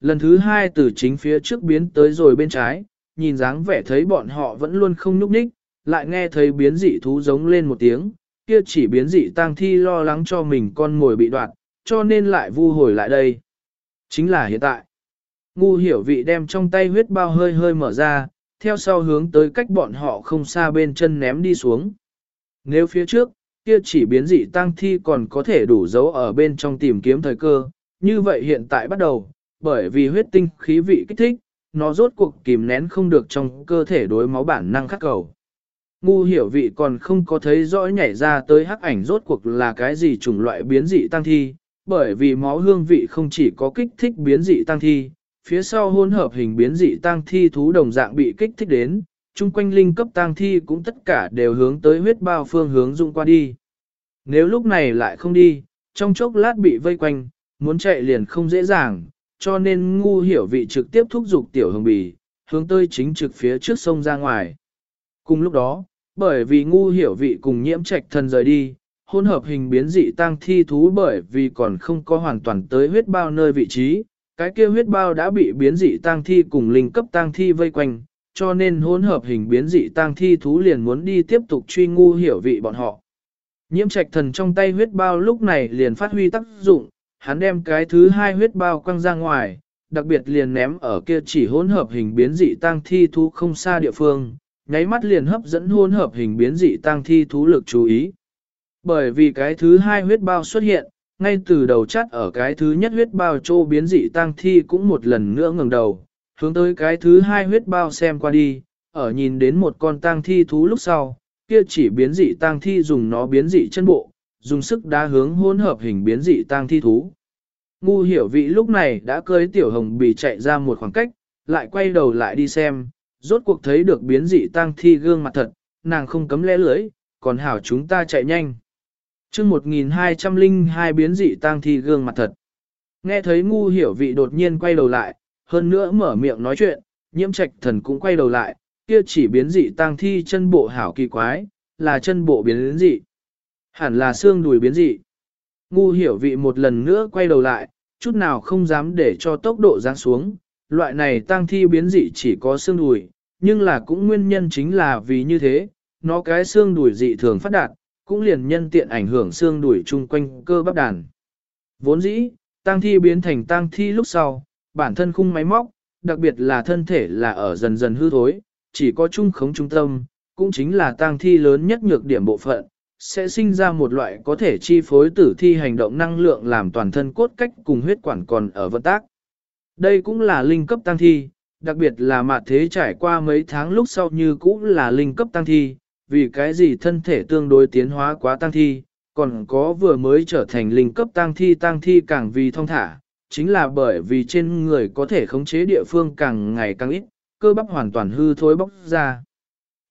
lần thứ hai từ chính phía trước biến tới rồi bên trái, nhìn dáng vẻ thấy bọn họ vẫn luôn không nhúc nhích, lại nghe thấy biến dị thú giống lên một tiếng, kia chỉ biến dị tang thi lo lắng cho mình con ngồi bị đoạn, cho nên lại vu hồi lại đây. Chính là hiện tại. Ngu hiểu vị đem trong tay huyết bao hơi hơi mở ra, theo sau hướng tới cách bọn họ không xa bên chân ném đi xuống. Nếu phía trước, kia chỉ biến dị tăng thi còn có thể đủ dấu ở bên trong tìm kiếm thời cơ, như vậy hiện tại bắt đầu, bởi vì huyết tinh khí vị kích thích, nó rốt cuộc kìm nén không được trong cơ thể đối máu bản năng khắc cầu. Ngu hiểu vị còn không có thấy rõ nhảy ra tới hắc ảnh rốt cuộc là cái gì chủng loại biến dị tăng thi, bởi vì máu hương vị không chỉ có kích thích biến dị tăng thi, phía sau hỗn hợp hình biến dị tăng thi thú đồng dạng bị kích thích đến, chung quanh linh cấp tăng thi cũng tất cả đều hướng tới huyết bao phương hướng dụng qua đi. Nếu lúc này lại không đi, trong chốc lát bị vây quanh, muốn chạy liền không dễ dàng, cho nên ngu hiểu vị trực tiếp thúc giục tiểu hồng bì, hướng tới chính trực phía trước sông ra ngoài. Cùng lúc đó, bởi vì ngu hiểu vị cùng nhiễm trạch thần rời đi, hỗn hợp hình biến dị tăng thi thú bởi vì còn không có hoàn toàn tới huyết bao nơi vị trí, cái kia huyết bao đã bị biến dị tăng thi cùng linh cấp tăng thi vây quanh, cho nên hỗn hợp hình biến dị tăng thi thú liền muốn đi tiếp tục truy ngu hiểu vị bọn họ. Nhiễm trạch thần trong tay huyết bao lúc này liền phát huy tác dụng, hắn đem cái thứ hai huyết bao quăng ra ngoài, đặc biệt liền ném ở kia chỉ hỗn hợp hình biến dị tang thi thú không xa địa phương, nháy mắt liền hấp dẫn hỗn hợp hình biến dị tang thi thú lực chú ý. Bởi vì cái thứ hai huyết bao xuất hiện, ngay từ đầu chắt ở cái thứ nhất huyết bao trô biến dị tang thi cũng một lần nữa ngẩng đầu, hướng tới cái thứ hai huyết bao xem qua đi, ở nhìn đến một con tang thi thú lúc sau, kia chỉ biến dị tang thi dùng nó biến dị chân bộ, dùng sức đá hướng hỗn hợp hình biến dị tăng thi thú. Ngu hiểu vị lúc này đã cưới tiểu hồng bì chạy ra một khoảng cách, lại quay đầu lại đi xem, rốt cuộc thấy được biến dị tăng thi gương mặt thật, nàng không cấm lẽ lưỡi, còn hảo chúng ta chạy nhanh chương 1202 biến dị tang thi gương mặt thật. Nghe thấy ngu hiểu vị đột nhiên quay đầu lại, hơn nữa mở miệng nói chuyện, nhiễm trạch thần cũng quay đầu lại, kia chỉ biến dị tang thi chân bộ hảo kỳ quái, là chân bộ biến dị. Hẳn là xương đùi biến dị. Ngu hiểu vị một lần nữa quay đầu lại, chút nào không dám để cho tốc độ giáng xuống, loại này tang thi biến dị chỉ có xương đùi, nhưng là cũng nguyên nhân chính là vì như thế, nó cái xương đùi dị thường phát đạt, cũng liền nhân tiện ảnh hưởng xương đùi chung quanh cơ bắp đàn. Vốn dĩ, tang thi biến thành tang thi lúc sau, bản thân khung máy móc, đặc biệt là thân thể là ở dần dần hư thối, chỉ có trung khống trung tâm, cũng chính là tang thi lớn nhất nhược điểm bộ phận, sẽ sinh ra một loại có thể chi phối tử thi hành động năng lượng làm toàn thân cốt cách cùng huyết quản còn ở vận tác. Đây cũng là linh cấp tăng thi, đặc biệt là mặt thế trải qua mấy tháng lúc sau như cũng là linh cấp tăng thi, vì cái gì thân thể tương đối tiến hóa quá tăng thi, còn có vừa mới trở thành linh cấp tăng thi tăng thi càng vì thông thả, chính là bởi vì trên người có thể khống chế địa phương càng ngày càng ít, cơ bắp hoàn toàn hư thối bóc ra.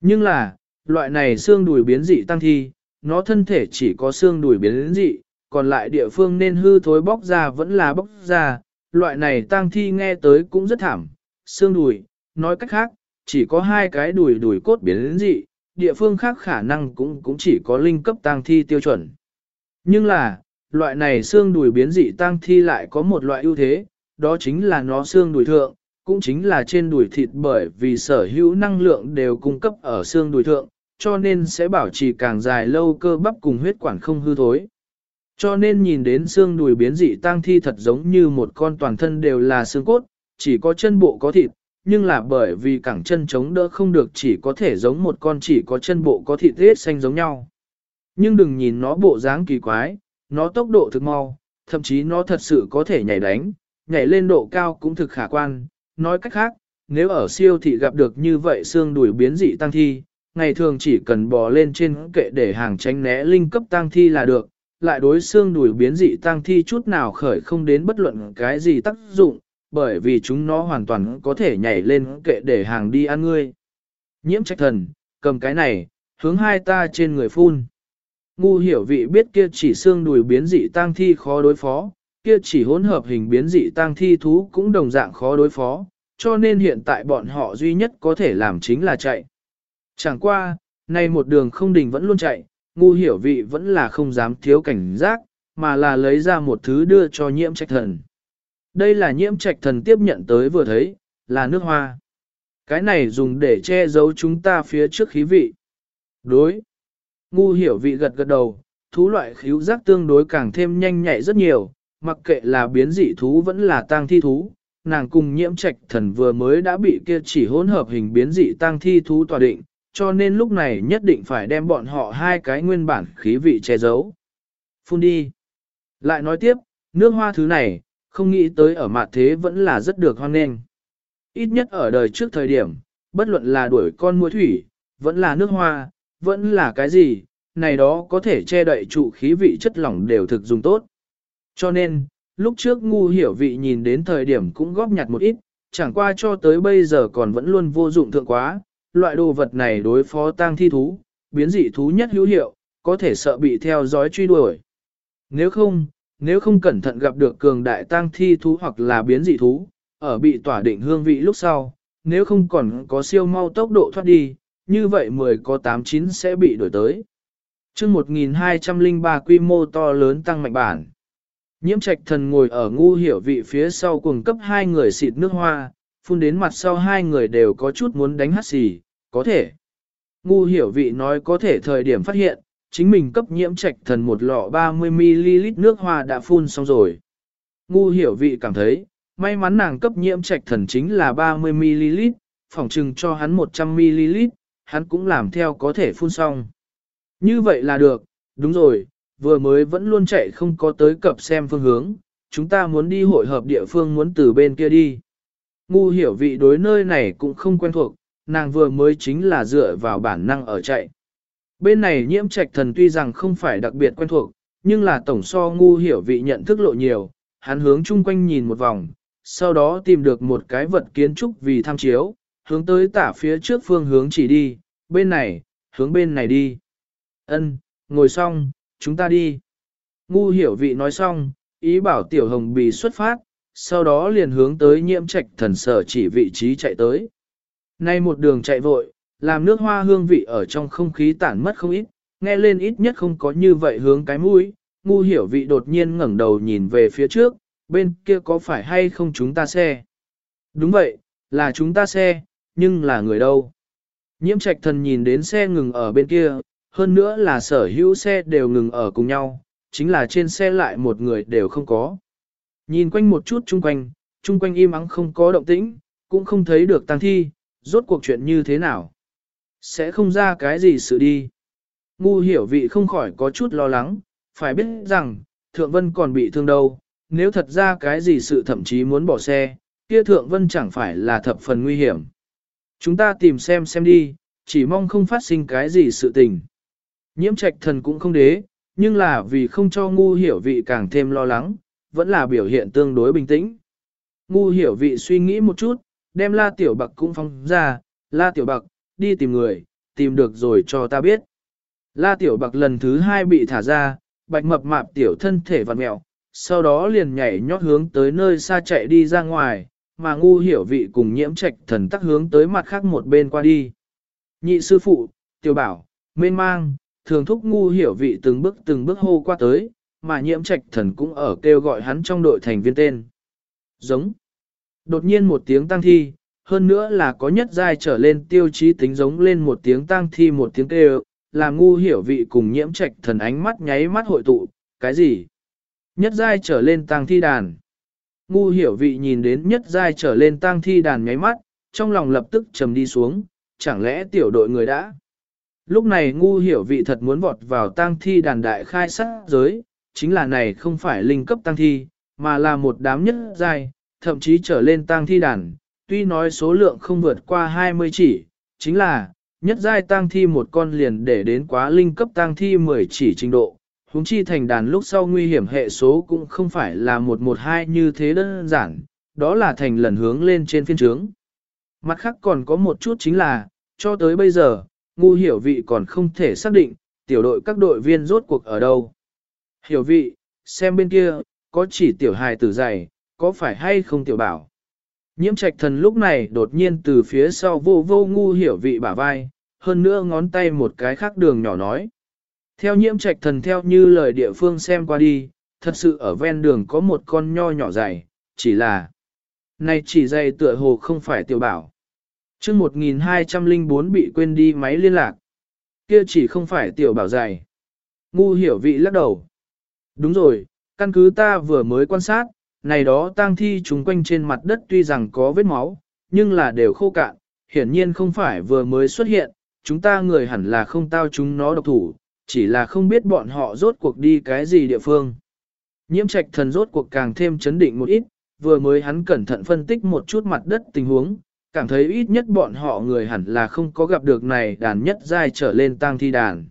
Nhưng là, loại này xương đùi biến dị tăng thi, nó thân thể chỉ có xương đùi biến dị, còn lại địa phương nên hư thối bóc ra vẫn là bóc ra, loại này tang thi nghe tới cũng rất thảm, xương đùi, nói cách khác, chỉ có hai cái đùi đùi cốt biến dị, địa phương khác khả năng cũng cũng chỉ có linh cấp tang thi tiêu chuẩn. Nhưng là, loại này xương đùi biến dị tang thi lại có một loại ưu thế, đó chính là nó xương đùi thượng, cũng chính là trên đùi thịt bởi vì sở hữu năng lượng đều cung cấp ở xương đùi thượng, cho nên sẽ bảo trì càng dài lâu cơ bắp cùng huyết quản không hư thối. Cho nên nhìn đến xương đùi biến dị tang thi thật giống như một con toàn thân đều là xương cốt, chỉ có chân bộ có thịt, nhưng là bởi vì cẳng chân chống đỡ không được chỉ có thể giống một con chỉ có chân bộ có thịt hết xanh giống nhau. Nhưng đừng nhìn nó bộ dáng kỳ quái, nó tốc độ thực mau, thậm chí nó thật sự có thể nhảy đánh, nhảy lên độ cao cũng thực khả quan. Nói cách khác, nếu ở siêu thị gặp được như vậy xương đùi biến dị tăng thi, ngày thường chỉ cần bò lên trên kệ để hàng tránh né linh cấp tang thi là được, lại đối xương đùi biến dị tang thi chút nào khởi không đến bất luận cái gì tác dụng, bởi vì chúng nó hoàn toàn có thể nhảy lên kệ để hàng đi ăn ngươi. Nhiễm trách thần, cầm cái này, hướng hai ta trên người phun. Ngu hiểu vị biết kia chỉ xương đùi biến dị tang thi khó đối phó, kia chỉ hỗn hợp hình biến dị tang thi thú cũng đồng dạng khó đối phó, cho nên hiện tại bọn họ duy nhất có thể làm chính là chạy. Chẳng qua, nay một đường không đình vẫn luôn chạy, ngu hiểu vị vẫn là không dám thiếu cảnh giác, mà là lấy ra một thứ đưa cho nhiễm trạch thần. Đây là nhiễm trạch thần tiếp nhận tới vừa thấy, là nước hoa. Cái này dùng để che giấu chúng ta phía trước khí vị. Đối. Ngu hiểu vị gật gật đầu, thú loại khíu giác tương đối càng thêm nhanh nhạy rất nhiều, mặc kệ là biến dị thú vẫn là tang thi thú, nàng cùng nhiễm trạch thần vừa mới đã bị kia chỉ hỗn hợp hình biến dị tang thi thú tòa định, cho nên lúc này nhất định phải đem bọn họ hai cái nguyên bản khí vị che giấu. Phun đi. Lại nói tiếp, nước hoa thứ này, không nghĩ tới ở mặt thế vẫn là rất được hoan nghênh. Ít nhất ở đời trước thời điểm, bất luận là đuổi con mua thủy, vẫn là nước hoa, vẫn là cái gì, này đó có thể che đậy trụ khí vị chất lỏng đều thực dùng tốt. Cho nên, lúc trước ngu hiểu vị nhìn đến thời điểm cũng góp nhặt một ít, chẳng qua cho tới bây giờ còn vẫn luôn vô dụng thượng quá, loại đồ vật này đối phó tang thi thú, biến dị thú nhất hữu hiệu, có thể sợ bị theo dõi truy đuổi. Nếu không, nếu không cẩn thận gặp được cường đại tang thi thú hoặc là biến dị thú, ở bị tỏa định hương vị lúc sau, nếu không còn có siêu mau tốc độ thoát đi, như vậy 10 có 89 sẽ bị đổi tới. chương 1203 quy mô to lớn tăng mạnh bản. Nhiễm trạch thần ngồi ở ngu hiểu vị phía sau cùng cấp hai người xịt nước hoa, phun đến mặt sau hai người đều có chút muốn đánh hát xì, có thể. Ngu hiểu vị nói có thể thời điểm phát hiện, chính mình cấp nhiễm trạch thần một lọ 30ml nước hoa đã phun xong rồi. Ngu hiểu vị cảm thấy, may mắn nàng cấp nhiễm trạch thần chính là 30ml, phòng trừng cho hắn 100ml, hắn cũng làm theo có thể phun xong. Như vậy là được, đúng rồi, vừa mới vẫn luôn chạy không có tới cập xem phương hướng, chúng ta muốn đi hội hợp địa phương muốn từ bên kia đi. Ngu hiểu vị đối nơi này cũng không quen thuộc, nàng vừa mới chính là dựa vào bản năng ở chạy. Bên này nhiễm trạch thần tuy rằng không phải đặc biệt quen thuộc, nhưng là tổng so ngu hiểu vị nhận thức lộ nhiều, hắn hướng chung quanh nhìn một vòng, sau đó tìm được một cái vật kiến trúc vì tham chiếu, hướng tới tả phía trước phương hướng chỉ đi, bên này, hướng bên này đi. Ân, ngồi xong, chúng ta đi. Ngu hiểu vị nói xong, ý bảo tiểu hồng bì xuất phát, sau đó liền hướng tới nhiễm trạch thần sở chỉ vị trí chạy tới. Nay một đường chạy vội, làm nước hoa hương vị ở trong không khí tản mất không ít, nghe lên ít nhất không có như vậy hướng cái mũi, ngu hiểu vị đột nhiên ngẩng đầu nhìn về phía trước, bên kia có phải hay không chúng ta xe? Đúng vậy, là chúng ta xe, nhưng là người đâu? Nhiễm trạch thần nhìn đến xe ngừng ở bên kia, hơn nữa là sở hữu xe đều ngừng ở cùng nhau, chính là trên xe lại một người đều không có. Nhìn quanh một chút chung quanh, chung quanh im ắng không có động tĩnh, cũng không thấy được tăng thi, rốt cuộc chuyện như thế nào. Sẽ không ra cái gì sự đi. Ngu hiểu vị không khỏi có chút lo lắng, phải biết rằng, Thượng Vân còn bị thương đâu, nếu thật ra cái gì sự thậm chí muốn bỏ xe, kia Thượng Vân chẳng phải là thập phần nguy hiểm. Chúng ta tìm xem xem đi, chỉ mong không phát sinh cái gì sự tình. Nhiễm trạch thần cũng không đế, nhưng là vì không cho ngu hiểu vị càng thêm lo lắng, vẫn là biểu hiện tương đối bình tĩnh. Ngu hiểu vị suy nghĩ một chút, đem la tiểu bạc cũng phong ra, la tiểu bạc, đi tìm người, tìm được rồi cho ta biết. La tiểu bạc lần thứ hai bị thả ra, bạch mập mạp tiểu thân thể vặn mẹo, sau đó liền nhảy nhót hướng tới nơi xa chạy đi ra ngoài, mà ngu hiểu vị cùng nhiễm trạch thần tắc hướng tới mặt khác một bên qua đi. Nhị sư phụ, tiểu bảo, mênh mang, thường thúc ngu hiểu vị từng bước từng bước hô qua tới, mà nhiễm trạch thần cũng ở kêu gọi hắn trong đội thành viên tên. Giống. Đột nhiên một tiếng tăng thi, hơn nữa là có nhất giai trở lên tiêu chí tính giống lên một tiếng tăng thi một tiếng kêu, làm ngu hiểu vị cùng nhiễm trạch thần ánh mắt nháy mắt hội tụ, cái gì? Nhất giai trở lên tăng thi đàn. Ngu hiểu vị nhìn đến nhất giai trở lên tăng thi đàn nháy mắt, trong lòng lập tức trầm đi xuống, chẳng lẽ tiểu đội người đã? Lúc này ngu hiểu vị thật muốn vọt vào tang thi đàn đại khai sát giới, chính là này không phải linh cấp tang thi, mà là một đám nhất giai, thậm chí trở lên tang thi đàn, tuy nói số lượng không vượt qua 20 chỉ, chính là, nhất giai tang thi một con liền để đến quá linh cấp tang thi 10 chỉ trình độ, huống chi thành đàn lúc sau nguy hiểm hệ số cũng không phải là 112 như thế đơn giản, đó là thành lần hướng lên trên phiên trướng. Mặt khác còn có một chút chính là, cho tới bây giờ, ngu hiểu vị còn không thể xác định, tiểu đội các đội viên rốt cuộc ở đâu. Hiểu vị, xem bên kia, có chỉ tiểu hài tử dày, có phải hay không tiểu bảo. Nhiễm trạch thần lúc này đột nhiên từ phía sau vô vô ngu hiểu vị bả vai, hơn nữa ngón tay một cái khác đường nhỏ nói. Theo nhiễm trạch thần theo như lời địa phương xem qua đi, thật sự ở ven đường có một con nho nhỏ dày, chỉ là này chỉ dày tựa hồ không phải tiểu bảo. chương 1204 bị quên đi máy liên lạc. Kia chỉ không phải tiểu bảo dày. Ngu hiểu vị lắc đầu. Đúng rồi, căn cứ ta vừa mới quan sát, này đó tang thi chúng quanh trên mặt đất tuy rằng có vết máu, nhưng là đều khô cạn, hiển nhiên không phải vừa mới xuất hiện, chúng ta người hẳn là không tao chúng nó độc thủ, chỉ là không biết bọn họ rốt cuộc đi cái gì địa phương. Nhiễm trạch thần rốt cuộc càng thêm chấn định một ít, vừa mới hắn cẩn thận phân tích một chút mặt đất tình huống, cảm thấy ít nhất bọn họ người hẳn là không có gặp được này đàn nhất giai trở lên tang thi đàn.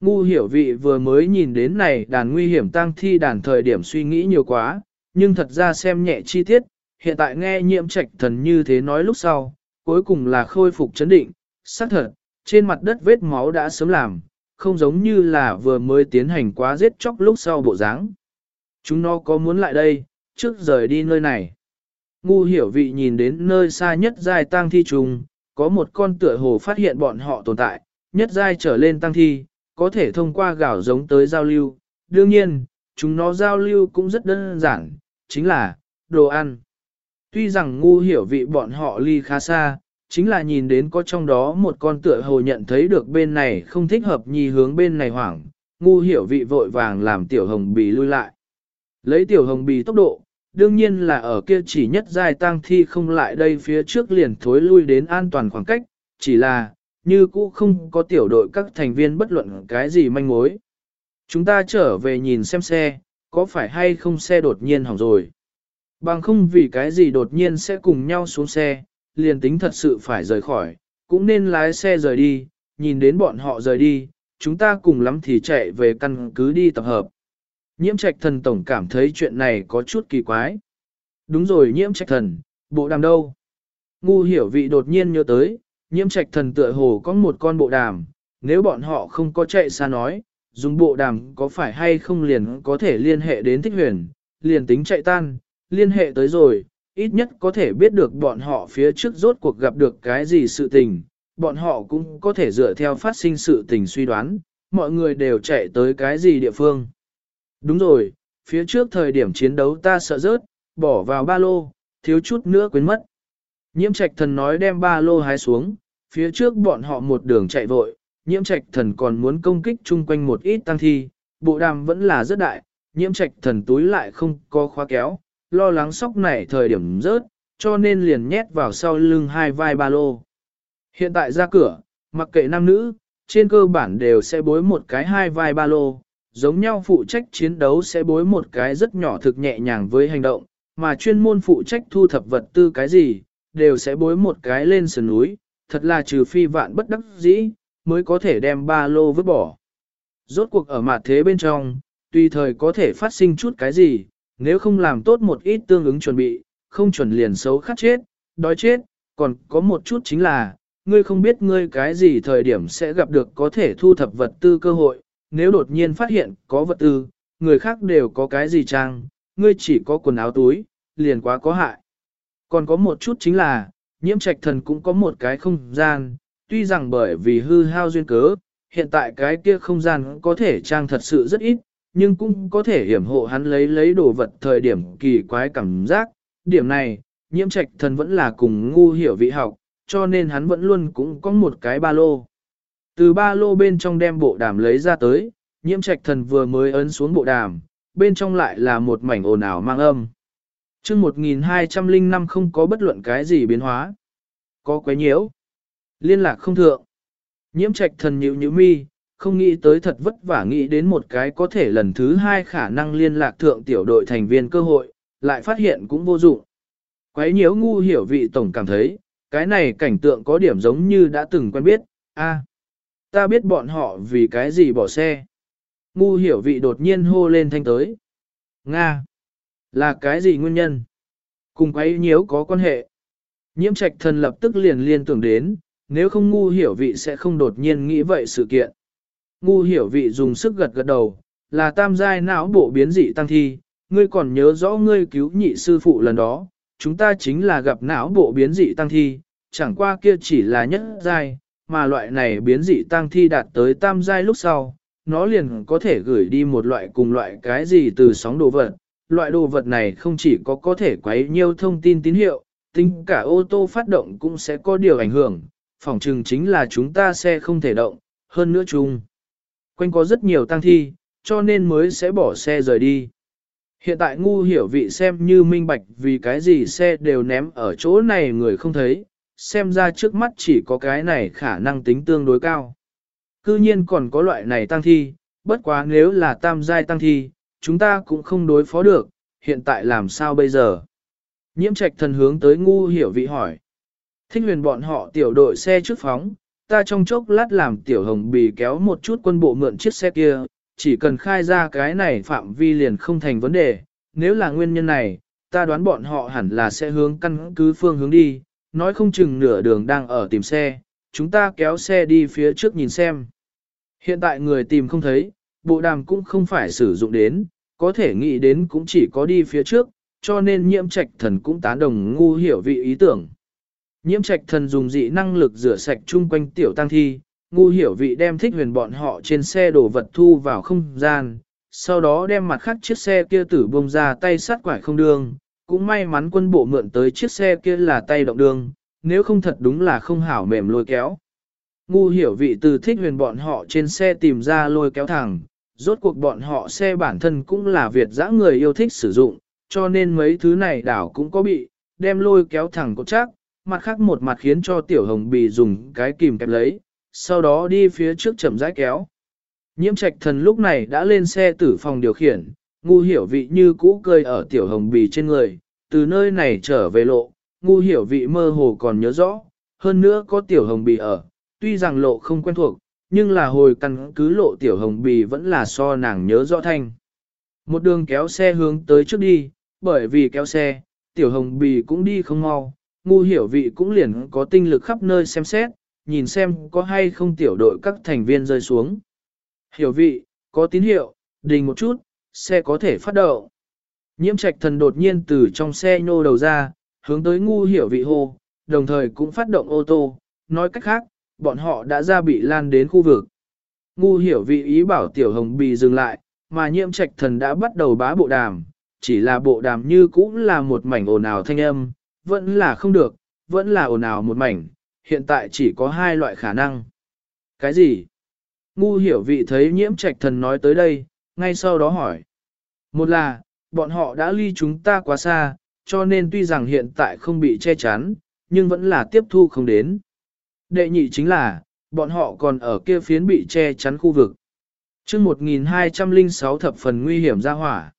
Ngu hiểu vị vừa mới nhìn đến này đàn nguy hiểm tang thi đàn thời điểm suy nghĩ nhiều quá, nhưng thật ra xem nhẹ chi tiết, hiện tại nghe nhiễm trạch thần như thế nói lúc sau, cuối cùng là khôi phục chấn định, xác thật, trên mặt đất vết máu đã sớm làm, không giống như là vừa mới tiến hành quá giết chóc lúc sau bộ dáng. Chúng nó có muốn lại đây, trước rời đi nơi này. Ngu hiểu vị nhìn đến nơi xa nhất giai tang thi trùng, có một con tựa hồ phát hiện bọn họ tồn tại, nhất giai trở lên tăng thi, có thể thông qua gạo giống tới giao lưu. Đương nhiên, chúng nó giao lưu cũng rất đơn giản, chính là, đồ ăn. Tuy rằng ngu hiểu vị bọn họ ly khá xa, chính là nhìn đến có trong đó một con tựa hồ nhận thấy được bên này không thích hợp nhi hướng bên này hoảng, ngu hiểu vị vội vàng làm tiểu hồng bì lui lại. Lấy tiểu hồng bì tốc độ, đương nhiên là ở kia chỉ nhất dài tang thi không lại đây phía trước liền thối lui đến an toàn khoảng cách, chỉ là, như cũ không có tiểu đội các thành viên bất luận cái gì manh mối. Chúng ta trở về nhìn xem xe, có phải hay không xe đột nhiên hỏng rồi. Bằng không vì cái gì đột nhiên sẽ cùng nhau xuống xe, liền tính thật sự phải rời khỏi, cũng nên lái xe rời đi, nhìn đến bọn họ rời đi, chúng ta cùng lắm thì chạy về căn cứ đi tập hợp. Nhiễm trạch thần tổng cảm thấy chuyện này có chút kỳ quái. Đúng rồi nhiễm trạch thần, bộ đàm đâu? Ngu hiểu vị đột nhiên nhớ tới, nhiễm trạch thần tựa hồ có một con bộ đàm, nếu bọn họ không có chạy xa nói, dùng bộ đàm có phải hay không liền có thể liên hệ đến thích huyền, liền tính chạy tan, liên hệ tới rồi, ít nhất có thể biết được bọn họ phía trước rốt cuộc gặp được cái gì sự tình, bọn họ cũng có thể dựa theo phát sinh sự tình suy đoán, mọi người đều chạy tới cái gì địa phương. Đúng rồi, phía trước thời điểm chiến đấu ta sợ rớt, bỏ vào ba lô, thiếu chút nữa quên mất. Nhiễm trạch thần nói đem ba lô hái xuống, phía trước bọn họ một đường chạy vội, nhiễm trạch thần còn muốn công kích chung quanh một ít tăng thi, bộ đàm vẫn là rất đại, nhiễm trạch thần túi lại không có khóa kéo, lo lắng sóc này thời điểm rớt, cho nên liền nhét vào sau lưng hai vai ba lô. Hiện tại ra cửa, mặc kệ nam nữ, trên cơ bản đều sẽ bối một cái hai vai ba lô, giống nhau phụ trách chiến đấu sẽ bối một cái rất nhỏ thực nhẹ nhàng với hành động, mà chuyên môn phụ trách thu thập vật tư cái gì, đều sẽ bối một cái lên sườn núi, thật là trừ phi vạn bất đắc dĩ, mới có thể đem ba lô vứt bỏ. Rốt cuộc ở mặt thế bên trong, tùy thời có thể phát sinh chút cái gì, nếu không làm tốt một ít tương ứng chuẩn bị, không chuẩn liền xấu khát chết, đói chết, còn có một chút chính là, ngươi không biết ngươi cái gì thời điểm sẽ gặp được có thể thu thập vật tư cơ hội, nếu đột nhiên phát hiện có vật tư, người khác đều có cái gì trang, ngươi chỉ có quần áo túi, liền quá có hại. Còn có một chút chính là, nhiễm trạch thần cũng có một cái không gian, tuy rằng bởi vì hư hao duyên cớ, hiện tại cái kia không gian có thể trang thật sự rất ít, nhưng cũng có thể hiểm hộ hắn lấy lấy đồ vật thời điểm kỳ quái cảm giác. Điểm này, nhiễm trạch thần vẫn là cùng ngu hiểu vị học, cho nên hắn vẫn luôn cũng có một cái ba lô. Từ ba lô bên trong đem bộ đàm lấy ra tới, nhiễm trạch thần vừa mới ấn xuống bộ đàm, bên trong lại là một mảnh ồn ào mang âm. chương 1205 không có bất luận cái gì biến hóa. Có quấy nhiễu. Liên lạc không thượng. Nhiễm trạch thần nhịu nhịu mi, không nghĩ tới thật vất vả nghĩ đến một cái có thể lần thứ hai khả năng liên lạc thượng tiểu đội thành viên cơ hội, lại phát hiện cũng vô dụng. Quấy nhiễu ngu hiểu vị tổng cảm thấy, cái này cảnh tượng có điểm giống như đã từng quen biết, a ta biết bọn họ vì cái gì bỏ xe. Ngu hiểu vị đột nhiên hô lên thanh tới. Nga, là cái gì nguyên nhân? Cùng quấy nhiễu có quan hệ. Nhiễm trạch thần lập tức liền liên tưởng đến, nếu không ngu hiểu vị sẽ không đột nhiên nghĩ vậy sự kiện. Ngu hiểu vị dùng sức gật gật đầu, là tam giai não bộ biến dị tăng thi, ngươi còn nhớ rõ ngươi cứu nhị sư phụ lần đó, chúng ta chính là gặp não bộ biến dị tăng thi, chẳng qua kia chỉ là nhất giai, mà loại này biến dị tăng thi đạt tới tam giai lúc sau, nó liền có thể gửi đi một loại cùng loại cái gì từ sóng đồ vật, loại đồ vật này không chỉ có có thể quấy nhiều thông tin tín hiệu, tính cả ô tô phát động cũng sẽ có điều ảnh hưởng, phỏng chừng chính là chúng ta xe không thể động, hơn nữa chung. Quanh có rất nhiều tăng thi, cho nên mới sẽ bỏ xe rời đi. Hiện tại ngu hiểu vị xem như minh bạch vì cái gì xe đều ném ở chỗ này người không thấy, xem ra trước mắt chỉ có cái này khả năng tính tương đối cao. Cư nhiên còn có loại này tăng thi, bất quá nếu là tam giai tăng thi, chúng ta cũng không đối phó được, hiện tại làm sao bây giờ? Nhiễm trạch thần hướng tới ngu hiểu vị hỏi. Thích huyền bọn họ tiểu đội xe trước phóng, ta trong chốc lát làm tiểu hồng bì kéo một chút quân bộ mượn chiếc xe kia, chỉ cần khai ra cái này phạm vi liền không thành vấn đề, nếu là nguyên nhân này, ta đoán bọn họ hẳn là sẽ hướng căn cứ phương hướng đi, nói không chừng nửa đường đang ở tìm xe, chúng ta kéo xe đi phía trước nhìn xem. Hiện tại người tìm không thấy, bộ đàm cũng không phải sử dụng đến, có thể nghĩ đến cũng chỉ có đi phía trước, cho nên nhiễm trạch thần cũng tán đồng ngu hiểu vị ý tưởng. Nhiễm trạch thần dùng dị năng lực rửa sạch chung quanh tiểu tăng thi, ngu hiểu vị đem thích huyền bọn họ trên xe đổ vật thu vào không gian, sau đó đem mặt khác chiếc xe kia tử bông ra tay sát quải không đường, cũng may mắn quân bộ mượn tới chiếc xe kia là tay động đường, nếu không thật đúng là không hảo mềm lôi kéo. Ngu hiểu vị từ thích huyền bọn họ trên xe tìm ra lôi kéo thẳng, rốt cuộc bọn họ xe bản thân cũng là Việt dã người yêu thích sử dụng, cho nên mấy thứ này đảo cũng có bị, đem lôi kéo thẳng có chắc, mặt khác một mặt khiến cho tiểu hồng bì dùng cái kìm kẹp lấy, sau đó đi phía trước chậm rãi kéo. Nhiễm trạch thần lúc này đã lên xe tử phòng điều khiển, ngu hiểu vị như cũ cười ở tiểu hồng bì trên người, từ nơi này trở về lộ, ngu hiểu vị mơ hồ còn nhớ rõ, hơn nữa có tiểu hồng bì ở, tuy rằng lộ không quen thuộc, nhưng là hồi căn cứ lộ tiểu hồng bì vẫn là so nàng nhớ rõ thanh. Một đường kéo xe hướng tới trước đi, bởi vì kéo xe, tiểu hồng bì cũng đi không mau, ngu hiểu vị cũng liền có tinh lực khắp nơi xem xét, nhìn xem có hay không tiểu đội các thành viên rơi xuống. Hiểu vị, có tín hiệu, đình một chút, xe có thể phát động. Nhiễm trạch thần đột nhiên từ trong xe nhô đầu ra, hướng tới ngu hiểu vị hô, đồng thời cũng phát động ô tô, nói cách khác, bọn họ đã ra bị lan đến khu vực. Ngu hiểu vị ý bảo tiểu hồng bì dừng lại, mà nhiễm trạch thần đã bắt đầu bá bộ đàm, chỉ là bộ đàm như cũng là một mảnh ồn ào thanh âm, vẫn là không được, vẫn là ồn ào một mảnh, hiện tại chỉ có hai loại khả năng. Cái gì? Ngu hiểu vị thấy nhiễm trạch thần nói tới đây, ngay sau đó hỏi. Một là, bọn họ đã ly chúng ta quá xa, cho nên tuy rằng hiện tại không bị che chắn, nhưng vẫn là tiếp thu không đến. Đệ nhị chính là, bọn họ còn ở kia phiến bị che chắn khu vực. chương 1206 thập phần nguy hiểm ra hỏa.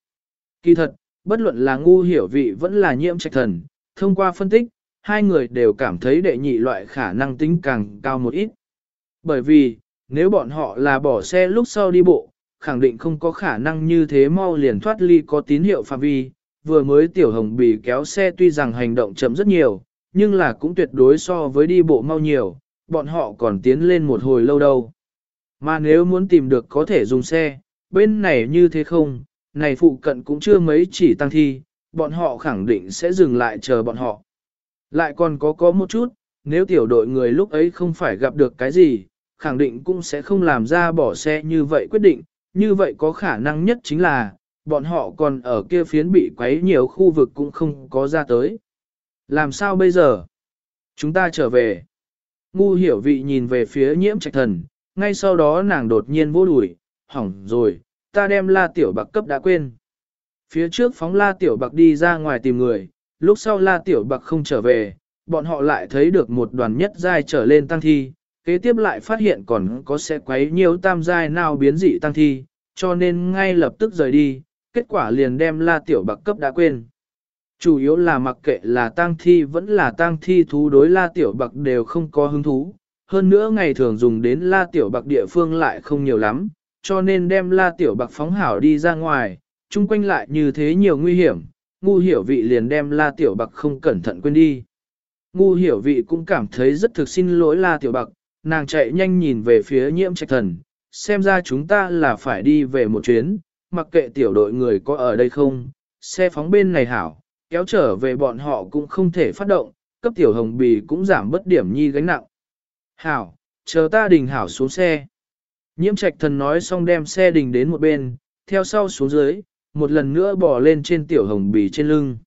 Kỳ thật, bất luận là ngu hiểu vị vẫn là nhiễm trạch thần, thông qua phân tích, hai người đều cảm thấy đệ nhị loại khả năng tính càng cao một ít. Bởi vì, nếu bọn họ là bỏ xe lúc sau đi bộ, khẳng định không có khả năng như thế mau liền thoát ly có tín hiệu phạm vi, vừa mới tiểu hồng bì kéo xe tuy rằng hành động chậm rất nhiều, nhưng là cũng tuyệt đối so với đi bộ mau nhiều, bọn họ còn tiến lên một hồi lâu đâu. Mà nếu muốn tìm được có thể dùng xe, bên này như thế không, này phụ cận cũng chưa mấy chỉ tăng thi, bọn họ khẳng định sẽ dừng lại chờ bọn họ. Lại còn có có một chút, nếu tiểu đội người lúc ấy không phải gặp được cái gì, khẳng định cũng sẽ không làm ra bỏ xe như vậy quyết định, như vậy có khả năng nhất chính là, bọn họ còn ở kia phiến bị quấy nhiều khu vực cũng không có ra tới. Làm sao bây giờ? Chúng ta trở về. Ngu hiểu vị nhìn về phía nhiễm trạch thần, ngay sau đó nàng đột nhiên vô đuổi, hỏng rồi, ta đem la tiểu bạc cấp đã quên. Phía trước phóng la tiểu bạc đi ra ngoài tìm người, lúc sau la tiểu bạc không trở về, bọn họ lại thấy được một đoàn nhất giai trở lên tăng thi, kế tiếp lại phát hiện còn có sẽ quấy nhiều tam giai nào biến dị tăng thi, cho nên ngay lập tức rời đi, kết quả liền đem la tiểu bạc cấp đã quên. Chủ yếu là mặc kệ là tang thi vẫn là tang thi thú đối la tiểu bạc đều không có hứng thú, hơn nữa ngày thường dùng đến la tiểu bạc địa phương lại không nhiều lắm, cho nên đem la tiểu bạc phóng hảo đi ra ngoài, chung quanh lại như thế nhiều nguy hiểm, ngu hiểu vị liền đem la tiểu bạc không cẩn thận quên đi. Ngu hiểu vị cũng cảm thấy rất thực xin lỗi la tiểu bạc, nàng chạy nhanh nhìn về phía nhiễm trạch thần, xem ra chúng ta là phải đi về một chuyến, mặc kệ tiểu đội người có ở đây không, xe phóng bên này hảo, kéo trở về bọn họ cũng không thể phát động, cấp tiểu hồng bì cũng giảm bất điểm nhi gánh nặng. Hảo, chờ ta đình hảo xuống xe. Nhiễm trạch thần nói xong đem xe đình đến một bên, theo sau xuống dưới, một lần nữa bò lên trên tiểu hồng bì trên lưng.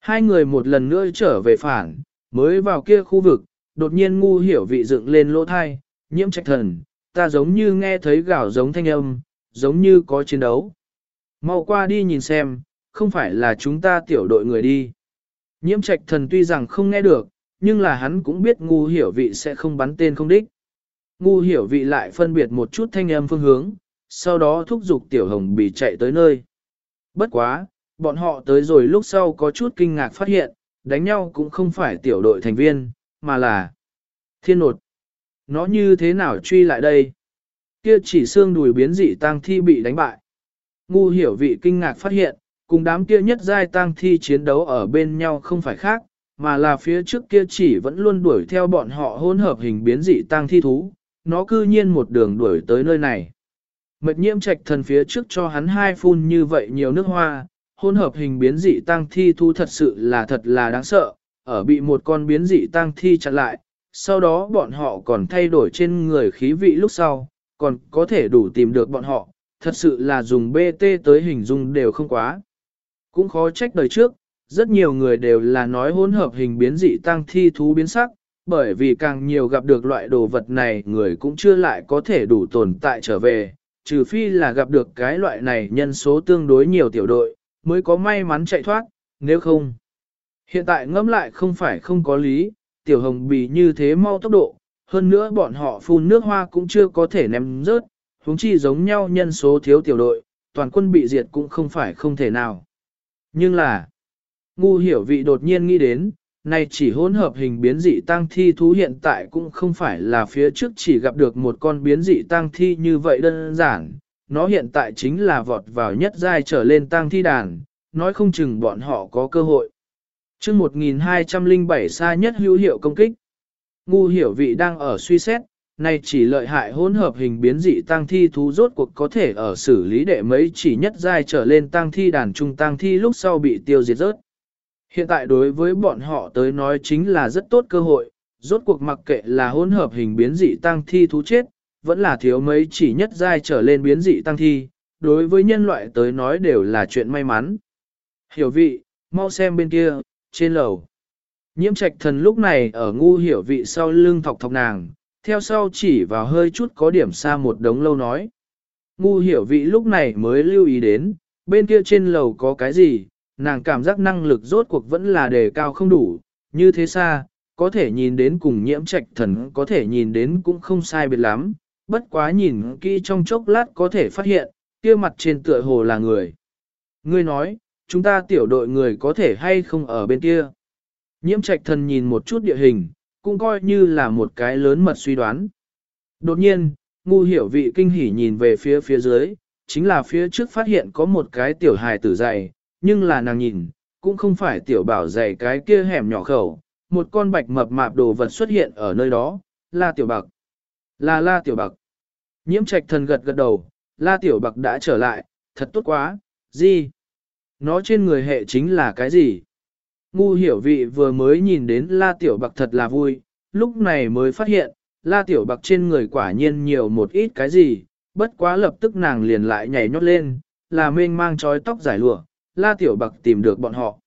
Hai người một lần nữa trở về phản, mới vào kia khu vực, đột nhiên ngu hiểu vị dựng lên lỗ thai, nhiễm trạch thần, ta giống như nghe thấy gạo giống thanh âm, giống như có chiến đấu. Mau qua đi nhìn xem, không phải là chúng ta tiểu đội người đi. Nhiễm trạch thần tuy rằng không nghe được, nhưng là hắn cũng biết ngu hiểu vị sẽ không bắn tên không đích. Ngu hiểu vị lại phân biệt một chút thanh âm phương hướng, sau đó thúc giục tiểu hồng bì chạy tới nơi. Bất quá, bọn họ tới rồi lúc sau có chút kinh ngạc phát hiện, đánh nhau cũng không phải tiểu đội thành viên, mà là thiên nột. Nó như thế nào truy lại đây? Kia chỉ xương đùi biến dị tang thi bị đánh bại. Ngu hiểu vị kinh ngạc phát hiện, cùng đám kia nhất giai tang thi chiến đấu ở bên nhau không phải khác, mà là phía trước kia chỉ vẫn luôn đuổi theo bọn họ hỗn hợp hình biến dị tang thi thú, nó cư nhiên một đường đuổi tới nơi này. Mật nhiễm trạch thần phía trước cho hắn hai phun như vậy nhiều nước hoa, hỗn hợp hình biến dị tăng thi thu thật sự là thật là đáng sợ, ở bị một con biến dị tăng thi chặn lại, sau đó bọn họ còn thay đổi trên người khí vị lúc sau, còn có thể đủ tìm được bọn họ, thật sự là dùng BT tới hình dung đều không quá. Cũng khó trách đời trước, rất nhiều người đều là nói hỗn hợp hình biến dị tăng thi thú biến sắc, bởi vì càng nhiều gặp được loại đồ vật này người cũng chưa lại có thể đủ tồn tại trở về, trừ phi là gặp được cái loại này nhân số tương đối nhiều tiểu đội, mới có may mắn chạy thoát, nếu không. Hiện tại ngẫm lại không phải không có lý, tiểu hồng bì như thế mau tốc độ, hơn nữa bọn họ phun nước hoa cũng chưa có thể ném rớt, huống chi giống nhau nhân số thiếu tiểu đội, toàn quân bị diệt cũng không phải không thể nào. Nhưng là, ngu hiểu vị đột nhiên nghĩ đến, này chỉ hỗn hợp hình biến dị tăng thi thú hiện tại cũng không phải là phía trước chỉ gặp được một con biến dị tăng thi như vậy đơn giản, nó hiện tại chính là vọt vào nhất giai trở lên tăng thi đàn, nói không chừng bọn họ có cơ hội. chương 1207 xa nhất hữu hiệu công kích. Ngu hiểu vị đang ở suy xét, này chỉ lợi hại hỗn hợp hình biến dị tăng thi thú rốt cuộc có thể ở xử lý đệ mấy chỉ nhất giai trở lên tăng thi đàn trung tăng thi lúc sau bị tiêu diệt rớt. Hiện tại đối với bọn họ tới nói chính là rất tốt cơ hội, rốt cuộc mặc kệ là hỗn hợp hình biến dị tăng thi thú chết, vẫn là thiếu mấy chỉ nhất giai trở lên biến dị tăng thi, đối với nhân loại tới nói đều là chuyện may mắn. Hiểu vị, mau xem bên kia, trên lầu. Nhiễm trạch thần lúc này ở ngu hiểu vị sau lưng thọc thọc nàng, theo sau chỉ vào hơi chút có điểm xa một đống lâu nói. Ngu hiểu vị lúc này mới lưu ý đến, bên kia trên lầu có cái gì, nàng cảm giác năng lực rốt cuộc vẫn là đề cao không đủ, như thế xa, có thể nhìn đến cùng nhiễm trạch thần có thể nhìn đến cũng không sai biệt lắm, bất quá nhìn kỹ trong chốc lát có thể phát hiện, kia mặt trên tựa hồ là người. Ngươi nói, chúng ta tiểu đội người có thể hay không ở bên kia. Nhiễm trạch thần nhìn một chút địa hình, cũng coi như là một cái lớn mật suy đoán. Đột nhiên, ngu hiểu vị kinh hỉ nhìn về phía phía dưới, chính là phía trước phát hiện có một cái tiểu hài tử dày, nhưng là nàng nhìn, cũng không phải tiểu bảo dày cái kia hẻm nhỏ khẩu, một con bạch mập mạp đồ vật xuất hiện ở nơi đó, là tiểu bạc. Là la tiểu bạc. Nhiễm trạch thần gật gật đầu, la tiểu bạc đã trở lại, thật tốt quá, gì? Nó trên người hệ chính là cái gì? Ngu hiểu vị vừa mới nhìn đến la tiểu bạc thật là vui, lúc này mới phát hiện, la tiểu bạc trên người quả nhiên nhiều một ít cái gì, bất quá lập tức nàng liền lại nhảy nhót lên, là mênh mang trói tóc giải lụa, la tiểu bạc tìm được bọn họ.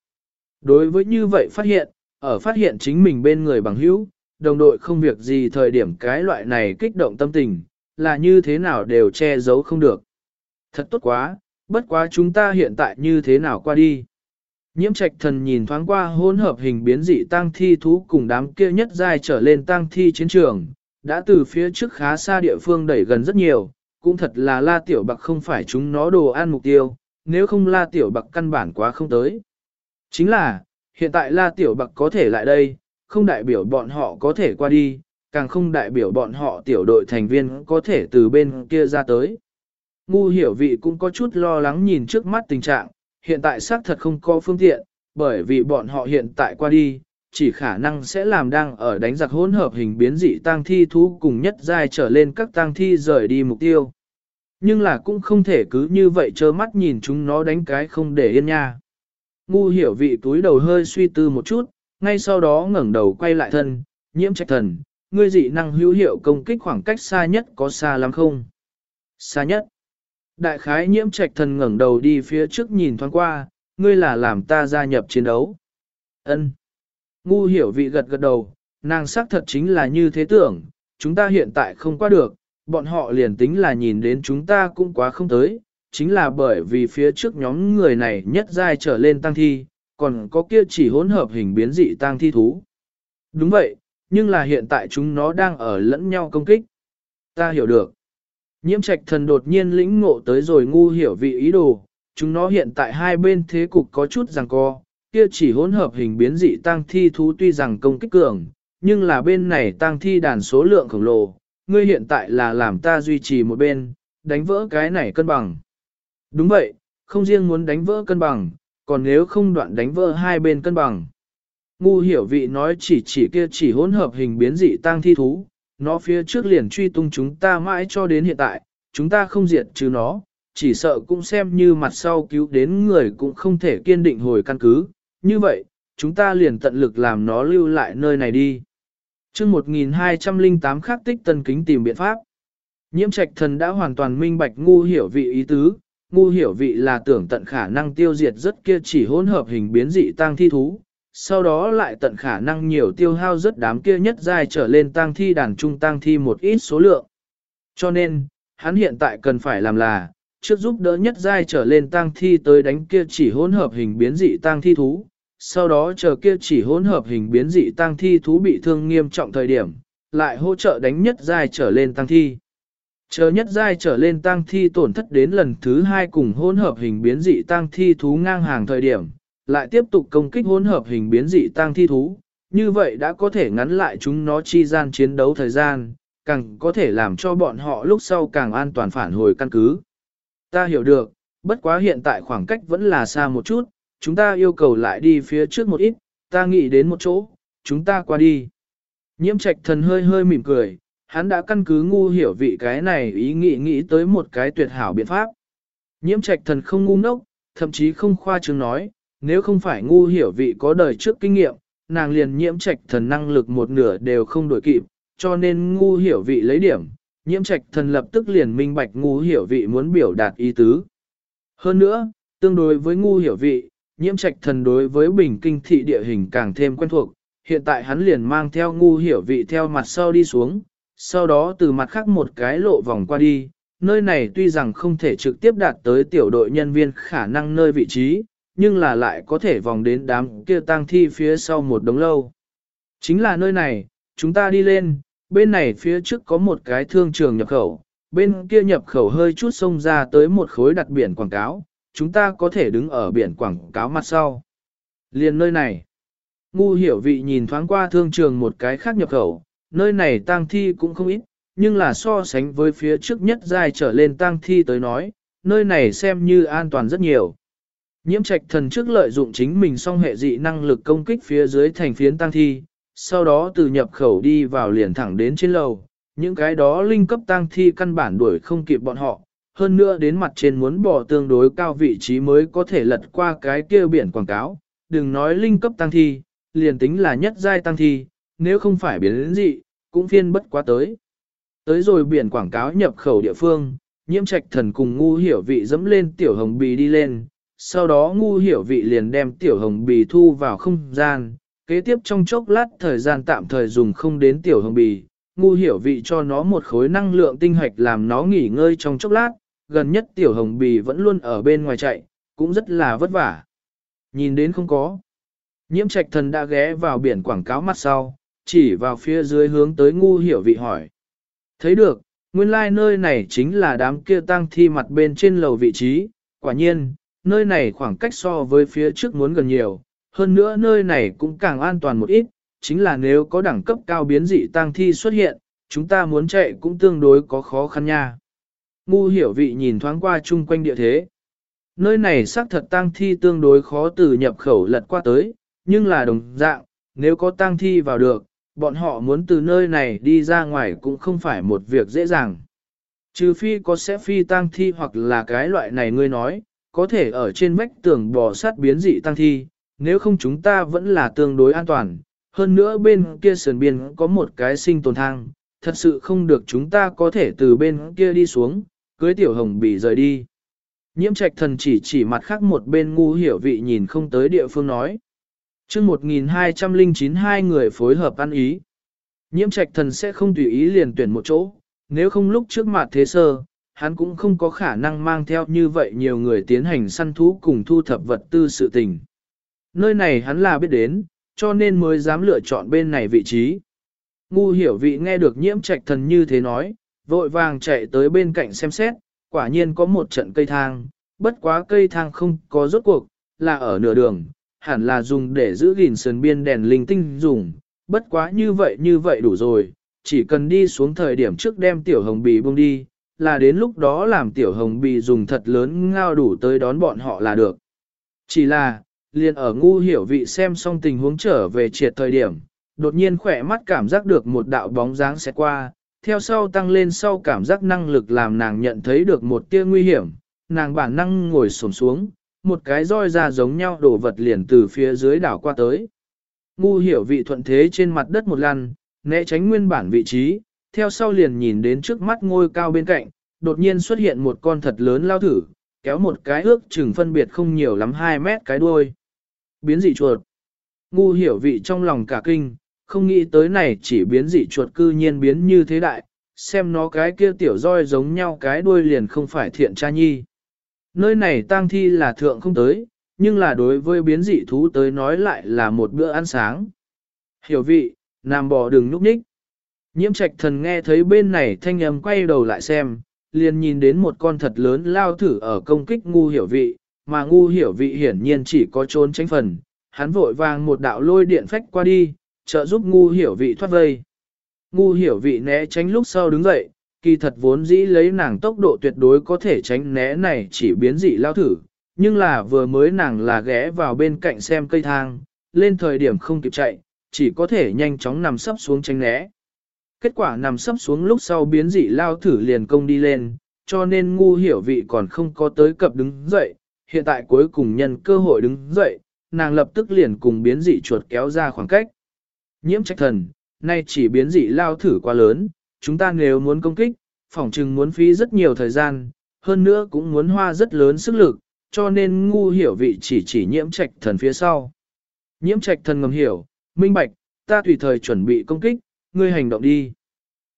Đối với như vậy phát hiện, ở phát hiện chính mình bên người bằng hữu, đồng đội không việc gì thời điểm cái loại này kích động tâm tình, là như thế nào đều che giấu không được. Thật tốt quá, bất quá chúng ta hiện tại như thế nào qua đi. Nhiễm trạch thần nhìn thoáng qua hỗn hợp hình biến dị tăng thi thú cùng đám kia nhất dài trở lên tăng thi chiến trường, đã từ phía trước khá xa địa phương đẩy gần rất nhiều, cũng thật là la tiểu bạc không phải chúng nó đồ ăn mục tiêu, nếu không la tiểu bạc căn bản quá không tới. Chính là, hiện tại la tiểu bạc có thể lại đây, không đại biểu bọn họ có thể qua đi, càng không đại biểu bọn họ tiểu đội thành viên có thể từ bên kia ra tới. Ngu hiểu vị cũng có chút lo lắng nhìn trước mắt tình trạng, hiện tại xác thật không có phương tiện, bởi vì bọn họ hiện tại qua đi, chỉ khả năng sẽ làm đang ở đánh giặc hỗn hợp hình biến dị tang thi thú cùng nhất giai trở lên các tang thi rời đi mục tiêu. Nhưng là cũng không thể cứ như vậy trơ mắt nhìn chúng nó đánh cái không để yên nha. Ngu hiểu vị túi đầu hơi suy tư một chút, ngay sau đó ngẩng đầu quay lại thân, nhiễm trạch thần, ngươi dị năng hữu hiệu công kích khoảng cách xa nhất có xa lắm không? Xa nhất. Đại khái nhiễm trạch thần ngẩng đầu đi phía trước nhìn thoáng qua, ngươi là làm ta gia nhập chiến đấu. Ân. Ngu hiểu vị gật gật đầu, nàng xác thật chính là như thế tưởng, chúng ta hiện tại không qua được, bọn họ liền tính là nhìn đến chúng ta cũng quá không tới, chính là bởi vì phía trước nhóm người này nhất giai trở lên tăng thi, còn có kia chỉ hỗn hợp hình biến dị tăng thi thú. Đúng vậy, nhưng là hiện tại chúng nó đang ở lẫn nhau công kích. Ta hiểu được. Nhiễm trạch thần đột nhiên lĩnh ngộ tới rồi ngu hiểu vị ý đồ, chúng nó hiện tại hai bên thế cục có chút rằng co, kia chỉ hỗn hợp hình biến dị tăng thi thú tuy rằng công kích cường, nhưng là bên này tăng thi đàn số lượng khổng lồ, ngươi hiện tại là làm ta duy trì một bên, đánh vỡ cái này cân bằng. Đúng vậy, không riêng muốn đánh vỡ cân bằng, còn nếu không đoạn đánh vỡ hai bên cân bằng. Ngu hiểu vị nói chỉ chỉ kia chỉ hỗn hợp hình biến dị tăng thi thú, nó phía trước liền truy tung chúng ta mãi cho đến hiện tại, chúng ta không diệt trừ nó, chỉ sợ cũng xem như mặt sau cứu đến người cũng không thể kiên định hồi căn cứ, như vậy, chúng ta liền tận lực làm nó lưu lại nơi này đi chương 1208 khắc tích tân kính tìm biện pháp. Nhiễm trạch thần đã hoàn toàn minh bạch ngu hiểu vị ý tứ, ngu hiểu vị là tưởng tận khả năng tiêu diệt rất kia chỉ hỗn hợp hình biến dị tăng thi thú, sau đó lại tận khả năng nhiều tiêu hao rất đám kia nhất dài trở lên tăng thi đàn trung tăng thi một ít số lượng. Cho nên, hắn hiện tại cần phải làm là, trước giúp đỡ nhất giai trở lên tăng thi tới đánh kia chỉ hỗn hợp hình biến dị tăng thi thú, sau đó chờ kia chỉ hỗn hợp hình biến dị tăng thi thú bị thương nghiêm trọng thời điểm, lại hỗ trợ đánh nhất giai trở lên tăng thi. Chờ nhất giai trở lên tăng thi tổn thất đến lần thứ hai cùng hỗn hợp hình biến dị tăng thi thú ngang hàng thời điểm, lại tiếp tục công kích hỗn hợp hình biến dị tăng thi thú, như vậy đã có thể ngắn lại chúng nó chi gian chiến đấu thời gian, càng có thể làm cho bọn họ lúc sau càng an toàn phản hồi căn cứ. Ta hiểu được, bất quá hiện tại khoảng cách vẫn là xa một chút, chúng ta yêu cầu lại đi phía trước một ít, ta nghĩ đến một chỗ, chúng ta qua đi. Nhiễm trạch thần hơi hơi mỉm cười, hắn đã căn cứ ngu hiểu vị cái này ý nghĩ nghĩ tới một cái tuyệt hảo biện pháp. Nhiễm trạch thần không ngu ngốc, thậm chí không khoa trương nói, nếu không phải ngu hiểu vị có đời trước kinh nghiệm, nàng liền nhiễm trạch thần năng lực một nửa đều không đổi kịp, cho nên ngu hiểu vị lấy điểm, nhiễm trạch thần lập tức liền minh bạch ngu hiểu vị muốn biểu đạt ý tứ. Hơn nữa, tương đối với ngu hiểu vị, nhiễm trạch thần đối với bình kinh thị địa hình càng thêm quen thuộc, hiện tại hắn liền mang theo ngu hiểu vị theo mặt sau đi xuống, sau đó từ mặt khác một cái lộ vòng qua đi, nơi này tuy rằng không thể trực tiếp đạt tới tiểu đội nhân viên khả năng nơi vị trí, nhưng là lại có thể vòng đến đám kia tang thi phía sau một đống lâu. Chính là nơi này, chúng ta đi lên, bên này phía trước có một cái thương trường nhập khẩu, bên kia nhập khẩu hơi chút xông ra tới một khối đặt biển quảng cáo, chúng ta có thể đứng ở biển quảng cáo mặt sau. Liền nơi này, ngu hiểu vị nhìn thoáng qua thương trường một cái khác nhập khẩu, nơi này tang thi cũng không ít, nhưng là so sánh với phía trước nhất dài trở lên tang thi tới nói, nơi này xem như an toàn rất nhiều. Nhiễm trạch thần trước lợi dụng chính mình song hệ dị năng lực công kích phía dưới thành phiến tăng thi, sau đó từ nhập khẩu đi vào liền thẳng đến trên lầu, những cái đó linh cấp tăng thi căn bản đuổi không kịp bọn họ, hơn nữa đến mặt trên muốn bỏ tương đối cao vị trí mới có thể lật qua cái kia biển quảng cáo, đừng nói linh cấp tăng thi, liền tính là nhất giai tăng thi, nếu không phải biến đến dị, cũng phiên bất quá tới. Tới rồi biển quảng cáo nhập khẩu địa phương, nhiễm trạch thần cùng ngu hiểu vị dẫm lên tiểu hồng bì đi lên, sau đó ngu hiểu vị liền đem tiểu hồng bì thu vào không gian, kế tiếp trong chốc lát thời gian tạm thời dùng không đến tiểu hồng bì, ngu hiểu vị cho nó một khối năng lượng tinh hoạch làm nó nghỉ ngơi trong chốc lát, gần nhất tiểu hồng bì vẫn luôn ở bên ngoài chạy, cũng rất là vất vả. Nhìn đến không có. Nhiễm trạch thần đã ghé vào biển quảng cáo mặt sau, chỉ vào phía dưới hướng tới ngu hiểu vị hỏi. Thấy được, nguyên lai like nơi này chính là đám kia tăng thi mặt bên trên lầu vị trí, quả nhiên, nơi này khoảng cách so với phía trước muốn gần nhiều, hơn nữa nơi này cũng càng an toàn một ít, chính là nếu có đẳng cấp cao biến dị tăng thi xuất hiện, chúng ta muốn chạy cũng tương đối có khó khăn nha. Ngu hiểu vị nhìn thoáng qua chung quanh địa thế. Nơi này xác thật tang thi tương đối khó từ nhập khẩu lật qua tới, nhưng là đồng dạng, nếu có tang thi vào được, bọn họ muốn từ nơi này đi ra ngoài cũng không phải một việc dễ dàng. Trừ phi có sẽ phi tang thi hoặc là cái loại này ngươi nói, có thể ở trên vách tường bò sát biến dị tang thi, nếu không chúng ta vẫn là tương đối an toàn. Hơn nữa bên kia sườn biên có một cái sinh tồn thang, thật sự không được chúng ta có thể từ bên kia đi xuống, cưới tiểu hồng bì rời đi. Nhiễm trạch thần chỉ chỉ mặt khác một bên ngu hiểu vị nhìn không tới địa phương nói. chương 1209 hai người phối hợp ăn ý. Nhiễm trạch thần sẽ không tùy ý liền tuyển một chỗ, nếu không lúc trước mặt thế sơ, hắn cũng không có khả năng mang theo như vậy nhiều người tiến hành săn thú cùng thu thập vật tư sự tình. Nơi này hắn là biết đến, cho nên mới dám lựa chọn bên này vị trí. Ngu hiểu vị nghe được nhiễm trạch thần như thế nói, vội vàng chạy tới bên cạnh xem xét, quả nhiên có một trận cây thang, bất quá cây thang không có rốt cuộc, là ở nửa đường, hẳn là dùng để giữ gìn sườn biên đèn linh tinh dùng, bất quá như vậy như vậy đủ rồi, chỉ cần đi xuống thời điểm trước đem tiểu hồng bì buông đi, là đến lúc đó làm tiểu hồng bì dùng thật lớn ngao đủ tới đón bọn họ là được. Chỉ là, liền ở ngu hiểu vị xem xong tình huống trở về triệt thời điểm, đột nhiên khỏe mắt cảm giác được một đạo bóng dáng sẽ qua, theo sau tăng lên sau cảm giác năng lực làm nàng nhận thấy được một tia nguy hiểm, nàng bản năng ngồi xổm xuống, một cái roi ra giống nhau đổ vật liền từ phía dưới đảo qua tới. Ngu hiểu vị thuận thế trên mặt đất một lần, né tránh nguyên bản vị trí, theo sau liền nhìn đến trước mắt ngôi cao bên cạnh, đột nhiên xuất hiện một con thật lớn lao thử, kéo một cái ước chừng phân biệt không nhiều lắm 2 mét cái đuôi. Biến dị chuột. Ngu hiểu vị trong lòng cả kinh, không nghĩ tới này chỉ biến dị chuột cư nhiên biến như thế đại, xem nó cái kia tiểu roi giống nhau cái đuôi liền không phải thiện cha nhi. Nơi này tang thi là thượng không tới, nhưng là đối với biến dị thú tới nói lại là một bữa ăn sáng. Hiểu vị, nam bò đừng núp ních. Nhiễm trạch thần nghe thấy bên này thanh âm quay đầu lại xem, liền nhìn đến một con thật lớn lao thử ở công kích ngu hiểu vị, mà ngu hiểu vị hiển nhiên chỉ có trốn tránh phần. Hắn vội vàng một đạo lôi điện phách qua đi, trợ giúp ngu hiểu vị thoát vây. Ngu hiểu vị né tránh lúc sau đứng dậy, kỳ thật vốn dĩ lấy nàng tốc độ tuyệt đối có thể tránh né này chỉ biến dị lao thử, nhưng là vừa mới nàng là ghé vào bên cạnh xem cây thang, lên thời điểm không kịp chạy, chỉ có thể nhanh chóng nằm sấp xuống tránh né. Kết quả nằm sấp xuống lúc sau biến dị lao thử liền công đi lên, cho nên ngu hiểu vị còn không có tới cập đứng dậy, hiện tại cuối cùng nhân cơ hội đứng dậy, nàng lập tức liền cùng biến dị chuột kéo ra khoảng cách. Nhiễm trách thần, nay chỉ biến dị lao thử quá lớn, chúng ta nếu muốn công kích, phỏng chừng muốn phí rất nhiều thời gian, hơn nữa cũng muốn hoa rất lớn sức lực, cho nên ngu hiểu vị chỉ chỉ nhiễm trạch thần phía sau. Nhiễm trạch thần ngầm hiểu, minh bạch, ta tùy thời chuẩn bị công kích, ngươi hành động đi.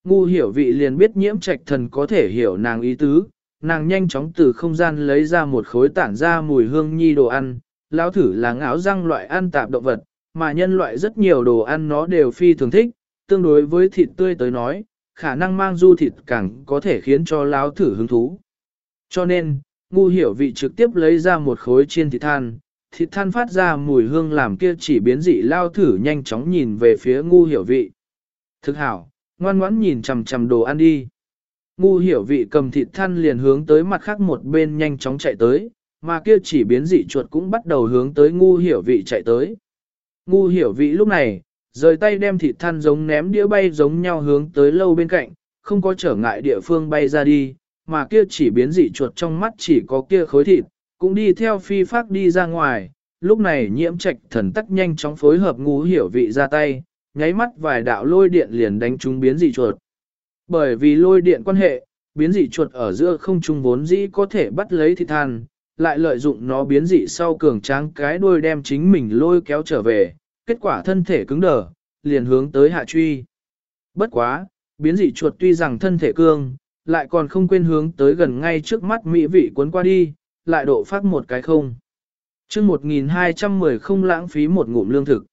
Ngu hiểu vị liền biết nhiễm trạch thần có thể hiểu nàng ý tứ, nàng nhanh chóng từ không gian lấy ra một khối tản ra mùi hương nhi đồ ăn, lão thử là ngáo răng loại ăn tạp động vật, mà nhân loại rất nhiều đồ ăn nó đều phi thường thích, tương đối với thịt tươi tới nói, khả năng mang du thịt càng có thể khiến cho láo thử hứng thú. Cho nên, ngu hiểu vị trực tiếp lấy ra một khối chiên thịt than, thịt than phát ra mùi hương làm kia chỉ biến dị lao thử nhanh chóng nhìn về phía ngu hiểu vị. Thực hảo, ngoan ngoãn nhìn chằm chằm đồ ăn đi. Ngu hiểu vị cầm thịt than liền hướng tới mặt khác một bên nhanh chóng chạy tới, mà kia chỉ biến dị chuột cũng bắt đầu hướng tới ngu hiểu vị chạy tới. Ngu hiểu vị lúc này, rời tay đem thịt than giống ném đĩa bay giống nhau hướng tới lâu bên cạnh, không có trở ngại địa phương bay ra đi, mà kia chỉ biến dị chuột trong mắt chỉ có kia khối thịt, cũng đi theo phi phát đi ra ngoài. Lúc này nhiễm trạch thần tắc nhanh chóng phối hợp ngu hiểu vị ra tay, nháy mắt vài đạo lôi điện liền đánh trúng biến dị chuột. Bởi vì lôi điện quan hệ, biến dị chuột ở giữa không trung vốn dĩ có thể bắt lấy thịt than, lại lợi dụng nó biến dị sau cường tráng cái đuôi đem chính mình lôi kéo trở về, kết quả thân thể cứng đờ, liền hướng tới hạ truy. Bất quá, biến dị chuột tuy rằng thân thể cương, lại còn không quên hướng tới gần ngay trước mắt mỹ vị cuốn qua đi, lại độ phát một cái không. chương 1210 không lãng phí một ngụm lương thực.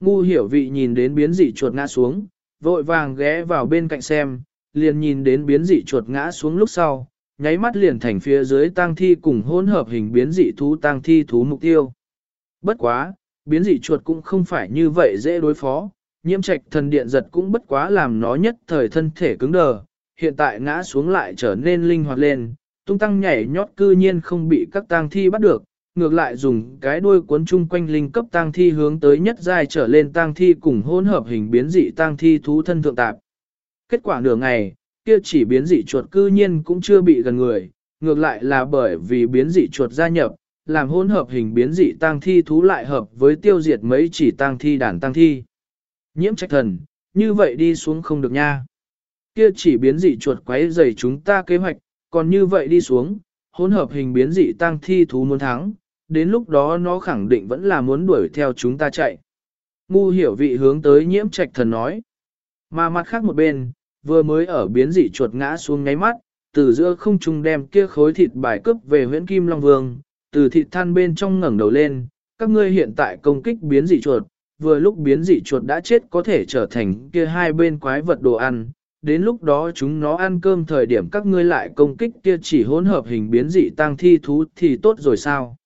Ngu hiểu vị nhìn đến biến dị chuột ngã xuống, vội vàng ghé vào bên cạnh xem, liền nhìn đến biến dị chuột ngã xuống lúc sau, nháy mắt liền thành phía dưới tang thi cùng hỗn hợp hình biến dị thú tang thi thú mục tiêu. Bất quá, biến dị chuột cũng không phải như vậy dễ đối phó, nhiễm trạch thần điện giật cũng bất quá làm nó nhất thời thân thể cứng đờ, hiện tại ngã xuống lại trở nên linh hoạt lên, tung tăng nhảy nhót cư nhiên không bị các tang thi bắt được, ngược lại dùng cái đuôi cuốn chung quanh linh cấp tang thi hướng tới nhất giai trở lên tang thi cùng hỗn hợp hình biến dị tang thi thú thân thượng tạp. Kết quả nửa ngày, kia chỉ biến dị chuột cư nhiên cũng chưa bị gần người, ngược lại là bởi vì biến dị chuột gia nhập, làm hỗn hợp hình biến dị tang thi thú lại hợp với tiêu diệt mấy chỉ tang thi đàn tang thi. Nhiễm trách thần, như vậy đi xuống không được nha. Kia chỉ biến dị chuột quấy rầy chúng ta kế hoạch, còn như vậy đi xuống, hỗn hợp hình biến dị tăng thi thú muốn thắng, đến lúc đó nó khẳng định vẫn là muốn đuổi theo chúng ta chạy. Ngu hiểu vị hướng tới nhiễm trạch thần nói. Mà mặt khác một bên, vừa mới ở biến dị chuột ngã xuống ngáy mắt, từ giữa không trung đem kia khối thịt bài cướp về huyễn Kim Long Vương, từ thịt than bên trong ngẩng đầu lên, các ngươi hiện tại công kích biến dị chuột, vừa lúc biến dị chuột đã chết có thể trở thành kia hai bên quái vật đồ ăn, đến lúc đó chúng nó ăn cơm thời điểm các ngươi lại công kích kia chỉ hỗn hợp hình biến dị tăng thi thú thì tốt rồi sao.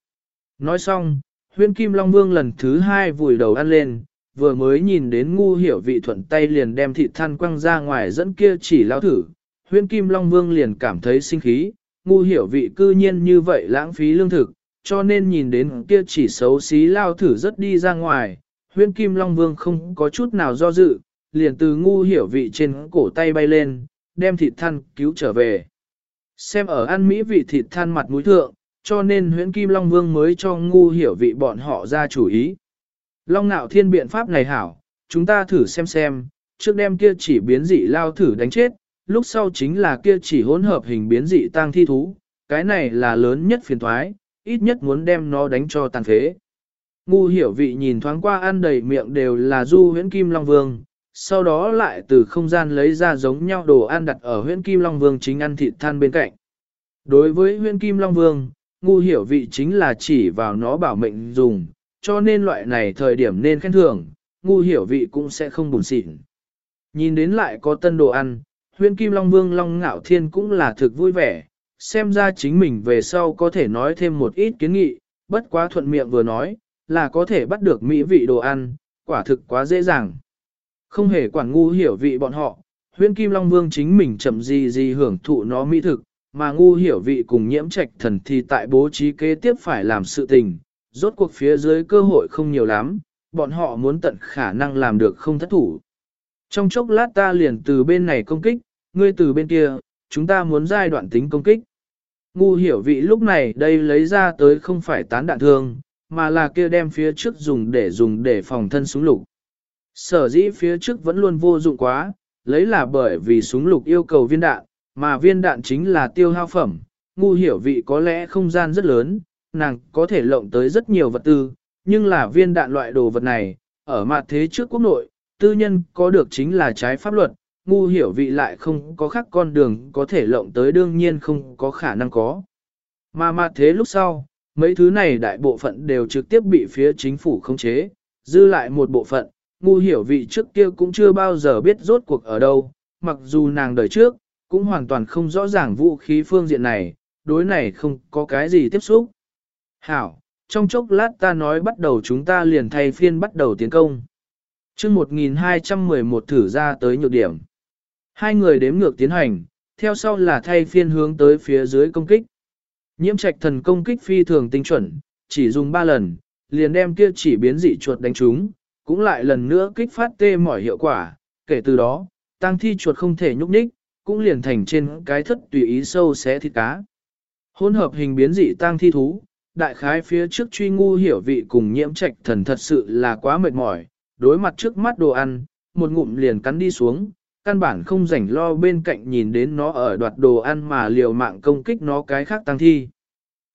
Nói xong, huyễn kim long vương lần thứ hai vùi đầu ăn lên, vừa mới nhìn đến ngu hiểu vị thuận tay liền đem thịt than quăng ra ngoài dẫn kia chỉ lao thử, huyên kim long vương liền cảm thấy sinh khí, ngu hiểu vị cư nhiên như vậy lãng phí lương thực, cho nên nhìn đến kia chỉ xấu xí lao thử rất đi ra ngoài, huyên kim long vương không có chút nào do dự, liền từ ngu hiểu vị trên cổ tay bay lên, đem thịt than cứu trở về. Xem ở ăn mỹ vị thịt than mặt mũi thượng, cho nên huyễn kim long vương mới cho ngu hiểu vị bọn họ ra chủ ý. Long nạo thiên biện pháp này hảo, chúng ta thử xem xem, trước đem kia chỉ biến dị lao thử đánh chết, lúc sau chính là kia chỉ hỗn hợp hình biến dị tang thi thú, cái này là lớn nhất phiền thoái, ít nhất muốn đem nó đánh cho tàn phế. Ngu hiểu vị nhìn thoáng qua ăn đầy miệng đều là du huyễn kim long vương, sau đó lại từ không gian lấy ra giống nhau đồ ăn đặt ở huyễn kim long vương chính ăn thịt than bên cạnh. Đối với huyễn kim long vương, ngu hiểu vị chính là chỉ vào nó bảo mệnh dùng, cho nên loại này thời điểm nên khen thưởng, ngu hiểu vị cũng sẽ không buồn xịn. Nhìn đến lại có tân đồ ăn, huyện kim long vương long ngạo thiên cũng là thực vui vẻ, xem ra chính mình về sau có thể nói thêm một ít kiến nghị, bất quá thuận miệng vừa nói, là có thể bắt được mỹ vị đồ ăn, quả thực quá dễ dàng. Không hề quản ngu hiểu vị bọn họ, huyện kim long vương chính mình chậm gì gì hưởng thụ nó mỹ thực, mà ngu hiểu vị cùng nhiễm trạch thần thì tại bố trí kế tiếp phải làm sự tình, rốt cuộc phía dưới cơ hội không nhiều lắm, bọn họ muốn tận khả năng làm được không thất thủ. Trong chốc lát ta liền từ bên này công kích, ngươi từ bên kia, chúng ta muốn giai đoạn tính công kích. Ngu hiểu vị lúc này đây lấy ra tới không phải tán đạn thương, mà là kia đem phía trước dùng để dùng để phòng thân súng lục. Sở dĩ phía trước vẫn luôn vô dụng quá, lấy là bởi vì súng lục yêu cầu viên đạn, mà viên đạn chính là tiêu hao phẩm. Ngu hiểu vị có lẽ không gian rất lớn, nàng có thể lộng tới rất nhiều vật tư, nhưng là viên đạn loại đồ vật này, ở mặt thế trước quốc nội, tư nhân có được chính là trái pháp luật, ngu hiểu vị lại không có khác con đường có thể lộng tới đương nhiên không có khả năng có. Mà mặt thế lúc sau, mấy thứ này đại bộ phận đều trực tiếp bị phía chính phủ khống chế, dư lại một bộ phận, ngu hiểu vị trước kia cũng chưa bao giờ biết rốt cuộc ở đâu, mặc dù nàng đời trước, cũng hoàn toàn không rõ ràng vũ khí phương diện này, đối này không có cái gì tiếp xúc. Hảo, trong chốc lát ta nói bắt đầu chúng ta liền thay phiên bắt đầu tiến công. chương 1211 thử ra tới nhược điểm. Hai người đếm ngược tiến hành, theo sau là thay phiên hướng tới phía dưới công kích. Nhiễm trạch thần công kích phi thường tinh chuẩn, chỉ dùng 3 lần, liền đem kia chỉ biến dị chuột đánh trúng, cũng lại lần nữa kích phát tê mỏi hiệu quả, kể từ đó, tăng thi chuột không thể nhúc nhích, cũng liền thành trên cái thất tùy ý sâu xé thịt cá. Hỗn hợp hình biến dị tăng thi thú, đại khái phía trước truy ngu hiểu vị cùng nhiễm trạch thần thật sự là quá mệt mỏi, đối mặt trước mắt đồ ăn, một ngụm liền cắn đi xuống, căn bản không rảnh lo bên cạnh nhìn đến nó ở đoạt đồ ăn mà liều mạng công kích nó cái khác tăng thi.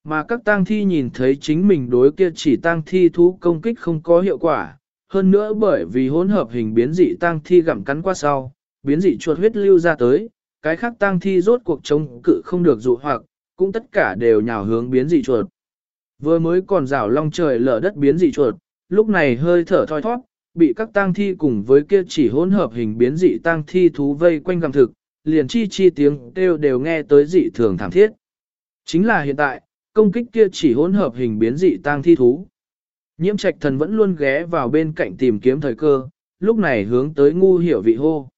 Mà các tang thi nhìn thấy chính mình đối kia chỉ tang thi thú công kích không có hiệu quả, hơn nữa bởi vì hỗn hợp hình biến dị tang thi gặm cắn qua sau, biến dị chuột huyết lưu ra tới, cái khác tang thi rốt cuộc chống cự không được dụ hoặc, cũng tất cả đều nhào hướng biến dị chuột. Vừa mới còn rảo long trời lở đất biến dị chuột, lúc này hơi thở thoi thoát, bị các tang thi cùng với kia chỉ hỗn hợp hình biến dị tang thi thú vây quanh gặm thực, liền chi chi tiếng kêu đều nghe tới dị thường thảm thiết. Chính là hiện tại, công kích kia chỉ hỗn hợp hình biến dị tang thi thú. Nhiễm trạch thần vẫn luôn ghé vào bên cạnh tìm kiếm thời cơ, lúc này hướng tới ngu hiểu vị hô.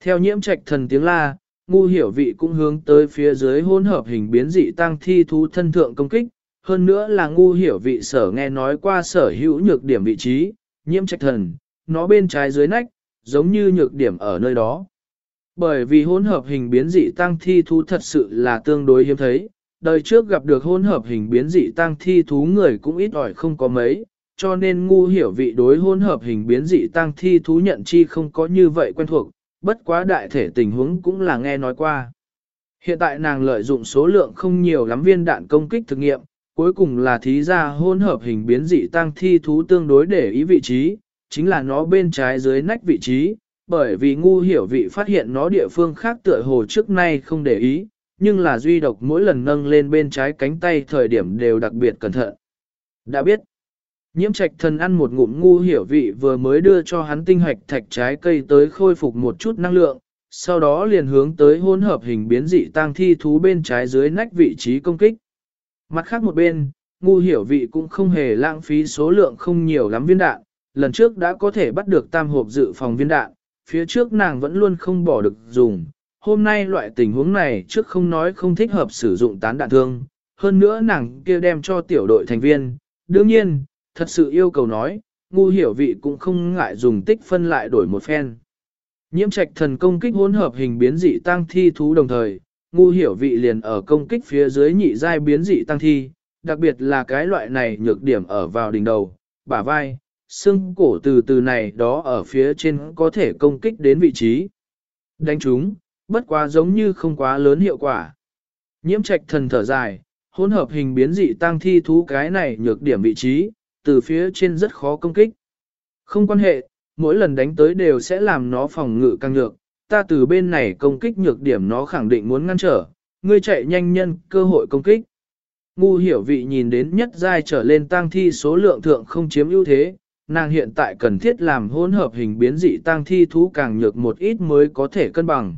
Theo nhiễm trạch thần tiếng la, ngu hiểu vị cũng hướng tới phía dưới hỗn hợp hình biến dị tang thi thú thân thượng công kích, hơn nữa là ngu hiểu vị sở nghe nói qua sở hữu nhược điểm vị trí, nhiễm trạch thần, nó bên trái dưới nách, giống như nhược điểm ở nơi đó. Bởi vì hỗn hợp hình biến dị tăng thi thú thật sự là tương đối hiếm thấy, đời trước gặp được hỗn hợp hình biến dị tăng thi thú người cũng ít ỏi không có mấy, cho nên ngu hiểu vị đối hỗn hợp hình biến dị tăng thi thú nhận chi không có như vậy quen thuộc, bất quá đại thể tình huống cũng là nghe nói qua. Hiện tại nàng lợi dụng số lượng không nhiều lắm viên đạn công kích thực nghiệm, cuối cùng là thí ra hỗn hợp hình biến dị tăng thi thú tương đối để ý vị trí, chính là nó bên trái dưới nách vị trí, bởi vì ngu hiểu vị phát hiện nó địa phương khác tựa hồ trước nay không để ý, nhưng là duy độc mỗi lần nâng lên bên trái cánh tay thời điểm đều đặc biệt cẩn thận. Đã biết, nhiễm trạch thần ăn một ngụm ngu hiểu vị vừa mới đưa cho hắn tinh hoạch thạch trái cây tới khôi phục một chút năng lượng, sau đó liền hướng tới hỗn hợp hình biến dị tăng thi thú bên trái dưới nách vị trí công kích. Mặt khác một bên, ngu hiểu vị cũng không hề lãng phí số lượng không nhiều lắm viên đạn, lần trước đã có thể bắt được tam hộp dự phòng viên đạn, phía trước nàng vẫn luôn không bỏ được dùng. Hôm nay loại tình huống này trước không nói không thích hợp sử dụng tán đạn thương, hơn nữa nàng kia đem cho tiểu đội thành viên. Đương nhiên, thật sự yêu cầu nói, ngu hiểu vị cũng không ngại dùng tích phân lại đổi một phen. Nhiễm trạch thần công kích hỗn hợp hình biến dị tăng thi thú đồng thời, ngu hiểu vị liền ở công kích phía dưới nhị giai biến dị tăng thi, đặc biệt là cái loại này nhược điểm ở vào đỉnh đầu, bả vai, xương cổ từ từ này đó ở phía trên có thể công kích đến vị trí. Đánh chúng, bất quá giống như không quá lớn hiệu quả. Nhiễm trạch thần thở dài, hỗn hợp hình biến dị tăng thi thú cái này nhược điểm vị trí, từ phía trên rất khó công kích. Không quan hệ, mỗi lần đánh tới đều sẽ làm nó phòng ngự căng nhược, ta từ bên này công kích nhược điểm nó khẳng định muốn ngăn trở, ngươi chạy nhanh nhân cơ hội công kích. Ngu hiểu vị nhìn đến nhất giai trở lên tăng thi số lượng thượng không chiếm ưu thế, nàng hiện tại cần thiết làm hỗn hợp hình biến dị tăng thi thú càng nhược một ít mới có thể cân bằng.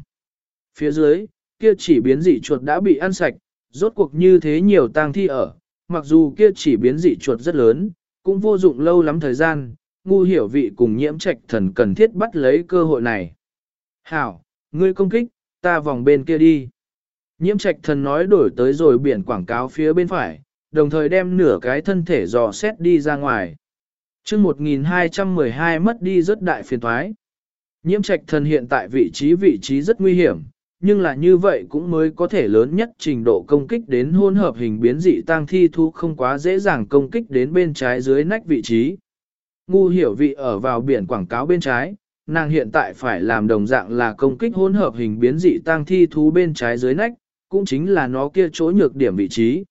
Phía dưới, kia chỉ biến dị chuột đã bị ăn sạch, rốt cuộc như thế nhiều tăng thi ở, mặc dù kia chỉ biến dị chuột rất lớn, cũng vô dụng lâu lắm thời gian, ngu hiểu vị cùng nhiễm trạch thần cần thiết bắt lấy cơ hội này. Hảo, ngươi công kích, ta vòng bên kia đi. Nhiễm trạch thần nói đổi tới rồi biển quảng cáo phía bên phải, đồng thời đem nửa cái thân thể dò xét đi ra ngoài. chương 1212 mất đi rất đại phiền thoái. Nhiễm trạch thần hiện tại vị trí vị trí rất nguy hiểm, nhưng là như vậy cũng mới có thể lớn nhất trình độ công kích đến hôn hợp hình biến dị tăng thi thu không quá dễ dàng công kích đến bên trái dưới nách vị trí. Ngu hiểu vị ở vào biển quảng cáo bên trái, nàng hiện tại phải làm đồng dạng là công kích hỗn hợp hình biến dị tăng thi thú bên trái dưới nách, cũng chính là nó kia chỗ nhược điểm vị trí.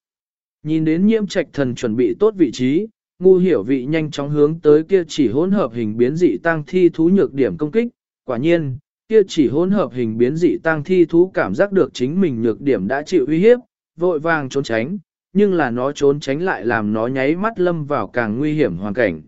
Nhìn đến nhiễm trạch thần chuẩn bị tốt vị trí, ngu hiểu vị nhanh chóng hướng tới kia chỉ hỗn hợp hình biến dị tăng thi thú nhược điểm công kích, quả nhiên, kia chỉ hỗn hợp hình biến dị tăng thi thú cảm giác được chính mình nhược điểm đã chịu uy hiếp, vội vàng trốn tránh, nhưng là nó trốn tránh lại làm nó nháy mắt lâm vào càng nguy hiểm hoàn cảnh.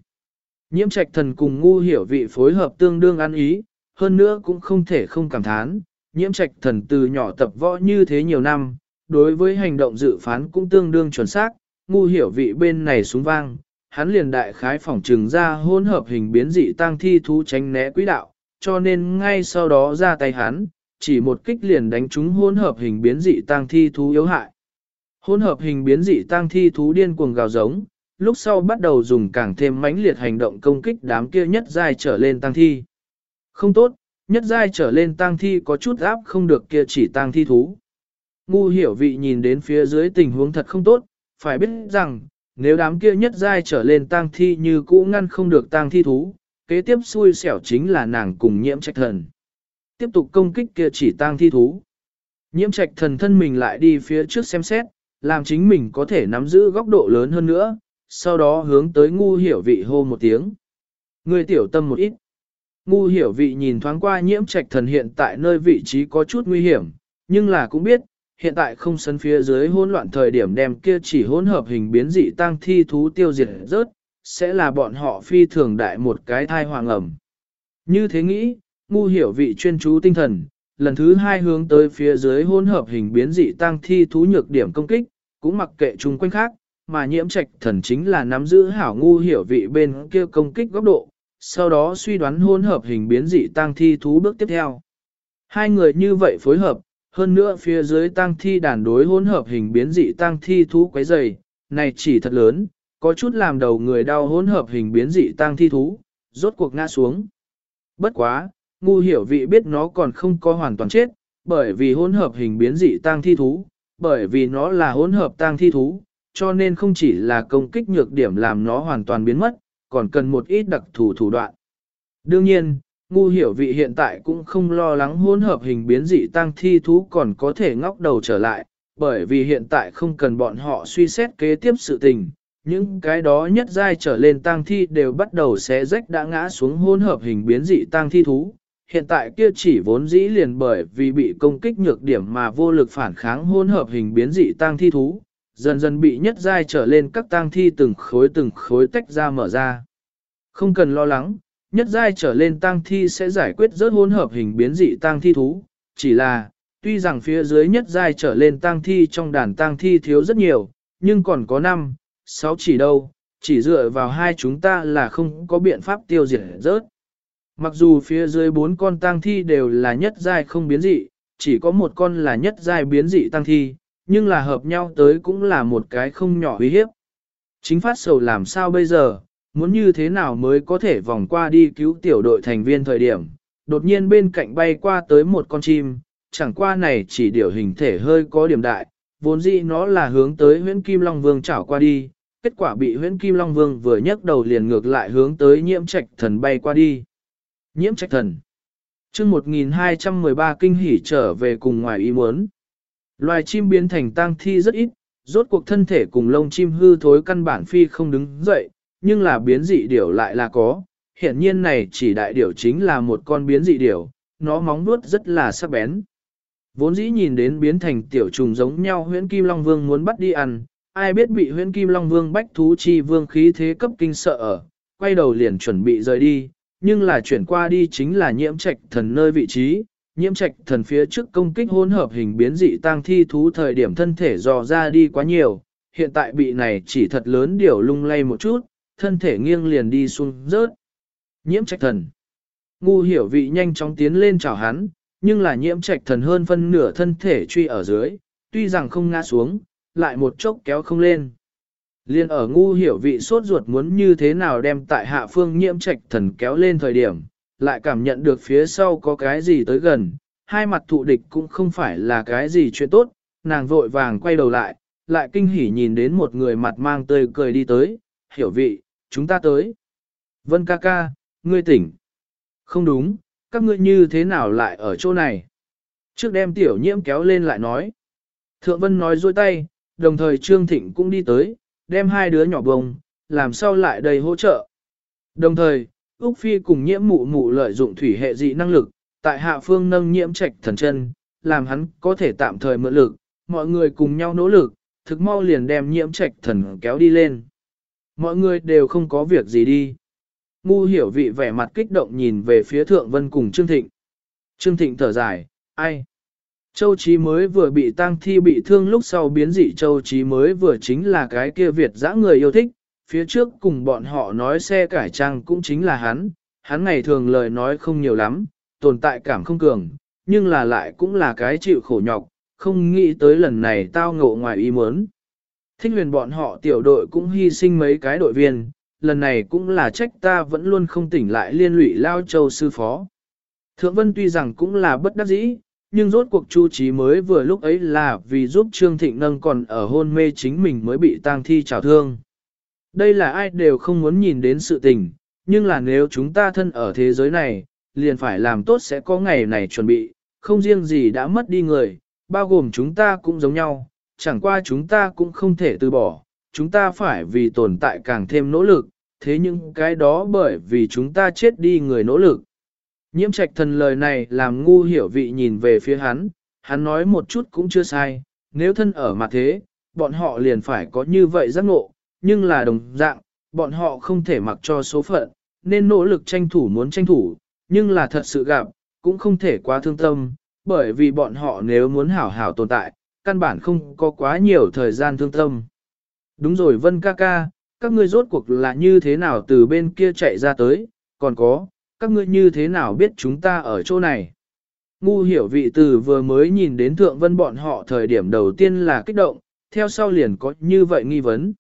Nhiễm trạch thần cùng ngu hiểu vị phối hợp tương đương ăn ý, hơn nữa cũng không thể không cảm thán. Nhiễm trạch thần từ nhỏ tập võ như thế nhiều năm, đối với hành động dự phán cũng tương đương chuẩn xác, ngu hiểu vị bên này xuống vang, hắn liền đại khái phỏng trừng ra hỗn hợp hình biến dị tăng thi thú tránh né quỹ đạo, cho nên ngay sau đó ra tay hắn, chỉ một kích liền đánh trúng hỗn hợp hình biến dị tăng thi thú yếu hại. Hỗn hợp hình biến dị tăng thi thú điên cuồng gào giống, lúc sau bắt đầu dùng càng thêm mãnh liệt hành động công kích đám kia nhất giai trở lên tăng thi. Không tốt, nhất giai trở lên tăng thi có chút áp không được kia chỉ tăng thi thú. Ngu hiểu vị nhìn đến phía dưới tình huống thật không tốt, phải biết rằng, nếu đám kia nhất giai trở lên tăng thi như cũ ngăn không được tăng thi thú, kế tiếp xui xẻo chính là nàng cùng nhiễm trạch thần. Tiếp tục công kích kia chỉ tăng thi thú. Nhiễm trạch thần thân mình lại đi phía trước xem xét, làm chính mình có thể nắm giữ góc độ lớn hơn nữa, sau đó hướng tới ngu hiểu vị hô một tiếng. Người tiểu tâm một ít. Ngu hiểu vị nhìn thoáng qua nhiễm trạch thần hiện tại nơi vị trí có chút nguy hiểm, nhưng là cũng biết, hiện tại không sân phía dưới hỗn loạn thời điểm đem kia chỉ hỗn hợp hình biến dị tăng thi thú tiêu diệt rớt, sẽ là bọn họ phi thường đại một cái thai hoàng ẩm. Như thế nghĩ, ngu hiểu vị chuyên chú tinh thần, lần thứ hai hướng tới phía dưới hỗn hợp hình biến dị tăng thi thú nhược điểm công kích, cũng mặc kệ chung quanh khác, mà nhiễm trạch thần chính là nắm giữ hảo ngu hiểu vị bên kia công kích góc độ, sau đó suy đoán hỗn hợp hình biến dị tăng thi thú bước tiếp theo. Hai người như vậy phối hợp, hơn nữa phía dưới tăng thi đàn đối hỗn hợp hình biến dị tăng thi thú quấy dày, này chỉ thật lớn, có chút làm đầu người đau hỗn hợp hình biến dị tăng thi thú, rốt cuộc ngã xuống. Bất quá, ngu hiểu vị biết nó còn không có hoàn toàn chết, bởi vì hỗn hợp hình biến dị tăng thi thú, bởi vì nó là hỗn hợp tăng thi thú, cho nên không chỉ là công kích nhược điểm làm nó hoàn toàn biến mất, còn cần một ít đặc thù thủ đoạn. Đương nhiên, ngu hiểu vị hiện tại cũng không lo lắng hỗn hợp hình biến dị tăng thi thú còn có thể ngóc đầu trở lại, bởi vì hiện tại không cần bọn họ suy xét kế tiếp sự tình. Những cái đó nhất giai trở lên tăng thi đều bắt đầu xé rách đã ngã xuống hỗn hợp hình biến dị tăng thi thú. Hiện tại kia chỉ vốn dĩ liền bởi vì bị công kích nhược điểm mà vô lực phản kháng hỗn hợp hình biến dị tăng thi thú, dần dần bị nhất giai trở lên các tang thi từng khối từng khối tách ra mở ra. Không cần lo lắng, nhất giai trở lên tang thi sẽ giải quyết rớt hỗn hợp hình biến dị tang thi thú, chỉ là, tuy rằng phía dưới nhất giai trở lên tang thi trong đàn tang thi thiếu rất nhiều, nhưng còn có 5, 6 chỉ đâu, chỉ dựa vào hai chúng ta là không có biện pháp tiêu diệt rớt. Mặc dù phía dưới bốn con tang thi đều là nhất giai không biến dị, chỉ có một con là nhất giai biến dị tang thi, nhưng là hợp nhau tới cũng là một cái không nhỏ uy hiếp. Chính phát sầu làm sao bây giờ, muốn như thế nào mới có thể vòng qua đi cứu tiểu đội thành viên thời điểm. Đột nhiên bên cạnh bay qua tới một con chim, chẳng qua này chỉ điều hình thể hơi có điểm đại, vốn dĩ nó là hướng tới huyễn Kim Long Vương chảo qua đi, kết quả bị huyễn Kim Long Vương vừa nhấc đầu liền ngược lại hướng tới nhiễm trạch thần bay qua đi. Nhiễm trạch thần chương 1213 kinh hỉ trở về cùng ngoài ý muốn. Loài chim biến thành tang thi rất ít, rốt cuộc thân thể cùng lông chim hư thối căn bản phi không đứng dậy, nhưng là biến dị điểu lại là có. Hiện nhiên này chỉ đại điểu chính là một con biến dị điểu, nó móng vuốt rất là sắc bén. Vốn dĩ nhìn đến biến thành tiểu trùng giống nhau huyễn kim long vương muốn bắt đi ăn, ai biết bị huyễn kim long vương bách thú chi vương khí thế cấp kinh sợ ở, quay đầu liền chuẩn bị rời đi, nhưng là chuyển qua đi chính là nhiễm trạch thần nơi vị trí, nhiễm trạch thần phía trước công kích hỗn hợp hình biến dị tăng thi thú thời điểm thân thể dò ra đi quá nhiều, hiện tại bị này chỉ thật lớn điều lung lay một chút, thân thể nghiêng liền đi xuống rớt. Nhiễm trạch thần. Ngu hiểu vị nhanh chóng tiến lên chào hắn, nhưng là nhiễm trạch thần hơn phân nửa thân thể truy ở dưới, tuy rằng không ngã xuống, lại một chốc kéo không lên. Liên ở ngu hiểu vị sốt ruột muốn như thế nào đem tại hạ phương nhiễm trạch thần kéo lên thời điểm, lại cảm nhận được phía sau có cái gì tới gần, hai mặt thụ địch cũng không phải là cái gì chuyện tốt, nàng vội vàng quay đầu lại, lại kinh hỉ nhìn đến một người mặt mang tươi cười đi tới, hiểu vị, chúng ta tới. Vân ca ca, ngươi tỉnh. Không đúng, các ngươi như thế nào lại ở chỗ này? Trước đem tiểu nhiễm kéo lên lại nói. Thượng Vân nói dôi tay, đồng thời Trương Thịnh cũng đi tới, đem hai đứa nhỏ bông, làm sao lại đầy hỗ trợ. Đồng thời, Úc Phi cùng nhiễm mụ mụ lợi dụng thủy hệ dị năng lực, tại hạ phương nâng nhiễm trạch thần chân, làm hắn có thể tạm thời mượn lực, mọi người cùng nhau nỗ lực, thực mau liền đem nhiễm trạch thần kéo đi lên. Mọi người đều không có việc gì đi. Ngu hiểu vị vẻ mặt kích động nhìn về phía Thượng Vân cùng Trương Thịnh. Trương Thịnh thở dài, ai? Châu Chí mới vừa bị tang thi bị thương lúc sau biến dị Châu Chí mới vừa chính là cái kia Việt dã người yêu thích, phía trước cùng bọn họ nói xe cải trang cũng chính là hắn, hắn ngày thường lời nói không nhiều lắm, tồn tại cảm không cường, nhưng là lại cũng là cái chịu khổ nhọc, không nghĩ tới lần này tao ngộ ngoài ý muốn. Thích huyền bọn họ tiểu đội cũng hy sinh mấy cái đội viên, lần này cũng là trách ta vẫn luôn không tỉnh lại liên lụy lao châu sư phó. Thượng Vân tuy rằng cũng là bất đắc dĩ, nhưng rốt cuộc chu trí mới vừa lúc ấy là vì giúp Trương Thịnh Nâng còn ở hôn mê chính mình mới bị tang thi trào thương. Đây là ai đều không muốn nhìn đến sự tình, nhưng là nếu chúng ta thân ở thế giới này, liền phải làm tốt sẽ có ngày này chuẩn bị, không riêng gì đã mất đi người, bao gồm chúng ta cũng giống nhau, chẳng qua chúng ta cũng không thể từ bỏ, chúng ta phải vì tồn tại càng thêm nỗ lực, thế nhưng cái đó bởi vì chúng ta chết đi người nỗ lực. Nhiễm trạch thần lời này làm ngu hiểu vị nhìn về phía hắn, hắn nói một chút cũng chưa sai, nếu thân ở mặt thế, bọn họ liền phải có như vậy giác ngộ, nhưng là đồng dạng, bọn họ không thể mặc cho số phận, nên nỗ lực tranh thủ muốn tranh thủ, nhưng là thật sự gặp, cũng không thể quá thương tâm, bởi vì bọn họ nếu muốn hảo hảo tồn tại, căn bản không có quá nhiều thời gian thương tâm. Đúng rồi Vân ca ca, các ngươi rốt cuộc là như thế nào từ bên kia chạy ra tới, còn có, các ngươi như thế nào biết chúng ta ở chỗ này. Ngu hiểu vị từ vừa mới nhìn đến thượng vân bọn họ thời điểm đầu tiên là kích động, theo sau liền có như vậy nghi vấn.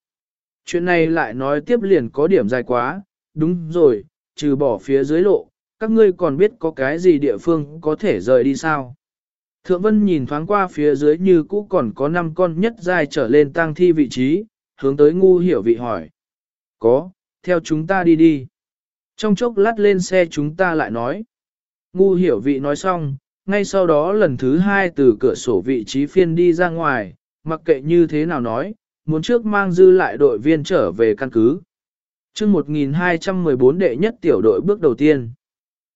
Chuyện này lại nói tiếp liền có điểm dài quá, đúng rồi, trừ bỏ phía dưới lộ, các ngươi còn biết có cái gì địa phương có thể rời đi sao? Thượng Vân nhìn thoáng qua phía dưới như cũ còn có 5 con nhất dài trở lên tăng thi vị trí, hướng tới ngu hiểu vị hỏi. Có, theo chúng ta đi đi. Trong chốc lát lên xe chúng ta lại nói. Ngu hiểu vị nói xong, ngay sau đó lần thứ hai từ cửa sổ vị trí phiên đi ra ngoài, mặc kệ như thế nào nói, muốn trước mang dư lại đội viên trở về căn cứ. chương 1214 đệ nhất tiểu đội bước đầu tiên.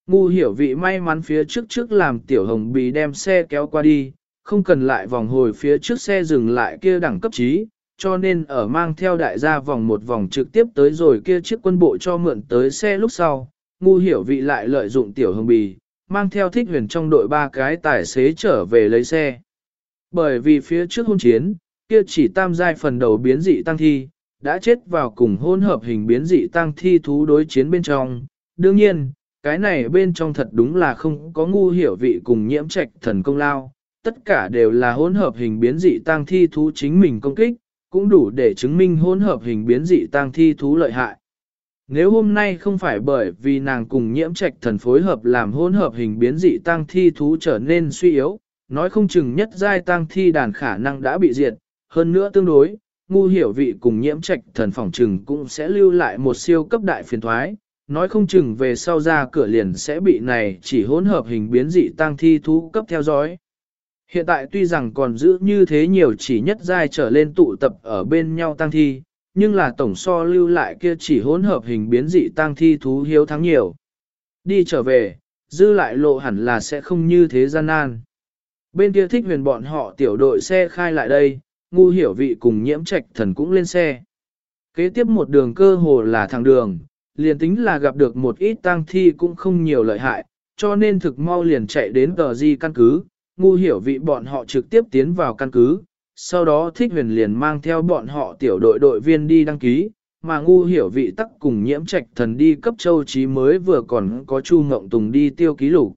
Ngu hiểu vị may mắn phía trước trước làm tiểu hồng bì đem xe kéo qua đi, không cần lại vòng hồi phía trước xe dừng lại kia đẳng cấp trí, cho nên ở mang theo đại gia vòng một vòng trực tiếp tới rồi kia chiếc quân bộ cho mượn tới xe lúc sau, ngu hiểu vị lại lợi dụng tiểu hồng bì, mang theo thích huyền trong đội ba cái tài xế trở về lấy xe. Bởi vì phía trước hôn chiến, kia chỉ tam giai phần đầu biến dị tăng thi, đã chết vào cùng hôn hợp hình biến dị tăng thi thú đối chiến bên trong. Đương nhiên, cái này bên trong thật đúng là không có ngu hiểu vị cùng nhiễm trạch thần công lao, tất cả đều là hỗn hợp hình biến dị tăng thi thú chính mình công kích, cũng đủ để chứng minh hỗn hợp hình biến dị tăng thi thú lợi hại. Nếu hôm nay không phải bởi vì nàng cùng nhiễm trạch thần phối hợp làm hỗn hợp hình biến dị tăng thi thú trở nên suy yếu, nói không chừng nhất giai tăng thi đàn khả năng đã bị diệt, hơn nữa tương đối, ngu hiểu vị cùng nhiễm trạch thần phỏng chừng cũng sẽ lưu lại một siêu cấp đại phiền thoái, nói không chừng về sau ra cửa liền sẽ bị này chỉ hỗn hợp hình biến dị tăng thi thú cấp theo dõi. Hiện tại tuy rằng còn giữ như thế nhiều chỉ nhất giai trở lên tụ tập ở bên nhau tăng thi, nhưng là tổng so lưu lại kia chỉ hỗn hợp hình biến dị tăng thi thú hiếu thắng nhiều. Đi trở về, dư lại lộ hẳn là sẽ không như thế gian nan. Bên kia thích huyền bọn họ tiểu đội xe khai lại đây, ngu hiểu vị cùng nhiễm trạch thần cũng lên xe. Kế tiếp một đường cơ hồ là thẳng đường, liền tính là gặp được một ít tang thi cũng không nhiều lợi hại, cho nên thực mau liền chạy đến tờ di căn cứ, ngu hiểu vị bọn họ trực tiếp tiến vào căn cứ, sau đó thích huyền liền mang theo bọn họ tiểu đội đội viên đi đăng ký, mà ngu hiểu vị tắc cùng nhiễm trạch thần đi cấp châu trí mới vừa còn có chu ngộng tùng đi tiêu ký lục.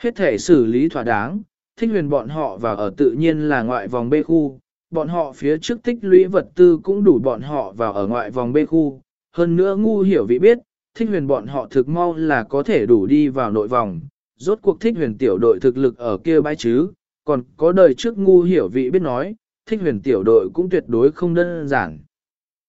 Hết thể xử lý thỏa đáng, thích huyền bọn họ vào ở tự nhiên là ngoại vòng bê khu, bọn họ phía trước tích lũy vật tư cũng đủ bọn họ vào ở ngoại vòng bê khu, hơn nữa ngu hiểu vị biết, thích huyền bọn họ thực mau là có thể đủ đi vào nội vòng, rốt cuộc thích huyền tiểu đội thực lực ở kia bãi chứ, còn có đời trước ngu hiểu vị biết nói, thích huyền tiểu đội cũng tuyệt đối không đơn giản.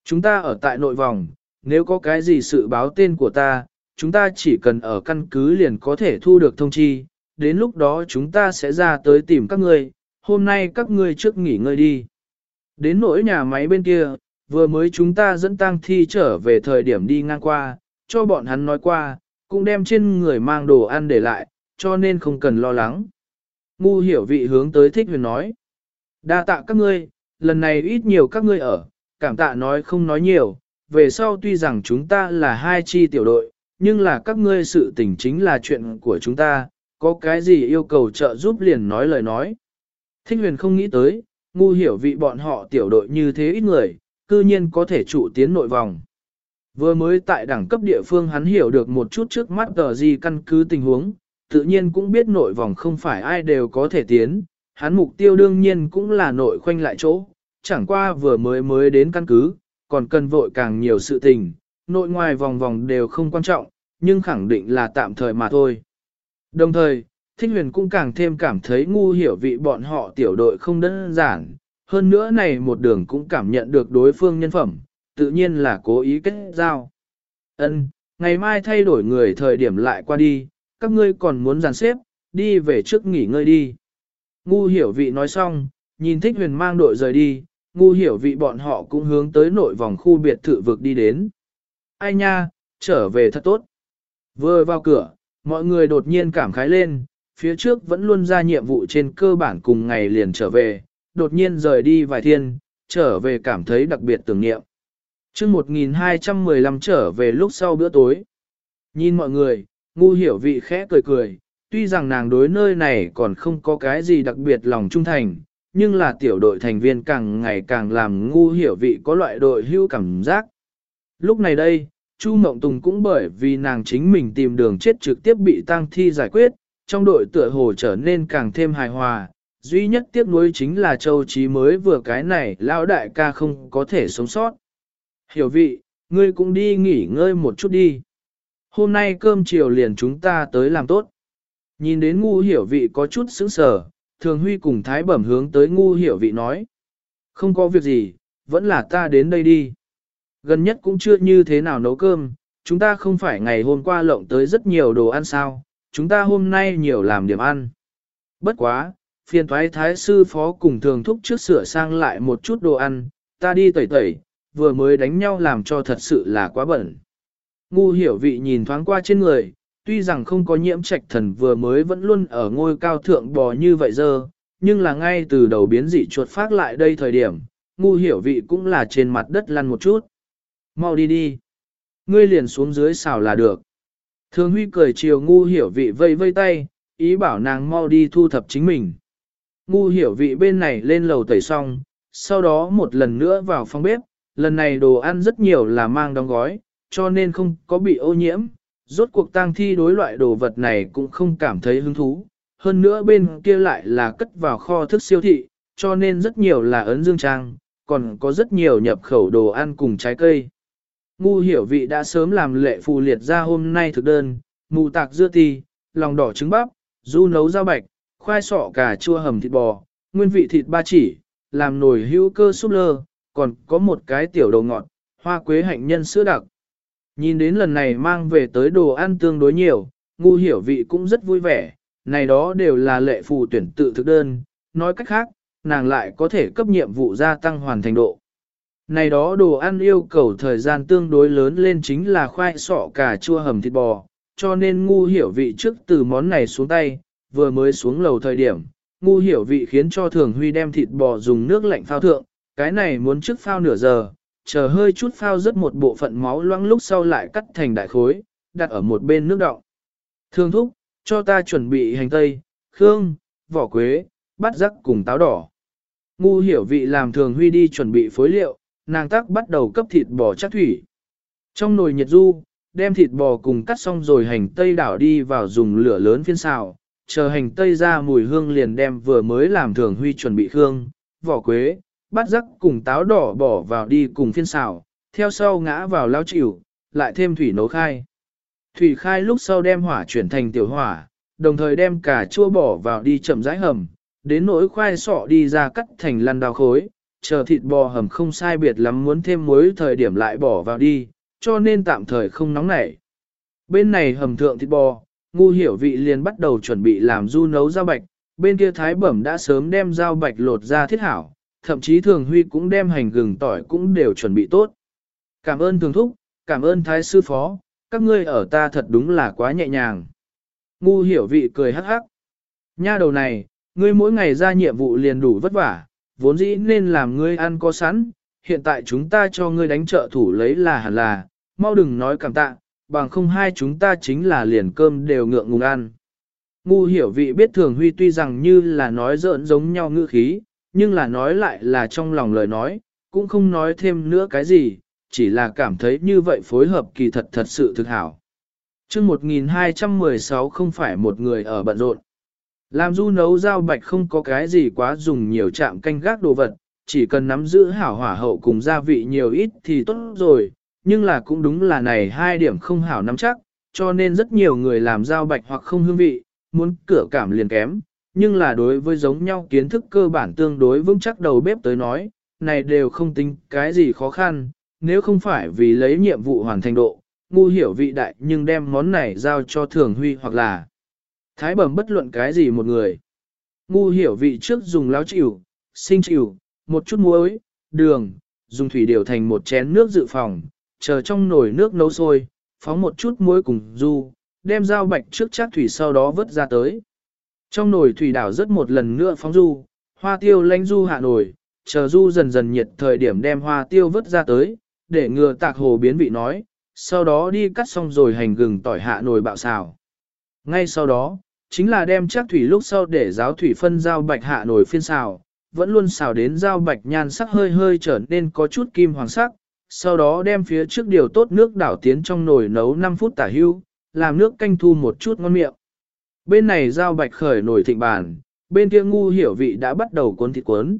Chúng ta ở tại nội vòng, nếu có cái gì sự báo tên của ta, chúng ta chỉ cần ở căn cứ liền có thể thu được thông chi, đến lúc đó chúng ta sẽ ra tới tìm các ngươi, hôm nay các ngươi trước nghỉ ngơi đi. Đến nỗi nhà máy bên kia, vừa mới chúng ta dẫn tang thi trở về thời điểm đi ngang qua, cho bọn hắn nói qua, cũng đem trên người mang đồ ăn để lại, cho nên không cần lo lắng. Ngu hiểu vị hướng tới thích huyền nói. Đa tạ các ngươi, lần này ít nhiều các ngươi ở, cảm tạ nói không nói nhiều, về sau tuy rằng chúng ta là hai chi tiểu đội, nhưng là các ngươi sự tình chính là chuyện của chúng ta, có cái gì yêu cầu trợ giúp liền nói lời nói. Thích huyền không nghĩ tới, ngu hiểu vị bọn họ tiểu đội như thế ít người, cư nhiên có thể trụ tiến nội vòng. Vừa mới tại đẳng cấp địa phương hắn hiểu được một chút trước mắt tờ gì căn cứ tình huống, tự nhiên cũng biết nội vòng không phải ai đều có thể tiến, hắn mục tiêu đương nhiên cũng là nội khoanh lại chỗ, chẳng qua vừa mới mới đến căn cứ, còn cần vội càng nhiều sự tình, nội ngoài vòng vòng đều không quan trọng, nhưng khẳng định là tạm thời mà thôi. Đồng thời, Thích huyền cũng càng thêm cảm thấy ngu hiểu vị bọn họ tiểu đội không đơn giản, hơn nữa này một đường cũng cảm nhận được đối phương nhân phẩm, tự nhiên là cố ý kết giao. Ân, ngày mai thay đổi người thời điểm lại qua đi, các ngươi còn muốn dàn xếp, đi về trước nghỉ ngơi đi. Ngu hiểu vị nói xong, nhìn thích huyền mang đội rời đi, ngu hiểu vị bọn họ cũng hướng tới nội vòng khu biệt thự vực đi đến. Ai nha, trở về thật tốt. Vừa vào cửa, mọi người đột nhiên cảm khái lên, phía trước vẫn luôn ra nhiệm vụ trên cơ bản cùng ngày liền trở về, đột nhiên rời đi vài thiên, trở về cảm thấy đặc biệt tưởng niệm. chương 1215 trở về lúc sau bữa tối. Nhìn mọi người, ngu hiểu vị khẽ cười cười, tuy rằng nàng đối nơi này còn không có cái gì đặc biệt lòng trung thành, nhưng là tiểu đội thành viên càng ngày càng làm ngu hiểu vị có loại đội hưu cảm giác. Lúc này đây, Chu Mộng Tùng cũng bởi vì nàng chính mình tìm đường chết trực tiếp bị tang thi giải quyết, trong đội tựa hồ trở nên càng thêm hài hòa, duy nhất tiếc nuối chính là châu trí mới vừa cái này lão đại ca không có thể sống sót. Hiểu vị, ngươi cũng đi nghỉ ngơi một chút đi. Hôm nay cơm chiều liền chúng ta tới làm tốt. Nhìn đến ngu hiểu vị có chút sững sờ, thường huy cùng thái bẩm hướng tới ngu hiểu vị nói. Không có việc gì, vẫn là ta đến đây đi. Gần nhất cũng chưa như thế nào nấu cơm, chúng ta không phải ngày hôm qua lộng tới rất nhiều đồ ăn sao, chúng ta hôm nay nhiều làm điểm ăn. Bất quá, phiền thoái thái sư phó cùng thường thúc trước sửa sang lại một chút đồ ăn, ta đi tẩy tẩy, vừa mới đánh nhau làm cho thật sự là quá bẩn. Ngu hiểu vị nhìn thoáng qua trên người, tuy rằng không có nhiễm trạch thần vừa mới vẫn luôn ở ngôi cao thượng bò như vậy giờ, nhưng là ngay từ đầu biến dị chuột phát lại đây thời điểm, ngu hiểu vị cũng là trên mặt đất lăn một chút. Mau đi đi. Ngươi liền xuống dưới xào là được. Thường huy cười chiều ngu hiểu vị vây vây tay, ý bảo nàng mau đi thu thập chính mình. Ngu hiểu vị bên này lên lầu tẩy xong, sau đó một lần nữa vào phòng bếp, lần này đồ ăn rất nhiều là mang đóng gói, cho nên không có bị ô nhiễm. Rốt cuộc tang thi đối loại đồ vật này cũng không cảm thấy hứng thú. Hơn nữa bên kia lại là cất vào kho thức siêu thị, cho nên rất nhiều là ấn dương trang, còn có rất nhiều nhập khẩu đồ ăn cùng trái cây. Ngu hiểu vị đã sớm làm lệ phù liệt ra hôm nay thực đơn, mù tạc dưa ti, lòng đỏ trứng bắp, du nấu rau bạch, khoai sọ cà chua hầm thịt bò, nguyên vị thịt ba chỉ, làm nồi hữu cơ súp lơ, còn có một cái tiểu đầu ngọt, hoa quế hạnh nhân sữa đặc. Nhìn đến lần này mang về tới đồ ăn tương đối nhiều, ngu hiểu vị cũng rất vui vẻ, này đó đều là lệ phù tuyển tự thực đơn, nói cách khác, nàng lại có thể cấp nhiệm vụ gia tăng hoàn thành độ. Này đó đồ ăn yêu cầu thời gian tương đối lớn lên chính là khoai sọ cà chua hầm thịt bò, cho nên ngu hiểu vị trước từ món này xuống tay, vừa mới xuống lầu thời điểm, ngu hiểu vị khiến cho thường huy đem thịt bò dùng nước lạnh phao thượng, cái này muốn trước phao nửa giờ, chờ hơi chút phao rất một bộ phận máu loãng lúc sau lại cắt thành đại khối, đặt ở một bên nước đọng. Thường thúc, cho ta chuẩn bị hành tây, khương, vỏ quế, bát rắc cùng táo đỏ. Ngu hiểu vị làm thường huy đi chuẩn bị phối liệu, nàng tắc bắt đầu cấp thịt bò chắc thủy. Trong nồi nhiệt du, đem thịt bò cùng cắt xong rồi hành tây đảo đi vào dùng lửa lớn phiên xào, chờ hành tây ra mùi hương liền đem vừa mới làm thường huy chuẩn bị hương, vỏ quế, bát rắc cùng táo đỏ bỏ vào đi cùng phiên xào, theo sau ngã vào lao chịu, lại thêm thủy nấu khai. Thủy khai lúc sau đem hỏa chuyển thành tiểu hỏa, đồng thời đem cả chua bỏ vào đi chậm rãi hầm, đến nỗi khoai sọ đi ra cắt thành lăn đào khối, chờ thịt bò hầm không sai biệt lắm muốn thêm muối thời điểm lại bỏ vào đi, cho nên tạm thời không nóng nảy. Bên này hầm thượng thịt bò, ngu hiểu vị liền bắt đầu chuẩn bị làm du nấu rau bạch, bên kia thái bẩm đã sớm đem rau bạch lột ra thiết hảo, thậm chí thường huy cũng đem hành gừng tỏi cũng đều chuẩn bị tốt. Cảm ơn thường thúc, cảm ơn thái sư phó, các ngươi ở ta thật đúng là quá nhẹ nhàng. Ngu hiểu vị cười hắc hắc. Nha đầu này, ngươi mỗi ngày ra nhiệm vụ liền đủ vất vả, vốn dĩ nên làm ngươi ăn có sẵn, hiện tại chúng ta cho ngươi đánh trợ thủ lấy là hẳn là, mau đừng nói cảm tạ, bằng không hai chúng ta chính là liền cơm đều ngượng ngùng ăn. Ngu hiểu vị biết thường huy tuy rằng như là nói giỡn giống nhau ngữ khí, nhưng là nói lại là trong lòng lời nói, cũng không nói thêm nữa cái gì, chỉ là cảm thấy như vậy phối hợp kỳ thật thật sự thực hảo. chương 1216 không phải một người ở bận rộn. Làm du nấu rau bạch không có cái gì quá dùng nhiều chạm canh gác đồ vật, chỉ cần nắm giữ hảo hỏa hậu cùng gia vị nhiều ít thì tốt rồi, nhưng là cũng đúng là này hai điểm không hảo nắm chắc, cho nên rất nhiều người làm rau bạch hoặc không hương vị, muốn cửa cảm liền kém, nhưng là đối với giống nhau kiến thức cơ bản tương đối vững chắc đầu bếp tới nói, này đều không tính cái gì khó khăn, nếu không phải vì lấy nhiệm vụ hoàn thành độ, ngu hiểu vị đại nhưng đem món này giao cho thường huy hoặc là thái bẩm bất luận cái gì một người. Ngu hiểu vị trước dùng láo chịu, sinh chịu, một chút muối, đường, dùng thủy điều thành một chén nước dự phòng, chờ trong nồi nước nấu sôi, phóng một chút muối cùng du, đem dao bạch trước chát thủy sau đó vớt ra tới. Trong nồi thủy đảo rất một lần nữa phóng du, hoa tiêu lánh du hạ nồi, chờ du dần dần nhiệt thời điểm đem hoa tiêu vớt ra tới, để ngừa tạc hồ biến vị nói, sau đó đi cắt xong rồi hành gừng tỏi hạ nồi bạo xào. Ngay sau đó, chính là đem chắc thủy lúc sau để giáo thủy phân giao bạch hạ nồi phiên xào, vẫn luôn xào đến giao bạch nhan sắc hơi hơi trở nên có chút kim hoàng sắc, sau đó đem phía trước điều tốt nước đảo tiến trong nồi nấu 5 phút tả hưu, làm nước canh thu một chút ngon miệng. Bên này giao bạch khởi nồi thịnh bàn, bên kia ngu hiểu vị đã bắt đầu cuốn thịt cuốn.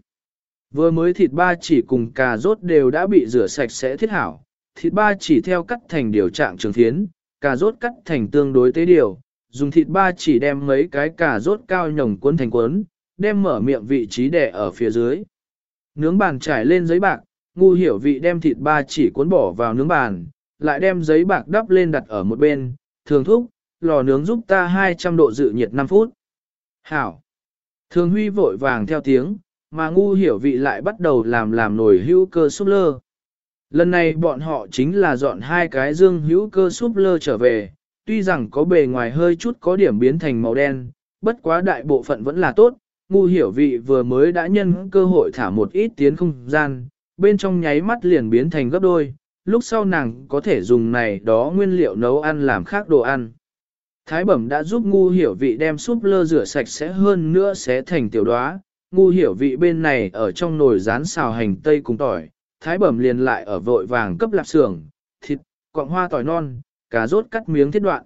Vừa mới thịt ba chỉ cùng cà rốt đều đã bị rửa sạch sẽ thiết hảo, thịt ba chỉ theo cắt thành điều trạng trường thiến, cà rốt cắt thành tương đối tế điều, dùng thịt ba chỉ đem mấy cái cà rốt cao nhồng cuốn thành cuốn, đem mở miệng vị trí đẻ ở phía dưới. Nướng bàn trải lên giấy bạc, ngu hiểu vị đem thịt ba chỉ cuốn bỏ vào nướng bàn, lại đem giấy bạc đắp lên đặt ở một bên, thường thúc, lò nướng giúp ta 200 độ dự nhiệt 5 phút. Hảo. Thường huy vội vàng theo tiếng, mà ngu hiểu vị lại bắt đầu làm làm nồi hữu cơ súp lơ. Lần này bọn họ chính là dọn hai cái dương hữu cơ súp lơ trở về, tuy rằng có bề ngoài hơi chút có điểm biến thành màu đen, bất quá đại bộ phận vẫn là tốt, ngu hiểu vị vừa mới đã nhân cơ hội thả một ít tiến không gian, bên trong nháy mắt liền biến thành gấp đôi, lúc sau nàng có thể dùng này đó nguyên liệu nấu ăn làm khác đồ ăn. Thái bẩm đã giúp ngu hiểu vị đem súp lơ rửa sạch sẽ hơn nữa sẽ thành tiểu đoá, ngu hiểu vị bên này ở trong nồi rán xào hành tây cùng tỏi, thái bẩm liền lại ở vội vàng cấp lạp xưởng, thịt, quạng hoa tỏi non, cà rốt cắt miếng thiết đoạn.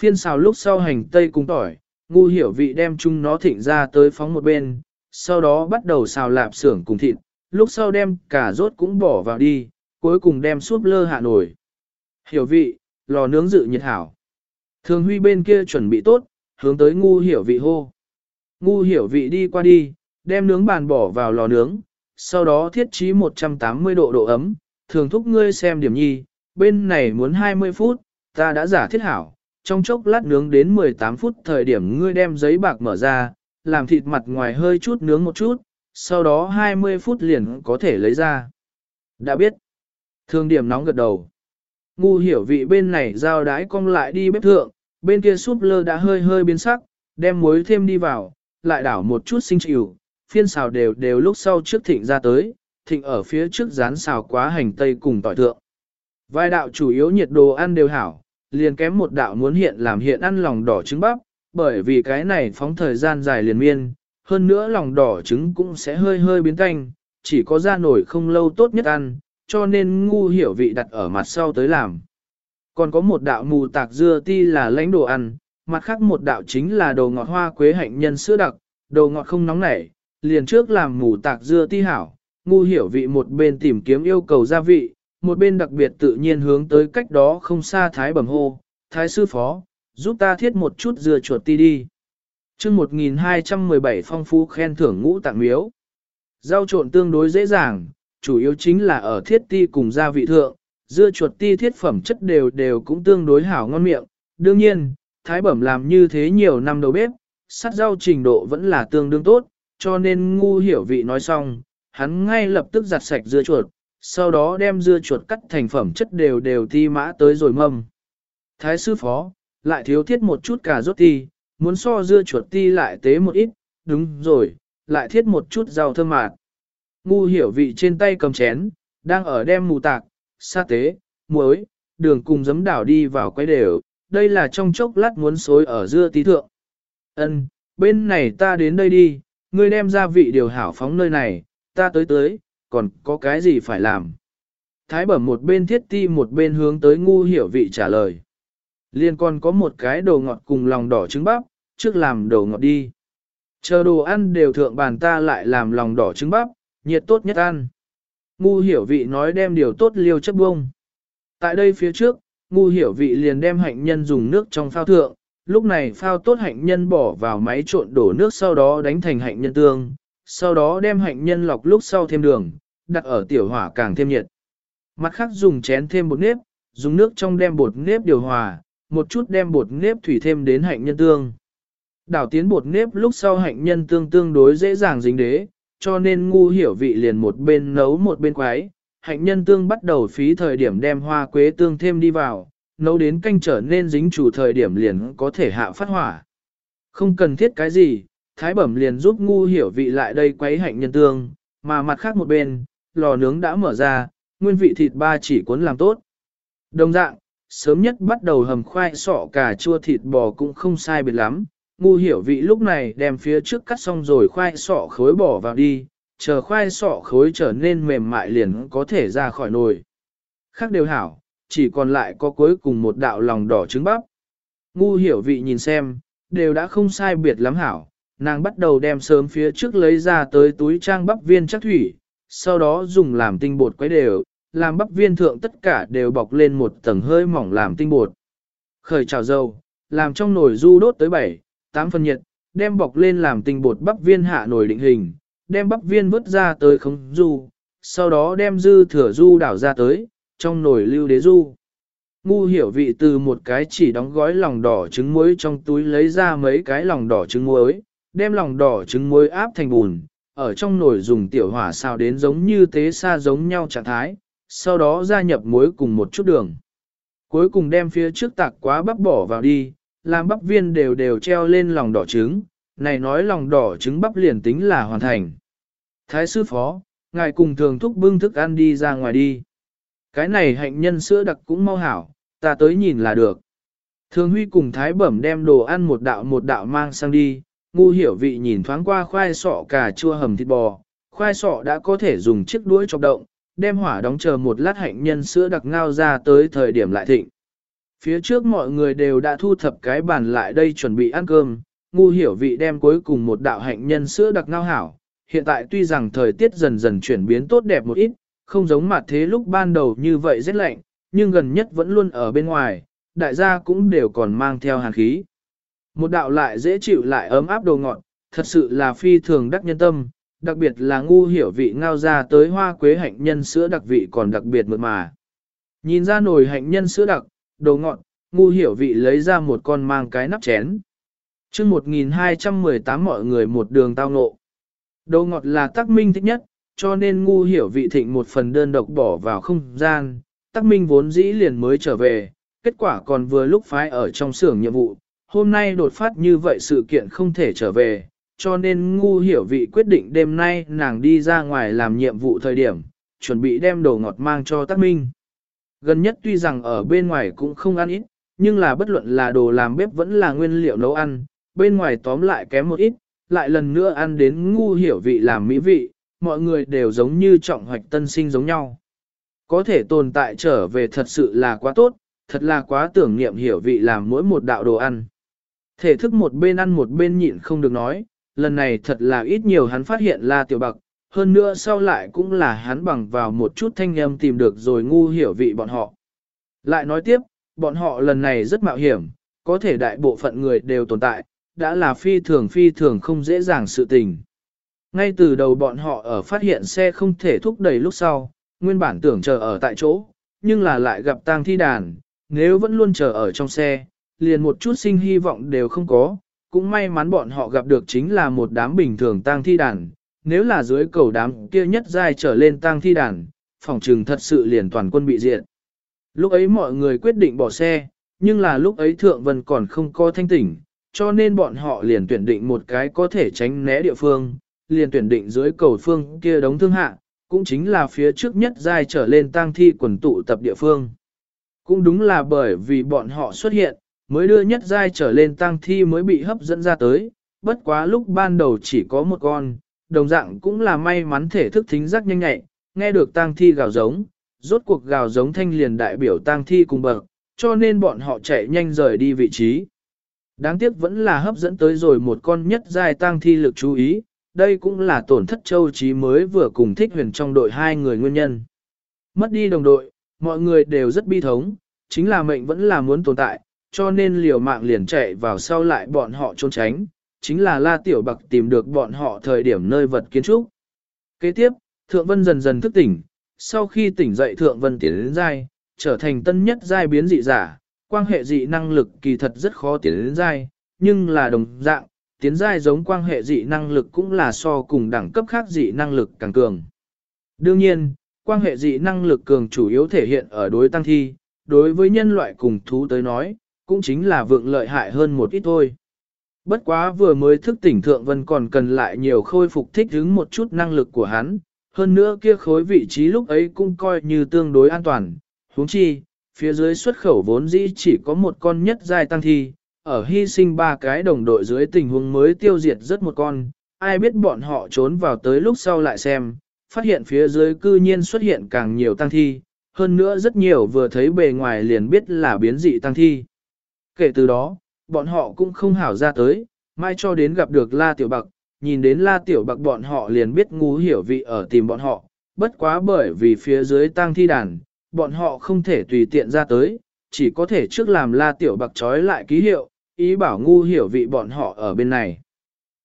Phiên xào lúc sau hành tây cùng tỏi, ngu hiểu vị đem chung nó thịnh ra tới phóng một bên, sau đó bắt đầu xào lạp xưởng cùng thịt, lúc sau đem cà rốt cũng bỏ vào đi, cuối cùng đem súp lơ hạ nổi. Hiểu vị, lò nướng dự nhiệt hảo. Thường huy bên kia chuẩn bị tốt, hướng tới ngu hiểu vị hô. Ngu hiểu vị đi qua đi, đem nướng bàn bỏ vào lò nướng, sau đó thiết trí 180 độ độ ấm, thường thúc ngươi xem điểm nhi, bên này muốn 20 phút, ta đã giả thiết hảo, trong chốc lát nướng đến 18 phút thời điểm ngươi đem giấy bạc mở ra, làm thịt mặt ngoài hơi chút nướng một chút, sau đó 20 phút liền có thể lấy ra. Đã biết. Thương điểm nóng gật đầu. Ngu hiểu vị bên này giao đái cong lại đi bếp thượng, bên kia súp lơ đã hơi hơi biến sắc, đem muối thêm đi vào, lại đảo một chút sinh chịu, phiên xào đều đều lúc sau trước thịnh ra tới, thịnh ở phía trước rán xào quá hành tây cùng tỏi thượng. Vài đạo chủ yếu nhiệt đồ ăn đều hảo, liền kém một đạo muốn hiện làm hiện ăn lòng đỏ trứng bắp, bởi vì cái này phóng thời gian dài liền miên, hơn nữa lòng đỏ trứng cũng sẽ hơi hơi biến canh, chỉ có ra nổi không lâu tốt nhất ăn, cho nên ngu hiểu vị đặt ở mặt sau tới làm. Còn có một đạo mù tạc dưa ti là lãnh đồ ăn, mặt khác một đạo chính là đồ ngọt hoa quế hạnh nhân sữa đặc, đồ ngọt không nóng nảy, liền trước làm mù tạc dưa ti hảo, ngu hiểu vị một bên tìm kiếm yêu cầu gia vị, một bên đặc biệt tự nhiên hướng tới cách đó không xa thái bẩm hô, thái sư phó, giúp ta thiết một chút dưa chuột ti đi. chương 1217 phong phú khen thưởng ngũ tạng miếu. Rau trộn tương đối dễ dàng, chủ yếu chính là ở thiết ti cùng gia vị thượng, dưa chuột ti thiết phẩm chất đều đều cũng tương đối hảo ngon miệng. Đương nhiên, thái bẩm làm như thế nhiều năm đầu bếp, sắt rau trình độ vẫn là tương đương tốt, cho nên ngu hiểu vị nói xong, hắn ngay lập tức giặt sạch dưa chuột, sau đó đem dưa chuột cắt thành phẩm chất đều đều ti mã tới rồi mâm. Thái sư phó, lại thiếu thiết một chút cà rốt ti, muốn so dưa chuột ti lại tế một ít, đúng rồi, lại thiết một chút rau thơm mạt. Ngu hiểu vị trên tay cầm chén, đang ở đem mù tạc, sa tế, muối, đường cùng giấm đảo đi vào quay đều, đây là trong chốc lát muốn xối ở dưa tí thượng. Ân, bên này ta đến đây đi, ngươi đem gia vị điều hảo phóng nơi này, ta tới tới, còn có cái gì phải làm? Thái bẩm một bên thiết ti một bên hướng tới ngu hiểu vị trả lời. Liên còn có một cái đồ ngọt cùng lòng đỏ trứng bắp, trước làm đồ ngọt đi. Chờ đồ ăn đều thượng bàn ta lại làm lòng đỏ trứng bắp, nhiệt tốt nhất ăn. Ngu hiểu vị nói đem điều tốt liêu chấp bông. Tại đây phía trước, ngu hiểu vị liền đem hạnh nhân dùng nước trong phao thượng, lúc này phao tốt hạnh nhân bỏ vào máy trộn đổ nước sau đó đánh thành hạnh nhân tương, sau đó đem hạnh nhân lọc lúc sau thêm đường, đặt ở tiểu hỏa càng thêm nhiệt. Mặt khác dùng chén thêm bột nếp, dùng nước trong đem bột nếp điều hòa, một chút đem bột nếp thủy thêm đến hạnh nhân tương. Đảo tiến bột nếp lúc sau hạnh nhân tương tương đối dễ dàng dính đế, cho nên ngu hiểu vị liền một bên nấu một bên quái. Hạnh nhân tương bắt đầu phí thời điểm đem hoa quế tương thêm đi vào, nấu đến canh trở nên dính chủ thời điểm liền có thể hạ phát hỏa. Không cần thiết cái gì, thái bẩm liền giúp ngu hiểu vị lại đây quấy hạnh nhân tương, mà mặt khác một bên, lò nướng đã mở ra, nguyên vị thịt ba chỉ cuốn làm tốt. Đồng dạng, sớm nhất bắt đầu hầm khoai sọ cà chua thịt bò cũng không sai biệt lắm. Ngu hiểu vị lúc này đem phía trước cắt xong rồi khoai sọ khối bỏ vào đi, chờ khoai sọ khối trở nên mềm mại liền có thể ra khỏi nồi. Khác đều hảo, chỉ còn lại có cuối cùng một đạo lòng đỏ trứng bắp. Ngu hiểu vị nhìn xem, đều đã không sai biệt lắm hảo, nàng bắt đầu đem sớm phía trước lấy ra tới túi trang bắp viên chắc thủy, sau đó dùng làm tinh bột quấy đều, làm bắp viên thượng tất cả đều bọc lên một tầng hơi mỏng làm tinh bột. Khởi trào dầu, làm trong nồi du đốt tới 7, 8 phần nhiệt, đem bọc lên làm tinh bột bắp viên hạ nồi định hình, đem bắp viên vớt ra tới không du, sau đó đem dư thừa du đảo ra tới, trong nồi lưu đế du. ngu hiểu vị từ một cái chỉ đóng gói lòng đỏ trứng muối trong túi lấy ra mấy cái lòng đỏ trứng muối, đem lòng đỏ trứng muối áp thành bùn, ở trong nồi dùng tiểu hỏa xào đến giống như tế sa giống nhau trạng thái, sau đó gia nhập muối cùng một chút đường. Cuối cùng đem phía trước tạc quá bắp bỏ vào đi, làm bắp viên đều đều treo lên lòng đỏ trứng, này nói lòng đỏ trứng bắp liền tính là hoàn thành. Thái sư phó, ngài cùng thường thúc bưng thức ăn đi ra ngoài đi. Cái này hạnh nhân sữa đặc cũng mau hảo, ta tới nhìn là được. Thường huy cùng thái bẩm đem đồ ăn một đạo một đạo mang sang đi, ngu hiểu vị nhìn thoáng qua khoai sọ cà chua hầm thịt bò, khoai sọ đã có thể dùng chiếc đuôi chọc động, đem hỏa đóng chờ một lát hạnh nhân sữa đặc ngao ra tới thời điểm lại thịnh. Phía trước mọi người đều đã thu thập cái bàn lại đây chuẩn bị ăn cơm, ngu hiểu vị đem cuối cùng một đạo hạnh nhân sữa đặc ngao hảo. Hiện tại tuy rằng thời tiết dần dần chuyển biến tốt đẹp một ít, không giống mặt thế lúc ban đầu như vậy rất lạnh, nhưng gần nhất vẫn luôn ở bên ngoài, đại gia cũng đều còn mang theo hàn khí. Một đạo lại dễ chịu lại ấm áp đồ ngọt, thật sự là phi thường đắc nhân tâm, đặc biệt là ngu hiểu vị ngao ra tới hoa quế hạnh nhân sữa đặc vị còn đặc biệt mượt mà. Nhìn ra nồi hạnh nhân sữa đặc, đồ ngọt, ngu hiểu vị lấy ra một con mang cái nắp chén. chương 1218 mọi người một đường tao ngộ. Đồ ngọt là tác minh thích nhất, cho nên ngu hiểu vị thịnh một phần đơn độc bỏ vào không gian, tác minh vốn dĩ liền mới trở về, kết quả còn vừa lúc phái ở trong xưởng nhiệm vụ, hôm nay đột phát như vậy sự kiện không thể trở về, cho nên ngu hiểu vị quyết định đêm nay nàng đi ra ngoài làm nhiệm vụ thời điểm, chuẩn bị đem đồ ngọt mang cho tác minh. Gần nhất tuy rằng ở bên ngoài cũng không ăn ít, nhưng là bất luận là đồ làm bếp vẫn là nguyên liệu nấu ăn, bên ngoài tóm lại kém một ít, lại lần nữa ăn đến ngu hiểu vị làm mỹ vị, mọi người đều giống như trọng hoạch tân sinh giống nhau. Có thể tồn tại trở về thật sự là quá tốt, thật là quá tưởng niệm hiểu vị làm mỗi một đạo đồ ăn. Thể thức một bên ăn một bên nhịn không được nói, lần này thật là ít nhiều hắn phát hiện là tiểu bạc, hơn nữa sau lại cũng là hắn bằng vào một chút thanh âm tìm được rồi ngu hiểu vị bọn họ. Lại nói tiếp, bọn họ lần này rất mạo hiểm, có thể đại bộ phận người đều tồn tại, đã là phi thường phi thường không dễ dàng sự tình. Ngay từ đầu bọn họ ở phát hiện xe không thể thúc đẩy lúc sau, nguyên bản tưởng chờ ở tại chỗ, nhưng là lại gặp tang thi đàn, nếu vẫn luôn chờ ở trong xe, liền một chút sinh hy vọng đều không có, cũng may mắn bọn họ gặp được chính là một đám bình thường tang thi đàn, nếu là dưới cầu đám kia nhất giai trở lên tang thi đàn, phòng trừng thật sự liền toàn quân bị diệt. Lúc ấy mọi người quyết định bỏ xe, nhưng là lúc ấy Thượng Vân còn không có thanh tỉnh, cho nên bọn họ liền tuyển định một cái có thể tránh né địa phương, liền tuyển định dưới cầu phương kia đóng thương hạ, cũng chính là phía trước nhất giai trở lên tang thi quần tụ tập địa phương. Cũng đúng là bởi vì bọn họ xuất hiện, mới đưa nhất giai trở lên tang thi mới bị hấp dẫn ra tới, bất quá lúc ban đầu chỉ có một con, đồng dạng cũng là may mắn thể thức thính giác nhanh nhạy, nghe được tang thi gào giống, rốt cuộc gào giống thanh liền đại biểu tang thi cùng bậc, cho nên bọn họ chạy nhanh rời đi vị trí. Đáng tiếc vẫn là hấp dẫn tới rồi một con nhất giai tang thi lực chú ý, đây cũng là tổn thất châu trí mới vừa cùng thích huyền trong đội hai người nguyên nhân. Mất đi đồng đội, mọi người đều rất bi thống, chính là mệnh vẫn là muốn tồn tại, cho nên liều mạng liền chạy vào sau lại bọn họ trốn tránh, chính là La Tiểu Bạc tìm được bọn họ thời điểm nơi vật kiến trúc. Kế tiếp, Thượng Vân dần dần thức tỉnh, sau khi tỉnh dậy Thượng Vân tiến đến giai, trở thành tân nhất giai biến dị giả, quan hệ dị năng lực kỳ thật rất khó tiến đến giai, nhưng là đồng dạng, tiến giai giống quan hệ dị năng lực cũng là so cùng đẳng cấp khác dị năng lực càng cường. Đương nhiên, quan hệ dị năng lực cường chủ yếu thể hiện ở đối tăng thi, đối với nhân loại cùng thú tới nói, cũng chính là vượng lợi hại hơn một ít thôi. Bất quá vừa mới thức tỉnh Thượng Vân còn cần lại nhiều khôi phục thích ứng một chút năng lực của hắn, hơn nữa kia khối vị trí lúc ấy cũng coi như tương đối an toàn. huống chi, phía dưới xuất khẩu vốn dĩ chỉ có một con nhất giai tăng thi, ở hy sinh ba cái đồng đội dưới tình huống mới tiêu diệt rất một con, ai biết bọn họ trốn vào tới lúc sau lại xem, phát hiện phía dưới cư nhiên xuất hiện càng nhiều tăng thi, hơn nữa rất nhiều vừa thấy bề ngoài liền biết là biến dị tăng thi. Kể từ đó, bọn họ cũng không hảo ra tới, mai cho đến gặp được La Tiểu Bạc, nhìn đến La Tiểu Bạc bọn họ liền biết ngu hiểu vị ở tìm bọn họ, bất quá bởi vì phía dưới tang thi đàn, bọn họ không thể tùy tiện ra tới, chỉ có thể trước làm La Tiểu Bạc trói lại ký hiệu, ý bảo ngu hiểu vị bọn họ ở bên này.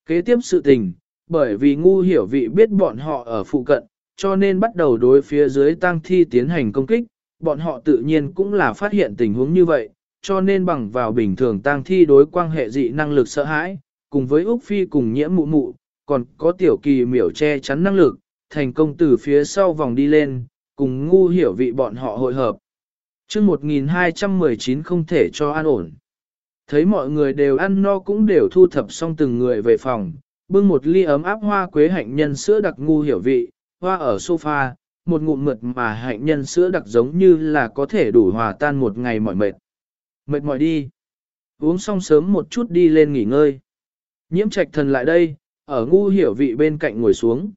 Kế tiếp sự tình, bởi vì ngu hiểu vị biết bọn họ ở phụ cận, cho nên bắt đầu đối phía dưới tang thi tiến hành công kích, bọn họ tự nhiên cũng là phát hiện tình huống như vậy, cho nên bằng vào bình thường tang thi đối quan hệ dị năng lực sợ hãi, cùng với Úc Phi cùng nhiễm mụ mụ, còn có tiểu kỳ miểu che chắn năng lực, thành công từ phía sau vòng đi lên, cùng ngu hiểu vị bọn họ hội hợp. chương 1219 không thể cho an ổn. Thấy mọi người đều ăn no cũng đều thu thập xong từng người về phòng, bưng một ly ấm áp hoa quế hạnh nhân sữa đặc ngu hiểu vị, hoa ở sofa, một ngụm mượt mà hạnh nhân sữa đặc giống như là có thể đủ hòa tan một ngày mỏi mệt. Mệt mỏi đi. Uống xong sớm một chút đi lên nghỉ ngơi. Nhiễm trạch thần lại đây, ở ngu hiểu vị bên cạnh ngồi xuống.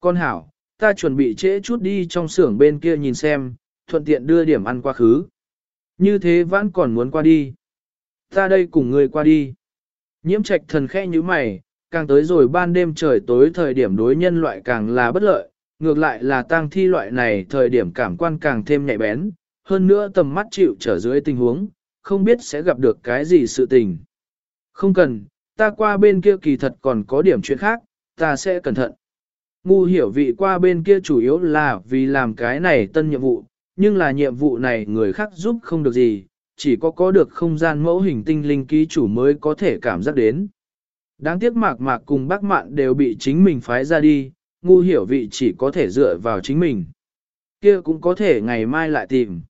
Con hảo, ta chuẩn bị trễ chút đi trong xưởng bên kia nhìn xem, thuận tiện đưa điểm ăn qua khứ. Như thế vẫn còn muốn qua đi. Ta đây cùng người qua đi. Nhiễm trạch thần khẽ như mày, càng tới rồi ban đêm trời tối thời điểm đối nhân loại càng là bất lợi, ngược lại là tang thi loại này thời điểm cảm quan càng thêm nhạy bén, hơn nữa tầm mắt chịu trở dưới tình huống, không biết sẽ gặp được cái gì sự tình. Không cần, ta qua bên kia kỳ thật còn có điểm chuyện khác, ta sẽ cẩn thận. Ngu hiểu vị qua bên kia chủ yếu là vì làm cái này tân nhiệm vụ, nhưng là nhiệm vụ này người khác giúp không được gì, chỉ có có được không gian mẫu hình tinh linh ký chủ mới có thể cảm giác đến. Đáng tiếc mạc mạc cùng bác mạn đều bị chính mình phái ra đi, ngu hiểu vị chỉ có thể dựa vào chính mình. kia cũng có thể ngày mai lại tìm.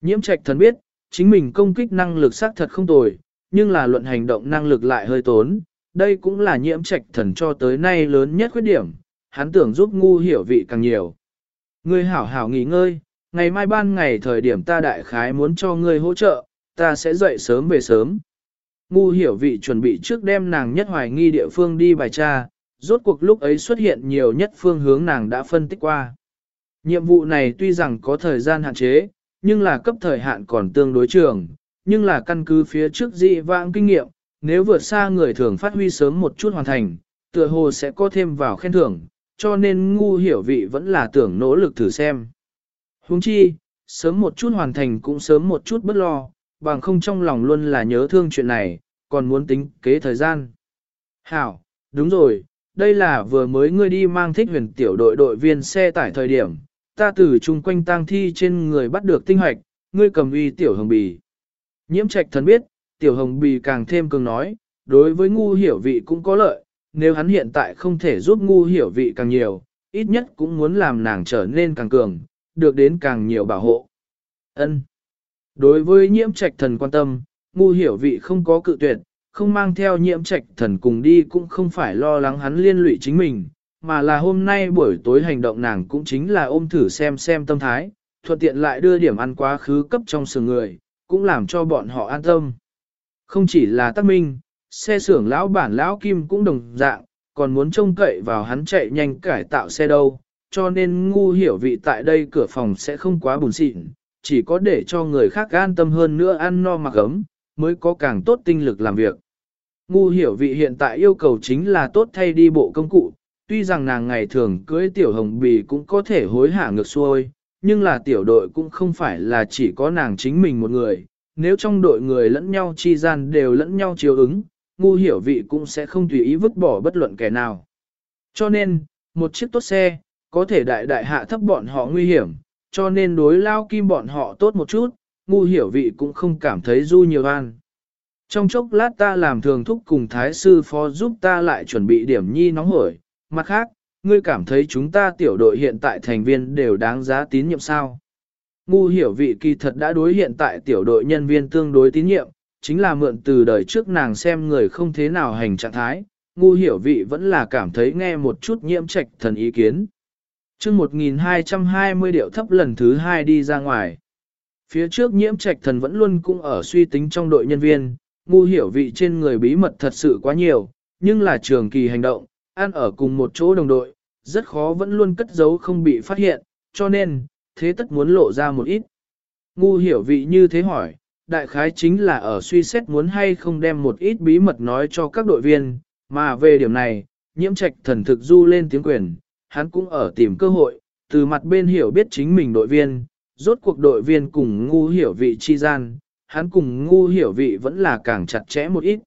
Nhiễm trạch thần biết, chính mình công kích năng lực xác thật không tồi, nhưng là luận hành động năng lực lại hơi tốn. Đây cũng là nhiễm trạch thần cho tới nay lớn nhất khuyết điểm, hắn tưởng giúp ngu hiểu vị càng nhiều. Ngươi hảo hảo nghỉ ngơi, ngày mai ban ngày thời điểm ta đại khái muốn cho ngươi hỗ trợ, ta sẽ dậy sớm về sớm. Ngu hiểu vị chuẩn bị trước đem nàng nhất hoài nghi địa phương đi bài tra, rốt cuộc lúc ấy xuất hiện nhiều nhất phương hướng nàng đã phân tích qua. Nhiệm vụ này tuy rằng có thời gian hạn chế, nhưng là cấp thời hạn còn tương đối trường, nhưng là căn cứ phía trước dị vãng kinh nghiệm, nếu vượt xa người thường phát huy sớm một chút hoàn thành, tựa hồ sẽ có thêm vào khen thưởng, cho nên ngu hiểu vị vẫn là tưởng nỗ lực thử xem. Huống chi, sớm một chút hoàn thành cũng sớm một chút bất lo, bằng không trong lòng luôn là nhớ thương chuyện này, còn muốn tính kế thời gian. Hảo, đúng rồi, đây là vừa mới ngươi đi mang thích huyền tiểu đội đội viên xe tải thời điểm, ta từ chung quanh tang thi trên người bắt được tinh hoạch, ngươi cầm uy tiểu hồng bì. Nhiễm trạch thần biết, tiểu hồng bì càng thêm cường nói, đối với ngu hiểu vị cũng có lợi, nếu hắn hiện tại không thể giúp ngu hiểu vị càng nhiều, ít nhất cũng muốn làm nàng trở nên càng cường, được đến càng nhiều bảo hộ. Ân. Đối với nhiễm trạch thần quan tâm, ngu hiểu vị không có cự tuyệt, không mang theo nhiễm trạch thần cùng đi cũng không phải lo lắng hắn liên lụy chính mình, mà là hôm nay buổi tối hành động nàng cũng chính là ôm thử xem xem tâm thái, thuận tiện lại đưa điểm ăn quá khứ cấp trong sườn người, cũng làm cho bọn họ an tâm. Không chỉ là Tắc minh, xe xưởng lão bản lão kim cũng đồng dạng, còn muốn trông cậy vào hắn chạy nhanh cải tạo xe đâu, cho nên ngu hiểu vị tại đây cửa phòng sẽ không quá buồn xịn, chỉ có để cho người khác an tâm hơn nữa ăn no mặc ấm, mới có càng tốt tinh lực làm việc. Ngu hiểu vị hiện tại yêu cầu chính là tốt thay đi bộ công cụ, tuy rằng nàng ngày thường cưới tiểu hồng bì cũng có thể hối hả ngược xuôi, nhưng là tiểu đội cũng không phải là chỉ có nàng chính mình một người, nếu trong đội người lẫn nhau chi gian đều lẫn nhau chiếu ứng, ngu hiểu vị cũng sẽ không tùy ý vứt bỏ bất luận kẻ nào. Cho nên, một chiếc tốt xe, có thể đại đại hạ thấp bọn họ nguy hiểm, cho nên đối lao kim bọn họ tốt một chút, ngu hiểu vị cũng không cảm thấy du nhiều an. Trong chốc lát ta làm thường thúc cùng thái sư phó giúp ta lại chuẩn bị điểm nhi nóng hổi, mặt khác, ngươi cảm thấy chúng ta tiểu đội hiện tại thành viên đều đáng giá tín nhiệm sao? Ngu hiểu vị kỳ thật đã đối hiện tại tiểu đội nhân viên tương đối tín nhiệm, chính là mượn từ đời trước nàng xem người không thế nào hành trạng thái, ngu hiểu vị vẫn là cảm thấy nghe một chút nhiễm trạch thần ý kiến. chương 1220 điệu thấp lần thứ hai đi ra ngoài. Phía trước nhiễm trạch thần vẫn luôn cũng ở suy tính trong đội nhân viên, ngu hiểu vị trên người bí mật thật sự quá nhiều, nhưng là trường kỳ hành động, ăn ở cùng một chỗ đồng đội, rất khó vẫn luôn cất giấu không bị phát hiện, cho nên, thế tất muốn lộ ra một ít. Ngu hiểu vị như thế hỏi, đại khái chính là ở suy xét muốn hay không đem một ít bí mật nói cho các đội viên, mà về điểm này, nhiễm trạch thần thực du lên tiếng quyền, hắn cũng ở tìm cơ hội, từ mặt bên hiểu biết chính mình đội viên, rốt cuộc đội viên cùng ngu hiểu vị chi gian, hắn cùng ngu hiểu vị vẫn là càng chặt chẽ một ít.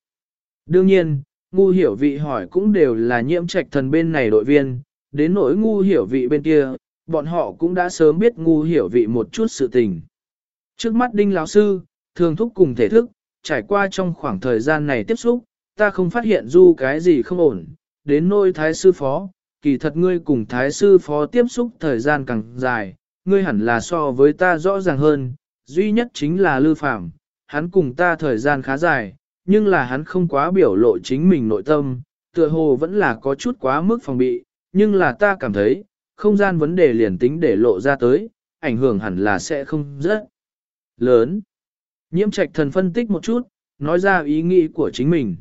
Đương nhiên, ngu hiểu vị hỏi cũng đều là nhiễm trạch thần bên này đội viên, đến nỗi ngu hiểu vị bên kia, bọn họ cũng đã sớm biết ngu hiểu vị một chút sự tình. Trước mắt đinh lão sư, thường thúc cùng thể thức, trải qua trong khoảng thời gian này tiếp xúc, ta không phát hiện du cái gì không ổn, đến nôi thái sư phó, kỳ thật ngươi cùng thái sư phó tiếp xúc thời gian càng dài, ngươi hẳn là so với ta rõ ràng hơn, duy nhất chính là Lư Phạm, hắn cùng ta thời gian khá dài, nhưng là hắn không quá biểu lộ chính mình nội tâm, tựa hồ vẫn là có chút quá mức phòng bị, nhưng là ta cảm thấy, không gian vấn đề liền tính để lộ ra tới, ảnh hưởng hẳn là sẽ không rất lớn. Nhiễm trạch thần phân tích một chút, nói ra ý nghĩ của chính mình.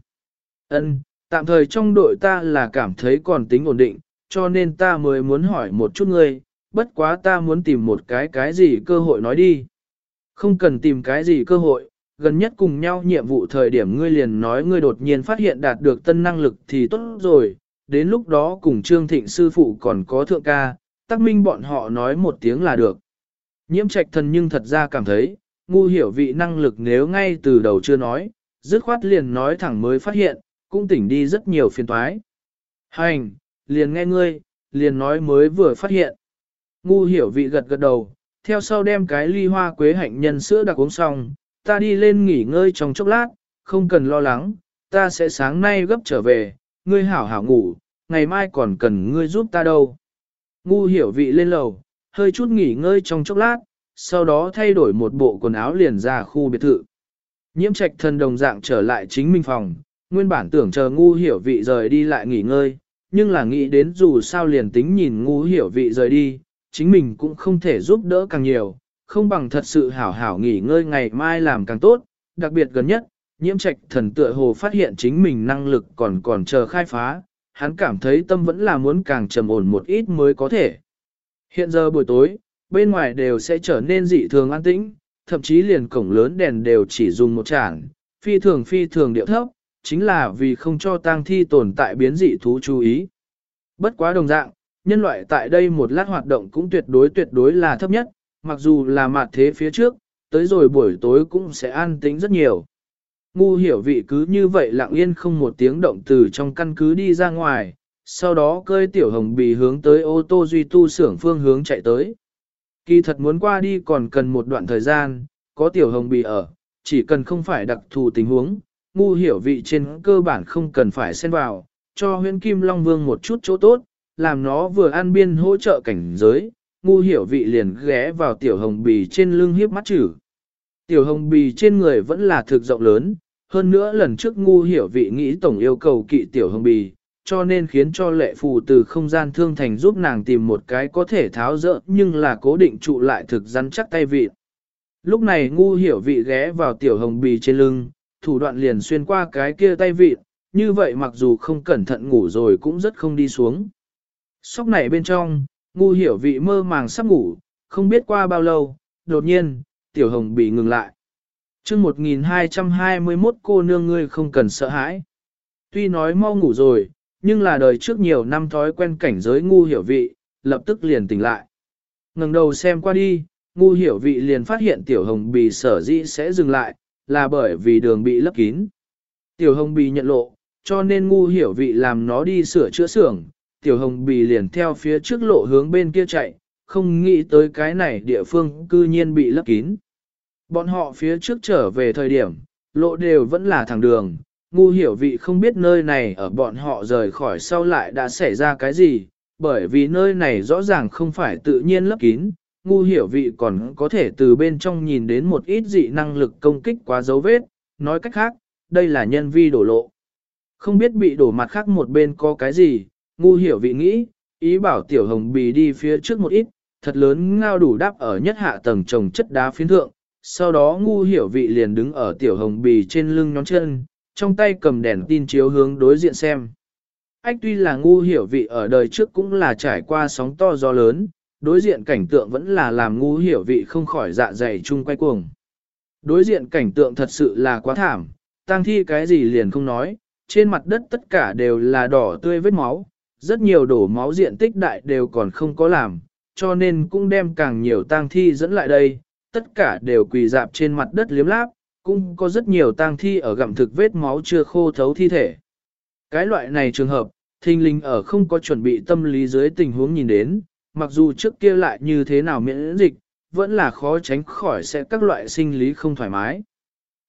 Ân, tạm thời trong đội ta là cảm thấy còn tính ổn định, cho nên ta mới muốn hỏi một chút ngươi, bất quá ta muốn tìm một cái cái gì cơ hội nói đi. Không cần tìm cái gì cơ hội, gần nhất cùng nhau nhiệm vụ thời điểm ngươi liền nói ngươi đột nhiên phát hiện đạt được tân năng lực thì tốt rồi, đến lúc đó cùng Trương Thịnh sư phụ còn có thượng ca, tắc minh bọn họ nói một tiếng là được. Nhiễm trạch thần nhưng thật ra cảm thấy, ngu hiểu vị năng lực nếu ngay từ đầu chưa nói, dứt khoát liền nói thẳng mới phát hiện, cũng tỉnh đi rất nhiều phiền toái. Hành, liền nghe ngươi, liền nói mới vừa phát hiện. Ngu hiểu vị gật gật đầu, theo sau đem cái ly hoa quế hạnh nhân sữa đặc uống xong, ta đi lên nghỉ ngơi trong chốc lát, không cần lo lắng, ta sẽ sáng nay gấp trở về, ngươi hảo hảo ngủ, ngày mai còn cần ngươi giúp ta đâu. Ngu hiểu vị lên lầu, hơi chút nghỉ ngơi trong chốc lát, sau đó thay đổi một bộ quần áo liền ra khu biệt thự. Nhiễm trạch thần đồng dạng trở lại chính mình phòng, nguyên bản tưởng chờ ngu hiểu vị rời đi lại nghỉ ngơi, nhưng là nghĩ đến dù sao liền tính nhìn ngu hiểu vị rời đi, chính mình cũng không thể giúp đỡ càng nhiều, không bằng thật sự hảo hảo nghỉ ngơi ngày mai làm càng tốt, đặc biệt gần nhất, nhiễm trạch thần tựa hồ phát hiện chính mình năng lực còn còn chờ khai phá, hắn cảm thấy tâm vẫn là muốn càng trầm ổn một ít mới có thể. Hiện giờ buổi tối, bên ngoài đều sẽ trở nên dị thường an tĩnh, thậm chí liền cổng lớn đèn đều chỉ dùng một chản, phi thường phi thường điệu thấp, chính là vì không cho tang thi tồn tại biến dị thú chú ý. Bất quá đồng dạng, nhân loại tại đây một lát hoạt động cũng tuyệt đối tuyệt đối là thấp nhất, mặc dù là mặt thế phía trước, tới rồi buổi tối cũng sẽ an tĩnh rất nhiều. Ngu hiểu vị cứ như vậy lặng yên không một tiếng động từ trong căn cứ đi ra ngoài, sau đó cơi tiểu hồng bì hướng tới ô tô duy tu xưởng phương hướng chạy tới. Kỳ thật muốn qua đi còn cần một đoạn thời gian, có tiểu hồng bì ở, chỉ cần không phải đặc thù tình huống, ngu hiểu vị trên cơ bản không cần phải xen vào, cho huyện kim long vương một chút chỗ tốt, làm nó vừa an biên hỗ trợ cảnh giới, ngu hiểu vị liền ghé vào tiểu hồng bì trên lưng hiếp mắt chử. Tiểu hồng bì trên người vẫn là thực rộng lớn, hơn nữa lần trước ngu hiểu vị nghĩ tổng yêu cầu kỵ tiểu hồng bì, cho nên khiến cho lệ phù từ không gian thương thành giúp nàng tìm một cái có thể tháo rỡ nhưng là cố định trụ lại thực rắn chắc tay vị. Lúc này ngu hiểu vị ghé vào tiểu hồng bì trên lưng, thủ đoạn liền xuyên qua cái kia tay vị, như vậy mặc dù không cẩn thận ngủ rồi cũng rất không đi xuống. Sóc này bên trong, ngu hiểu vị mơ màng sắp ngủ, không biết qua bao lâu, đột nhiên, tiểu hồng bị ngừng lại. chương 1221 cô nương ngươi không cần sợ hãi. Tuy nói mau ngủ rồi, nhưng là đời trước nhiều năm thói quen cảnh giới ngu hiểu vị, lập tức liền tỉnh lại. ngẩng đầu xem qua đi, ngu hiểu vị liền phát hiện tiểu hồng bì sở dĩ sẽ dừng lại, là bởi vì đường bị lấp kín. Tiểu hồng bì nhận lộ, cho nên ngu hiểu vị làm nó đi sửa chữa xưởng, tiểu hồng bì liền theo phía trước lộ hướng bên kia chạy, không nghĩ tới cái này địa phương cư nhiên bị lấp kín. Bọn họ phía trước trở về thời điểm, lộ đều vẫn là thẳng đường, ngu hiểu vị không biết nơi này ở bọn họ rời khỏi sau lại đã xảy ra cái gì, bởi vì nơi này rõ ràng không phải tự nhiên lấp kín, ngu hiểu vị còn có thể từ bên trong nhìn đến một ít dị năng lực công kích quá dấu vết, nói cách khác, đây là nhân vi đổ lộ. Không biết bị đổ mặt khác một bên có cái gì, ngu hiểu vị nghĩ, ý bảo tiểu hồng bì đi phía trước một ít, thật lớn ngao đủ đáp ở nhất hạ tầng trồng chất đá phiến thượng, sau đó ngu hiểu vị liền đứng ở tiểu hồng bì trên lưng nhón chân, trong tay cầm đèn tin chiếu hướng đối diện xem. Ách tuy là ngu hiểu vị ở đời trước cũng là trải qua sóng to gió lớn, đối diện cảnh tượng vẫn là làm ngu hiểu vị không khỏi dạ dày chung quay cuồng. Đối diện cảnh tượng thật sự là quá thảm, tang thi cái gì liền không nói, trên mặt đất tất cả đều là đỏ tươi vết máu, rất nhiều đổ máu diện tích đại đều còn không có làm, cho nên cũng đem càng nhiều tang thi dẫn lại đây, tất cả đều quỳ dạp trên mặt đất liếm láp, cũng có rất nhiều tang thi ở gặm thực vết máu chưa khô thấu thi thể. Cái loại này trường hợp, thinh linh ở không có chuẩn bị tâm lý dưới tình huống nhìn đến, mặc dù trước kia lại như thế nào miễn dịch, vẫn là khó tránh khỏi sẽ các loại sinh lý không thoải mái.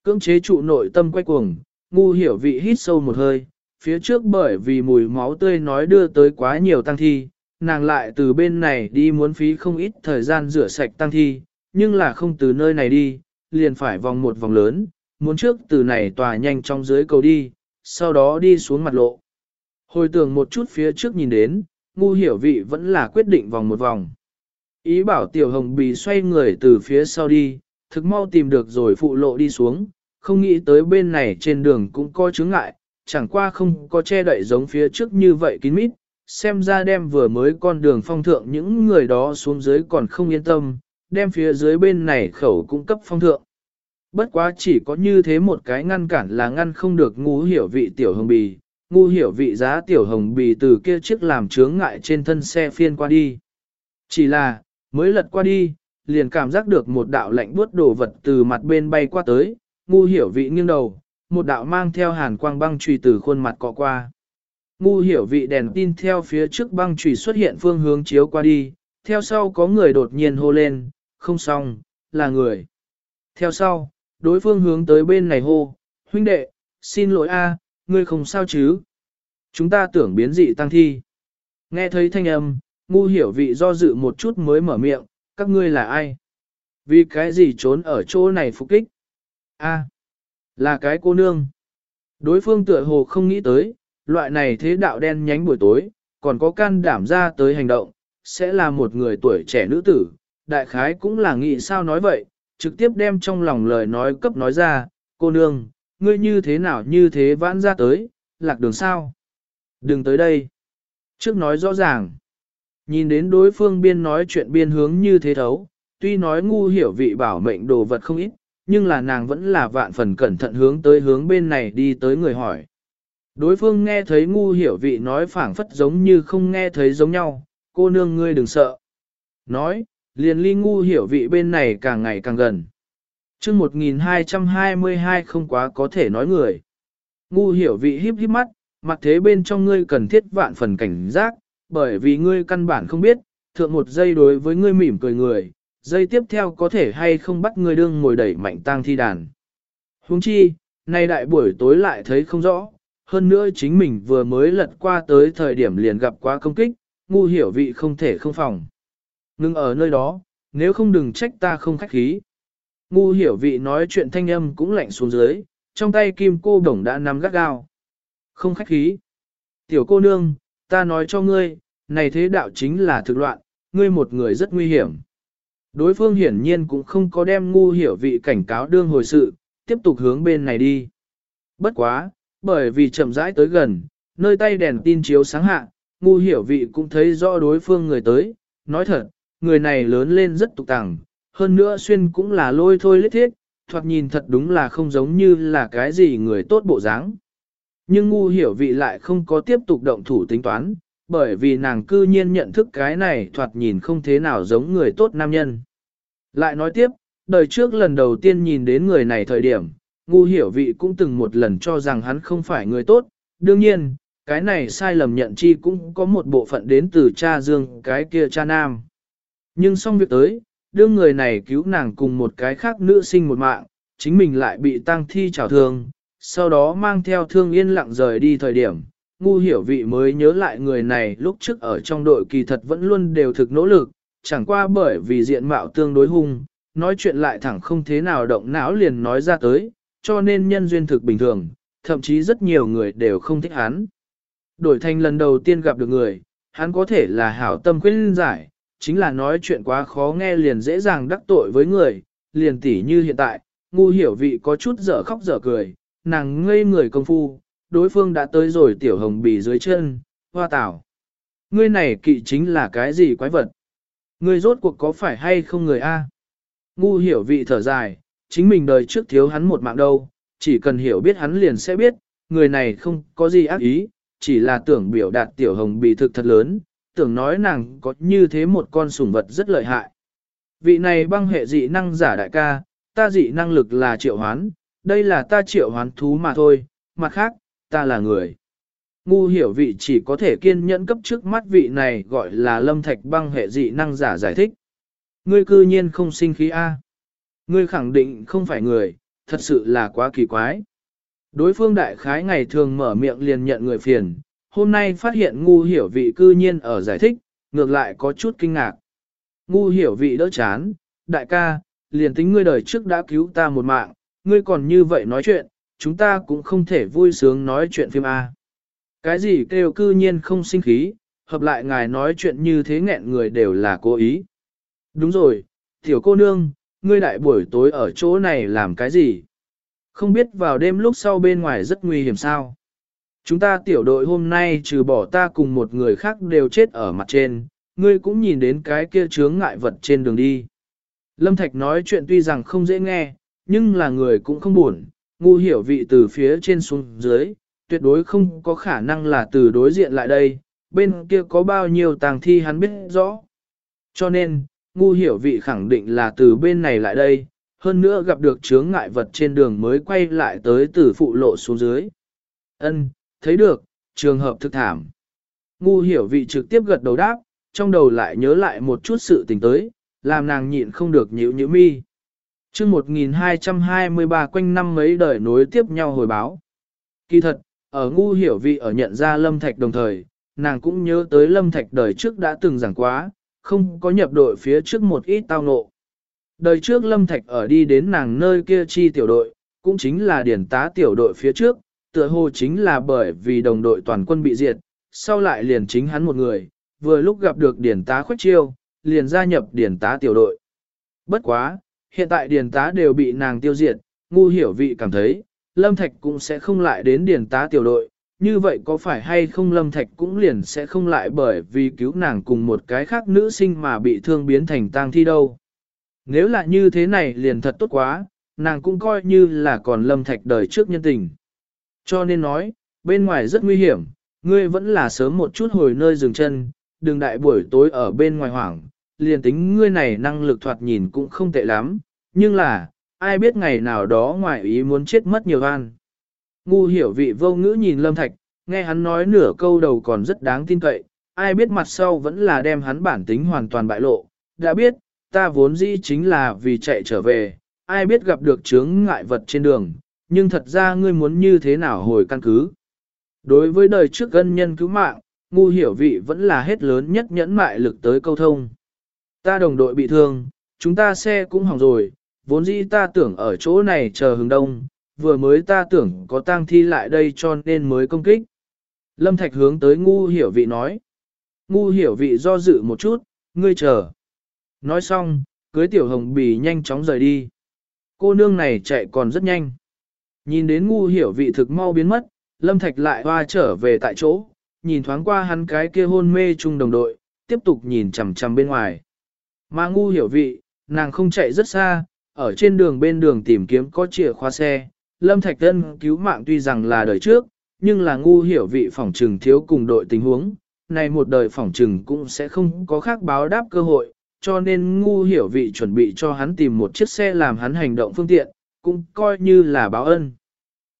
Cưỡng chế trụ nội tâm quay cuồng, ngu hiểu vị hít sâu một hơi, phía trước bởi vì mùi máu tươi nói đưa tới quá nhiều tăng thi, nàng lại từ bên này đi muốn phí không ít thời gian rửa sạch tăng thi, nhưng là không từ nơi này đi, liền phải vòng một vòng lớn, muốn trước từ này tòa nhanh trong dưới cầu đi, sau đó đi xuống mặt lộ. Hồi tưởng một chút phía trước nhìn đến, ngu hiểu vị vẫn là quyết định vòng một vòng. Ý bảo tiểu hồng bì xoay người từ phía sau đi, thực mau tìm được rồi phụ lộ đi xuống, không nghĩ tới bên này trên đường cũng có chướng ngại, chẳng qua không có che đậy giống phía trước như vậy kín mít, xem ra đem vừa mới con đường phong thượng những người đó xuống dưới còn không yên tâm, đem phía dưới bên này khẩu cung cấp phong thượng. Bất quá chỉ có như thế một cái ngăn cản là ngăn không được ngu hiểu vị tiểu hồng bì, ngu hiểu vị giá tiểu hồng bì từ kia chiếc làm chướng ngại trên thân xe phiên qua đi. Chỉ là, mới lật qua đi, liền cảm giác được một đạo lạnh buốt đổ vật từ mặt bên bay qua tới, ngu hiểu vị nghiêng đầu, một đạo mang theo hàn quang băng trùy từ khuôn mặt cọ qua. Ngu hiểu vị đèn tin theo phía trước băng trùy xuất hiện phương hướng chiếu qua đi, theo sau có người đột nhiên hô lên, không xong, là người. Theo sau, đối phương hướng tới bên này hô, huynh đệ, xin lỗi a, ngươi không sao chứ? Chúng ta tưởng biến dị tăng thi. Nghe thấy thanh âm, ngu hiểu vị do dự một chút mới mở miệng, các ngươi là ai? Vì cái gì trốn ở chỗ này phục kích? A, là cái cô nương. Đối phương tựa hồ không nghĩ tới, loại này thế đạo đen nhánh buổi tối, còn có can đảm ra tới hành động, sẽ là một người tuổi trẻ nữ tử. Đại khái cũng là nghĩ sao nói vậy, trực tiếp đem trong lòng lời nói cấp nói ra, cô nương, ngươi như thế nào như thế vãn ra tới, lạc đường sao? Đừng tới đây. Trước nói rõ ràng. Nhìn đến đối phương biên nói chuyện biên hướng như thế thấu, tuy nói ngu hiểu vị bảo mệnh đồ vật không ít, nhưng là nàng vẫn là vạn phần cẩn thận hướng tới hướng bên này đi tới người hỏi. Đối phương nghe thấy ngu hiểu vị nói phảng phất giống như không nghe thấy giống nhau, cô nương ngươi đừng sợ. Nói, liền ly ngu hiểu vị bên này càng ngày càng gần. chương 1222 không quá có thể nói người. Ngu hiểu vị híp híp mắt, mặt thế bên trong ngươi cần thiết vạn phần cảnh giác, bởi vì ngươi căn bản không biết, thượng một giây đối với ngươi mỉm cười người, dây tiếp theo có thể hay không bắt người đương ngồi đẩy mạnh tang thi đàn. Huống chi, nay đại buổi tối lại thấy không rõ, hơn nữa chính mình vừa mới lật qua tới thời điểm liền gặp quá công kích, ngu hiểu vị không thể không phòng. Ngưng ở nơi đó, nếu không đừng trách ta không khách khí. Ngu hiểu vị nói chuyện thanh âm cũng lạnh xuống dưới, trong tay kim cô đồng đã nắm gắt gao. Không khách khí. Tiểu cô nương, ta nói cho ngươi, này thế đạo chính là thực loạn, ngươi một người rất nguy hiểm. Đối phương hiển nhiên cũng không có đem ngu hiểu vị cảnh cáo đương hồi sự, tiếp tục hướng bên này đi. Bất quá, bởi vì chậm rãi tới gần, nơi tay đèn tin chiếu sáng hạ, ngu hiểu vị cũng thấy rõ đối phương người tới, nói thật, người này lớn lên rất tục tẳng, hơn nữa xuyên cũng là lôi thôi lết thiết, thoạt nhìn thật đúng là không giống như là cái gì người tốt bộ dáng. Nhưng ngu hiểu vị lại không có tiếp tục động thủ tính toán, bởi vì nàng cư nhiên nhận thức cái này thoạt nhìn không thế nào giống người tốt nam nhân. Lại nói tiếp, đời trước lần đầu tiên nhìn đến người này thời điểm, ngu hiểu vị cũng từng một lần cho rằng hắn không phải người tốt, đương nhiên, cái này sai lầm nhận chi cũng có một bộ phận đến từ cha dương cái kia cha nam. Nhưng xong việc tới, đương người này cứu nàng cùng một cái khác nữ sinh một mạng, chính mình lại bị tang thi trào thương, sau đó mang theo thương yên lặng rời đi thời điểm. Ngu hiểu vị mới nhớ lại người này lúc trước ở trong đội kỳ thật vẫn luôn đều thực nỗ lực, chẳng qua bởi vì diện mạo tương đối hung, nói chuyện lại thẳng không thế nào động não liền nói ra tới, cho nên nhân duyên thực bình thường, thậm chí rất nhiều người đều không thích hắn. Đổi thành lần đầu tiên gặp được người, hắn có thể là hảo tâm khuyên giải, chính là nói chuyện quá khó nghe liền dễ dàng đắc tội với người, liền tỉ như hiện tại, ngu hiểu vị có chút dở khóc dở cười, nàng ngây người công phu, đối phương đã tới rồi tiểu hồng bì dưới chân, hoa tảo. Ngươi này kỵ chính là cái gì quái vật? Ngươi rốt cuộc có phải hay không người A? Ngu hiểu vị thở dài, chính mình đời trước thiếu hắn một mạng đâu, chỉ cần hiểu biết hắn liền sẽ biết, người này không có gì ác ý, chỉ là tưởng biểu đạt tiểu hồng bì thực thật lớn, tưởng nói nàng có như thế một con sủng vật rất lợi hại. Vị này băng hệ dị năng giả đại ca, ta dị năng lực là triệu hoán, đây là ta triệu hoán thú mà thôi, mặt khác, ta là người. ngu hiểu vị chỉ có thể kiên nhẫn cấp trước mắt vị này gọi là lâm thạch băng hệ dị năng giả giải thích. Ngươi cư nhiên không sinh khí A. Ngươi khẳng định không phải người, thật sự là quá kỳ quái. Đối phương đại khái ngày thường mở miệng liền nhận người phiền, hôm nay phát hiện ngu hiểu vị cư nhiên ở giải thích, ngược lại có chút kinh ngạc. Ngu hiểu vị đỡ chán, đại ca, liền tính ngươi đời trước đã cứu ta một mạng, ngươi còn như vậy nói chuyện, chúng ta cũng không thể vui sướng nói chuyện phim A. Cái gì kêu cư nhiên không sinh khí, hợp lại ngài nói chuyện như thế nghẹn người đều là cố ý. Đúng rồi, tiểu cô nương, ngươi đại buổi tối ở chỗ này làm cái gì? Không biết vào đêm lúc sau bên ngoài rất nguy hiểm sao? Chúng ta tiểu đội hôm nay trừ bỏ ta cùng một người khác đều chết ở mặt trên, ngươi cũng nhìn đến cái kia chướng ngại vật trên đường đi. Lâm Thạch nói chuyện tuy rằng không dễ nghe, nhưng là người cũng không buồn, ngu hiểu vị từ phía trên xuống dưới, tuyệt đối không có khả năng là từ đối diện lại đây, bên kia có bao nhiêu tàng thi hắn biết rõ. Cho nên, ngu hiểu vị khẳng định là từ bên này lại đây, hơn nữa gặp được chướng ngại vật trên đường mới quay lại tới từ phụ lộ xuống dưới. Ân, thấy được, trường hợp thực thảm. Ngu hiểu vị trực tiếp gật đầu đáp, trong đầu lại nhớ lại một chút sự tình tới, làm nàng nhịn không được nhíu nhíu mi chương 1223 quanh năm mấy đời nối tiếp nhau hồi báo. Kỳ thật, ở ngu hiểu vị ở nhận ra Lâm Thạch đồng thời, nàng cũng nhớ tới Lâm Thạch đời trước đã từng giảng quá, không có nhập đội phía trước một ít tao ngộ. Đời trước Lâm Thạch ở đi đến nàng nơi kia chi tiểu đội, cũng chính là điển tá tiểu đội phía trước, tựa hồ chính là bởi vì đồng đội toàn quân bị diệt, sau lại liền chính hắn một người, vừa lúc gặp được điển tá khuếch chiêu, liền gia nhập điển tá tiểu đội. Bất quá, hiện tại Điền tá đều bị nàng tiêu diệt, ngu hiểu vị cảm thấy, Lâm Thạch cũng sẽ không lại đến Điền tá tiểu đội, như vậy có phải hay không Lâm Thạch cũng liền sẽ không lại bởi vì cứu nàng cùng một cái khác nữ sinh mà bị thương biến thành tang thi đâu. Nếu là như thế này liền thật tốt quá, nàng cũng coi như là còn Lâm Thạch đời trước nhân tình. Cho nên nói, bên ngoài rất nguy hiểm, ngươi vẫn là sớm một chút hồi nơi dừng chân, đừng đại buổi tối ở bên ngoài hoảng, liền tính ngươi này năng lực thoạt nhìn cũng không tệ lắm, nhưng là, ai biết ngày nào đó ngoại ý muốn chết mất nhiều an. Ngu hiểu vị vô ngữ nhìn Lâm Thạch, nghe hắn nói nửa câu đầu còn rất đáng tin cậy, ai biết mặt sau vẫn là đem hắn bản tính hoàn toàn bại lộ, đã biết, ta vốn dĩ chính là vì chạy trở về, ai biết gặp được chướng ngại vật trên đường, nhưng thật ra ngươi muốn như thế nào hồi căn cứ. Đối với đời trước gân nhân cứu mạng, ngu hiểu vị vẫn là hết lớn nhất nhẫn mại lực tới câu thông. Ta đồng đội bị thương, chúng ta xe cũng hỏng rồi, vốn dĩ ta tưởng ở chỗ này chờ hướng đông, vừa mới ta tưởng có tang thi lại đây cho nên mới công kích. Lâm Thạch hướng tới ngu hiểu vị nói. Ngu hiểu vị do dự một chút, ngươi chờ. Nói xong, cưới tiểu hồng bì nhanh chóng rời đi. Cô nương này chạy còn rất nhanh. Nhìn đến ngu hiểu vị thực mau biến mất, Lâm Thạch lại hoa trở về tại chỗ, nhìn thoáng qua hắn cái kia hôn mê chung đồng đội, tiếp tục nhìn chằm chằm bên ngoài. Mà ngu hiểu vị, nàng không chạy rất xa, ở trên đường bên đường tìm kiếm có chìa khóa xe. Lâm Thạch Tân cứu mạng tuy rằng là đời trước, nhưng là ngu hiểu vị phỏng trừng thiếu cùng đội tình huống, này một đời phỏng trừng cũng sẽ không có khác báo đáp cơ hội, cho nên ngu hiểu vị chuẩn bị cho hắn tìm một chiếc xe làm hắn hành động phương tiện, cũng coi như là báo ân.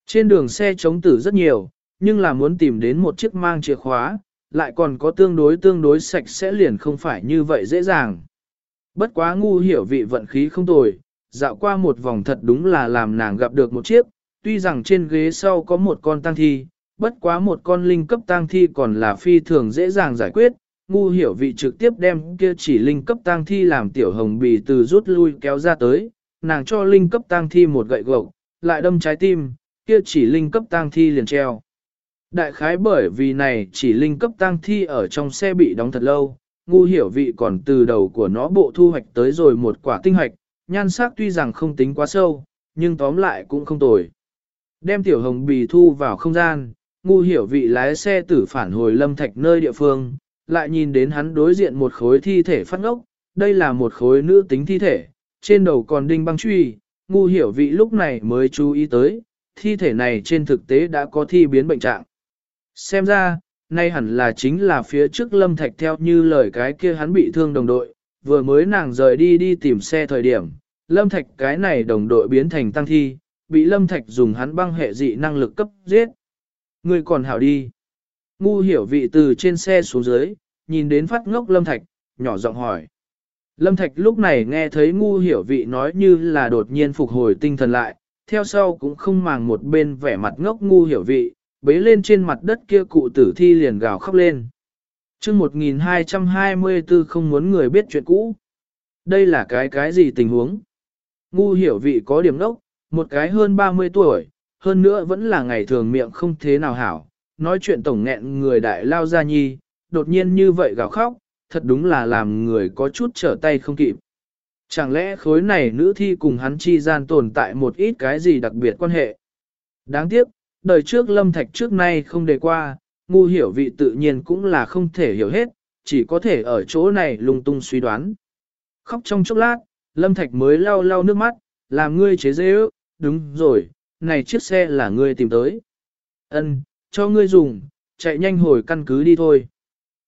Trên đường xe chống tử rất nhiều, nhưng là muốn tìm đến một chiếc mang chìa khóa, lại còn có tương đối tương đối sạch sẽ liền không phải như vậy dễ dàng. Bất quá ngu hiểu vị vận khí không tồi, dạo qua một vòng thật đúng là làm nàng gặp được một chiếc, tuy rằng trên ghế sau có một con tang thi, bất quá một con linh cấp tang thi còn là phi thường dễ dàng giải quyết, ngu hiểu vị trực tiếp đem kia chỉ linh cấp tang thi làm tiểu hồng bì từ rút lui kéo ra tới, nàng cho linh cấp tang thi một gậy gộc, lại đâm trái tim, kia chỉ linh cấp tang thi liền treo. Đại khái bởi vì này chỉ linh cấp tang thi ở trong xe bị đóng thật lâu, ngu hiểu vị còn từ đầu của nó bộ thu hoạch tới rồi một quả tinh hoạch, nhan sắc tuy rằng không tính quá sâu, nhưng tóm lại cũng không tồi. Đem tiểu hồng bì thu vào không gian, ngu hiểu vị lái xe tử phản hồi lâm thạch nơi địa phương, lại nhìn đến hắn đối diện một khối thi thể phát ngốc, đây là một khối nữ tính thi thể, trên đầu còn đinh băng truy, ngu hiểu vị lúc này mới chú ý tới, thi thể này trên thực tế đã có thi biến bệnh trạng. Xem ra, nay hẳn là chính là phía trước lâm thạch theo như lời cái kia hắn bị thương đồng đội, vừa mới nàng rời đi đi tìm xe thời điểm, lâm thạch cái này đồng đội biến thành tăng thi, bị lâm thạch dùng hắn băng hệ dị năng lực cấp giết. Người còn hảo đi. Ngu hiểu vị từ trên xe xuống dưới, nhìn đến phát ngốc Lâm Thạch, nhỏ giọng hỏi. Lâm Thạch lúc này nghe thấy ngu hiểu vị nói như là đột nhiên phục hồi tinh thần lại, theo sau cũng không màng một bên vẻ mặt ngốc ngu hiểu vị, bế lên trên mặt đất kia cụ tử thi liền gào khóc lên. chương 1224 không muốn người biết chuyện cũ. Đây là cái cái gì tình huống? Ngu hiểu vị có điểm nốc, một cái hơn 30 tuổi, hơn nữa vẫn là ngày thường miệng không thế nào hảo, nói chuyện tổng nghẹn người đại lao ra nhi, đột nhiên như vậy gào khóc, thật đúng là làm người có chút trở tay không kịp. Chẳng lẽ khối này nữ thi cùng hắn chi gian tồn tại một ít cái gì đặc biệt quan hệ? Đáng tiếc, đời trước lâm thạch trước nay không đề qua, ngu hiểu vị tự nhiên cũng là không thể hiểu hết, chỉ có thể ở chỗ này lung tung suy đoán. Khóc trong chốc lát, lâm thạch mới lau lau nước mắt, làm ngươi chế dễ ước, đúng rồi, này chiếc xe là ngươi tìm tới. Ân, cho ngươi dùng, chạy nhanh hồi căn cứ đi thôi.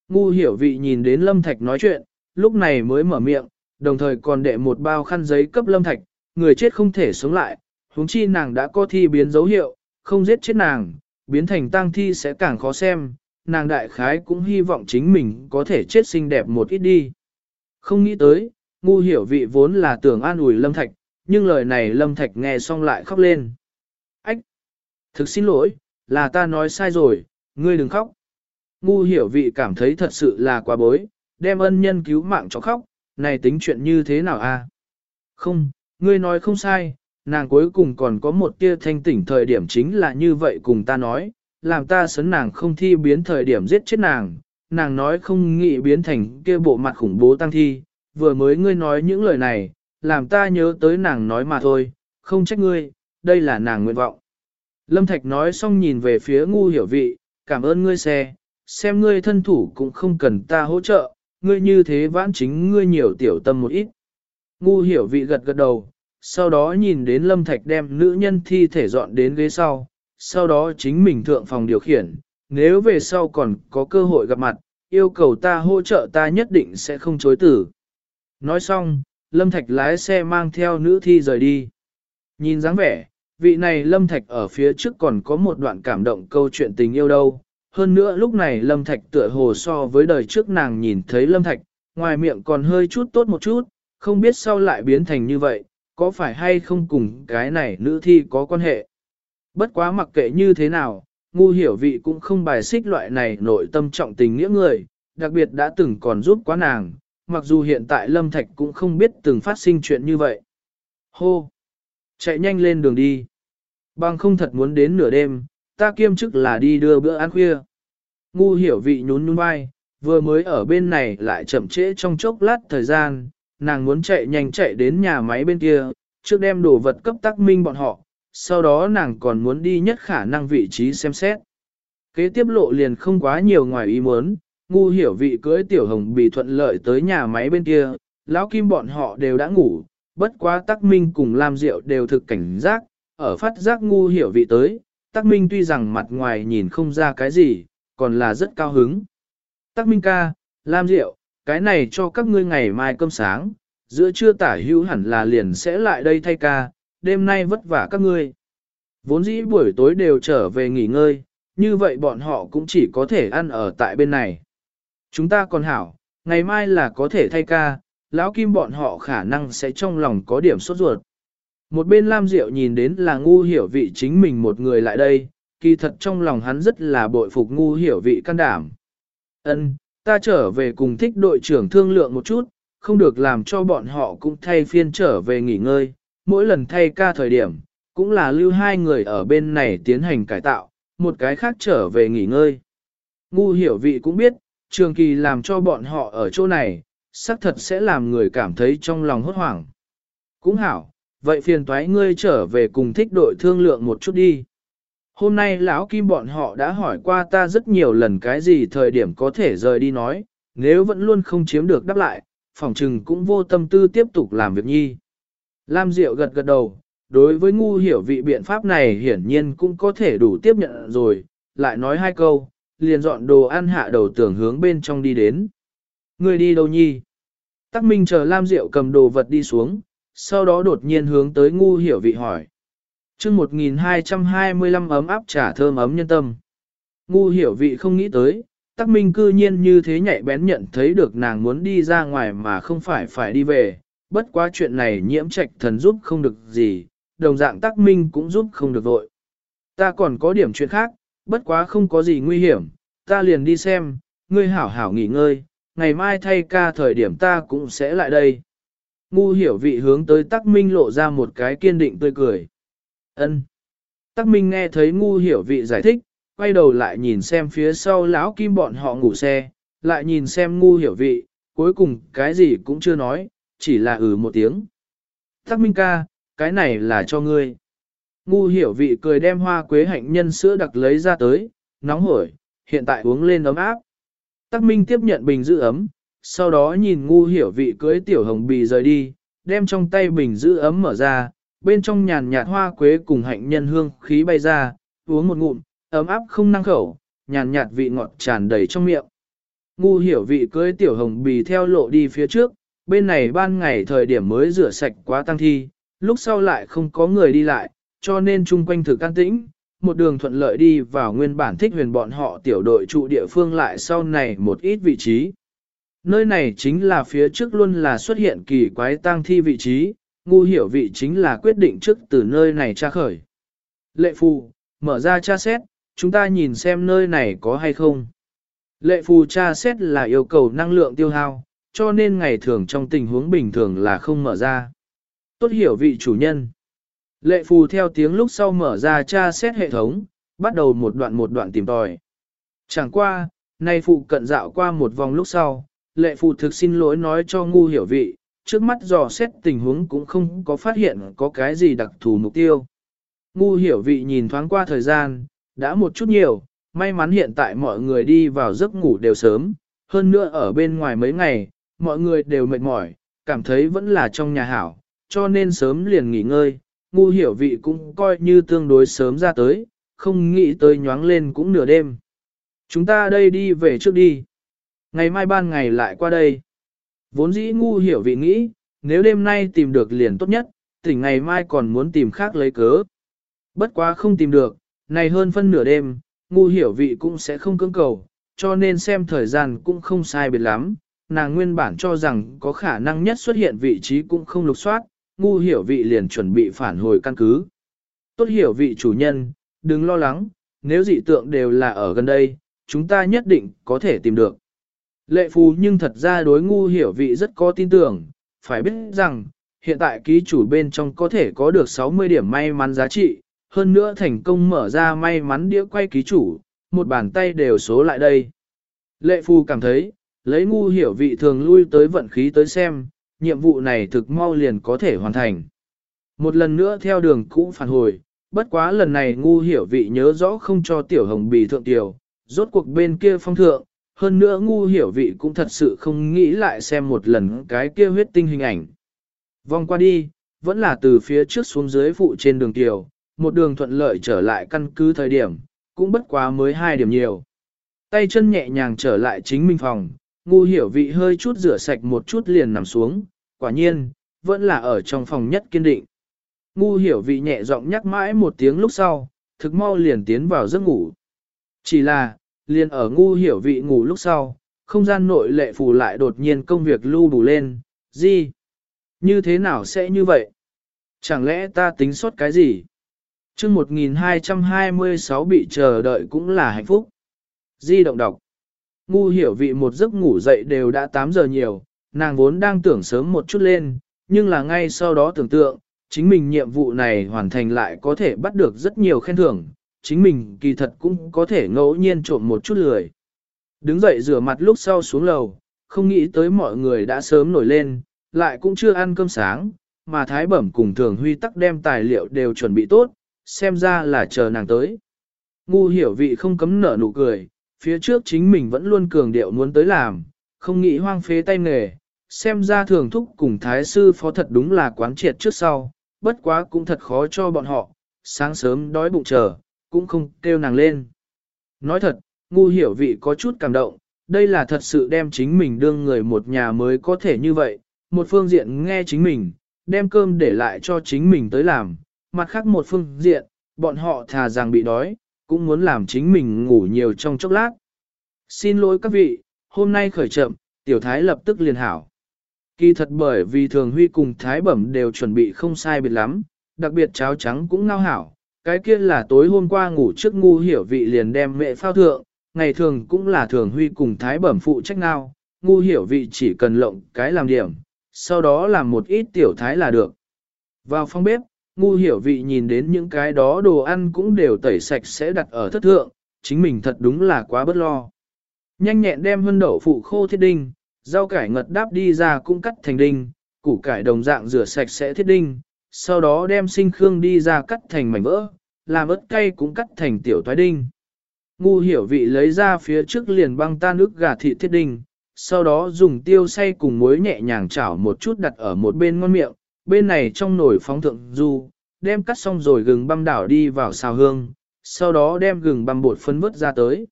Ngu hiểu vị nhìn đến Lâm Thạch nói chuyện, lúc này mới mở miệng, đồng thời còn đệ một bao khăn giấy cấp Lâm Thạch, người chết không thể sống lại, huống chi nàng đã có thi biến dấu hiệu, không giết chết nàng, biến thành tang thi sẽ càng khó xem, nàng đại khái cũng hy vọng chính mình có thể chết xinh đẹp một ít đi. Không nghĩ tới, ngu hiểu vị vốn là tưởng an ủi Lâm Thạch, nhưng lời này Lâm Thạch nghe xong lại khóc lên. Ách! Thực xin lỗi, là ta nói sai rồi, ngươi đừng khóc. Ngu hiểu vị cảm thấy thật sự là quá bối, đem ân nhân cứu mạng cho khóc, này tính chuyện như thế nào a? Không, ngươi nói không sai, nàng cuối cùng còn có một tia thanh tỉnh thời điểm chính là như vậy cùng ta nói, làm ta sấn nàng không thi biến thời điểm giết chết nàng, nàng nói không nghĩ biến thành kia bộ mặt khủng bố tăng thi, vừa mới ngươi nói những lời này, làm ta nhớ tới nàng nói mà thôi, không trách ngươi, đây là nàng nguyện vọng. Lâm Thạch nói xong nhìn về phía ngu hiểu vị, cảm ơn ngươi xe, xem ngươi thân thủ cũng không cần ta hỗ trợ, ngươi như thế vãn chính ngươi nhiều tiểu tâm một ít. Ngu hiểu vị gật gật đầu, sau đó nhìn đến Lâm Thạch đem nữ nhân thi thể dọn đến ghế sau, sau đó chính mình thượng phòng điều khiển, nếu về sau còn có cơ hội gặp mặt, yêu cầu ta hỗ trợ ta nhất định sẽ không chối tử. Nói xong, Lâm Thạch lái xe mang theo nữ thi rời đi. Nhìn dáng vẻ, vị này Lâm Thạch ở phía trước còn có một đoạn cảm động câu chuyện tình yêu đâu. Hơn nữa lúc này Lâm Thạch tựa hồ so với đời trước nàng nhìn thấy Lâm Thạch, ngoài miệng còn hơi chút tốt một chút, không biết sao lại biến thành như vậy, có phải hay không cùng cái này nữ thi có quan hệ. Bất quá mặc kệ như thế nào, ngu hiểu vị cũng không bài xích loại này nội tâm trọng tình nghĩa người, đặc biệt đã từng còn giúp quá nàng, mặc dù hiện tại Lâm Thạch cũng không biết từng phát sinh chuyện như vậy. Hô! Chạy nhanh lên đường đi. Bằng không thật muốn đến nửa đêm, ta kiêm chức là đi đưa bữa ăn khuya. Ngu hiểu vị nhún nhún vai, vừa mới ở bên này lại chậm trễ trong chốc lát thời gian, nàng muốn chạy nhanh chạy đến nhà máy bên kia, trước đem đồ vật cấp tác minh bọn họ, sau đó nàng còn muốn đi nhất khả năng vị trí xem xét. Kế tiếp lộ liền không quá nhiều ngoài ý muốn, ngu hiểu vị cưới tiểu hồng bị thuận lợi tới nhà máy bên kia, lão kim bọn họ đều đã ngủ, bất quá tắc minh cùng Lam Diệu đều thực cảnh giác, ở phát giác ngu hiểu vị tới, tắc minh tuy rằng mặt ngoài nhìn không ra cái gì, còn là rất cao hứng. Tắc minh ca, Lam Diệu, cái này cho các ngươi ngày mai cơm sáng, giữa trưa tả hữu hẳn là liền sẽ lại đây thay ca, đêm nay vất vả các ngươi. Vốn dĩ buổi tối đều trở về nghỉ ngơi, như vậy bọn họ cũng chỉ có thể ăn ở tại bên này. Chúng ta còn hảo, ngày mai là có thể thay ca, lão kim bọn họ khả năng sẽ trong lòng có điểm sốt ruột. Một bên Lam Diệu nhìn đến là ngu hiểu vị chính mình một người lại đây, kỳ thật trong lòng hắn rất là bội phục ngu hiểu vị can đảm. Ân, ta trở về cùng thích đội trưởng thương lượng một chút, không được làm cho bọn họ cũng thay phiên trở về nghỉ ngơi, mỗi lần thay ca thời điểm, cũng là lưu hai người ở bên này tiến hành cải tạo, một cái khác trở về nghỉ ngơi. Ngu hiểu vị cũng biết, trường kỳ làm cho bọn họ ở chỗ này, xác thật sẽ làm người cảm thấy trong lòng hốt hoảng. Cũng hảo, vậy phiền toái ngươi trở về cùng thích đội thương lượng một chút đi. Hôm nay lão kim bọn họ đã hỏi qua ta rất nhiều lần cái gì thời điểm có thể rời đi nói, nếu vẫn luôn không chiếm được đáp lại, phòng trừng cũng vô tâm tư tiếp tục làm việc nhi. Lam Diệu gật gật đầu, đối với ngu hiểu vị biện pháp này hiển nhiên cũng có thể đủ tiếp nhận rồi, lại nói hai câu, liền dọn đồ ăn hạ đầu tưởng hướng bên trong đi đến. Người đi đâu nhi? Tắc Minh chờ Lam Diệu cầm đồ vật đi xuống, sau đó đột nhiên hướng tới ngu hiểu vị hỏi chương 1225 ấm áp trả thơm ấm nhân tâm. Ngu hiểu vị không nghĩ tới, tắc minh cư nhiên như thế nhạy bén nhận thấy được nàng muốn đi ra ngoài mà không phải phải đi về, bất quá chuyện này nhiễm trạch thần giúp không được gì, đồng dạng tắc minh cũng giúp không được vội. Ta còn có điểm chuyện khác, bất quá không có gì nguy hiểm, ta liền đi xem, ngươi hảo hảo nghỉ ngơi, ngày mai thay ca thời điểm ta cũng sẽ lại đây. Ngu hiểu vị hướng tới tắc minh lộ ra một cái kiên định tươi cười ân Tắc minh nghe thấy ngu hiểu vị giải thích, quay đầu lại nhìn xem phía sau lão kim bọn họ ngủ xe, lại nhìn xem ngu hiểu vị, cuối cùng cái gì cũng chưa nói, chỉ là ừ một tiếng. Tắc minh ca, cái này là cho ngươi. Ngu hiểu vị cười đem hoa quế hạnh nhân sữa đặc lấy ra tới, nóng hổi, hiện tại uống lên ấm áp. Tắc minh tiếp nhận bình giữ ấm, sau đó nhìn ngu hiểu vị cưới tiểu hồng bì rời đi, đem trong tay bình giữ ấm mở ra, bên trong nhàn nhạt hoa quế cùng hạnh nhân hương khí bay ra, uống một ngụm, ấm áp không năng khẩu, nhàn nhạt vị ngọt tràn đầy trong miệng. Ngu hiểu vị cưới tiểu hồng bì theo lộ đi phía trước, bên này ban ngày thời điểm mới rửa sạch quá tăng thi, lúc sau lại không có người đi lại, cho nên chung quanh thực an tĩnh, một đường thuận lợi đi vào nguyên bản thích huyền bọn họ tiểu đội trụ địa phương lại sau này một ít vị trí. Nơi này chính là phía trước luôn là xuất hiện kỳ quái tang thi vị trí, ngu hiểu vị chính là quyết định trước từ nơi này tra khởi. Lệ phù, mở ra tra xét, chúng ta nhìn xem nơi này có hay không. Lệ phù tra xét là yêu cầu năng lượng tiêu hao, cho nên ngày thường trong tình huống bình thường là không mở ra. Tốt hiểu vị chủ nhân. Lệ phù theo tiếng lúc sau mở ra tra xét hệ thống, bắt đầu một đoạn một đoạn tìm tòi. Chẳng qua, nay phụ cận dạo qua một vòng lúc sau, lệ phù thực xin lỗi nói cho ngu hiểu vị, trước mắt dò xét tình huống cũng không có phát hiện có cái gì đặc thù mục tiêu. Ngu hiểu vị nhìn thoáng qua thời gian, đã một chút nhiều, may mắn hiện tại mọi người đi vào giấc ngủ đều sớm, hơn nữa ở bên ngoài mấy ngày, mọi người đều mệt mỏi, cảm thấy vẫn là trong nhà hảo, cho nên sớm liền nghỉ ngơi, ngu hiểu vị cũng coi như tương đối sớm ra tới, không nghĩ tới nhoáng lên cũng nửa đêm. Chúng ta đây đi về trước đi. Ngày mai ban ngày lại qua đây. Vốn dĩ ngu hiểu vị nghĩ, nếu đêm nay tìm được liền tốt nhất, tỉnh ngày mai còn muốn tìm khác lấy cớ. Bất quá không tìm được, này hơn phân nửa đêm, ngu hiểu vị cũng sẽ không cưỡng cầu, cho nên xem thời gian cũng không sai biệt lắm. Nàng nguyên bản cho rằng có khả năng nhất xuất hiện vị trí cũng không lục soát, ngu hiểu vị liền chuẩn bị phản hồi căn cứ. Tốt hiểu vị chủ nhân, đừng lo lắng, nếu dị tượng đều là ở gần đây, chúng ta nhất định có thể tìm được. Lệ phù nhưng thật ra đối ngu hiểu vị rất có tin tưởng, phải biết rằng, hiện tại ký chủ bên trong có thể có được 60 điểm may mắn giá trị, hơn nữa thành công mở ra may mắn đĩa quay ký chủ, một bàn tay đều số lại đây. Lệ phù cảm thấy, lấy ngu hiểu vị thường lui tới vận khí tới xem, nhiệm vụ này thực mau liền có thể hoàn thành. Một lần nữa theo đường cũ phản hồi, bất quá lần này ngu hiểu vị nhớ rõ không cho tiểu hồng bì thượng tiểu, rốt cuộc bên kia phong thượng, hơn nữa ngu hiểu vị cũng thật sự không nghĩ lại xem một lần cái kia huyết tinh hình ảnh. Vòng qua đi, vẫn là từ phía trước xuống dưới phụ trên đường tiểu, một đường thuận lợi trở lại căn cứ thời điểm, cũng bất quá mới hai điểm nhiều. Tay chân nhẹ nhàng trở lại chính mình phòng, ngu hiểu vị hơi chút rửa sạch một chút liền nằm xuống, quả nhiên, vẫn là ở trong phòng nhất kiên định. Ngu hiểu vị nhẹ giọng nhắc mãi một tiếng lúc sau, thực mau liền tiến vào giấc ngủ. Chỉ là, liền ở ngu hiểu vị ngủ lúc sau, không gian nội lệ phù lại đột nhiên công việc lưu đủ lên, gì? Như thế nào sẽ như vậy? Chẳng lẽ ta tính sót cái gì? chương 1226 bị chờ đợi cũng là hạnh phúc. Di động đọc. Ngu hiểu vị một giấc ngủ dậy đều đã 8 giờ nhiều, nàng vốn đang tưởng sớm một chút lên, nhưng là ngay sau đó tưởng tượng, chính mình nhiệm vụ này hoàn thành lại có thể bắt được rất nhiều khen thưởng, chính mình kỳ thật cũng có thể ngẫu nhiên trộm một chút lười. Đứng dậy rửa mặt lúc sau xuống lầu, không nghĩ tới mọi người đã sớm nổi lên, lại cũng chưa ăn cơm sáng, mà Thái Bẩm cùng Thường Huy tắc đem tài liệu đều chuẩn bị tốt, xem ra là chờ nàng tới. Ngu hiểu vị không cấm nở nụ cười, phía trước chính mình vẫn luôn cường điệu muốn tới làm, không nghĩ hoang phế tay nghề, xem ra thường thúc cùng thái sư phó thật đúng là quán triệt trước sau, bất quá cũng thật khó cho bọn họ, sáng sớm đói bụng chờ, cũng không kêu nàng lên. Nói thật, ngu hiểu vị có chút cảm động, đây là thật sự đem chính mình đương người một nhà mới có thể như vậy, một phương diện nghe chính mình, đem cơm để lại cho chính mình tới làm, mặt khác một phương diện, bọn họ thà rằng bị đói, cũng muốn làm chính mình ngủ nhiều trong chốc lát. Xin lỗi các vị, hôm nay khởi chậm, tiểu thái lập tức liền hảo. Kỳ thật bởi vì thường huy cùng thái bẩm đều chuẩn bị không sai biệt lắm, đặc biệt cháo trắng cũng ngao hảo. Cái kia là tối hôm qua ngủ trước ngu hiểu vị liền đem mẹ phao thượng, ngày thường cũng là thường huy cùng thái bẩm phụ trách nào. ngu hiểu vị chỉ cần lộng cái làm điểm, sau đó làm một ít tiểu thái là được. Vào phòng bếp, ngu hiểu vị nhìn đến những cái đó đồ ăn cũng đều tẩy sạch sẽ đặt ở thất thượng, chính mình thật đúng là quá bất lo. Nhanh nhẹn đem hân đậu phụ khô thiết đinh, rau cải ngật đáp đi ra cũng cắt thành đinh, củ cải đồng dạng rửa sạch sẽ thiết đinh, sau đó đem sinh khương đi ra cắt thành mảnh vỡ, làm ớt cay cũng cắt thành tiểu thoái đinh. Ngu hiểu vị lấy ra phía trước liền băng tan nước gà thị thiết đinh, sau đó dùng tiêu xay cùng muối nhẹ nhàng chảo một chút đặt ở một bên ngon miệng, bên này trong nồi phóng thượng du, đem cắt xong rồi gừng băm đảo đi vào xào hương, sau đó đem gừng băm bột phân vớt ra tới.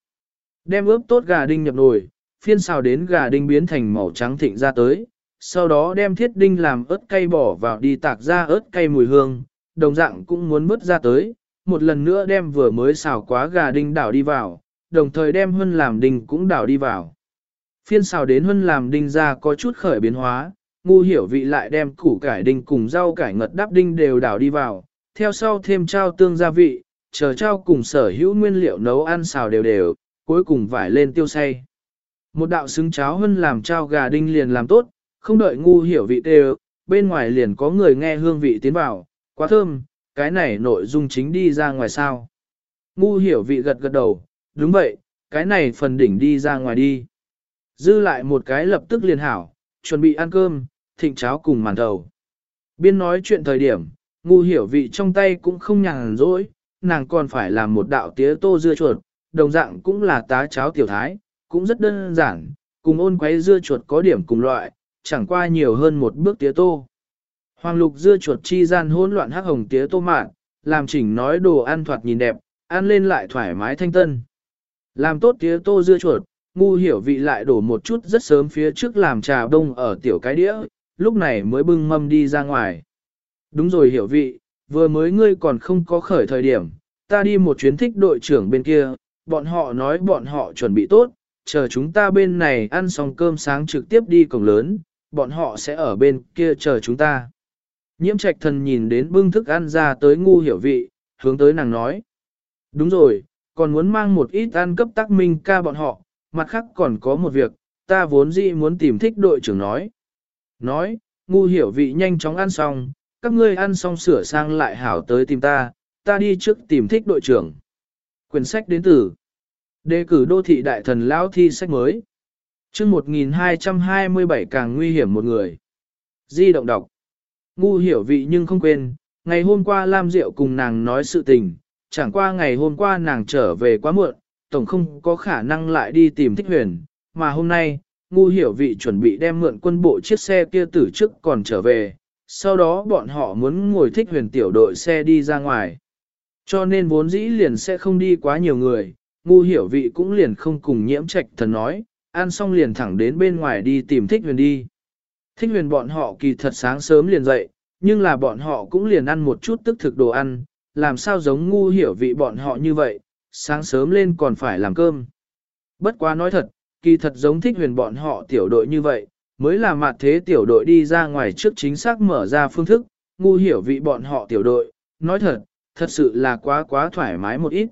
Đem ướp tốt gà đinh nhập nồi, phiên xào đến gà đinh biến thành màu trắng thịnh ra tới, sau đó đem thiết đinh làm ớt cay bỏ vào đi tạc ra ớt cay mùi hương, đồng dạng cũng muốn vớt ra tới, một lần nữa đem vừa mới xào quá gà đinh đảo đi vào, đồng thời đem hân làm đinh cũng đảo đi vào. Phiên xào đến hân làm đinh ra có chút khởi biến hóa, ngu hiểu vị lại đem củ cải đinh cùng rau cải ngật đắp đinh đều đảo đi vào, theo sau thêm trao tương gia vị, chờ trao cùng sở hữu nguyên liệu nấu ăn xào đều đều, cuối cùng vải lên tiêu say. Một đạo xứng cháo hơn làm trao gà đinh liền làm tốt, không đợi ngu hiểu vị tê bên ngoài liền có người nghe hương vị tiến vào, quá thơm, cái này nội dung chính đi ra ngoài sao. Ngu hiểu vị gật gật đầu, đúng vậy, cái này phần đỉnh đi ra ngoài đi. Dư lại một cái lập tức liền hảo, chuẩn bị ăn cơm, thịnh cháo cùng màn đầu. Biên nói chuyện thời điểm, ngu hiểu vị trong tay cũng không nhàn rỗi, nàng còn phải làm một đạo tía tô dưa chuột, đồng dạng cũng là tá cháo tiểu thái, cũng rất đơn giản, cùng ôn quấy dưa chuột có điểm cùng loại, chẳng qua nhiều hơn một bước tía tô. Hoàng lục dưa chuột chi gian hỗn loạn hắc hồng tía tô mạn, làm chỉnh nói đồ ăn thoạt nhìn đẹp, ăn lên lại thoải mái thanh tân. Làm tốt tía tô dưa chuột, ngu hiểu vị lại đổ một chút rất sớm phía trước làm trà đông ở tiểu cái đĩa, lúc này mới bưng mâm đi ra ngoài. Đúng rồi hiểu vị, vừa mới ngươi còn không có khởi thời điểm, ta đi một chuyến thích đội trưởng bên kia, bọn họ nói bọn họ chuẩn bị tốt, chờ chúng ta bên này ăn xong cơm sáng trực tiếp đi cổng lớn, bọn họ sẽ ở bên kia chờ chúng ta. Nhiễm trạch thần nhìn đến bưng thức ăn ra tới ngu hiểu vị, hướng tới nàng nói. Đúng rồi, còn muốn mang một ít ăn cấp tắc minh ca bọn họ, mặt khác còn có một việc, ta vốn dĩ muốn tìm thích đội trưởng nói. Nói, ngu hiểu vị nhanh chóng ăn xong, các ngươi ăn xong sửa sang lại hảo tới tìm ta, ta đi trước tìm thích đội trưởng. Quyển sách đến từ Đề cử đô thị đại thần lão thi sách mới chương 1227 càng nguy hiểm một người. Di động đọc. Ngu hiểu vị nhưng không quên, ngày hôm qua Lam Diệu cùng nàng nói sự tình, chẳng qua ngày hôm qua nàng trở về quá muộn, tổng không có khả năng lại đi tìm thích huyền, mà hôm nay, ngu hiểu vị chuẩn bị đem mượn quân bộ chiếc xe kia từ trước còn trở về, sau đó bọn họ muốn ngồi thích huyền tiểu đội xe đi ra ngoài. Cho nên vốn dĩ liền sẽ không đi quá nhiều người, ngu hiểu vị cũng liền không cùng nhiễm trạch thần nói, ăn xong liền thẳng đến bên ngoài đi tìm thích huyền đi. Thích huyền bọn họ kỳ thật sáng sớm liền dậy, nhưng là bọn họ cũng liền ăn một chút tức thực đồ ăn, làm sao giống ngu hiểu vị bọn họ như vậy, sáng sớm lên còn phải làm cơm. Bất quá nói thật, kỳ thật giống thích huyền bọn họ tiểu đội như vậy, mới là mặt thế tiểu đội đi ra ngoài trước chính xác mở ra phương thức, ngu hiểu vị bọn họ tiểu đội, nói thật, thật sự là quá quá thoải mái một ít.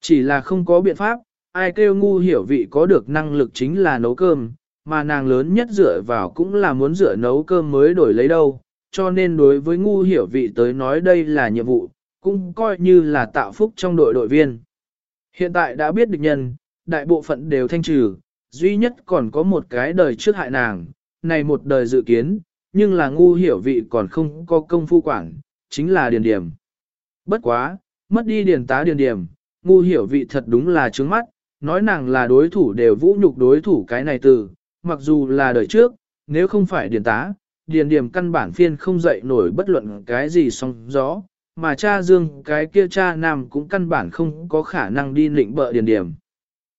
Chỉ là không có biện pháp, ai kêu ngu hiểu vị có được năng lực chính là nấu cơm, mà nàng lớn nhất dựa vào cũng là muốn dựa nấu cơm mới đổi lấy đâu, cho nên đối với ngu hiểu vị tới nói đây là nhiệm vụ, cũng coi như là tạo phúc trong đội đội viên. Hiện tại đã biết địch nhân, đại bộ phận đều thanh trừ, duy nhất còn có một cái đời trước hại nàng, này một đời dự kiến, nhưng là ngu hiểu vị còn không có công phu quản, chính là điền điểm. Bất quá, mất đi điền tá điền điểm, ngu hiểu vị thật đúng là trướng mắt, nói nàng là đối thủ đều vũ nhục đối thủ cái này từ, mặc dù là đời trước, nếu không phải điền tá, điền điểm căn bản phiên không dậy nổi bất luận cái gì song gió, mà cha dương cái kia cha nam cũng căn bản không có khả năng đi lĩnh bợ điền điểm.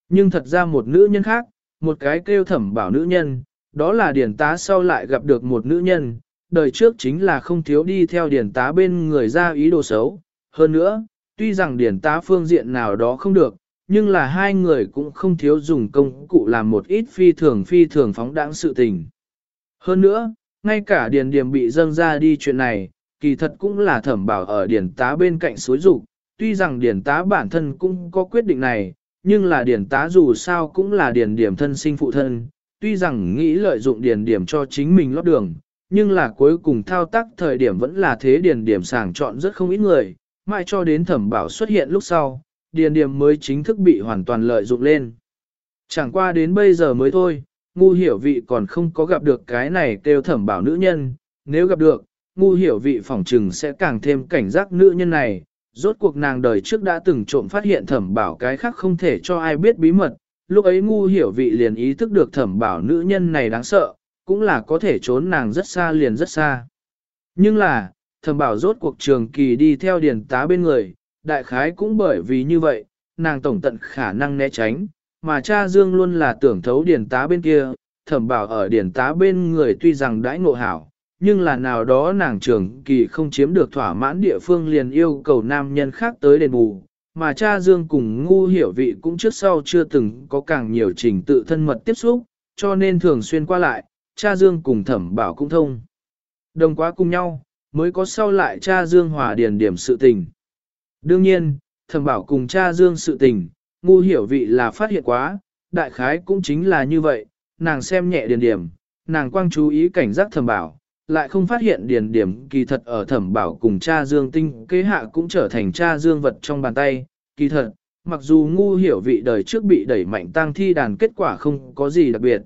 Nhưng thật ra một nữ nhân khác, một cái kêu thẩm bảo nữ nhân, đó là Điền tá sau lại gặp được một nữ nhân, đời trước chính là không thiếu đi theo Điền tá bên người ra ý đồ xấu. Hơn nữa, tuy rằng Điền tá phương diện nào đó không được, nhưng là hai người cũng không thiếu dùng công cụ làm một ít phi thường phi thường phóng đãng sự tình. Hơn nữa, ngay cả điền điểm bị dâng ra đi chuyện này, kỳ thật cũng là thẩm bảo ở điển tá bên cạnh suối rủ. tuy rằng điển tá bản thân cũng có quyết định này, nhưng là điển tá dù sao cũng là điển điểm thân sinh phụ thân, tuy rằng nghĩ lợi dụng điển điểm cho chính mình lót đường, nhưng là cuối cùng thao tác thời điểm vẫn là thế điển điểm sàng chọn rất không ít người, mãi cho đến thẩm bảo xuất hiện lúc sau, điền điểm mới chính thức bị hoàn toàn lợi dụng lên. Chẳng qua đến bây giờ mới thôi, ngu hiểu vị còn không có gặp được cái này kêu thẩm bảo nữ nhân, nếu gặp được, ngu hiểu vị phỏng trừng sẽ càng thêm cảnh giác nữ nhân này. Rốt cuộc nàng đời trước đã từng trộm phát hiện thẩm bảo cái khác không thể cho ai biết bí mật, lúc ấy ngu hiểu vị liền ý thức được thẩm bảo nữ nhân này đáng sợ, cũng là có thể trốn nàng rất xa liền rất xa. Nhưng là, thẩm bảo rốt cuộc trường kỳ đi theo điền tá bên người, đại khái cũng bởi vì như vậy, nàng tổng tận khả năng né tránh, mà cha Dương luôn là tưởng thấu điển tá bên kia, thẩm bảo ở điển tá bên người tuy rằng đãi ngộ hảo, nhưng là nào đó nàng trưởng kỳ không chiếm được thỏa mãn địa phương liền yêu cầu nam nhân khác tới đền bù, mà cha Dương cùng ngu hiểu vị cũng trước sau chưa từng có càng nhiều trình tự thân mật tiếp xúc, cho nên thường xuyên qua lại, cha Dương cùng thẩm bảo cũng thông. Đồng quá cùng nhau, mới có sau lại cha Dương hòa điền điểm sự tình. Đương nhiên, thẩm bảo cùng cha Dương sự tình, ngu hiểu vị là phát hiện quá, đại khái cũng chính là như vậy, nàng xem nhẹ điền điểm, nàng quang chú ý cảnh giác thẩm bảo, lại không phát hiện điền điểm kỳ thật ở thẩm bảo cùng cha dương tinh kế hạ cũng trở thành cha dương vật trong bàn tay, kỳ thật, mặc dù ngu hiểu vị đời trước bị đẩy mạnh tăng thi đàn kết quả không có gì đặc biệt.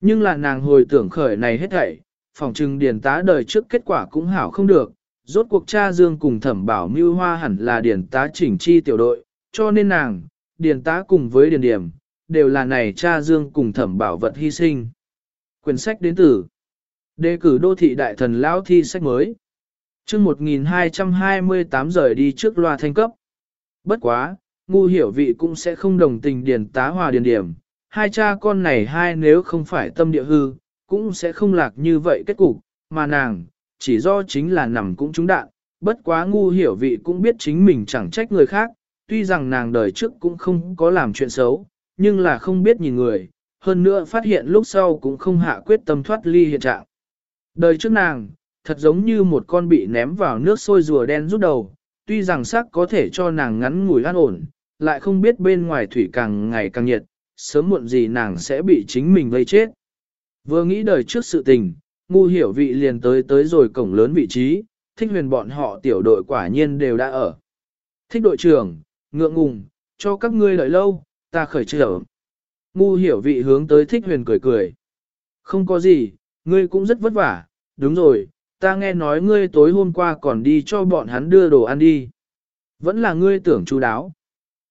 Nhưng là nàng hồi tưởng khởi này hết thảy, phòng trưng điền tá đời trước kết quả cũng hảo không được, rốt cuộc cha dương cùng thẩm bảo mưu hoa hẳn là điền tá chỉnh chi tiểu đội, cho nên nàng, điền tá cùng với điền điểm, đều là này cha dương cùng thẩm bảo vật hy sinh. Quyển sách đến từ Đề cử đô thị đại thần lão thi sách mới. chương 1228 rời đi trước loa thanh cấp. Bất quá, ngu hiểu vị cũng sẽ không đồng tình điền tá hòa điền điểm. Hai cha con này hai nếu không phải tâm địa hư, cũng sẽ không lạc như vậy kết cục, mà nàng, chỉ do chính là nằm cũng trúng đạn. Bất quá ngu hiểu vị cũng biết chính mình chẳng trách người khác, tuy rằng nàng đời trước cũng không có làm chuyện xấu, nhưng là không biết nhìn người, hơn nữa phát hiện lúc sau cũng không hạ quyết tâm thoát ly hiện trạng. Đời trước nàng, thật giống như một con bị ném vào nước sôi rùa đen rút đầu, tuy rằng sắc có thể cho nàng ngắn ngủi an ổn, lại không biết bên ngoài thủy càng ngày càng nhiệt, sớm muộn gì nàng sẽ bị chính mình vây chết. Vừa nghĩ đời trước sự tình, ngu hiểu vị liền tới tới rồi cổng lớn vị trí, thích huyền bọn họ tiểu đội quả nhiên đều đã ở. Thích đội trưởng, ngượng ngùng, cho các ngươi đợi lâu, ta khởi trở. Ngu hiểu vị hướng tới thích huyền cười cười. Không có gì, ngươi cũng rất vất vả, đúng rồi, ta nghe nói ngươi tối hôm qua còn đi cho bọn hắn đưa đồ ăn đi. Vẫn là ngươi tưởng chú đáo.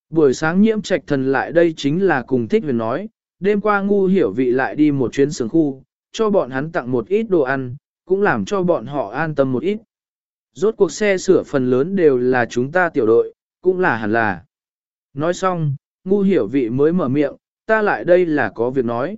Buổi sáng nhiễm trạch thần lại đây chính là cùng thích huyền nói, đêm qua ngu hiểu vị lại đi một chuyến sướng khu, cho bọn hắn tặng một ít đồ ăn, cũng làm cho bọn họ an tâm một ít. Rốt cuộc xe sửa phần lớn đều là chúng ta tiểu đội, cũng là hẳn là. Nói xong, ngu hiểu vị mới mở miệng, ta lại đây là có việc nói.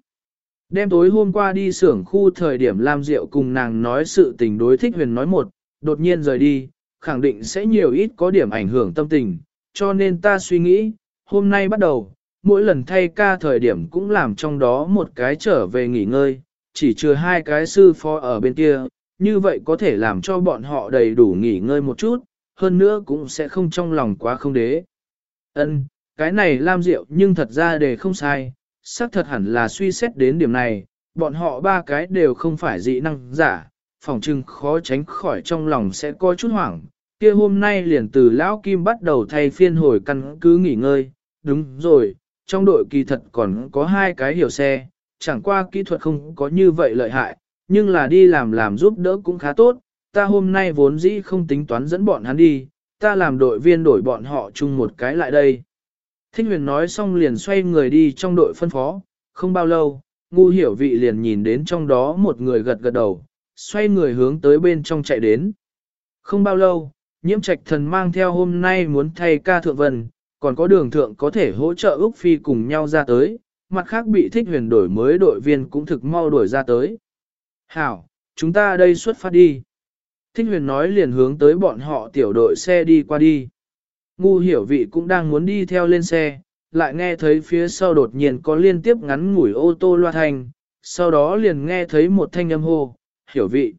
Đêm tối hôm qua đi xưởng khu thời điểm Lam Diệu cùng nàng nói sự tình đối thích huyền nói một, đột nhiên rời đi, khẳng định sẽ nhiều ít có điểm ảnh hưởng tâm tình, cho nên ta suy nghĩ, hôm nay bắt đầu, mỗi lần thay ca thời điểm cũng làm trong đó một cái trở về nghỉ ngơi, chỉ trừ hai cái sư phó ở bên kia, như vậy có thể làm cho bọn họ đầy đủ nghỉ ngơi một chút, hơn nữa cũng sẽ không trong lòng quá không đế. Ân, cái này Lam Diệu nhưng thật ra đề không sai, xác thật hẳn là suy xét đến điểm này, bọn họ ba cái đều không phải dị năng giả, phòng trưng khó tránh khỏi trong lòng sẽ có chút hoảng. Kia hôm nay liền từ Lão Kim bắt đầu thay phiên hồi căn cứ nghỉ ngơi, đúng rồi, trong đội kỳ thật còn có hai cái hiểu xe, chẳng qua kỹ thuật không có như vậy lợi hại, nhưng là đi làm làm giúp đỡ cũng khá tốt, ta hôm nay vốn dĩ không tính toán dẫn bọn hắn đi, ta làm đội viên đổi bọn họ chung một cái lại đây. Thích huyền nói xong liền xoay người đi trong đội phân phó, không bao lâu, ngu hiểu vị liền nhìn đến trong đó một người gật gật đầu, xoay người hướng tới bên trong chạy đến. Không bao lâu, nhiễm trạch thần mang theo hôm nay muốn thay ca thượng vân, còn có đường thượng có thể hỗ trợ Úc Phi cùng nhau ra tới, mặt khác bị thích huyền đổi mới đội viên cũng thực mau đổi ra tới. Hảo, chúng ta đây xuất phát đi. Thích huyền nói liền hướng tới bọn họ tiểu đội xe đi qua đi. Ngu hiểu vị cũng đang muốn đi theo lên xe, lại nghe thấy phía sau đột nhiên có liên tiếp ngắn ngủi ô tô loa thành sau đó liền nghe thấy một thanh âm hô, hiểu vị.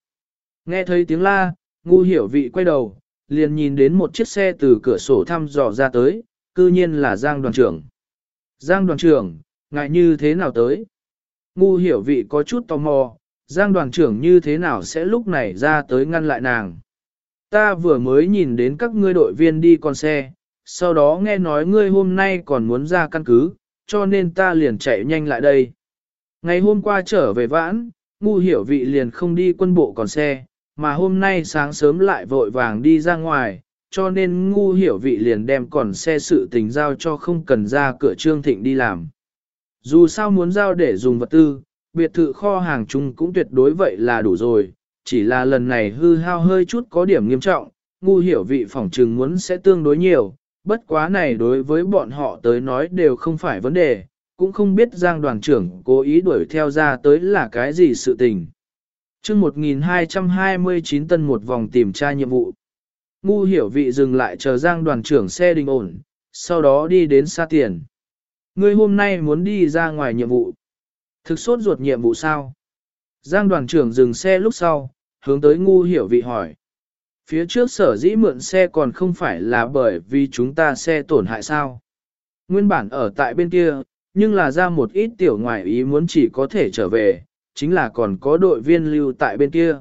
Nghe thấy tiếng la, ngu hiểu vị quay đầu, liền nhìn đến một chiếc xe từ cửa sổ thăm dò ra tới, cư nhiên là Giang đoàn trưởng. Giang đoàn trưởng, ngại như thế nào tới? Ngu hiểu vị có chút tò mò, Giang đoàn trưởng như thế nào sẽ lúc này ra tới ngăn lại nàng. Ta vừa mới nhìn đến các ngươi đội viên đi con xe, sau đó nghe nói ngươi hôm nay còn muốn ra căn cứ, cho nên ta liền chạy nhanh lại đây. Ngày hôm qua trở về vãn, ngu hiểu vị liền không đi quân bộ còn xe, mà hôm nay sáng sớm lại vội vàng đi ra ngoài, cho nên ngu hiểu vị liền đem còn xe sự tình giao cho không cần ra cửa Trương Thịnh đi làm. Dù sao muốn giao để dùng vật tư, biệt thự kho hàng chung cũng tuyệt đối vậy là đủ rồi, chỉ là lần này hư hao hơi chút có điểm nghiêm trọng, ngu hiểu vị phỏng trừng muốn sẽ tương đối nhiều, bất quá này đối với bọn họ tới nói đều không phải vấn đề, cũng không biết Giang đoàn trưởng cố ý đuổi theo ra tới là cái gì sự tình. chương 1229 tân một vòng tìm tra nhiệm vụ. Ngu hiểu vị dừng lại chờ Giang đoàn trưởng xe đình ổn, sau đó đi đến xa tiền. Ngươi hôm nay muốn đi ra ngoài nhiệm vụ. Thực sốt ruột nhiệm vụ sao? Giang đoàn trưởng dừng xe lúc sau, hướng tới ngu hiểu vị hỏi. Phía trước sở dĩ mượn xe còn không phải là bởi vì chúng ta xe tổn hại sao. Nguyên bản ở tại bên kia, nhưng là ra một ít tiểu ngoại ý muốn chỉ có thể trở về, chính là còn có đội viên lưu tại bên kia.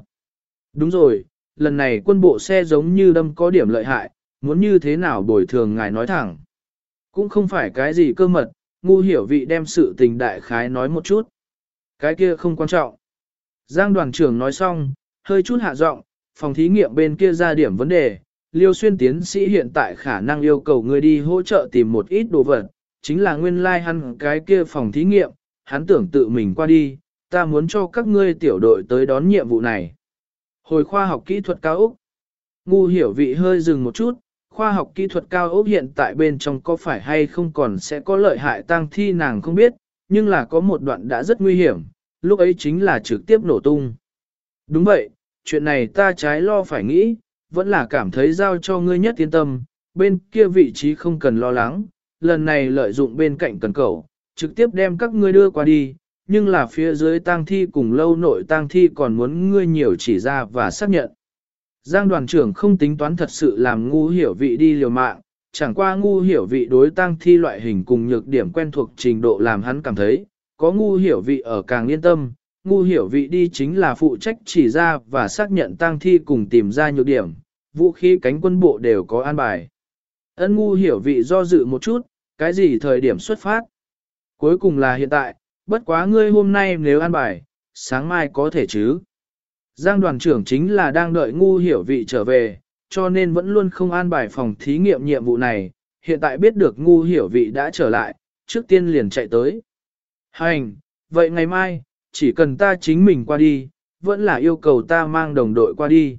Đúng rồi, lần này quân bộ xe giống như đâm có điểm lợi hại, muốn như thế nào bồi thường ngài nói thẳng. Cũng không phải cái gì cơ mật, ngu hiểu vị đem sự tình đại khái nói một chút. Cái kia không quan trọng. Giang đoàn trưởng nói xong, hơi chút hạ giọng, phòng thí nghiệm bên kia ra điểm vấn đề, Liêu Xuyên tiến sĩ hiện tại khả năng yêu cầu người đi hỗ trợ tìm một ít đồ vật, chính là nguyên lai like hắn cái kia phòng thí nghiệm, hắn tưởng tự mình qua đi, ta muốn cho các ngươi tiểu đội tới đón nhiệm vụ này. Hồi khoa học kỹ thuật cao Úc, ngu hiểu vị hơi dừng một chút, khoa học kỹ thuật cao ốc hiện tại bên trong có phải hay không còn sẽ có lợi hại tang thi nàng không biết, nhưng là có một đoạn đã rất nguy hiểm, lúc ấy chính là trực tiếp nổ tung. Đúng vậy, chuyện này ta trái lo phải nghĩ, vẫn là cảm thấy giao cho ngươi nhất yên tâm, bên kia vị trí không cần lo lắng, lần này lợi dụng bên cạnh cần cầu, trực tiếp đem các ngươi đưa qua đi, nhưng là phía dưới tang thi cùng lâu nội tang thi còn muốn ngươi nhiều chỉ ra và xác nhận. Giang đoàn trưởng không tính toán thật sự làm ngu hiểu vị đi liều mạng, chẳng qua ngu hiểu vị đối tang thi loại hình cùng nhược điểm quen thuộc trình độ làm hắn cảm thấy, có ngu hiểu vị ở càng yên tâm, ngu hiểu vị đi chính là phụ trách chỉ ra và xác nhận tang thi cùng tìm ra nhược điểm, vũ khí cánh quân bộ đều có an bài. Ân ngu hiểu vị do dự một chút, cái gì thời điểm xuất phát. Cuối cùng là hiện tại, bất quá ngươi hôm nay nếu an bài, sáng mai có thể chứ. Giang đoàn trưởng chính là đang đợi ngu hiểu vị trở về, cho nên vẫn luôn không an bài phòng thí nghiệm nhiệm vụ này, hiện tại biết được ngu hiểu vị đã trở lại, trước tiên liền chạy tới. Hành, vậy ngày mai, chỉ cần ta chính mình qua đi, vẫn là yêu cầu ta mang đồng đội qua đi.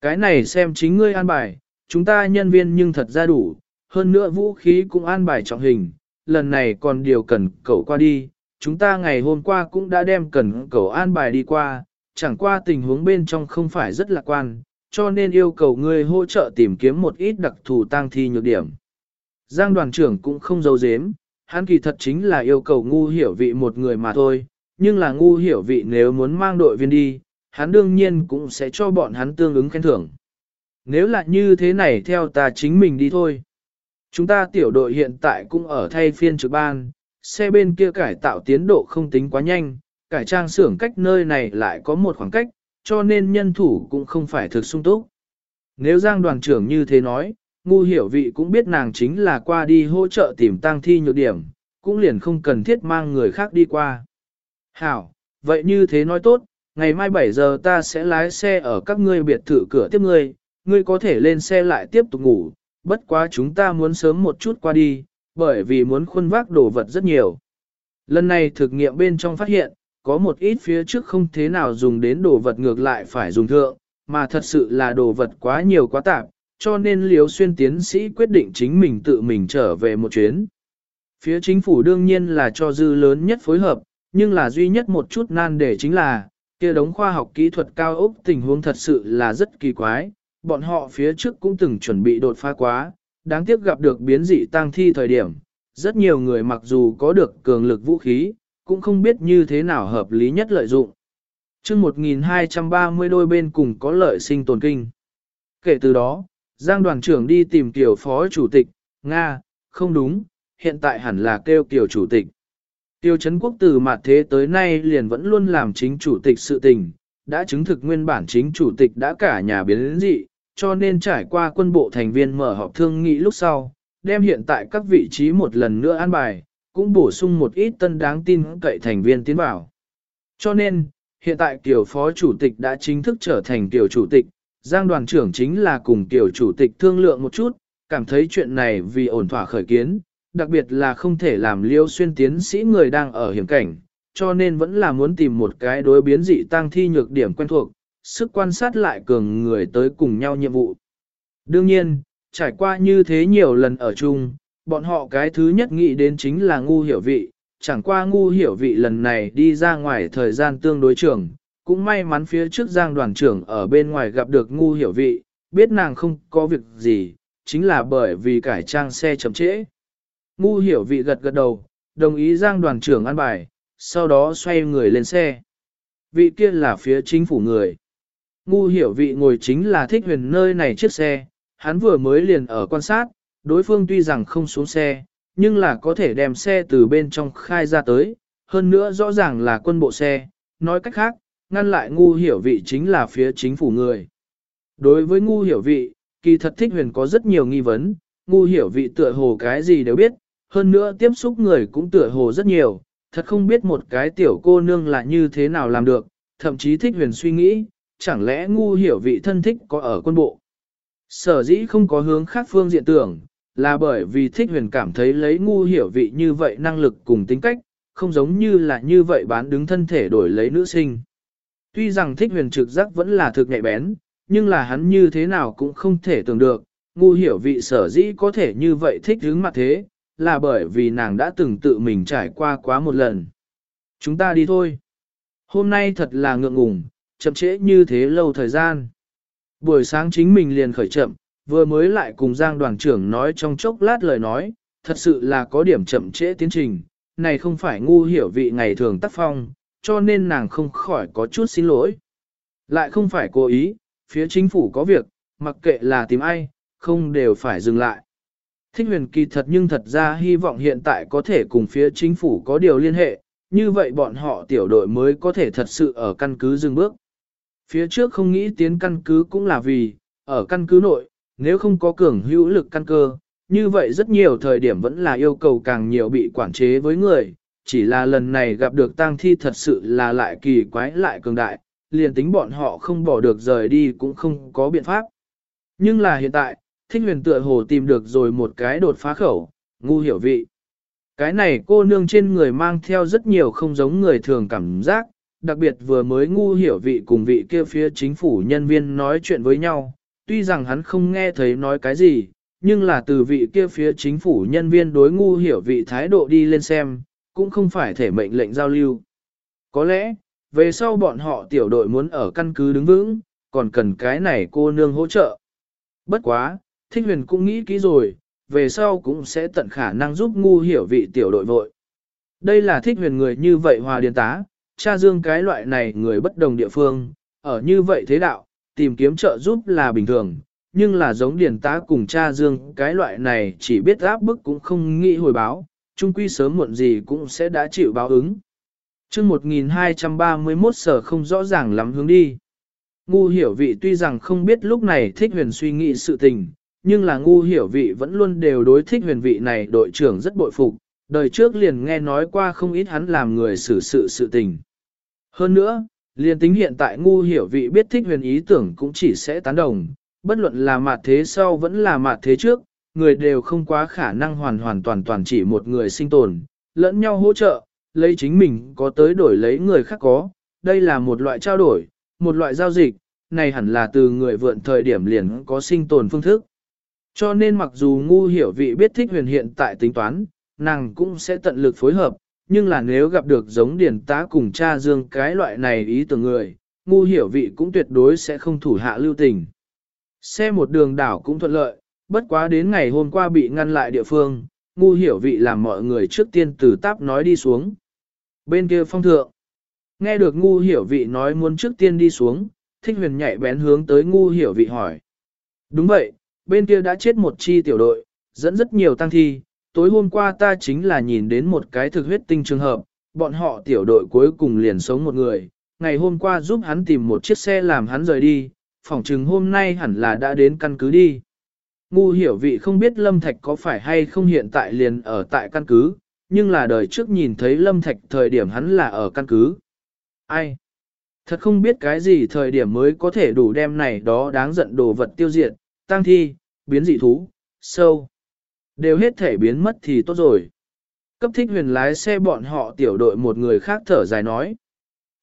Cái này xem chính ngươi an bài, chúng ta nhân viên nhưng thật ra đủ, hơn nữa vũ khí cũng an bài trọng hình, lần này còn điều cần cậu qua đi, chúng ta ngày hôm qua cũng đã đem cần cậu an bài đi qua, chẳng qua tình huống bên trong không phải rất lạc quan, cho nên yêu cầu ngươi hỗ trợ tìm kiếm một ít đặc thù tăng thi nhược điểm. Giang đoàn trưởng cũng không giấu giếm, hắn kỳ thật chính là yêu cầu ngu hiểu vị một người mà thôi, nhưng là ngu hiểu vị nếu muốn mang đội viên đi, hắn đương nhiên cũng sẽ cho bọn hắn tương ứng khen thưởng. Nếu là như thế này theo ta chính mình đi thôi. Chúng ta tiểu đội hiện tại cũng ở thay phiên trực ban, xe bên kia cải tạo tiến độ không tính quá nhanh, cải trang xưởng cách nơi này lại có một khoảng cách, cho nên nhân thủ cũng không phải thực sung túc. Nếu Giang đoàn trưởng như thế nói, ngu hiểu vị cũng biết nàng chính là qua đi hỗ trợ tìm tăng thi nhược điểm, cũng liền không cần thiết mang người khác đi qua. Hảo, vậy như thế nói tốt, ngày mai 7 giờ ta sẽ lái xe ở các ngươi biệt thự cửa tiếp ngươi, ngươi có thể lên xe lại tiếp tục ngủ, bất quá chúng ta muốn sớm một chút qua đi, bởi vì muốn khuôn vác đồ vật rất nhiều. Lần này thực nghiệm bên trong phát hiện, có một ít phía trước không thế nào dùng đến đồ vật ngược lại phải dùng thượng, mà thật sự là đồ vật quá nhiều quá tạp, cho nên Liếu Xuyên tiến sĩ quyết định chính mình tự mình trở về một chuyến. Phía chính phủ đương nhiên là cho dư lớn nhất phối hợp, nhưng là duy nhất một chút nan đề chính là, kia đống khoa học kỹ thuật cao ốc tình huống thật sự là rất kỳ quái, bọn họ phía trước cũng từng chuẩn bị đột phá quá, đáng tiếc gặp được biến dị tăng thi thời điểm. Rất nhiều người mặc dù có được cường lực vũ khí, cũng không biết như thế nào hợp lý nhất lợi dụng. chương 1230 đôi bên cùng có lợi sinh tồn kinh. Kể từ đó, Giang đoàn trưởng đi tìm tiểu phó chủ tịch, Nga, không đúng, hiện tại hẳn là kêu tiểu chủ tịch. Tiêu Trấn Quốc từ mặt thế tới nay liền vẫn luôn làm chính chủ tịch sự tình, đã chứng thực nguyên bản chính chủ tịch đã cả nhà biến dị, cho nên trải qua quân bộ thành viên mở họp thương nghị lúc sau, đem hiện tại các vị trí một lần nữa an bài, cũng bổ sung một ít tân đáng tin cậy thành viên tiến vào. Cho nên, hiện tại tiểu phó chủ tịch đã chính thức trở thành tiểu chủ tịch, Giang đoàn trưởng chính là cùng tiểu chủ tịch thương lượng một chút, cảm thấy chuyện này vì ổn thỏa khởi kiến, đặc biệt là không thể làm liêu xuyên tiến sĩ người đang ở hiểm cảnh, cho nên vẫn là muốn tìm một cái đối biến dị tăng thi nhược điểm quen thuộc, sức quan sát lại cường người tới cùng nhau nhiệm vụ. Đương nhiên, trải qua như thế nhiều lần ở chung, bọn họ cái thứ nhất nghĩ đến chính là ngu hiểu vị, chẳng qua ngu hiểu vị lần này đi ra ngoài thời gian tương đối trường, cũng may mắn phía trước giang đoàn trưởng ở bên ngoài gặp được ngu hiểu vị, biết nàng không có việc gì, chính là bởi vì cải trang xe chậm trễ. Ngu hiểu vị gật gật đầu, đồng ý giang đoàn trưởng ăn bài, sau đó xoay người lên xe. Vị kia là phía chính phủ người. Ngu hiểu vị ngồi chính là thích huyền nơi này chiếc xe, hắn vừa mới liền ở quan sát, đối phương tuy rằng không xuống xe, nhưng là có thể đem xe từ bên trong khai ra tới, hơn nữa rõ ràng là quân bộ xe, nói cách khác, ngăn lại ngu hiểu vị chính là phía chính phủ người. Đối với ngu hiểu vị, kỳ thật thích huyền có rất nhiều nghi vấn, ngu hiểu vị tựa hồ cái gì đều biết, hơn nữa tiếp xúc người cũng tựa hồ rất nhiều, thật không biết một cái tiểu cô nương là như thế nào làm được, thậm chí thích huyền suy nghĩ, chẳng lẽ ngu hiểu vị thân thích có ở quân bộ. Sở dĩ không có hướng khác phương diện tưởng, là bởi vì thích huyền cảm thấy lấy ngu hiểu vị như vậy năng lực cùng tính cách, không giống như là như vậy bán đứng thân thể đổi lấy nữ sinh. Tuy rằng thích huyền trực giác vẫn là thực nhạy bén, nhưng là hắn như thế nào cũng không thể tưởng được, ngu hiểu vị sở dĩ có thể như vậy thích hướng mặt thế, là bởi vì nàng đã từng tự mình trải qua quá một lần. Chúng ta đi thôi. Hôm nay thật là ngượng ngùng, chậm trễ như thế lâu thời gian. Buổi sáng chính mình liền khởi chậm, vừa mới lại cùng Giang đoàn trưởng nói trong chốc lát lời nói, thật sự là có điểm chậm trễ tiến trình, này không phải ngu hiểu vị ngày thường tác phong, cho nên nàng không khỏi có chút xin lỗi. Lại không phải cố ý, phía chính phủ có việc, mặc kệ là tìm ai, không đều phải dừng lại. Thích huyền kỳ thật nhưng thật ra hy vọng hiện tại có thể cùng phía chính phủ có điều liên hệ, như vậy bọn họ tiểu đội mới có thể thật sự ở căn cứ dừng bước. Phía trước không nghĩ tiến căn cứ cũng là vì, ở căn cứ nội, nếu không có cường hữu lực căn cơ, như vậy rất nhiều thời điểm vẫn là yêu cầu càng nhiều bị quản chế với người, chỉ là lần này gặp được tang thi thật sự là lại kỳ quái lại cường đại, liền tính bọn họ không bỏ được rời đi cũng không có biện pháp. Nhưng là hiện tại, thích huyền tựa hồ tìm được rồi một cái đột phá khẩu, ngu hiểu vị. Cái này cô nương trên người mang theo rất nhiều không giống người thường cảm giác, đặc biệt vừa mới ngu hiểu vị cùng vị kia phía chính phủ nhân viên nói chuyện với nhau, tuy rằng hắn không nghe thấy nói cái gì, nhưng là từ vị kia phía chính phủ nhân viên đối ngu hiểu vị thái độ đi lên xem, cũng không phải thể mệnh lệnh giao lưu. Có lẽ, về sau bọn họ tiểu đội muốn ở căn cứ đứng vững, còn cần cái này cô nương hỗ trợ. Bất quá, Thích Huyền cũng nghĩ kỹ rồi, về sau cũng sẽ tận khả năng giúp ngu hiểu vị tiểu đội vội. Đây là Thích Huyền người như vậy hòa điền tá, cha dương cái loại này người bất đồng địa phương, ở như vậy thế đạo, tìm kiếm trợ giúp là bình thường, nhưng là giống điền tá cùng cha dương cái loại này chỉ biết áp bức cũng không nghĩ hồi báo, chung quy sớm muộn gì cũng sẽ đã chịu báo ứng. chương 1231 sở không rõ ràng lắm hướng đi. Ngu hiểu vị tuy rằng không biết lúc này thích huyền suy nghĩ sự tình, nhưng là ngu hiểu vị vẫn luôn đều đối thích huyền vị này đội trưởng rất bội phục, đời trước liền nghe nói qua không ít hắn làm người xử sự sự tình. Hơn nữa, liên tính hiện tại ngu hiểu vị biết thích huyền ý tưởng cũng chỉ sẽ tán đồng, bất luận là mặt thế sau vẫn là mặt thế trước, người đều không quá khả năng hoàn hoàn toàn toàn chỉ một người sinh tồn, lẫn nhau hỗ trợ, lấy chính mình có tới đổi lấy người khác có, đây là một loại trao đổi, một loại giao dịch, này hẳn là từ người vượn thời điểm liền có sinh tồn phương thức. Cho nên mặc dù ngu hiểu vị biết thích huyền hiện tại tính toán, nàng cũng sẽ tận lực phối hợp, nhưng là nếu gặp được giống điển tá cùng cha dương cái loại này ý tưởng người, ngu hiểu vị cũng tuyệt đối sẽ không thủ hạ lưu tình. Xe một đường đảo cũng thuận lợi, bất quá đến ngày hôm qua bị ngăn lại địa phương, ngu hiểu vị làm mọi người trước tiên từ táp nói đi xuống. Bên kia phong thượng, nghe được ngu hiểu vị nói muốn trước tiên đi xuống, thích huyền nhạy bén hướng tới ngu hiểu vị hỏi. Đúng vậy, bên kia đã chết một chi tiểu đội, dẫn rất nhiều tăng thi, tối hôm qua ta chính là nhìn đến một cái thực huyết tinh trường hợp, bọn họ tiểu đội cuối cùng liền sống một người, ngày hôm qua giúp hắn tìm một chiếc xe làm hắn rời đi, phỏng chừng hôm nay hẳn là đã đến căn cứ đi. Ngu hiểu vị không biết Lâm Thạch có phải hay không hiện tại liền ở tại căn cứ, nhưng là đời trước nhìn thấy Lâm Thạch thời điểm hắn là ở căn cứ. Ai? Thật không biết cái gì thời điểm mới có thể đủ đem này đó đáng giận đồ vật tiêu diệt, tăng thi, biến dị thú, sâu. Đều hết thể biến mất thì tốt rồi. Cấp thích huyền lái xe bọn họ tiểu đội một người khác thở dài nói.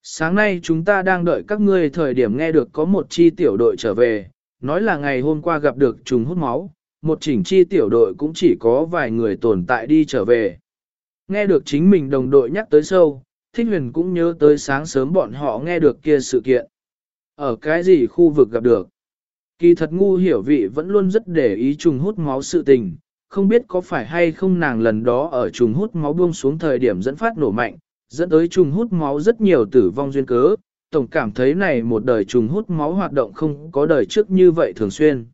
Sáng nay chúng ta đang đợi các ngươi thời điểm nghe được có một chi tiểu đội trở về, nói là ngày hôm qua gặp được trùng hút máu, một chỉnh chi tiểu đội cũng chỉ có vài người tồn tại đi trở về. Nghe được chính mình đồng đội nhắc tới sâu, Thích Huyền cũng nhớ tới sáng sớm bọn họ nghe được kia sự kiện. Ở cái gì khu vực gặp được? Kỳ thật ngu hiểu vị vẫn luôn rất để ý trùng hút máu sự tình, không biết có phải hay không nàng lần đó ở trùng hút máu buông xuống thời điểm dẫn phát nổ mạnh, dẫn tới trùng hút máu rất nhiều tử vong duyên cớ, tổng cảm thấy này một đời trùng hút máu hoạt động không có đời trước như vậy thường xuyên.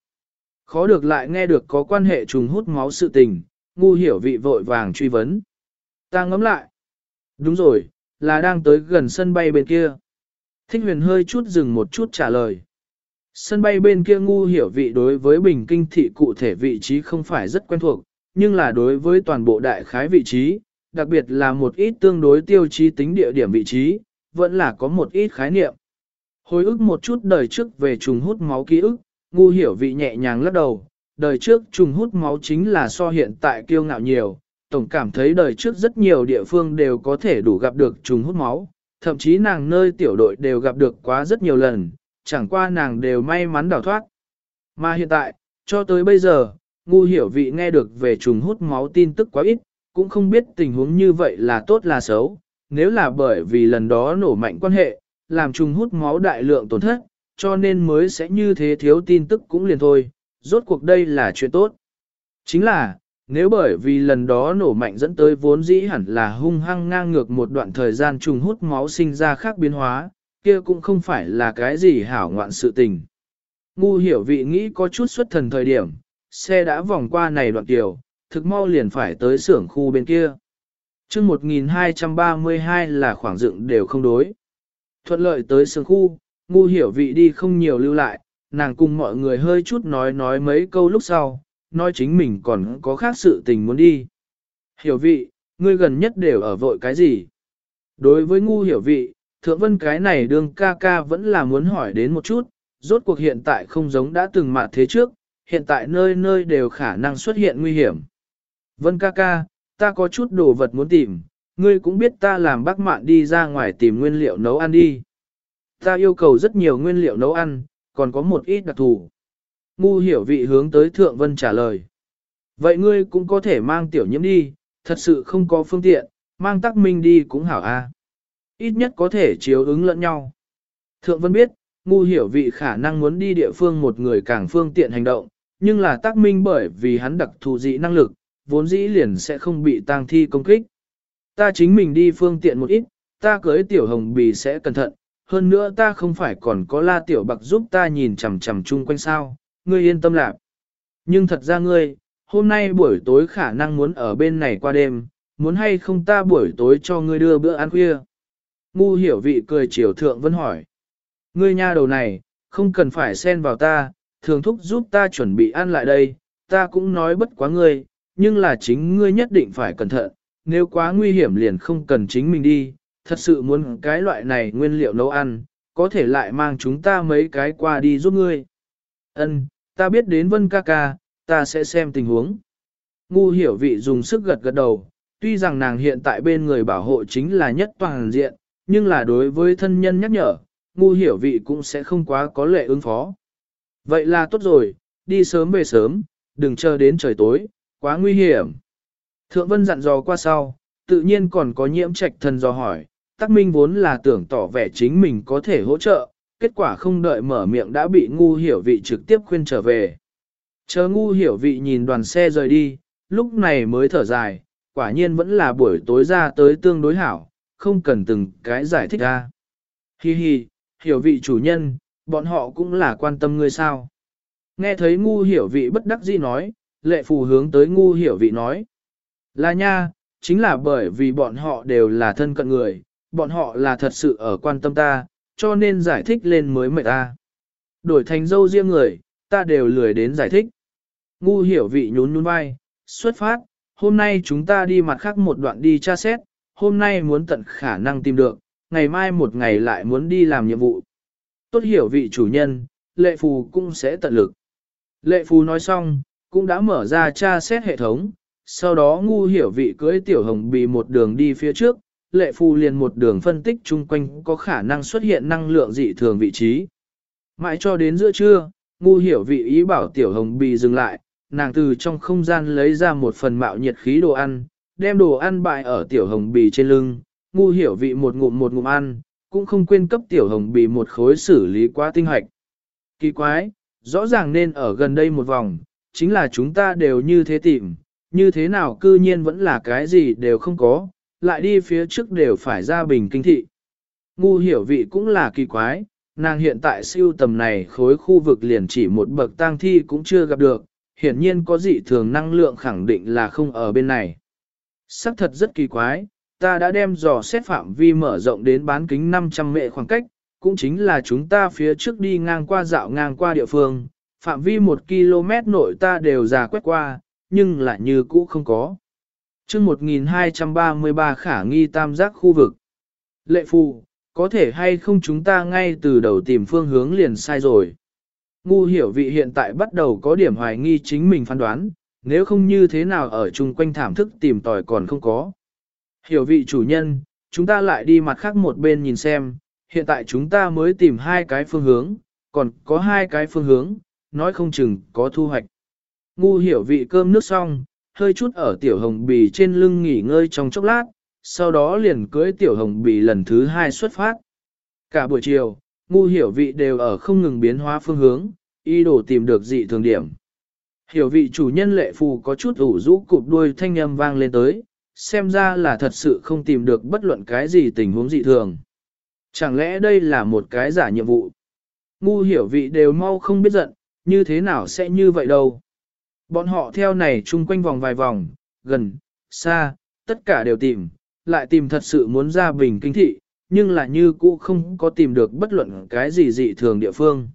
Khó được lại nghe được có quan hệ trùng hút máu sự tình, ngu hiểu vị vội vàng truy vấn. Ta ngẫm lại. Đúng rồi, là đang tới gần sân bay bên kia. Thích huyền hơi chút dừng một chút trả lời. Sân bay bên kia ngu hiểu vị đối với bình kinh thị cụ thể vị trí không phải rất quen thuộc, nhưng là đối với toàn bộ đại khái vị trí, đặc biệt là một ít tương đối tiêu chí tính địa điểm vị trí, vẫn là có một ít khái niệm. Hồi ức một chút đời trước về trùng hút máu ký ức, ngu hiểu vị nhẹ nhàng lắc đầu, đời trước trùng hút máu chính là so hiện tại kiêu ngạo nhiều, tổng cảm thấy đời trước rất nhiều địa phương đều có thể đủ gặp được trùng hút máu, thậm chí nàng nơi tiểu đội đều gặp được quá rất nhiều lần, chẳng qua nàng đều may mắn đào thoát. Mà hiện tại, cho tới bây giờ, ngu hiểu vị nghe được về trùng hút máu tin tức quá ít, cũng không biết tình huống như vậy là tốt là xấu, nếu là bởi vì lần đó nổ mạnh quan hệ, làm trùng hút máu đại lượng tổn thất, cho nên mới sẽ như thế thiếu tin tức cũng liền thôi, rốt cuộc đây là chuyện tốt. Chính là, nếu bởi vì lần đó nổ mạnh dẫn tới vốn dĩ hẳn là hung hăng ngang ngược một đoạn thời gian trùng hút máu sinh ra khác biến hóa, kia cũng không phải là cái gì hảo ngoạn sự tình. Ngu hiểu vị nghĩ có chút xuất thần thời điểm, xe đã vòng qua này đoạn tiểu, thực mau liền phải tới xưởng khu bên kia. chương 1232 là khoảng dựng đều không đối. Thuận lợi tới xưởng khu, ngu hiểu vị đi không nhiều lưu lại, nàng cùng mọi người hơi chút nói nói mấy câu lúc sau, nói chính mình còn có khác sự tình muốn đi. Hiểu vị, ngươi gần nhất đều ở vội cái gì? Đối với ngu hiểu vị, thượng vân cái này đương ca ca vẫn là muốn hỏi đến một chút, rốt cuộc hiện tại không giống đã từng mạt thế trước, hiện tại nơi nơi đều khả năng xuất hiện nguy hiểm. Vân ca ca, ta có chút đồ vật muốn tìm, ngươi cũng biết ta làm bác mạn đi ra ngoài tìm nguyên liệu nấu ăn đi. Ta yêu cầu rất nhiều nguyên liệu nấu ăn, còn có một ít đặc thù. Ngu hiểu vị hướng tới thượng vân trả lời. Vậy ngươi cũng có thể mang tiểu nhiễm đi, thật sự không có phương tiện, mang tắc minh đi cũng hảo a. Ít nhất có thể chiếu ứng lẫn nhau. Thượng vân biết, ngu hiểu vị khả năng muốn đi địa phương một người càng phương tiện hành động, nhưng là tác minh bởi vì hắn đặc thù dị năng lực, vốn dĩ liền sẽ không bị tang thi công kích. Ta chính mình đi phương tiện một ít, ta cưới tiểu hồng bì sẽ cẩn thận, hơn nữa ta không phải còn có la tiểu bạc giúp ta nhìn chằm chằm chung quanh sao, ngươi yên tâm lạc. Nhưng thật ra ngươi, hôm nay buổi tối khả năng muốn ở bên này qua đêm, muốn hay không ta buổi tối cho ngươi đưa bữa ăn khuya. Ngu hiểu vị cười chiều thượng vân hỏi. Ngươi nha đầu này, không cần phải xen vào ta, thường thúc giúp ta chuẩn bị ăn lại đây, ta cũng nói bất quá ngươi, nhưng là chính ngươi nhất định phải cẩn thận, nếu quá nguy hiểm liền không cần chính mình đi, thật sự muốn cái loại này nguyên liệu nấu ăn, có thể lại mang chúng ta mấy cái qua đi giúp ngươi. Ân, ta biết đến vân ca ca, ta sẽ xem tình huống. Ngu hiểu vị dùng sức gật gật đầu, tuy rằng nàng hiện tại bên người bảo hộ chính là nhất toàn diện, nhưng là đối với thân nhân nhắc nhở, ngu hiểu vị cũng sẽ không quá có lệ ứng phó. Vậy là tốt rồi, đi sớm về sớm, đừng chờ đến trời tối, quá nguy hiểm. Thượng Vân dặn dò qua sau, tự nhiên còn có nhiễm trạch thần dò hỏi, Tắc Minh vốn là tưởng tỏ vẻ chính mình có thể hỗ trợ, kết quả không đợi mở miệng đã bị ngu hiểu vị trực tiếp khuyên trở về. Chờ ngu hiểu vị nhìn đoàn xe rời đi, lúc này mới thở dài, quả nhiên vẫn là buổi tối ra tới tương đối hảo, không cần từng cái giải thích ra. Hi hi, hiểu vị chủ nhân, bọn họ cũng là quan tâm ngươi sao. Nghe thấy ngu hiểu vị bất đắc dĩ nói, lệ phù hướng tới ngu hiểu vị nói. Là nha, chính là bởi vì bọn họ đều là thân cận người, bọn họ là thật sự ở quan tâm ta, cho nên giải thích lên mới mệt ta. Đổi thành dâu riêng người, ta đều lười đến giải thích. Ngu hiểu vị nhún nhún vai, xuất phát, hôm nay chúng ta đi mặt khác một đoạn đi tra xét, hôm nay muốn tận khả năng tìm được, ngày mai một ngày lại muốn đi làm nhiệm vụ. Tốt hiểu vị chủ nhân, lệ phù cũng sẽ tận lực. Lệ phù nói xong, cũng đã mở ra tra xét hệ thống, sau đó ngu hiểu vị cưới tiểu hồng bì một đường đi phía trước, lệ phù liền một đường phân tích chung quanh có khả năng xuất hiện năng lượng dị thường vị trí. Mãi cho đến giữa trưa, ngu hiểu vị ý bảo tiểu hồng bì dừng lại, nàng từ trong không gian lấy ra một phần mạo nhiệt khí đồ ăn, đem đồ ăn bại ở tiểu hồng bì trên lưng, ngu hiểu vị một ngụm một ngụm ăn, cũng không quên cấp tiểu hồng bì một khối xử lý quá tinh hoạch. Kỳ quái, rõ ràng nên ở gần đây một vòng, chính là chúng ta đều như thế tìm, như thế nào cư nhiên vẫn là cái gì đều không có, lại đi phía trước đều phải ra bình kinh thị. Ngu hiểu vị cũng là kỳ quái, nàng hiện tại siêu tầm này khối khu vực liền chỉ một bậc tang thi cũng chưa gặp được, hiển nhiên có dị thường năng lượng khẳng định là không ở bên này. Sắc thật rất kỳ quái, ta đã đem dò xét phạm vi mở rộng đến bán kính 500 mệ khoảng cách, cũng chính là chúng ta phía trước đi ngang qua dạo ngang qua địa phương, phạm vi 1 km nội ta đều già quét qua, nhưng lại như cũ không có. chương 1233 khả nghi tam giác khu vực. Lệ phù, có thể hay không chúng ta ngay từ đầu tìm phương hướng liền sai rồi. Ngu hiểu vị hiện tại bắt đầu có điểm hoài nghi chính mình phán đoán, nếu không như thế nào ở chung quanh thảm thức tìm tòi còn không có. Hiểu vị chủ nhân, chúng ta lại đi mặt khác một bên nhìn xem, hiện tại chúng ta mới tìm hai cái phương hướng, còn có hai cái phương hướng, nói không chừng có thu hoạch. Ngu hiểu vị cơm nước xong, hơi chút ở tiểu hồng bì trên lưng nghỉ ngơi trong chốc lát, sau đó liền cưới tiểu hồng bì lần thứ hai xuất phát. Cả buổi chiều, ngu hiểu vị đều ở không ngừng biến hóa phương hướng, y đồ tìm được dị thường điểm. Hiểu vị chủ nhân lệ phù có chút ủ rũ cụp đuôi thanh âm vang lên tới, xem ra là thật sự không tìm được bất luận cái gì tình huống dị thường. Chẳng lẽ đây là một cái giả nhiệm vụ? Ngu hiểu vị đều mau không biết giận, như thế nào sẽ như vậy đâu. Bọn họ theo này chung quanh vòng vài vòng, gần, xa, tất cả đều tìm, lại tìm thật sự muốn ra bình kinh thị, nhưng là như cũ không có tìm được bất luận cái gì dị thường địa phương.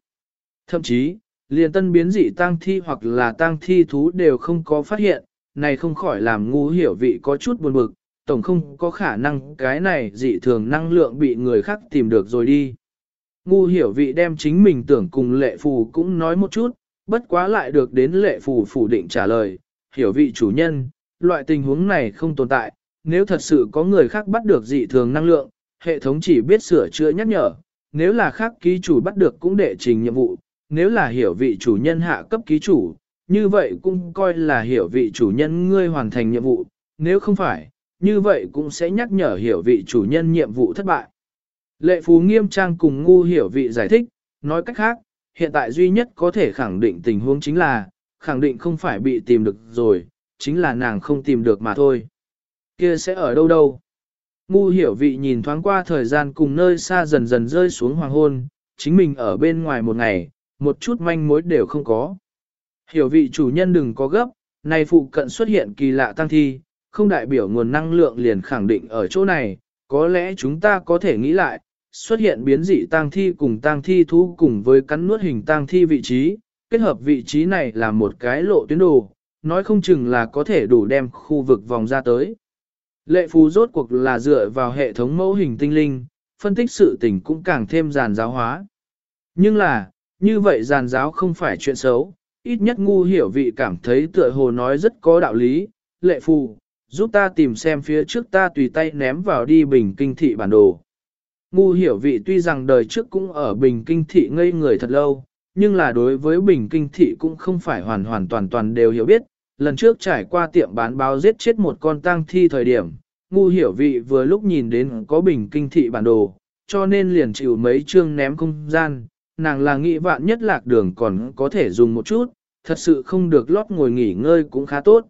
Thậm chí, liền tân biến dị tang thi hoặc là tang thi thú đều không có phát hiện, này không khỏi làm ngu hiểu vị có chút buồn bực, tổng không có khả năng cái này dị thường năng lượng bị người khác tìm được rồi đi. Ngu hiểu vị đem chính mình tưởng cùng lệ phù cũng nói một chút, bất quá lại được đến lệ phù phủ định trả lời, hiểu vị chủ nhân, loại tình huống này không tồn tại, nếu thật sự có người khác bắt được dị thường năng lượng, hệ thống chỉ biết sửa chữa nhắc nhở, nếu là khác ký chủ bắt được cũng đệ trình nhiệm vụ, nếu là hiểu vị chủ nhân hạ cấp ký chủ, như vậy cũng coi là hiểu vị chủ nhân ngươi hoàn thành nhiệm vụ, nếu không phải, như vậy cũng sẽ nhắc nhở hiểu vị chủ nhân nhiệm vụ thất bại. Lệ Phú nghiêm trang cùng ngu hiểu vị giải thích, nói cách khác, hiện tại duy nhất có thể khẳng định tình huống chính là, khẳng định không phải bị tìm được rồi, chính là nàng không tìm được mà thôi. Kia sẽ ở đâu đâu? Ngu hiểu vị nhìn thoáng qua thời gian cùng nơi xa dần dần rơi xuống hoàng hôn, chính mình ở bên ngoài một ngày, một chút manh mối đều không có. Hiểu vị chủ nhân đừng có gấp, này phụ cận xuất hiện kỳ lạ tăng thi, không đại biểu nguồn năng lượng liền khẳng định ở chỗ này, có lẽ chúng ta có thể nghĩ lại, xuất hiện biến dị tăng thi cùng tăng thi thú cùng với cắn nuốt hình tăng thi vị trí, kết hợp vị trí này là một cái lộ tuyến đồ, nói không chừng là có thể đủ đem khu vực vòng ra tới. Lệ phù rốt cuộc là dựa vào hệ thống mẫu hình tinh linh, phân tích sự tình cũng càng thêm giàn giáo hóa. Nhưng là, như vậy giàn giáo không phải chuyện xấu, ít nhất ngu hiểu vị cảm thấy tựa hồ nói rất có đạo lý, lệ phù, giúp ta tìm xem phía trước ta tùy tay ném vào đi bình kinh thị bản đồ. Ngu hiểu vị tuy rằng đời trước cũng ở bình kinh thị ngây người thật lâu, nhưng là đối với bình kinh thị cũng không phải hoàn hoàn toàn toàn đều hiểu biết. Lần trước trải qua tiệm bán báo giết chết một con tang thi thời điểm, ngu hiểu vị vừa lúc nhìn đến có bình kinh thị bản đồ, cho nên liền chịu mấy chương ném không gian, nàng là nghĩ vạn nhất lạc đường còn có thể dùng một chút, thật sự không được lót ngồi nghỉ ngơi cũng khá tốt.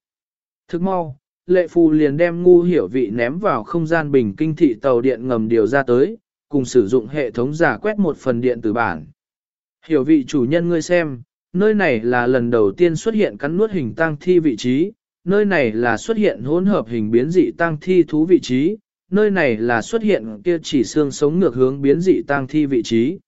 Thức mau, lệ phù liền đem ngu hiểu vị ném vào không gian bình kinh thị tàu điện ngầm điều ra tới, cùng sử dụng hệ thống giả quét một phần điện tử bản. Hiểu vị chủ nhân ngươi xem, nơi này là lần đầu tiên xuất hiện cắn nuốt hình tăng thi vị trí, nơi này là xuất hiện hỗn hợp hình biến dị tăng thi thú vị trí, nơi này là xuất hiện kia chỉ xương sống ngược hướng biến dị tăng thi vị trí.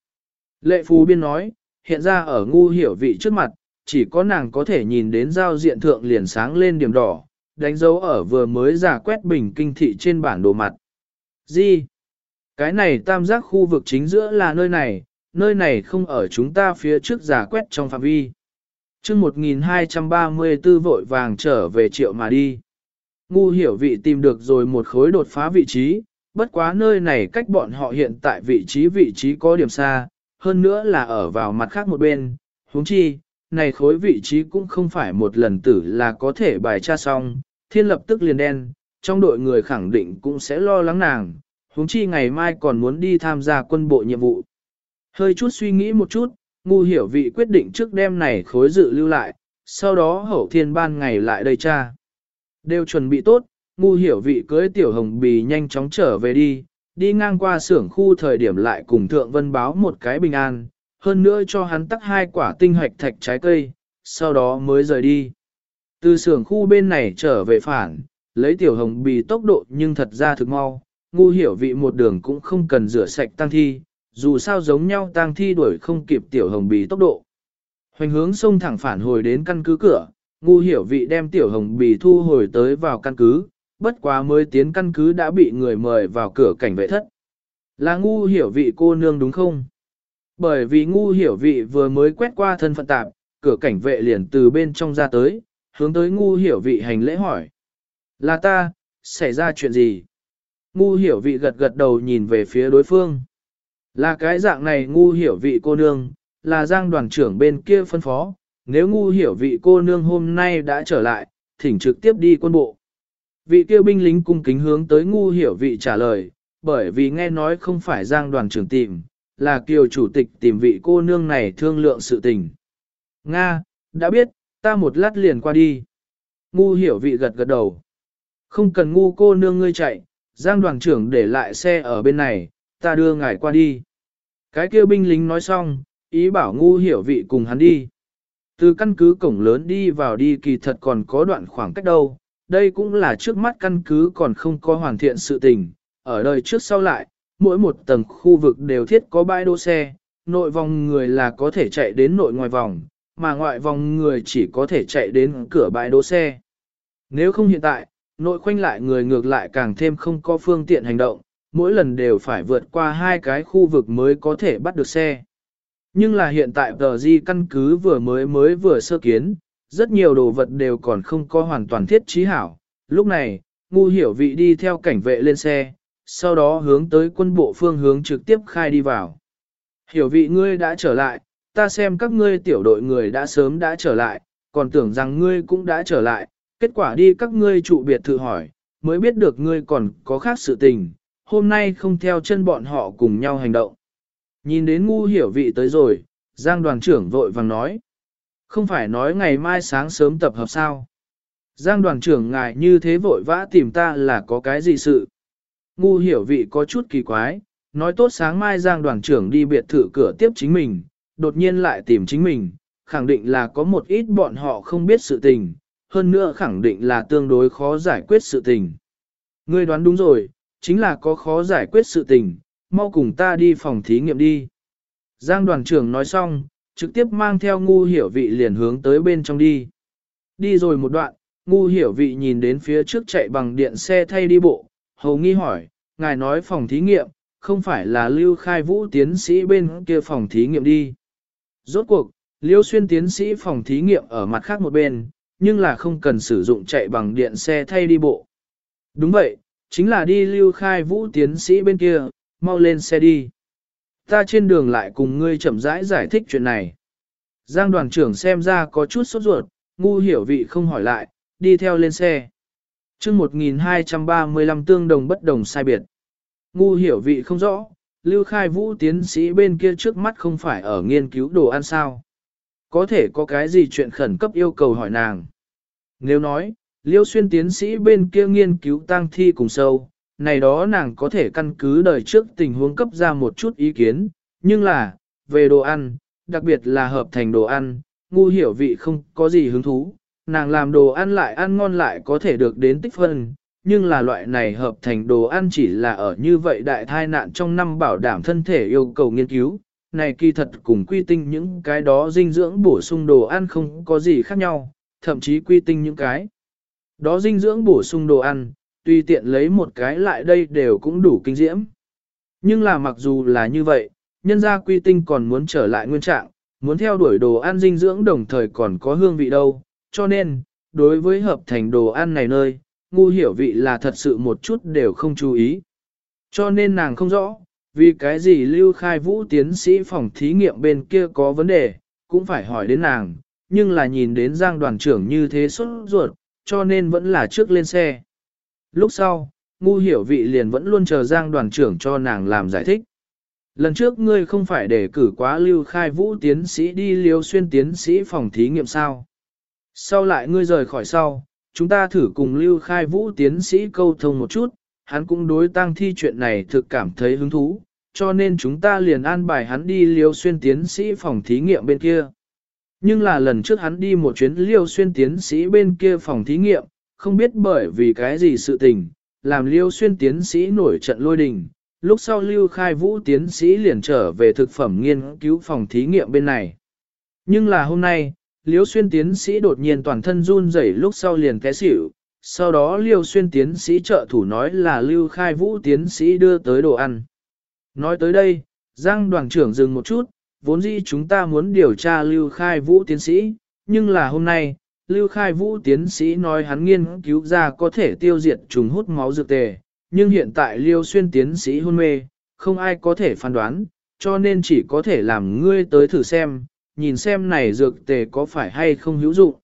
Lệ Phú Biên nói, hiện ra ở ngu hiểu vị trước mặt, chỉ có nàng có thể nhìn đến giao diện thượng liền sáng lên điểm đỏ, đánh dấu ở vừa mới giả quét bình kinh thị trên bản đồ mặt. Gì? Cái này tam giác khu vực chính giữa là nơi này, nơi này không ở chúng ta phía trước giả quét trong phạm vi. chương 1234 vội vàng trở về triệu mà đi. Ngu hiểu vị tìm được rồi một khối đột phá vị trí, bất quá nơi này cách bọn họ hiện tại vị trí vị trí có điểm xa, hơn nữa là ở vào mặt khác một bên, huống chi, này khối vị trí cũng không phải một lần tử là có thể bài tra xong, thiên lập tức liền đen, trong đội người khẳng định cũng sẽ lo lắng nàng, huống chi ngày mai còn muốn đi tham gia quân bộ nhiệm vụ. Hơi chút suy nghĩ một chút, ngu hiểu vị quyết định trước đêm này khối dự lưu lại, sau đó hậu thiên ban ngày lại đây cha. Đều chuẩn bị tốt, ngu hiểu vị cưới tiểu hồng bì nhanh chóng trở về đi, đi ngang qua xưởng khu thời điểm lại cùng thượng vân báo một cái bình an, hơn nữa cho hắn tắt hai quả tinh hoạch thạch trái cây, sau đó mới rời đi. Từ xưởng khu bên này trở về phản, lấy tiểu hồng bì tốc độ nhưng thật ra thực mau, ngu hiểu vị một đường cũng không cần rửa sạch tăng thi, dù sao giống nhau tăng thi đuổi không kịp tiểu hồng bì tốc độ. Hoành hướng sông thẳng phản hồi đến căn cứ cửa, ngu hiểu vị đem tiểu hồng bì thu hồi tới vào căn cứ, bất quá mới tiến căn cứ đã bị người mời vào cửa cảnh vệ thất. Là ngu hiểu vị cô nương đúng không? Bởi vì ngu hiểu vị vừa mới quét qua thân phận tạp, cửa cảnh vệ liền từ bên trong ra tới, hướng tới ngu hiểu vị hành lễ hỏi. Là ta, xảy ra chuyện gì? Ngu hiểu vị gật gật đầu nhìn về phía đối phương. Là cái dạng này ngu hiểu vị cô nương, là giang đoàn trưởng bên kia phân phó, nếu ngu hiểu vị cô nương hôm nay đã trở lại, thỉnh trực tiếp đi quân bộ. Vị kia binh lính cung kính hướng tới ngu hiểu vị trả lời, bởi vì nghe nói không phải giang đoàn trưởng tìm, là kiều chủ tịch tìm vị cô nương này thương lượng sự tình. Nga, đã biết, ta một lát liền qua đi. Ngu hiểu vị gật gật đầu. Không cần ngu cô nương ngươi chạy, giang đoàn trưởng để lại xe ở bên này, ta đưa ngài qua đi. Cái kia binh lính nói xong, ý bảo ngu hiểu vị cùng hắn đi. Từ căn cứ cổng lớn đi vào đi kỳ thật còn có đoạn khoảng cách đâu, đây cũng là trước mắt căn cứ còn không có hoàn thiện sự tình, ở đời trước sau lại, mỗi một tầng khu vực đều thiết có bãi đỗ xe, nội vòng người là có thể chạy đến nội ngoài vòng, mà ngoại vòng người chỉ có thể chạy đến cửa bãi đỗ xe. Nếu không hiện tại, nội khoanh lại người ngược lại càng thêm không có phương tiện hành động, mỗi lần đều phải vượt qua hai cái khu vực mới có thể bắt được xe. Nhưng là hiện tại tờ di căn cứ vừa mới mới vừa sơ kiến, rất nhiều đồ vật đều còn không có hoàn toàn thiết trí hảo. Lúc này, ngu hiểu vị đi theo cảnh vệ lên xe, sau đó hướng tới quân bộ phương hướng trực tiếp khai đi vào. Hiểu vị ngươi đã trở lại, ta xem các ngươi tiểu đội người đã sớm đã trở lại, còn tưởng rằng ngươi cũng đã trở lại, kết quả đi các ngươi trụ biệt thự hỏi, mới biết được ngươi còn có khác sự tình, hôm nay không theo chân bọn họ cùng nhau hành động. Nhìn đến ngu hiểu vị tới rồi, Giang đoàn trưởng vội vàng nói. Không phải nói ngày mai sáng sớm tập hợp sao. Giang đoàn trưởng ngài như thế vội vã tìm ta là có cái gì sự. Ngu hiểu vị có chút kỳ quái, nói tốt sáng mai Giang đoàn trưởng đi biệt thự cửa tiếp chính mình, đột nhiên lại tìm chính mình, khẳng định là có một ít bọn họ không biết sự tình, hơn nữa khẳng định là tương đối khó giải quyết sự tình. Ngươi đoán đúng rồi, chính là có khó giải quyết sự tình, mau cùng ta đi phòng thí nghiệm đi. Giang đoàn trưởng nói xong, trực tiếp mang theo ngu hiểu vị liền hướng tới bên trong đi. Đi rồi một đoạn, ngu hiểu vị nhìn đến phía trước chạy bằng điện xe thay đi bộ, hầu nghi hỏi, ngài nói phòng thí nghiệm, không phải là lưu khai vũ tiến sĩ bên kia phòng thí nghiệm đi. Rốt cuộc, liêu xuyên tiến sĩ phòng thí nghiệm ở mặt khác một bên, nhưng là không cần sử dụng chạy bằng điện xe thay đi bộ. Đúng vậy, chính là đi lưu khai vũ tiến sĩ bên kia, mau lên xe đi. Ta trên đường lại cùng ngươi chậm rãi giải, giải thích chuyện này. Giang đoàn trưởng xem ra có chút sốt ruột, ngu hiểu vị không hỏi lại, đi theo lên xe. chương 1235 tương đồng bất đồng sai biệt. Ngu hiểu vị không rõ, Lưu Khai Vũ tiến sĩ bên kia trước mắt không phải ở nghiên cứu đồ ăn sao. Có thể có cái gì chuyện khẩn cấp yêu cầu hỏi nàng. Nếu nói, Liêu Xuyên tiến sĩ bên kia nghiên cứu tang thi cùng sâu, này đó nàng có thể căn cứ đời trước tình huống cấp ra một chút ý kiến, nhưng là, về đồ ăn, đặc biệt là hợp thành đồ ăn, ngu hiểu vị không có gì hứng thú, nàng làm đồ ăn lại ăn ngon lại có thể được đến tích phân, nhưng là loại này hợp thành đồ ăn chỉ là ở như vậy đại thai nạn trong năm bảo đảm thân thể yêu cầu nghiên cứu, này kỳ thật cùng quy tinh những cái đó dinh dưỡng bổ sung đồ ăn không có gì khác nhau, thậm chí quy tinh những cái đó dinh dưỡng bổ sung đồ ăn, tùy tiện lấy một cái lại đây đều cũng đủ kinh diễm. Nhưng là mặc dù là như vậy, nhân gia quy tinh còn muốn trở lại nguyên trạng, muốn theo đuổi đồ ăn dinh dưỡng đồng thời còn có hương vị đâu, cho nên, đối với hợp thành đồ ăn này nơi, ngu hiểu vị là thật sự một chút đều không chú ý. Cho nên nàng không rõ, vì cái gì lưu khai vũ tiến sĩ phòng thí nghiệm bên kia có vấn đề, cũng phải hỏi đến nàng, nhưng là nhìn đến giang đoàn trưởng như thế xuất ruột, cho nên vẫn là trước lên xe. Lúc sau, ngu hiểu vị liền vẫn luôn chờ giang đoàn trưởng cho nàng làm giải thích. Lần trước ngươi không phải để cử quá lưu khai vũ tiến sĩ đi liêu xuyên tiến sĩ phòng thí nghiệm sao. Sau lại ngươi rời khỏi sau, chúng ta thử cùng lưu khai vũ tiến sĩ câu thông một chút, hắn cũng đối tăng thi chuyện này thực cảm thấy hứng thú, cho nên chúng ta liền an bài hắn đi liêu xuyên tiến sĩ phòng thí nghiệm bên kia. Nhưng là lần trước hắn đi một chuyến liêu xuyên tiến sĩ bên kia phòng thí nghiệm, không biết bởi vì cái gì sự tình, làm liêu xuyên tiến sĩ nổi trận lôi đình. Lúc sau lưu khai vũ tiến sĩ liền trở về thực phẩm nghiên cứu phòng thí nghiệm bên này. Nhưng là hôm nay, liêu xuyên tiến sĩ đột nhiên toàn thân run rẩy lúc sau liền té xỉu. Sau đó liêu xuyên tiến sĩ trợ thủ nói là lưu khai vũ tiến sĩ đưa tới đồ ăn. Nói tới đây, Giang đoàn trưởng dừng một chút, vốn dĩ chúng ta muốn điều tra Lưu Khai Vũ tiến sĩ, nhưng là hôm nay, Lưu Khai Vũ tiến sĩ nói hắn nghiên cứu ra có thể tiêu diệt trùng hút máu dược tề, nhưng hiện tại Lưu Xuyên tiến sĩ hôn mê, không ai có thể phán đoán, cho nên chỉ có thể làm ngươi tới thử xem, nhìn xem này dược tề có phải hay không hữu dụng.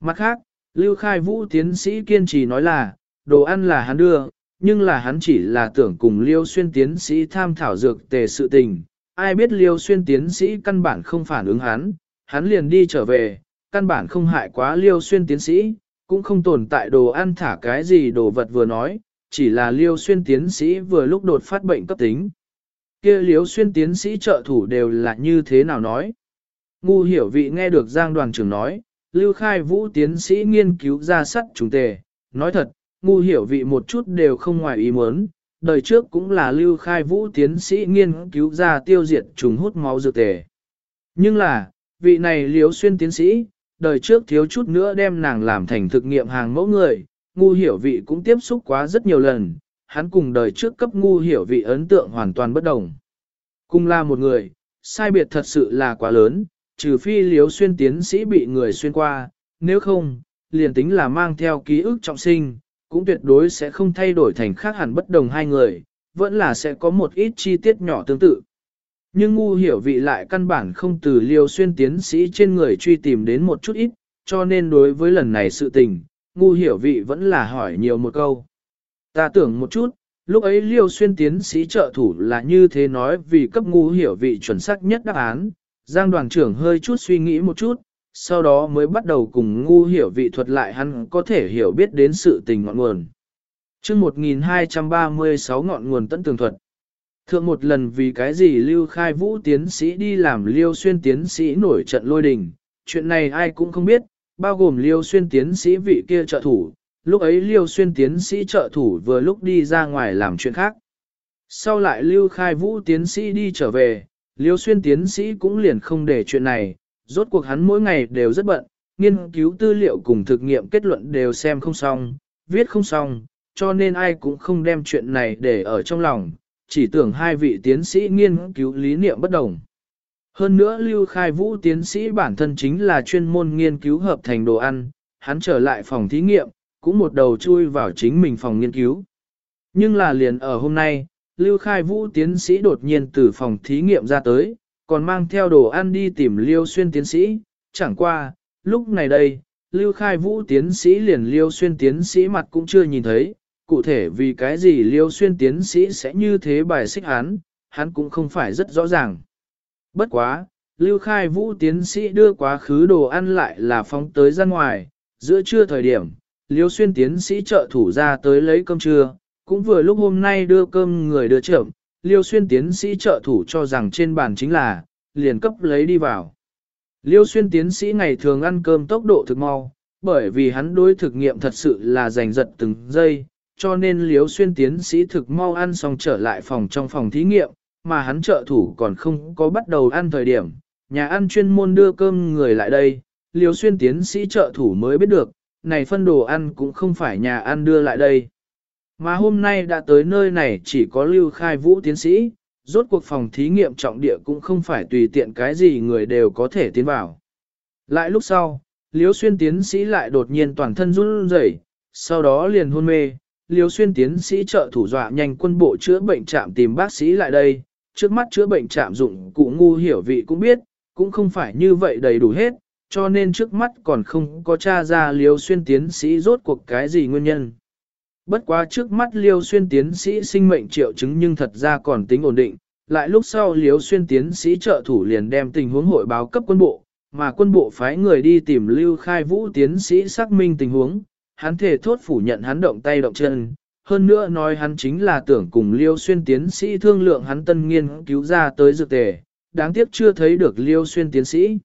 Mặt khác, Lưu Khai Vũ tiến sĩ kiên trì nói là, đồ ăn là hắn đưa, nhưng là hắn chỉ là tưởng cùng Liêu Xuyên tiến sĩ tham thảo dược tề sự tình, ai biết liêu xuyên tiến sĩ căn bản không phản ứng hắn, hắn liền đi trở về, căn bản không hại quá liêu xuyên tiến sĩ, cũng không tồn tại đồ ăn thả cái gì đồ vật vừa nói, chỉ là liêu xuyên tiến sĩ vừa lúc đột phát bệnh cấp tính. kia liêu xuyên tiến sĩ trợ thủ đều là như thế nào nói. Ngu hiểu vị nghe được Giang đoàn trưởng nói, lưu khai vũ tiến sĩ nghiên cứu ra sắt trùng tề, nói thật, ngu hiểu vị một chút đều không ngoài ý muốn, đời trước cũng là lưu khai vũ tiến sĩ nghiên cứu ra tiêu diệt trùng hút máu dược tề. Nhưng là, vị này liếu xuyên tiến sĩ, đời trước thiếu chút nữa đem nàng làm thành thực nghiệm hàng mẫu người, ngu hiểu vị cũng tiếp xúc quá rất nhiều lần, hắn cùng đời trước cấp ngu hiểu vị ấn tượng hoàn toàn bất đồng. Cùng là một người, sai biệt thật sự là quá lớn, trừ phi liếu xuyên tiến sĩ bị người xuyên qua, nếu không, liền tính là mang theo ký ức trọng sinh, cũng tuyệt đối sẽ không thay đổi thành khác hẳn bất đồng hai người, vẫn là sẽ có một ít chi tiết nhỏ tương tự. Nhưng ngu hiểu vị lại căn bản không từ liêu xuyên tiến sĩ trên người truy tìm đến một chút ít, cho nên đối với lần này sự tình, ngu hiểu vị vẫn là hỏi nhiều một câu. Ta tưởng một chút, lúc ấy liêu xuyên tiến sĩ trợ thủ là như thế nói vì cấp ngu hiểu vị chuẩn xác nhất đáp án, Giang đoàn trưởng hơi chút suy nghĩ một chút, sau đó mới bắt đầu cùng ngu hiểu vị thuật lại hắn có thể hiểu biết đến sự tình ngọn nguồn. chương 1236 ngọn nguồn tận tường thuật. Thượng một lần vì cái gì Lưu Khai Vũ tiến sĩ đi làm Liêu Xuyên tiến sĩ nổi trận lôi đình, chuyện này ai cũng không biết, bao gồm Liêu Xuyên tiến sĩ vị kia trợ thủ, lúc ấy Liêu Xuyên tiến sĩ trợ thủ vừa lúc đi ra ngoài làm chuyện khác. Sau lại Lưu Khai Vũ tiến sĩ đi trở về, Liêu Xuyên tiến sĩ cũng liền không để chuyện này, rốt cuộc hắn mỗi ngày đều rất bận, nghiên cứu tư liệu cùng thực nghiệm kết luận đều xem không xong, viết không xong, cho nên ai cũng không đem chuyện này để ở trong lòng, chỉ tưởng hai vị tiến sĩ nghiên cứu lý niệm bất đồng. Hơn nữa Lưu Khai Vũ tiến sĩ bản thân chính là chuyên môn nghiên cứu hợp thành đồ ăn, hắn trở lại phòng thí nghiệm, cũng một đầu chui vào chính mình phòng nghiên cứu. Nhưng là liền ở hôm nay, Lưu Khai Vũ tiến sĩ đột nhiên từ phòng thí nghiệm ra tới, còn mang theo đồ ăn đi tìm Liêu Xuyên tiến sĩ, chẳng qua, lúc này đây, Lưu Khai Vũ tiến sĩ liền Liêu Xuyên tiến sĩ mặt cũng chưa nhìn thấy, cụ thể vì cái gì Liêu Xuyên tiến sĩ sẽ như thế bài xích hắn, hắn cũng không phải rất rõ ràng. Bất quá, Lưu Khai Vũ tiến sĩ đưa quá khứ đồ ăn lại là phóng tới ra ngoài, giữa trưa thời điểm, Liêu Xuyên tiến sĩ trợ thủ ra tới lấy cơm trưa, cũng vừa lúc hôm nay đưa cơm người đưa trưởng, Liêu Xuyên tiến sĩ trợ thủ cho rằng trên bàn chính là, liền cấp lấy đi vào. Liêu Xuyên tiến sĩ ngày thường ăn cơm tốc độ thực mau, bởi vì hắn đối thực nghiệm thật sự là giành giật từng giây, cho nên liếu Xuyên tiến sĩ thực mau ăn xong trở lại phòng trong phòng thí nghiệm, mà hắn trợ thủ còn không có bắt đầu ăn thời điểm, nhà ăn chuyên môn đưa cơm người lại đây, liếu Xuyên tiến sĩ trợ thủ mới biết được, này phân đồ ăn cũng không phải nhà ăn đưa lại đây. Mà hôm nay đã tới nơi này chỉ có lưu khai vũ tiến sĩ, rốt cuộc phòng thí nghiệm trọng địa cũng không phải tùy tiện cái gì người đều có thể tiến vào. Lại lúc sau, liếu Xuyên tiến sĩ lại đột nhiên toàn thân run rẩy, sau đó liền hôn mê. Liêu Xuyên tiến sĩ trợ thủ dọa nhanh quân bộ chữa bệnh trạm tìm bác sĩ lại đây, trước mắt chữa bệnh trạm dụng cụ ngu hiểu vị cũng biết, cũng không phải như vậy đầy đủ hết, cho nên trước mắt còn không có tra ra Liêu Xuyên tiến sĩ rốt cuộc cái gì nguyên nhân. Bất quá trước mắt Liêu Xuyên tiến sĩ sinh mệnh triệu chứng nhưng thật ra còn tính ổn định, lại lúc sau Liêu Xuyên tiến sĩ trợ thủ liền đem tình huống hội báo cấp quân bộ, mà quân bộ phái người đi tìm Lưu Khai Vũ tiến sĩ xác minh tình huống, hắn thể thốt phủ nhận hắn động tay động chân, hơn nữa nói hắn chính là tưởng cùng Liêu Xuyên tiến sĩ thương lượng hắn tân nghiên cứu ra tới dược tề, đáng tiếc chưa thấy được Liêu Xuyên tiến sĩ.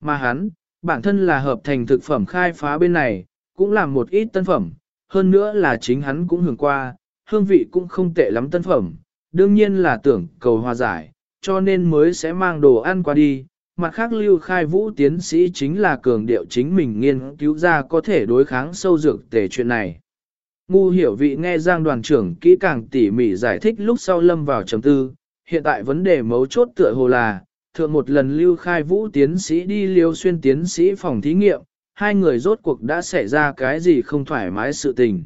Mà hắn, bản thân là hợp thành thực phẩm khai phá bên này, cũng làm một ít tân phẩm, hơn nữa là chính hắn cũng hưởng qua, hương vị cũng không tệ lắm tân phẩm, đương nhiên là tưởng cầu hòa giải, cho nên mới sẽ mang đồ ăn qua đi. Mặt khác lưu khai vũ tiến sĩ chính là cường điệu chính mình nghiên cứu ra có thể đối kháng sâu dược tề chuyện này. Ngu hiểu vị nghe Giang đoàn trưởng kỹ càng tỉ mỉ giải thích lúc sau lâm vào chấm tư, hiện tại vấn đề mấu chốt tựa hồ là, thượng một lần lưu khai vũ tiến sĩ đi liêu xuyên tiến sĩ phòng thí nghiệm, hai người rốt cuộc đã xảy ra cái gì không thoải mái sự tình.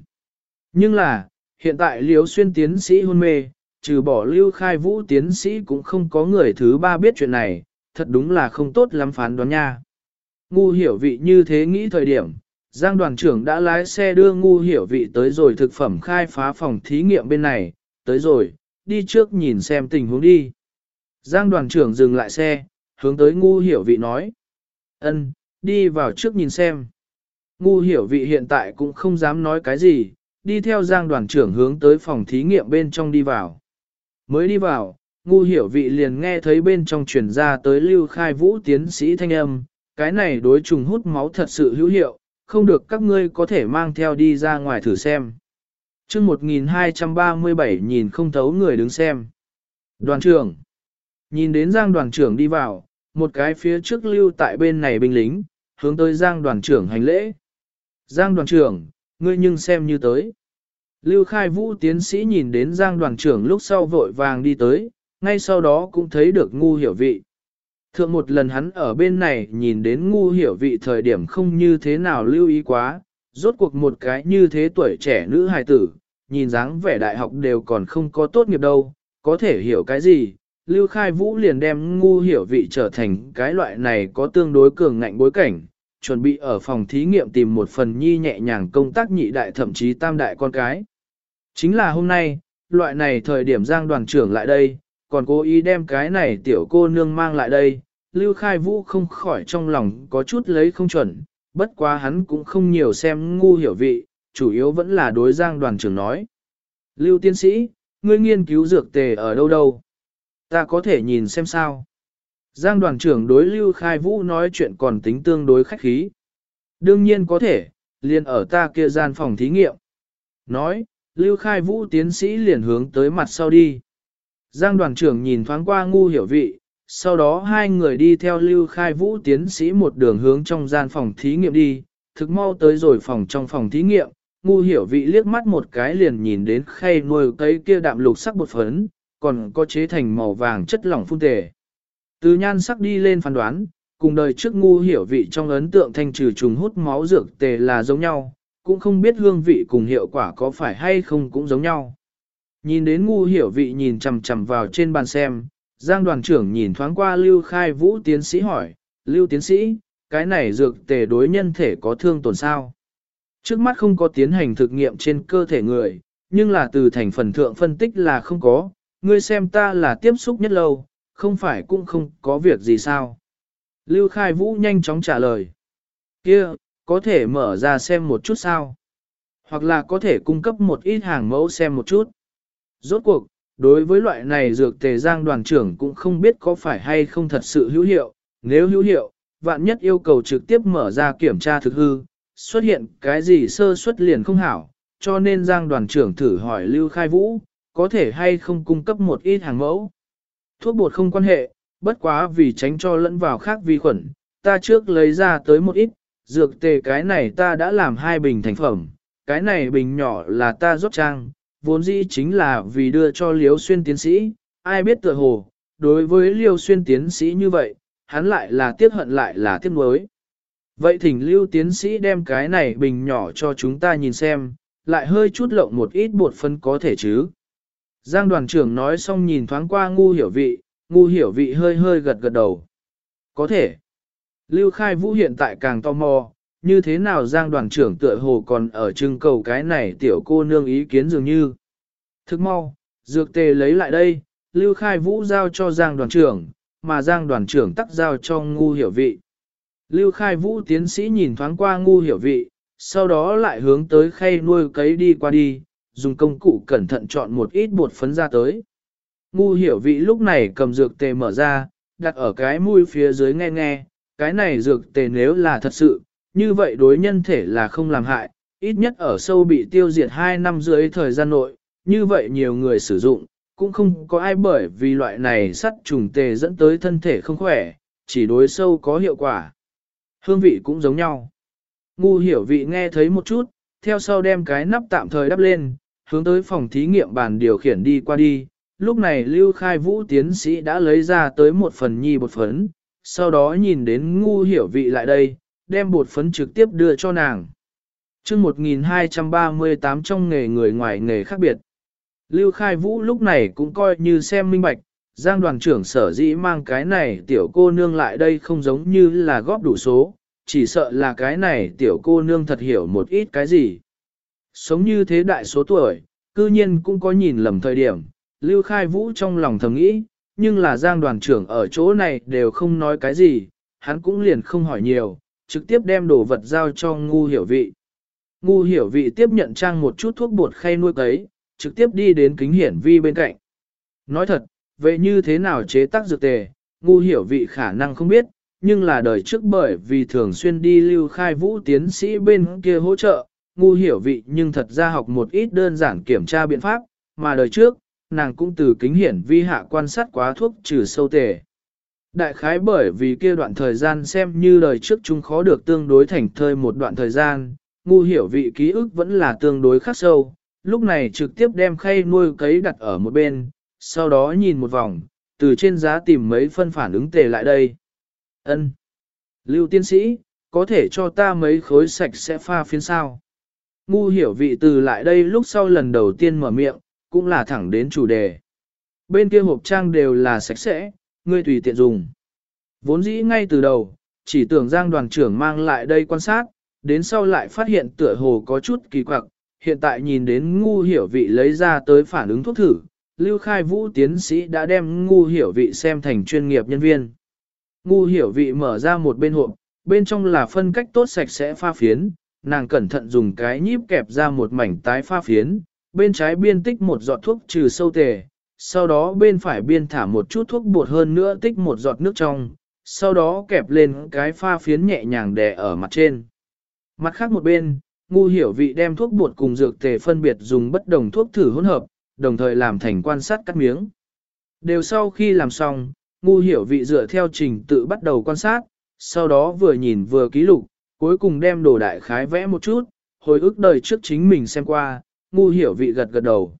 Nhưng là, hiện tại liêu xuyên tiến sĩ hôn mê, trừ bỏ lưu khai vũ tiến sĩ cũng không có người thứ ba biết chuyện này, thật đúng là không tốt lắm phán đoán nha. Ngu hiểu vị như thế nghĩ thời điểm, Giang đoàn trưởng đã lái xe đưa ngu hiểu vị tới rồi thực phẩm khai phá phòng thí nghiệm bên này, tới rồi, đi trước nhìn xem tình huống đi. Giang đoàn trưởng dừng lại xe, hướng tới ngu hiểu vị nói. ân, đi vào trước nhìn xem. Ngu hiểu vị hiện tại cũng không dám nói cái gì, đi theo giang đoàn trưởng hướng tới phòng thí nghiệm bên trong đi vào. Mới đi vào, ngu hiểu vị liền nghe thấy bên trong truyền ra tới lưu khai vũ tiến sĩ thanh âm, cái này đối trùng hút máu thật sự hữu hiệu, không được các ngươi có thể mang theo đi ra ngoài thử xem. chương 1237 nhìn không thấu người đứng xem. Đoàn trưởng. Nhìn đến giang đoàn trưởng đi vào, một cái phía trước lưu tại bên này binh lính, hướng tới giang đoàn trưởng hành lễ. Giang đoàn trưởng, ngươi nhưng xem như tới. Lưu Khai Vũ tiến sĩ nhìn đến Giang đoàn trưởng lúc sau vội vàng đi tới, ngay sau đó cũng thấy được ngu hiểu vị. Thượng một lần hắn ở bên này nhìn đến ngu hiểu vị thời điểm không như thế nào lưu ý quá, rốt cuộc một cái như thế tuổi trẻ nữ hài tử, nhìn dáng vẻ đại học đều còn không có tốt nghiệp đâu, có thể hiểu cái gì. Lưu Khai Vũ liền đem ngu hiểu vị trở thành cái loại này có tương đối cường ngạnh bối cảnh, chuẩn bị ở phòng thí nghiệm tìm một phần nhi nhẹ nhàng công tác nhị đại thậm chí tam đại con cái. Chính là hôm nay, loại này thời điểm Giang đoàn trưởng lại đây, còn cố ý đem cái này tiểu cô nương mang lại đây, Lưu Khai Vũ không khỏi trong lòng có chút lấy không chuẩn, bất quá hắn cũng không nhiều xem ngu hiểu vị, chủ yếu vẫn là đối Giang đoàn trưởng nói. Lưu tiến sĩ, ngươi nghiên cứu dược tề ở đâu đâu? Ta có thể nhìn xem sao? Giang đoàn trưởng đối Lưu Khai Vũ nói chuyện còn tính tương đối khách khí. Đương nhiên có thể, liền ở ta kia gian phòng thí nghiệm. Nói, Lưu Khai Vũ tiến sĩ liền hướng tới mặt sau đi. Giang đoàn trưởng nhìn thoáng qua ngu hiểu vị, sau đó hai người đi theo Lưu Khai Vũ tiến sĩ một đường hướng trong gian phòng thí nghiệm đi, thực mau tới rồi phòng trong phòng thí nghiệm, ngu hiểu vị liếc mắt một cái liền nhìn đến khay nuôi cây kia đạm lục sắc bột phấn, còn có chế thành màu vàng chất lỏng phun tề. Từ nhan sắc đi lên phán đoán, cùng đời trước ngu hiểu vị trong ấn tượng thanh trừ trùng hút máu dược tề là giống nhau, cũng không biết hương vị cùng hiệu quả có phải hay không cũng giống nhau. Nhìn đến ngu hiểu vị nhìn chằm chằm vào trên bàn xem, Giang đoàn trưởng nhìn thoáng qua Lưu Khai Vũ tiến sĩ hỏi, Lưu tiến sĩ, cái này dược tề đối nhân thể có thương tổn sao? Trước mắt không có tiến hành thực nghiệm trên cơ thể người, nhưng là từ thành phần thượng phân tích là không có, ngươi xem ta là tiếp xúc nhất lâu, không phải cũng không có việc gì sao. Lưu Khai Vũ nhanh chóng trả lời. kia có thể mở ra xem một chút sao? Hoặc là có thể cung cấp một ít hàng mẫu xem một chút. Rốt cuộc, đối với loại này dược tề giang đoàn trưởng cũng không biết có phải hay không thật sự hữu hiệu. Nếu hữu hiệu, vạn nhất yêu cầu trực tiếp mở ra kiểm tra thực hư, xuất hiện cái gì sơ xuất liền không hảo, cho nên giang đoàn trưởng thử hỏi Lưu Khai Vũ, có thể hay không cung cấp một ít hàng mẫu. Thuốc bột không quan hệ, bất quá vì tránh cho lẫn vào khác vi khuẩn, ta trước lấy ra tới một ít, dược tề cái này ta đã làm hai bình thành phẩm, cái này bình nhỏ là ta rót trang, vốn dĩ chính là vì đưa cho liêu xuyên tiến sĩ, ai biết tựa hồ, đối với liêu xuyên tiến sĩ như vậy, hắn lại là tiếc hận lại là tiếc nuối. Vậy thỉnh lưu tiến sĩ đem cái này bình nhỏ cho chúng ta nhìn xem, lại hơi chút lộng một ít bột phân có thể chứ. Giang đoàn trưởng nói xong nhìn thoáng qua ngu hiểu vị, ngu hiểu vị hơi hơi gật gật đầu. Có thể. Lưu Khai Vũ hiện tại càng tò mò, như thế nào Giang đoàn trưởng tựa hồ còn ở trưng cầu cái này tiểu cô nương ý kiến dường như. Thức mau, dược tề lấy lại đây, Lưu Khai Vũ giao cho Giang đoàn trưởng, mà Giang đoàn trưởng tắc giao cho ngu hiểu vị. Lưu Khai Vũ tiến sĩ nhìn thoáng qua ngu hiểu vị, sau đó lại hướng tới khay nuôi cấy đi qua đi, dùng công cụ cẩn thận chọn một ít bột phấn ra tới. Ngu hiểu vị lúc này cầm dược tề mở ra, đặt ở cái mũi phía dưới nghe nghe, cái này dược tề nếu là thật sự, như vậy đối nhân thể là không làm hại, ít nhất ở sâu bị tiêu diệt 2 năm dưới thời gian nội, như vậy nhiều người sử dụng, cũng không có ai bởi vì loại này sắt trùng tề dẫn tới thân thể không khỏe, chỉ đối sâu có hiệu quả. Hương vị cũng giống nhau. Ngu hiểu vị nghe thấy một chút, theo sau đem cái nắp tạm thời đắp lên, hướng tới phòng thí nghiệm bàn điều khiển đi qua đi. Lúc này Lưu Khai Vũ tiến sĩ đã lấy ra tới một phần nhi bột phấn, sau đó nhìn đến ngu hiểu vị lại đây, đem bột phấn trực tiếp đưa cho nàng. chương 1238 trong nghề người ngoài nghề khác biệt. Lưu Khai Vũ lúc này cũng coi như xem minh bạch, Giang đoàn trưởng sở dĩ mang cái này tiểu cô nương lại đây không giống như là góp đủ số, chỉ sợ là cái này tiểu cô nương thật hiểu một ít cái gì. Sống như thế đại số tuổi, cư nhiên cũng có nhìn lầm thời điểm, Lưu Khai Vũ trong lòng thầm nghĩ, nhưng là Giang đoàn trưởng ở chỗ này đều không nói cái gì, hắn cũng liền không hỏi nhiều, trực tiếp đem đồ vật giao cho ngu hiểu vị. Ngu hiểu vị tiếp nhận trang một chút thuốc bột khay nuôi cấy, trực tiếp đi đến kính hiển vi bên cạnh. Nói thật, vậy như thế nào chế tác dược tề, ngu hiểu vị khả năng không biết, nhưng là đời trước bởi vì thường xuyên đi lưu khai vũ tiến sĩ bên kia hỗ trợ, ngu hiểu vị nhưng thật ra học một ít đơn giản kiểm tra biện pháp, mà đời trước, nàng cũng từ kính hiển vi hạ quan sát quá thuốc trừ sâu tề. Đại khái bởi vì kia đoạn thời gian xem như đời trước chúng khó được tương đối thành thơi một đoạn thời gian, ngu hiểu vị ký ức vẫn là tương đối khắc sâu, lúc này trực tiếp đem khay nuôi cấy đặt ở một bên, sau đó nhìn một vòng, từ trên giá tìm mấy phân phản ứng tề lại đây. Ân, Lưu tiên sĩ, có thể cho ta mấy khối sạch sẽ pha phiến sao? Ngu hiểu vị từ lại đây lúc sau lần đầu tiên mở miệng, cũng là thẳng đến chủ đề. Bên kia hộp trang đều là sạch sẽ, ngươi tùy tiện dùng. Vốn dĩ ngay từ đầu, chỉ tưởng Giang đoàn trưởng mang lại đây quan sát, đến sau lại phát hiện tựa hồ có chút kỳ quặc, hiện tại nhìn đến ngu hiểu vị lấy ra tới phản ứng thuốc thử, Lưu Khai Vũ tiến sĩ đã đem ngu hiểu vị xem thành chuyên nghiệp nhân viên. Ngu hiểu vị mở ra một bên hộp, bên trong là phân cách tốt sạch sẽ pha phiến, nàng cẩn thận dùng cái nhíp kẹp ra một mảnh tái pha phiến, bên trái biên tích một giọt thuốc trừ sâu tề, sau đó bên phải biên thả một chút thuốc bột hơn nữa tích một giọt nước trong, sau đó kẹp lên cái pha phiến nhẹ nhàng đè ở mặt trên. Mặt khác một bên, ngu hiểu vị đem thuốc bột cùng dược tề phân biệt dùng bất đồng thuốc thử hỗn hợp, đồng thời làm thành quan sát cắt miếng. Đều sau khi làm xong, ngu hiểu vị dựa theo trình tự bắt đầu quan sát, sau đó vừa nhìn vừa ký lục, cuối cùng đem đồ đại khái vẽ một chút, hồi ức đời trước chính mình xem qua, ngu hiểu vị gật gật đầu.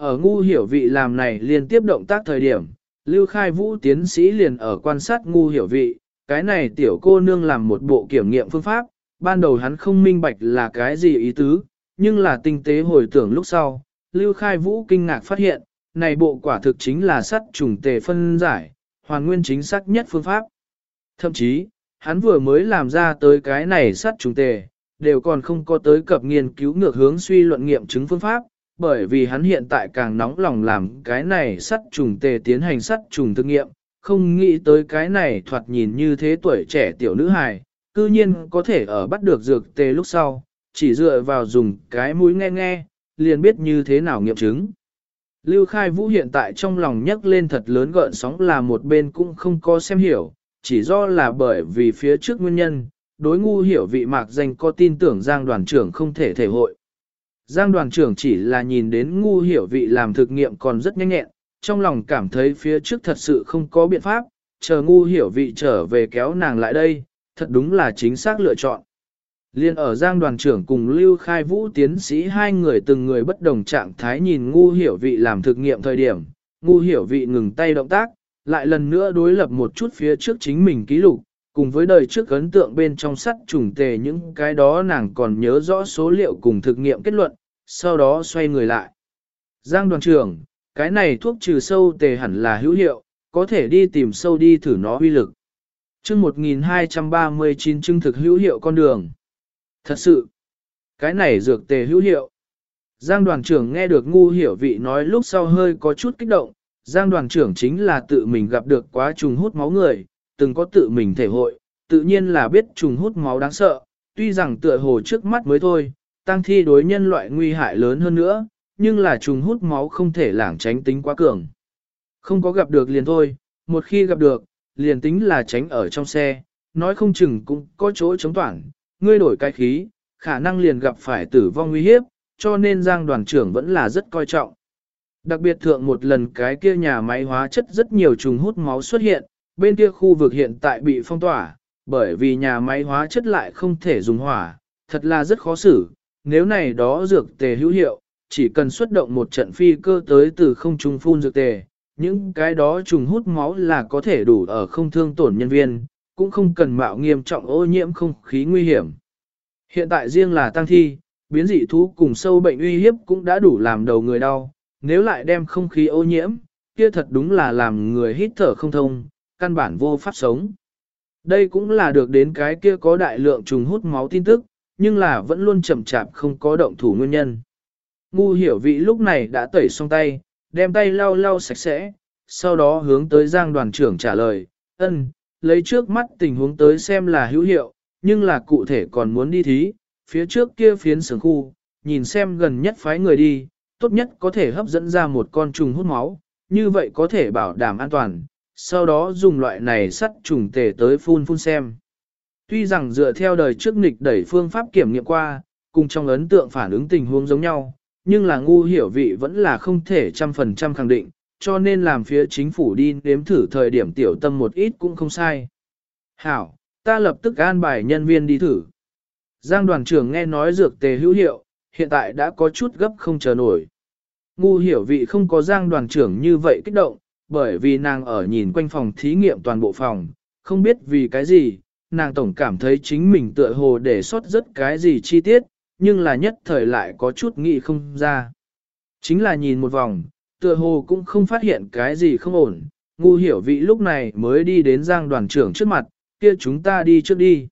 Ở ngu hiểu vị làm này liên tiếp động tác thời điểm, Lưu Khai Vũ tiến sĩ liền ở quan sát ngu hiểu vị, cái này tiểu cô nương làm một bộ kiểm nghiệm phương pháp, ban đầu hắn không minh bạch là cái gì ý tứ, nhưng là tinh tế hồi tưởng lúc sau, Lưu Khai Vũ kinh ngạc phát hiện, này bộ quả thực chính là sắt trùng tề phân giải, hoàn nguyên chính xác nhất phương pháp. Thậm chí, hắn vừa mới làm ra tới cái này sắt trùng tề, đều còn không có tới cập nghiên cứu ngược hướng suy luận nghiệm chứng phương pháp, bởi vì hắn hiện tại càng nóng lòng làm cái này sắt trùng tề tiến hành sắt trùng thực nghiệm, không nghĩ tới cái này thoạt nhìn như thế tuổi trẻ tiểu nữ hài, cư nhiên có thể ở bắt được dược tề lúc sau, chỉ dựa vào dùng cái mũi nghe nghe, liền biết như thế nào nghiệm chứng. Lưu Khai Vũ hiện tại trong lòng nhấc lên thật lớn gợn sóng là một bên cũng không có xem hiểu, chỉ do là bởi vì phía trước nguyên nhân, đối ngu hiểu vị mạc danh có tin tưởng Giang đoàn trưởng không thể thể hội. Giang đoàn trưởng chỉ là nhìn đến ngu hiểu vị làm thực nghiệm còn rất nhanh nhẹn, trong lòng cảm thấy phía trước thật sự không có biện pháp, chờ ngu hiểu vị trở về kéo nàng lại đây, thật đúng là chính xác lựa chọn. Liên ở Giang đoàn trưởng cùng Lưu Khai Vũ tiến sĩ hai người từng người bất đồng trạng thái nhìn ngu hiểu vị làm thực nghiệm thời điểm, ngu hiểu vị ngừng tay động tác, lại lần nữa đối lập một chút phía trước chính mình ký lục, cùng với đời trước ấn tượng bên trong sắt trùng tề những cái đó nàng còn nhớ rõ số liệu cùng thực nghiệm kết luận, sau đó xoay người lại. Giang đoàn trưởng, cái này thuốc trừ sâu tề hẳn là hữu hiệu, có thể đi tìm sâu đi thử nó uy lực. chương 1239 chứng thực hữu hiệu con đường. Thật sự, cái này dược tề hữu hiệu. Giang đoàn trưởng nghe được ngu hiểu vị nói lúc sau hơi có chút kích động, Giang đoàn trưởng chính là tự mình gặp được quá trùng hút máu người, từng có tự mình thể hội, tự nhiên là biết trùng hút máu đáng sợ, tuy rằng tựa hồ trước mắt mới thôi, tăng thi đối nhân loại nguy hại lớn hơn nữa, nhưng là trùng hút máu không thể lảng tránh tính quá cường. Không có gặp được liền thôi, một khi gặp được, liền tính là tránh ở trong xe, nói không chừng cũng có chỗ chống toản, ngươi đổi cái khí, khả năng liền gặp phải tử vong nguy hiếp, cho nên Giang đoàn trưởng vẫn là rất coi trọng. Đặc biệt thượng một lần cái kia nhà máy hóa chất rất nhiều trùng hút máu xuất hiện, bên kia khu vực hiện tại bị phong tỏa, bởi vì nhà máy hóa chất lại không thể dùng hỏa, thật là rất khó xử. Nếu này đó dược tề hữu hiệu, chỉ cần xuất động một trận phi cơ tới từ không trung phun dược tề, những cái đó trùng hút máu là có thể đủ ở không thương tổn nhân viên, cũng không cần mạo nghiêm trọng ô nhiễm không khí nguy hiểm. Hiện tại riêng là tăng thi, biến dị thú cùng sâu bệnh uy hiếp cũng đã đủ làm đầu người đau, nếu lại đem không khí ô nhiễm, kia thật đúng là làm người hít thở không thông, căn bản vô pháp sống. Đây cũng là được đến cái kia có đại lượng trùng hút máu tin tức, nhưng là vẫn luôn chậm chạp không có động thủ nguyên nhân. Ngu hiểu vị lúc này đã tẩy xong tay, đem tay lau lau sạch sẽ, sau đó hướng tới giang đoàn trưởng trả lời, ân, lấy trước mắt tình huống tới xem là hữu hiệu, nhưng là cụ thể còn muốn đi thí, phía trước kia phiến sườn khu, nhìn xem gần nhất phái người đi, tốt nhất có thể hấp dẫn ra một con trùng hút máu, như vậy có thể bảo đảm an toàn, sau đó dùng loại này sắt trùng tề tới phun phun xem. Tuy rằng dựa theo đời trước nghịch đẩy phương pháp kiểm nghiệm qua, cùng trong ấn tượng phản ứng tình huống giống nhau, nhưng là ngu hiểu vị vẫn là không thể trăm phần trăm khẳng định, cho nên làm phía chính phủ đi nếm thử thời điểm tiểu tâm một ít cũng không sai. Hảo, ta lập tức an bài nhân viên đi thử. Giang đoàn trưởng nghe nói dược tề hữu hiệu, hiện tại đã có chút gấp không chờ nổi. Ngu hiểu vị không có giang đoàn trưởng như vậy kích động, bởi vì nàng ở nhìn quanh phòng thí nghiệm toàn bộ phòng, không biết vì cái gì, nàng tổng cảm thấy chính mình tựa hồ để sót rất cái gì chi tiết, nhưng là nhất thời lại có chút nghĩ không ra. Chính là nhìn một vòng, tựa hồ cũng không phát hiện cái gì không ổn, ngu hiểu vị lúc này mới đi đến giang đoàn trưởng trước mặt, kia chúng ta đi trước đi.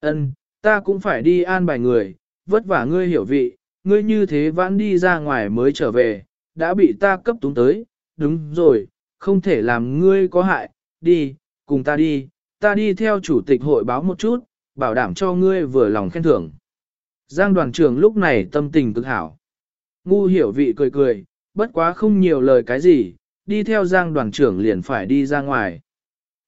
Ân, ta cũng phải đi an bài người, vất vả ngươi hiểu vị, ngươi như thế vãn đi ra ngoài mới trở về, đã bị ta cấp túng tới, đúng rồi, không thể làm ngươi có hại, đi, cùng ta đi, ta đi theo chủ tịch hội báo một chút, bảo đảm cho ngươi vừa lòng khen thưởng. Giang đoàn trưởng lúc này tâm tình cực hảo. Ngu hiểu vị cười cười, bất quá không nhiều lời cái gì, đi theo giang đoàn trưởng liền phải đi ra ngoài.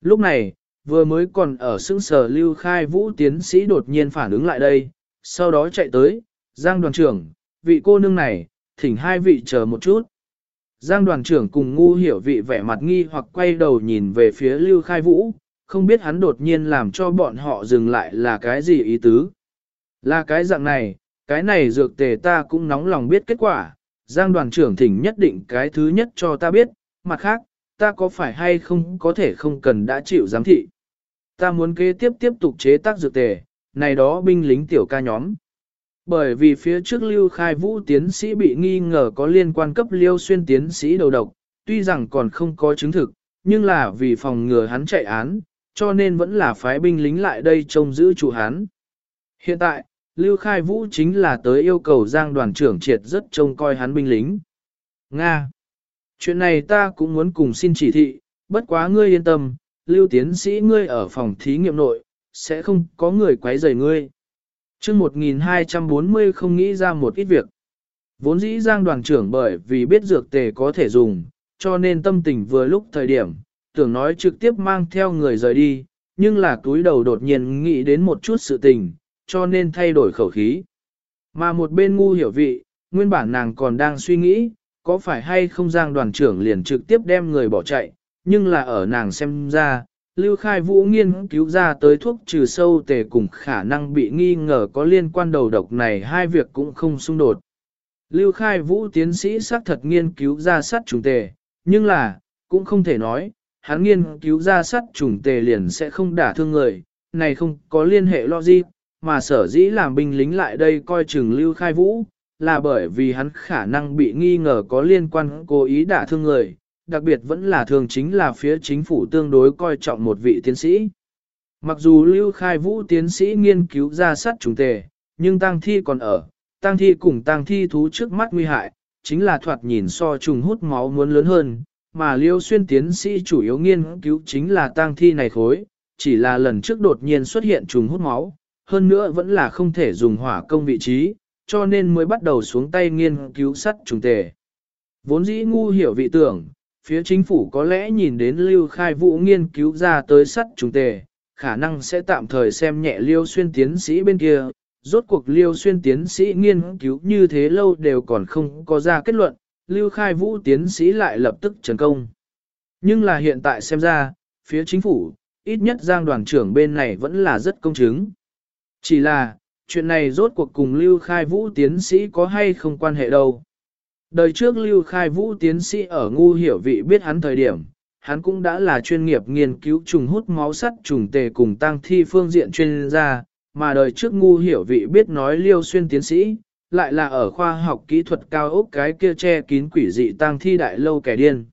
Lúc này, vừa mới còn ở xứng sở lưu khai vũ tiến sĩ đột nhiên phản ứng lại đây, sau đó chạy tới, giang đoàn trưởng, vị cô nương này, thỉnh hai vị chờ một chút. Giang đoàn trưởng cùng ngu hiểu vị vẻ mặt nghi hoặc quay đầu nhìn về phía lưu khai vũ, không biết hắn đột nhiên làm cho bọn họ dừng lại là cái gì ý tứ. Là cái dạng này, cái này dược tề ta cũng nóng lòng biết kết quả, Giang đoàn trưởng thỉnh nhất định cái thứ nhất cho ta biết, mặt khác, ta có phải hay không có thể không cần đã chịu giám thị. Ta muốn kế tiếp tiếp tục chế tác dược tề, này đó binh lính tiểu ca nhóm. Bởi vì phía trước lưu khai vũ tiến sĩ bị nghi ngờ có liên quan cấp liêu xuyên tiến sĩ đầu độc, tuy rằng còn không có chứng thực, nhưng là vì phòng ngừa hắn chạy án, cho nên vẫn là phái binh lính lại đây trông giữ chủ hắn. Hiện tại, Lưu Khai Vũ chính là tới yêu cầu Giang đoàn trưởng triệt rất trông coi hắn binh lính. Nga! Chuyện này ta cũng muốn cùng xin chỉ thị, bất quá ngươi yên tâm, lưu tiến sĩ ngươi ở phòng thí nghiệm nội, sẽ không có người quấy rầy ngươi chương 1240 không nghĩ ra một ít việc. Vốn dĩ giang đoàn trưởng bởi vì biết dược tề có thể dùng, cho nên tâm tình vừa lúc thời điểm, tưởng nói trực tiếp mang theo người rời đi, nhưng là túi đầu đột nhiên nghĩ đến một chút sự tình, cho nên thay đổi khẩu khí. Mà một bên ngu hiểu vị, nguyên bản nàng còn đang suy nghĩ, có phải hay không giang đoàn trưởng liền trực tiếp đem người bỏ chạy, nhưng là ở nàng xem ra, Lưu Khai Vũ nghiên cứu ra tới thuốc trừ sâu tề cùng khả năng bị nghi ngờ có liên quan đầu độc này hai việc cũng không xung đột. Lưu Khai Vũ tiến sĩ xác thật nghiên cứu ra sát trùng tề, nhưng là, cũng không thể nói, hắn nghiên cứu ra sát trùng tề liền sẽ không đả thương người, này không có liên hệ logic, mà sở dĩ làm binh lính lại đây coi chừng Lưu Khai Vũ, là bởi vì hắn khả năng bị nghi ngờ có liên quan cố ý đả thương người, đặc biệt vẫn là thường chính là phía chính phủ tương đối coi trọng một vị tiến sĩ. Mặc dù Lưu Khai Vũ tiến sĩ nghiên cứu ra sát trùng tề, nhưng tang thi còn ở, tang thi cùng tang thi thú trước mắt nguy hại, chính là thoạt nhìn so trùng hút máu muốn lớn hơn, mà Liêu Xuyên tiến sĩ chủ yếu nghiên cứu chính là tang thi này khối, chỉ là lần trước đột nhiên xuất hiện trùng hút máu, hơn nữa vẫn là không thể dùng hỏa công vị trí, cho nên mới bắt đầu xuống tay nghiên cứu sắt trùng tề. Vốn dĩ ngu hiểu vị tưởng, phía chính phủ có lẽ nhìn đến Lưu Khai Vũ nghiên cứu ra tới sắt trùng tề, khả năng sẽ tạm thời xem nhẹ Liêu Xuyên tiến sĩ bên kia. Rốt cuộc Liêu Xuyên tiến sĩ nghiên cứu như thế lâu đều còn không có ra kết luận, Lưu Khai Vũ tiến sĩ lại lập tức trấn công. Nhưng là hiện tại xem ra, phía chính phủ, ít nhất giang đoàn trưởng bên này vẫn là rất công chứng. Chỉ là, chuyện này rốt cuộc cùng Lưu Khai Vũ tiến sĩ có hay không quan hệ đâu. Đời trước Lưu Khai Vũ tiến sĩ ở ngu hiểu vị biết hắn thời điểm, hắn cũng đã là chuyên nghiệp nghiên cứu trùng hút máu sắt trùng tề cùng tăng thi phương diện chuyên gia, mà đời trước ngu hiểu vị biết nói Liêu Xuyên tiến sĩ, lại là ở khoa học kỹ thuật cao ốc cái kia che kín quỷ dị tăng thi đại lâu kẻ điên.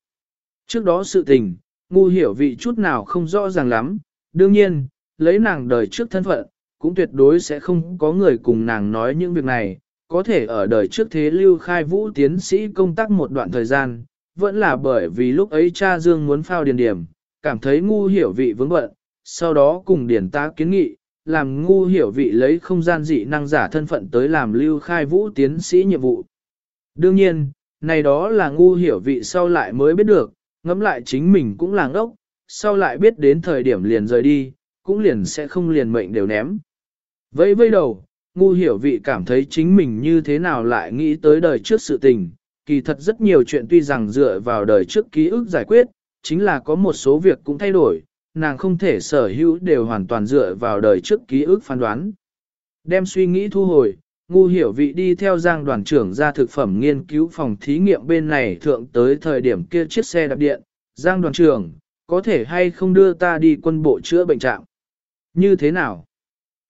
Trước đó sự tình, ngu hiểu vị chút nào không rõ ràng lắm, đương nhiên, lấy nàng đời trước thân phận, cũng tuyệt đối sẽ không có người cùng nàng nói những việc này, có thể ở đời trước thế lưu khai vũ tiến sĩ công tác một đoạn thời gian, vẫn là bởi vì lúc ấy cha Dương muốn phao điền điểm, cảm thấy ngu hiểu vị vướng bận, sau đó cùng điển ta kiến nghị, làm ngu hiểu vị lấy không gian dị năng giả thân phận tới làm lưu khai vũ tiến sĩ nhiệm vụ. Đương nhiên, này đó là ngu hiểu vị sau lại mới biết được, ngẫm lại chính mình cũng làng ốc, sau lại biết đến thời điểm liền rời đi, cũng liền sẽ không liền mệnh đều ném. Vây vây đầu, ngu hiểu vị cảm thấy chính mình như thế nào lại nghĩ tới đời trước sự tình, kỳ thật rất nhiều chuyện tuy rằng dựa vào đời trước ký ức giải quyết, chính là có một số việc cũng thay đổi, nàng không thể sở hữu đều hoàn toàn dựa vào đời trước ký ức phán đoán. Đem suy nghĩ thu hồi, ngu hiểu vị đi theo giang đoàn trưởng ra thực phẩm nghiên cứu phòng thí nghiệm bên này thượng tới thời điểm kia chiếc xe đạp điện, giang đoàn trưởng, có thể hay không đưa ta đi quân bộ chữa bệnh trạng? Như thế nào?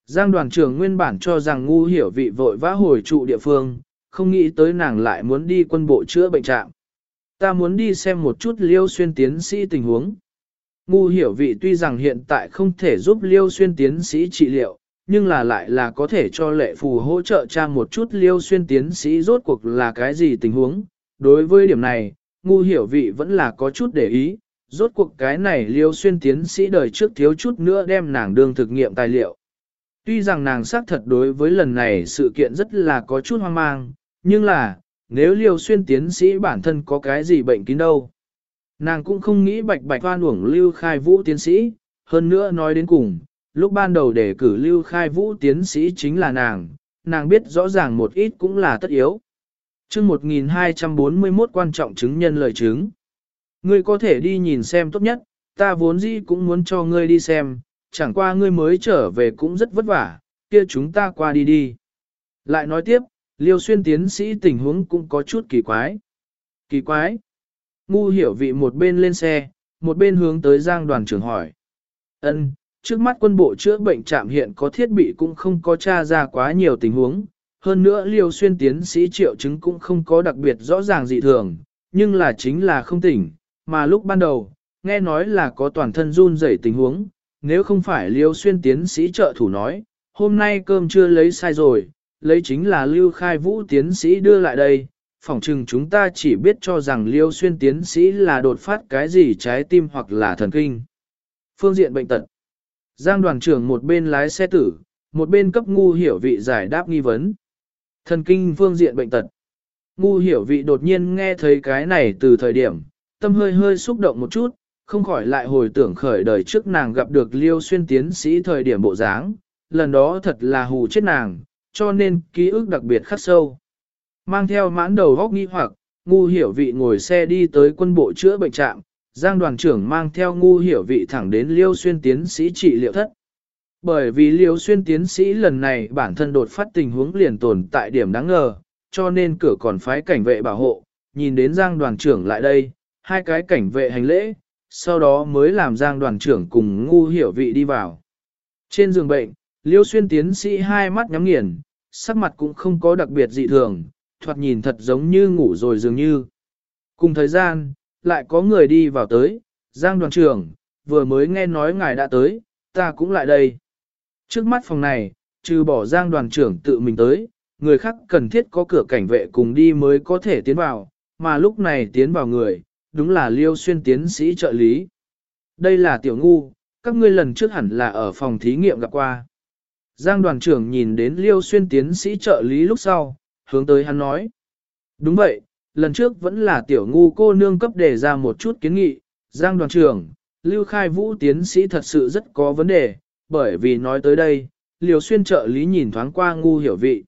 Giang đoàn trưởng nguyên bản cho rằng ngu hiểu vị vội vã hồi trụ địa phương, không nghĩ tới nàng lại muốn đi quân bộ chữa bệnh trạng. Ta muốn đi xem một chút liêu xuyên tiến sĩ tình huống. Ngu hiểu vị tuy rằng hiện tại không thể giúp liêu xuyên tiến sĩ trị liệu, nhưng là lại là có thể cho lệ phù hỗ trợ cha một chút liêu xuyên tiến sĩ rốt cuộc là cái gì tình huống. Đối với điểm này, ngu hiểu vị vẫn là có chút để ý, rốt cuộc cái này liêu xuyên tiến sĩ đời trước thiếu chút nữa đem nàng đương thực nghiệm tài liệu. Tuy rằng nàng xác thật đối với lần này sự kiện rất là có chút hoang mang, nhưng là, nếu liều xuyên tiến sĩ bản thân có cái gì bệnh kín đâu. Nàng cũng không nghĩ bạch bạch hoan uổng lưu khai vũ tiến sĩ, hơn nữa nói đến cùng, lúc ban đầu để cử lưu khai vũ tiến sĩ chính là nàng, nàng biết rõ ràng một ít cũng là tất yếu. chương 1241 quan trọng chứng nhân lời chứng. Ngươi có thể đi nhìn xem tốt nhất, ta vốn dĩ cũng muốn cho ngươi đi xem, chẳng qua ngươi mới trở về cũng rất vất vả, kia chúng ta qua đi đi. Lại nói tiếp, liêu xuyên tiến sĩ tình huống cũng có chút kỳ quái. Kỳ quái. Ngu hiểu vị một bên lên xe, một bên hướng tới giang đoàn trưởng hỏi. ân trước mắt quân bộ chữa bệnh trạm hiện có thiết bị cũng không có tra ra quá nhiều tình huống. Hơn nữa liêu xuyên tiến sĩ triệu chứng cũng không có đặc biệt rõ ràng dị thường, nhưng là chính là không tỉnh, mà lúc ban đầu, nghe nói là có toàn thân run rẩy tình huống, nếu không phải liêu xuyên tiến sĩ trợ thủ nói, hôm nay cơm chưa lấy sai rồi, lấy chính là lưu khai vũ tiến sĩ đưa lại đây, phỏng chừng chúng ta chỉ biết cho rằng liêu xuyên tiến sĩ là đột phát cái gì trái tim hoặc là thần kinh. Phương diện bệnh tật. Giang đoàn trưởng một bên lái xe tử, một bên cấp ngu hiểu vị giải đáp nghi vấn. Thần kinh phương diện bệnh tật. Ngu hiểu vị đột nhiên nghe thấy cái này từ thời điểm, tâm hơi hơi xúc động một chút, không khỏi lại hồi tưởng khởi đời trước nàng gặp được liêu xuyên tiến sĩ thời điểm bộ dáng, lần đó thật là hù chết nàng, cho nên ký ức đặc biệt khắc sâu. Mang theo mãn đầu góc nghi hoặc, ngu hiểu vị ngồi xe đi tới quân bộ chữa bệnh trạm, Giang đoàn trưởng mang theo ngu hiểu vị thẳng đến liêu xuyên tiến sĩ trị liệu thất. Bởi vì liêu xuyên tiến sĩ lần này bản thân đột phát tình huống liền tồn tại điểm đáng ngờ, cho nên cửa còn phái cảnh vệ bảo hộ, nhìn đến Giang đoàn trưởng lại đây, hai cái cảnh vệ hành lễ, sau đó mới làm Giang đoàn trưởng cùng ngu hiểu vị đi vào. Trên giường bệnh, Liêu Xuyên tiến sĩ hai mắt nhắm nghiền, sắc mặt cũng không có đặc biệt dị thường, thoạt nhìn thật giống như ngủ rồi dường như. Cùng thời gian, lại có người đi vào tới, Giang đoàn trưởng, vừa mới nghe nói ngài đã tới, ta cũng lại đây. Trước mắt phòng này, trừ bỏ Giang đoàn trưởng tự mình tới, người khác cần thiết có cửa cảnh vệ cùng đi mới có thể tiến vào, mà lúc này tiến vào người, đúng là Liêu Xuyên tiến sĩ trợ lý. Đây là tiểu ngu, các ngươi lần trước hẳn là ở phòng thí nghiệm gặp qua. Giang đoàn trưởng nhìn đến Liêu Xuyên tiến sĩ trợ lý lúc sau, hướng tới hắn nói. Đúng vậy, lần trước vẫn là tiểu ngu cô nương cấp đề ra một chút kiến nghị. Giang đoàn trưởng, Lưu Khai Vũ tiến sĩ thật sự rất có vấn đề, bởi vì nói tới đây, Liêu Xuyên trợ lý nhìn thoáng qua ngu hiểu vị.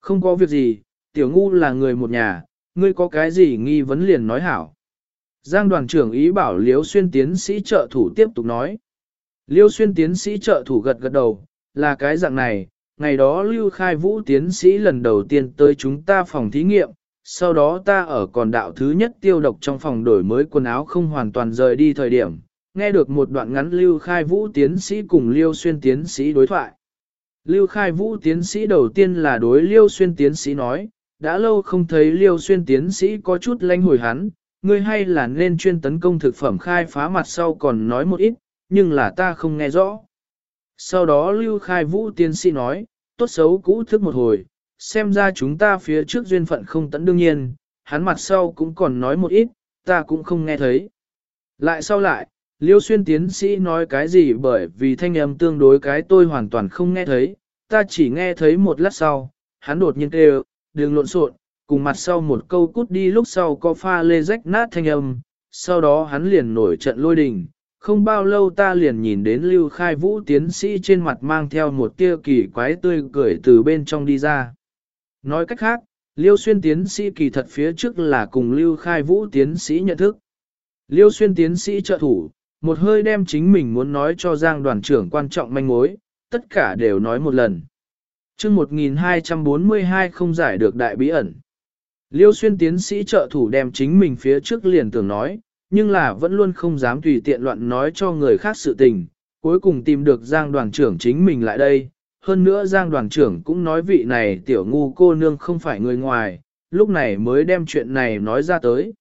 Không có việc gì, tiểu ngu là người một nhà, ngươi có cái gì nghi vấn liền nói hảo. Giang đoàn trưởng ý bảo Liêu Xuyên tiến sĩ trợ thủ tiếp tục nói. Liêu Xuyên tiến sĩ trợ thủ gật gật đầu, là cái dạng này, ngày đó Lưu Khai Vũ tiến sĩ lần đầu tiên tới chúng ta phòng thí nghiệm, sau đó ta ở còn đạo thứ nhất tiêu độc trong phòng đổi mới quần áo không hoàn toàn rời đi thời điểm, nghe được một đoạn ngắn Lưu Khai Vũ tiến sĩ cùng Liêu Xuyên tiến sĩ đối thoại. Lưu Khai Vũ tiến sĩ đầu tiên là đối Liêu Xuyên tiến sĩ nói, đã lâu không thấy Liêu Xuyên tiến sĩ có chút lanh hồi hắn, ngươi hay là nên chuyên tấn công thực phẩm khai phá mặt sau còn nói một ít, nhưng là ta không nghe rõ. Sau đó Lưu Khai Vũ tiến sĩ nói, tốt xấu cũ thức một hồi, xem ra chúng ta phía trước duyên phận không tận đương nhiên, hắn mặt sau cũng còn nói một ít, ta cũng không nghe thấy. Lại sau lại, Liêu Xuyên tiến sĩ nói cái gì bởi vì thanh âm tương đối cái tôi hoàn toàn không nghe thấy, ta chỉ nghe thấy một lát sau, hắn đột nhiên kêu, đừng lộn xộn, cùng mặt sau một câu cút đi lúc sau có pha lê rách nát thanh âm, sau đó hắn liền nổi trận lôi đình, không bao lâu ta liền nhìn đến Lưu Khai Vũ tiến sĩ trên mặt mang theo một tia kỳ quái tươi cười từ bên trong đi ra. Nói cách khác, Liêu Xuyên tiến sĩ kỳ thật phía trước là cùng Lưu Khai Vũ tiến sĩ nhận thức. Liêu Xuyên tiến sĩ trợ thủ, một hơi đem chính mình muốn nói cho Giang đoàn trưởng quan trọng manh mối, tất cả đều nói một lần. chương 1242 không giải được đại bí ẩn. Liêu Xuyên tiến sĩ trợ thủ đem chính mình phía trước liền tưởng nói, nhưng là vẫn luôn không dám tùy tiện loạn nói cho người khác sự tình, cuối cùng tìm được Giang đoàn trưởng chính mình lại đây. Hơn nữa Giang đoàn trưởng cũng nói vị này tiểu ngu cô nương không phải người ngoài, lúc này mới đem chuyện này nói ra tới.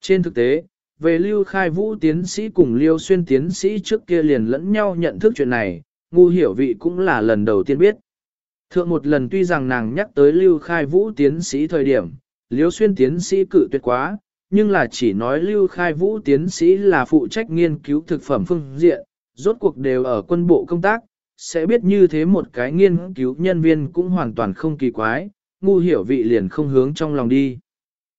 Trên thực tế, về Lưu Khai Vũ tiến sĩ cùng Liêu Xuyên tiến sĩ trước kia liền lẫn nhau nhận thức chuyện này, ngu hiểu vị cũng là lần đầu tiên biết. Thượng một lần tuy rằng nàng nhắc tới Lưu Khai Vũ tiến sĩ thời điểm, Liêu Xuyên tiến sĩ cự tuyệt quá, nhưng là chỉ nói Lưu Khai Vũ tiến sĩ là phụ trách nghiên cứu thực phẩm phương diện, rốt cuộc đều ở quân bộ công tác, sẽ biết như thế một cái nghiên cứu nhân viên cũng hoàn toàn không kỳ quái, ngu hiểu vị liền không hướng trong lòng đi.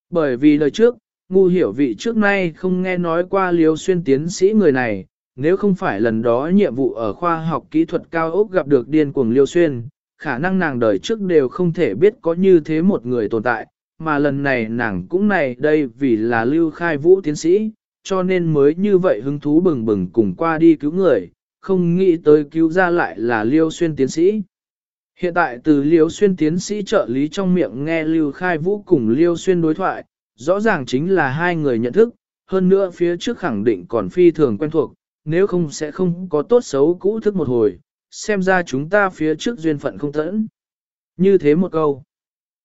Bởi vì lời trước, ngu hiểu vị trước nay không nghe nói qua liêu xuyên tiến sĩ người này, nếu không phải lần đó nhiệm vụ ở khoa học kỹ thuật cao ốc gặp được điên cuồng liêu xuyên, khả năng nàng đời trước đều không thể biết có như thế một người tồn tại, mà lần này nàng cũng này đây vì là lưu khai vũ tiến sĩ, cho nên mới như vậy hứng thú bừng bừng cùng qua đi cứu người, không nghĩ tới cứu ra lại là liêu xuyên tiến sĩ. Hiện tại từ liêu xuyên tiến sĩ trợ lý trong miệng nghe lưu khai vũ cùng liêu xuyên đối thoại, rõ ràng chính là hai người nhận thức, hơn nữa phía trước khẳng định còn phi thường quen thuộc, nếu không sẽ không có tốt xấu cũ thức một hồi, xem ra chúng ta phía trước duyên phận không tẫn. Như thế một câu.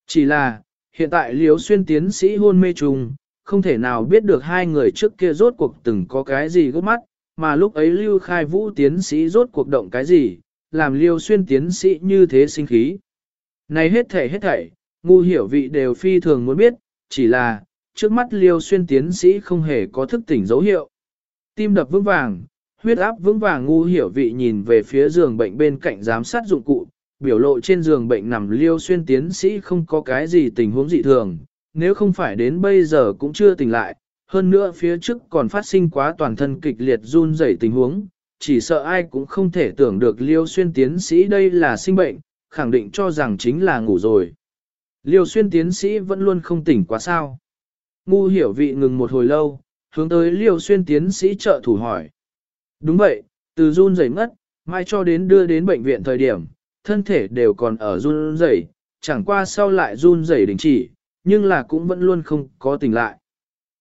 Chỉ là, hiện tại liếu xuyên tiến sĩ hôn mê trùng, không thể nào biết được hai người trước kia rốt cuộc từng có cái gì gấp mắt, mà lúc ấy lưu khai vũ tiến sĩ rốt cuộc động cái gì, làm liêu xuyên tiến sĩ như thế sinh khí. Này hết thảy hết thảy, ngu hiểu vị đều phi thường muốn biết, chỉ là, trước mắt liêu xuyên tiến sĩ không hề có thức tỉnh dấu hiệu. Tim đập vững vàng, huyết áp vững vàng ngu hiểu vị nhìn về phía giường bệnh bên cạnh giám sát dụng cụ, biểu lộ trên giường bệnh nằm liêu xuyên tiến sĩ không có cái gì tình huống dị thường, nếu không phải đến bây giờ cũng chưa tỉnh lại, hơn nữa phía trước còn phát sinh quá toàn thân kịch liệt run rẩy tình huống, chỉ sợ ai cũng không thể tưởng được liêu xuyên tiến sĩ đây là sinh bệnh, khẳng định cho rằng chính là ngủ rồi. Liêu xuyên tiến sĩ vẫn luôn không tỉnh quá sao. Ngu hiểu vị ngừng một hồi lâu, hướng tới liêu xuyên tiến sĩ trợ thủ hỏi. Đúng vậy, từ run rẩy ngất, mai cho đến đưa đến bệnh viện thời điểm, thân thể đều còn ở run rẩy, chẳng qua sau lại run rẩy đình chỉ, nhưng là cũng vẫn luôn không có tỉnh lại.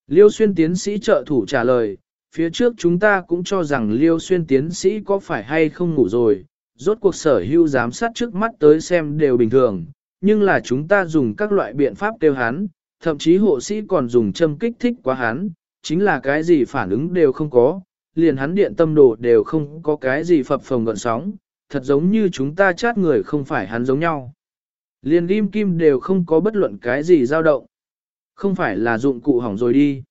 Liêu xuyên tiến sĩ trợ thủ trả lời, phía trước chúng ta cũng cho rằng liêu xuyên tiến sĩ có phải hay không ngủ rồi, rốt cuộc sở hưu giám sát trước mắt tới xem đều bình thường, nhưng là chúng ta dùng các loại biện pháp tiêu hắn, thậm chí hộ sĩ còn dùng châm kích thích quá hắn, chính là cái gì phản ứng đều không có, liền hắn điện tâm đồ đều không có cái gì phập phồng gợn sóng, thật giống như chúng ta chát người không phải hắn giống nhau. Liền ghim kim đều không có bất luận cái gì dao động. Không phải là dụng cụ hỏng rồi đi.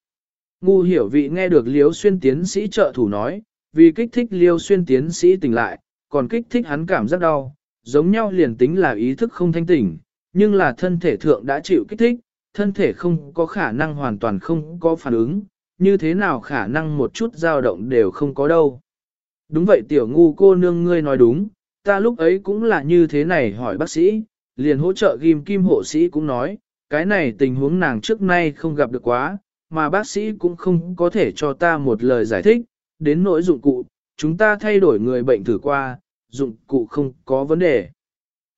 Ngu hiểu vị nghe được liếu xuyên tiến sĩ trợ thủ nói, vì kích thích liêu xuyên tiến sĩ tỉnh lại, còn kích thích hắn cảm giác đau, giống nhau liền tính là ý thức không thanh tỉnh, nhưng là thân thể thượng đã chịu kích thích, thân thể không có khả năng hoàn toàn không có phản ứng, như thế nào khả năng một chút dao động đều không có đâu. Đúng vậy tiểu ngu cô nương ngươi nói đúng, ta lúc ấy cũng là như thế này hỏi bác sĩ, liền hỗ trợ ghim kim hộ sĩ cũng nói, cái này tình huống nàng trước nay không gặp được quá, mà bác sĩ cũng không có thể cho ta một lời giải thích, đến nỗi dụng cụ, chúng ta thay đổi người bệnh thử qua, dụng cụ không có vấn đề.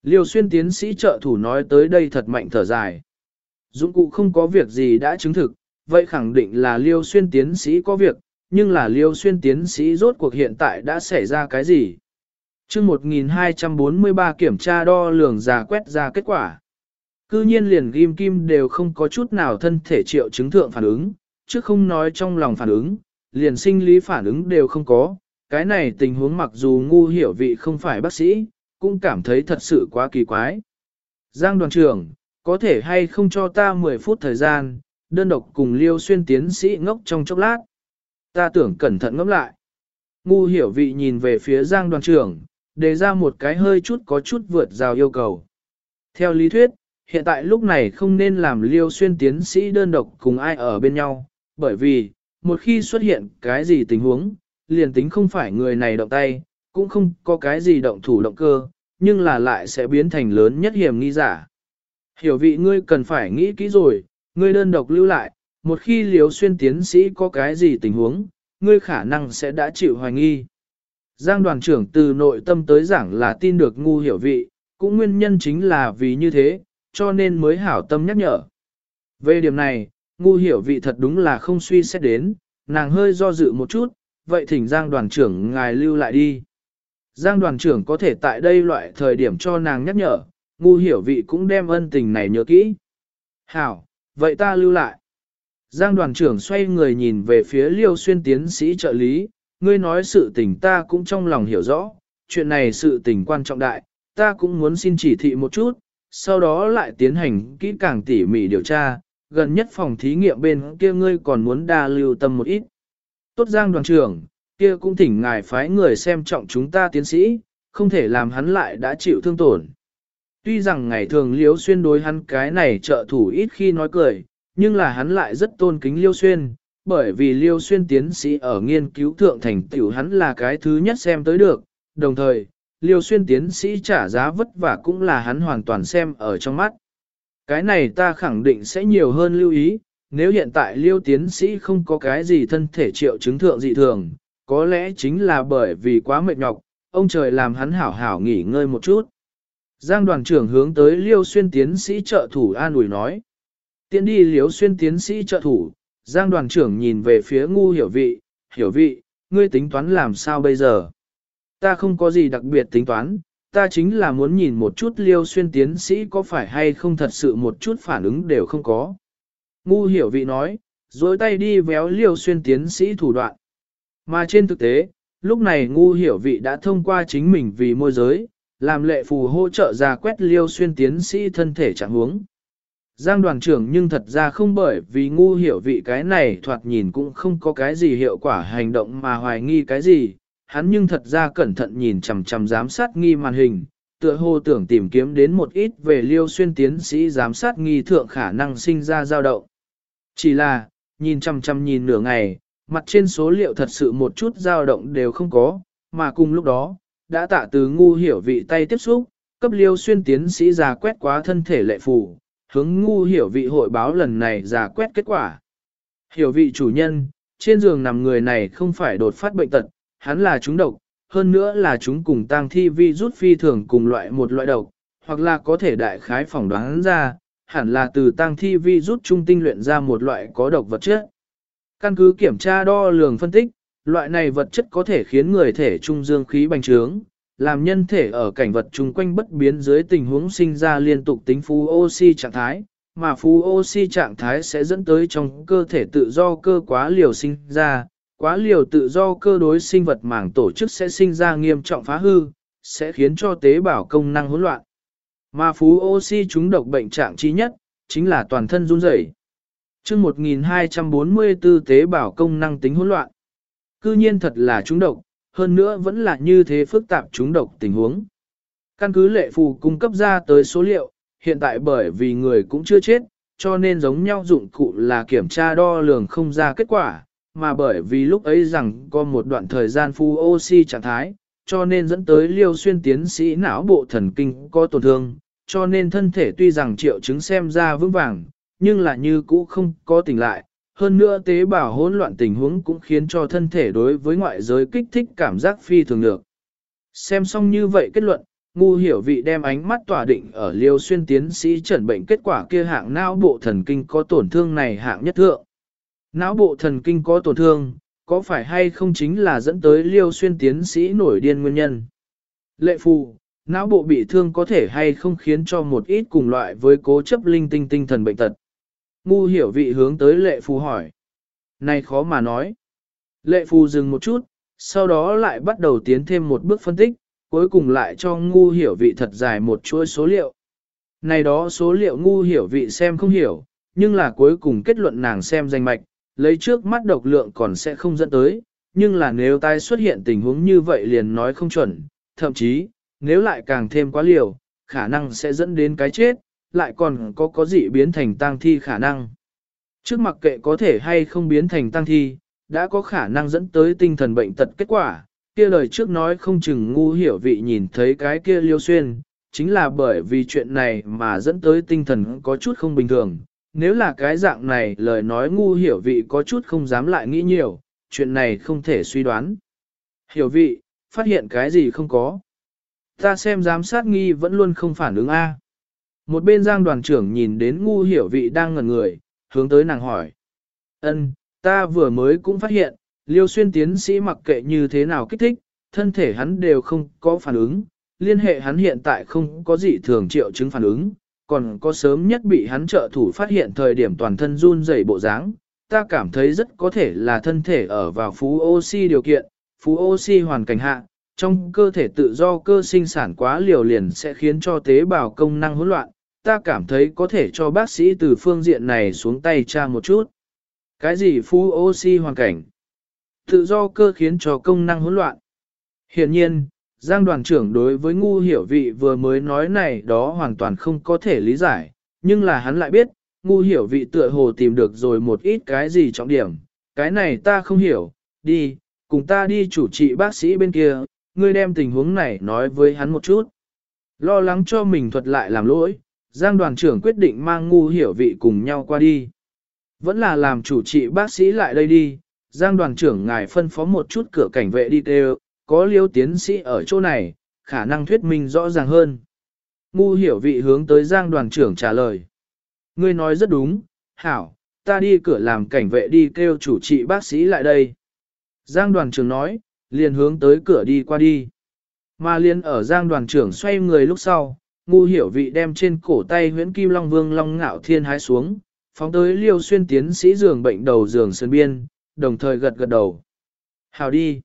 Liêu xuyên tiến sĩ trợ thủ nói tới đây thật mạnh thở dài. Dụng cụ không có việc gì đã chứng thực, vậy khẳng định là liêu xuyên tiến sĩ có việc, nhưng là liêu xuyên tiến sĩ rốt cuộc hiện tại đã xảy ra cái gì? chương 1243 kiểm tra đo lường giả quét ra kết quả. Cư nhiên liền ghim kim đều không có chút nào thân thể triệu chứng thượng phản ứng, chứ không nói trong lòng phản ứng, liền sinh lý phản ứng đều không có. Cái này tình huống mặc dù ngu hiểu vị không phải bác sĩ, cũng cảm thấy thật sự quá kỳ quái. Giang đoàn trưởng, có thể hay không cho ta 10 phút thời gian, đơn độc cùng liêu xuyên tiến sĩ ngốc trong chốc lát. Ta tưởng cẩn thận ngẫm lại. Ngu hiểu vị nhìn về phía Giang đoàn trưởng, đề ra một cái hơi chút có chút vượt rào yêu cầu. Theo lý thuyết, hiện tại lúc này không nên làm liêu xuyên tiến sĩ đơn độc cùng ai ở bên nhau, bởi vì, một khi xuất hiện cái gì tình huống, liền tính không phải người này động tay, cũng không có cái gì động thủ động cơ, nhưng là lại sẽ biến thành lớn nhất hiểm nghi giả. Hiểu vị ngươi cần phải nghĩ kỹ rồi, ngươi đơn độc lưu lại, một khi liều xuyên tiến sĩ có cái gì tình huống, ngươi khả năng sẽ đã chịu hoài nghi. Giang đoàn trưởng từ nội tâm tới giảng là tin được ngu hiểu vị, cũng nguyên nhân chính là vì như thế, cho nên mới hảo tâm nhắc nhở. Về điểm này, ngu hiểu vị thật đúng là không suy xét đến, nàng hơi do dự một chút, vậy thỉnh Giang đoàn trưởng ngài lưu lại đi. Giang đoàn trưởng có thể tại đây loại thời điểm cho nàng nhắc nhở, ngu hiểu vị cũng đem ân tình này nhớ kỹ. Hảo, vậy ta lưu lại. Giang đoàn trưởng xoay người nhìn về phía liêu xuyên tiến sĩ trợ lý, ngươi nói sự tình ta cũng trong lòng hiểu rõ, chuyện này sự tình quan trọng đại, ta cũng muốn xin chỉ thị một chút, sau đó lại tiến hành kỹ càng tỉ mỉ điều tra, gần nhất phòng thí nghiệm bên kia ngươi còn muốn đa lưu tâm một ít. Tốt giang đoàn trưởng, kia cũng thỉnh ngài phái người xem trọng chúng ta tiến sĩ, không thể làm hắn lại đã chịu thương tổn. Tuy rằng ngày thường liếu xuyên đối hắn cái này trợ thủ ít khi nói cười, nhưng là hắn lại rất tôn kính liêu xuyên, bởi vì liêu xuyên tiến sĩ ở nghiên cứu thượng thành tiểu hắn là cái thứ nhất xem tới được, đồng thời, liêu xuyên tiến sĩ trả giá vất vả cũng là hắn hoàn toàn xem ở trong mắt. Cái này ta khẳng định sẽ nhiều hơn lưu ý, nếu hiện tại liêu tiến sĩ không có cái gì thân thể triệu chứng thượng dị thường, có lẽ chính là bởi vì quá mệt nhọc, ông trời làm hắn hảo hảo nghỉ ngơi một chút. Giang đoàn trưởng hướng tới liêu xuyên tiến sĩ trợ thủ an ủi nói. Tiến đi liêu xuyên tiến sĩ trợ thủ, Giang đoàn trưởng nhìn về phía ngu hiểu vị, hiểu vị, ngươi tính toán làm sao bây giờ? Ta không có gì đặc biệt tính toán, ta chính là muốn nhìn một chút liêu xuyên tiến sĩ có phải hay không thật sự một chút phản ứng đều không có. Ngu hiểu vị nói, dối tay đi véo liêu xuyên tiến sĩ thủ đoạn. Mà trên thực tế, lúc này ngu hiểu vị đã thông qua chính mình vì môi giới, làm lệ phù hỗ trợ ra quét liêu xuyên tiến sĩ thân thể trạng huống. Giang đoàn trưởng nhưng thật ra không bởi vì ngu hiểu vị cái này thoạt nhìn cũng không có cái gì hiệu quả hành động mà hoài nghi cái gì, hắn nhưng thật ra cẩn thận nhìn chằm chằm giám sát nghi màn hình, tựa hồ tưởng tìm kiếm đến một ít về liêu xuyên tiến sĩ giám sát nghi thượng khả năng sinh ra dao động. Chỉ là, nhìn chằm chằm nhìn nửa ngày, mặt trên số liệu thật sự một chút dao động đều không có, mà cùng lúc đó, đã tạ từ ngu hiểu vị tay tiếp xúc, cấp liêu xuyên tiến sĩ già quét quá thân thể lệ phù, hướng ngu hiểu vị hội báo lần này giả quét kết quả. Hiểu vị chủ nhân, trên giường nằm người này không phải đột phát bệnh tật, hắn là chúng độc, hơn nữa là chúng cùng tang thi vi rút phi thường cùng loại một loại độc, hoặc là có thể đại khái phỏng đoán ra, hẳn là từ tang thi vi rút trung tinh luyện ra một loại có độc vật chất. Căn cứ kiểm tra đo lường phân tích, loại này vật chất có thể khiến người thể trung dương khí bành trướng, làm nhân thể ở cảnh vật chung quanh bất biến dưới tình huống sinh ra liên tục tính phú oxy trạng thái, mà phú oxy trạng thái sẽ dẫn tới trong cơ thể tự do cơ quá liều sinh ra, quá liều tự do cơ đối sinh vật mảng tổ chức sẽ sinh ra nghiêm trọng phá hư, sẽ khiến cho tế bào công năng hỗn loạn. Mà phú oxy chúng độc bệnh trạng trí nhất, chính là toàn thân run rẩy. Trước 1244 tế bào công năng tính hỗn loạn. Cư nhiên thật là chúng độc, hơn nữa vẫn là như thế phức tạp chúng độc tình huống. Căn cứ lệ phù cung cấp ra tới số liệu, hiện tại bởi vì người cũng chưa chết, cho nên giống nhau dụng cụ là kiểm tra đo lường không ra kết quả, mà bởi vì lúc ấy rằng có một đoạn thời gian phu oxy trạng thái, cho nên dẫn tới liêu xuyên tiến sĩ não bộ thần kinh có tổn thương, cho nên thân thể tuy rằng triệu chứng xem ra vững vàng, nhưng là như cũ không có tỉnh lại. Hơn nữa tế bào hỗn loạn tình huống cũng khiến cho thân thể đối với ngoại giới kích thích cảm giác phi thường được. Xem xong như vậy kết luận, ngu hiểu vị đem ánh mắt tỏa định ở liêu xuyên tiến sĩ chẩn bệnh kết quả kia hạng não bộ thần kinh có tổn thương này hạng nhất thượng. Não bộ thần kinh có tổn thương, có phải hay không chính là dẫn tới liêu xuyên tiến sĩ nổi điên nguyên nhân? Lệ phù, não bộ bị thương có thể hay không khiến cho một ít cùng loại với cố chấp linh tinh tinh thần bệnh tật. Ngu hiểu vị hướng tới lệ phù hỏi. Này khó mà nói. Lệ phù dừng một chút, sau đó lại bắt đầu tiến thêm một bước phân tích, cuối cùng lại cho ngu hiểu vị thật dài một chuỗi số liệu. Này đó số liệu ngu hiểu vị xem không hiểu, nhưng là cuối cùng kết luận nàng xem danh mạch, lấy trước mắt độc lượng còn sẽ không dẫn tới, nhưng là nếu tai xuất hiện tình huống như vậy liền nói không chuẩn, thậm chí, nếu lại càng thêm quá liều, khả năng sẽ dẫn đến cái chết, lại còn có có dị biến thành tang thi khả năng. Trước mặc kệ có thể hay không biến thành tang thi, đã có khả năng dẫn tới tinh thần bệnh tật kết quả, kia lời trước nói không chừng ngu hiểu vị nhìn thấy cái kia liêu xuyên, chính là bởi vì chuyện này mà dẫn tới tinh thần có chút không bình thường. Nếu là cái dạng này lời nói ngu hiểu vị có chút không dám lại nghĩ nhiều, chuyện này không thể suy đoán. Hiểu vị, phát hiện cái gì không có. Ta xem giám sát nghi vẫn luôn không phản ứng A. Một bên giang đoàn trưởng nhìn đến ngu hiểu vị đang ngẩn người, hướng tới nàng hỏi. ân ta vừa mới cũng phát hiện, liêu xuyên tiến sĩ mặc kệ như thế nào kích thích, thân thể hắn đều không có phản ứng, liên hệ hắn hiện tại không có gì thường triệu chứng phản ứng, còn có sớm nhất bị hắn trợ thủ phát hiện thời điểm toàn thân run rẩy bộ dáng, ta cảm thấy rất có thể là thân thể ở vào phú oxy điều kiện, phú oxy hoàn cảnh hạ, trong cơ thể tự do cơ sinh sản quá liều liền sẽ khiến cho tế bào công năng hỗn loạn, ta cảm thấy có thể cho bác sĩ từ phương diện này xuống tay tra một chút. Cái gì phu oxy hoàn cảnh? Tự do cơ khiến cho công năng hỗn loạn. Hiện nhiên, Giang đoàn trưởng đối với ngu hiểu vị vừa mới nói này đó hoàn toàn không có thể lý giải, nhưng là hắn lại biết, ngu hiểu vị tựa hồ tìm được rồi một ít cái gì trọng điểm, cái này ta không hiểu, đi, cùng ta đi chủ trị bác sĩ bên kia, ngươi đem tình huống này nói với hắn một chút. Lo lắng cho mình thuật lại làm lỗi, Giang đoàn trưởng quyết định mang ngu hiểu vị cùng nhau qua đi. Vẫn là làm chủ trị bác sĩ lại đây đi, Giang đoàn trưởng ngài phân phó một chút cửa cảnh vệ đi kêu, có liêu tiến sĩ ở chỗ này, khả năng thuyết minh rõ ràng hơn. Ngu hiểu vị hướng tới Giang đoàn trưởng trả lời. Ngươi nói rất đúng, hảo, ta đi cửa làm cảnh vệ đi kêu chủ trị bác sĩ lại đây. Giang đoàn trưởng nói, liền hướng tới cửa đi qua đi. Mà liền ở Giang đoàn trưởng xoay người lúc sau, ngu hiểu vị đem trên cổ tay huyễn kim long vương long ngạo thiên hái xuống, phóng tới liêu xuyên tiến sĩ giường bệnh đầu giường sơn biên, đồng thời gật gật đầu. Hào đi!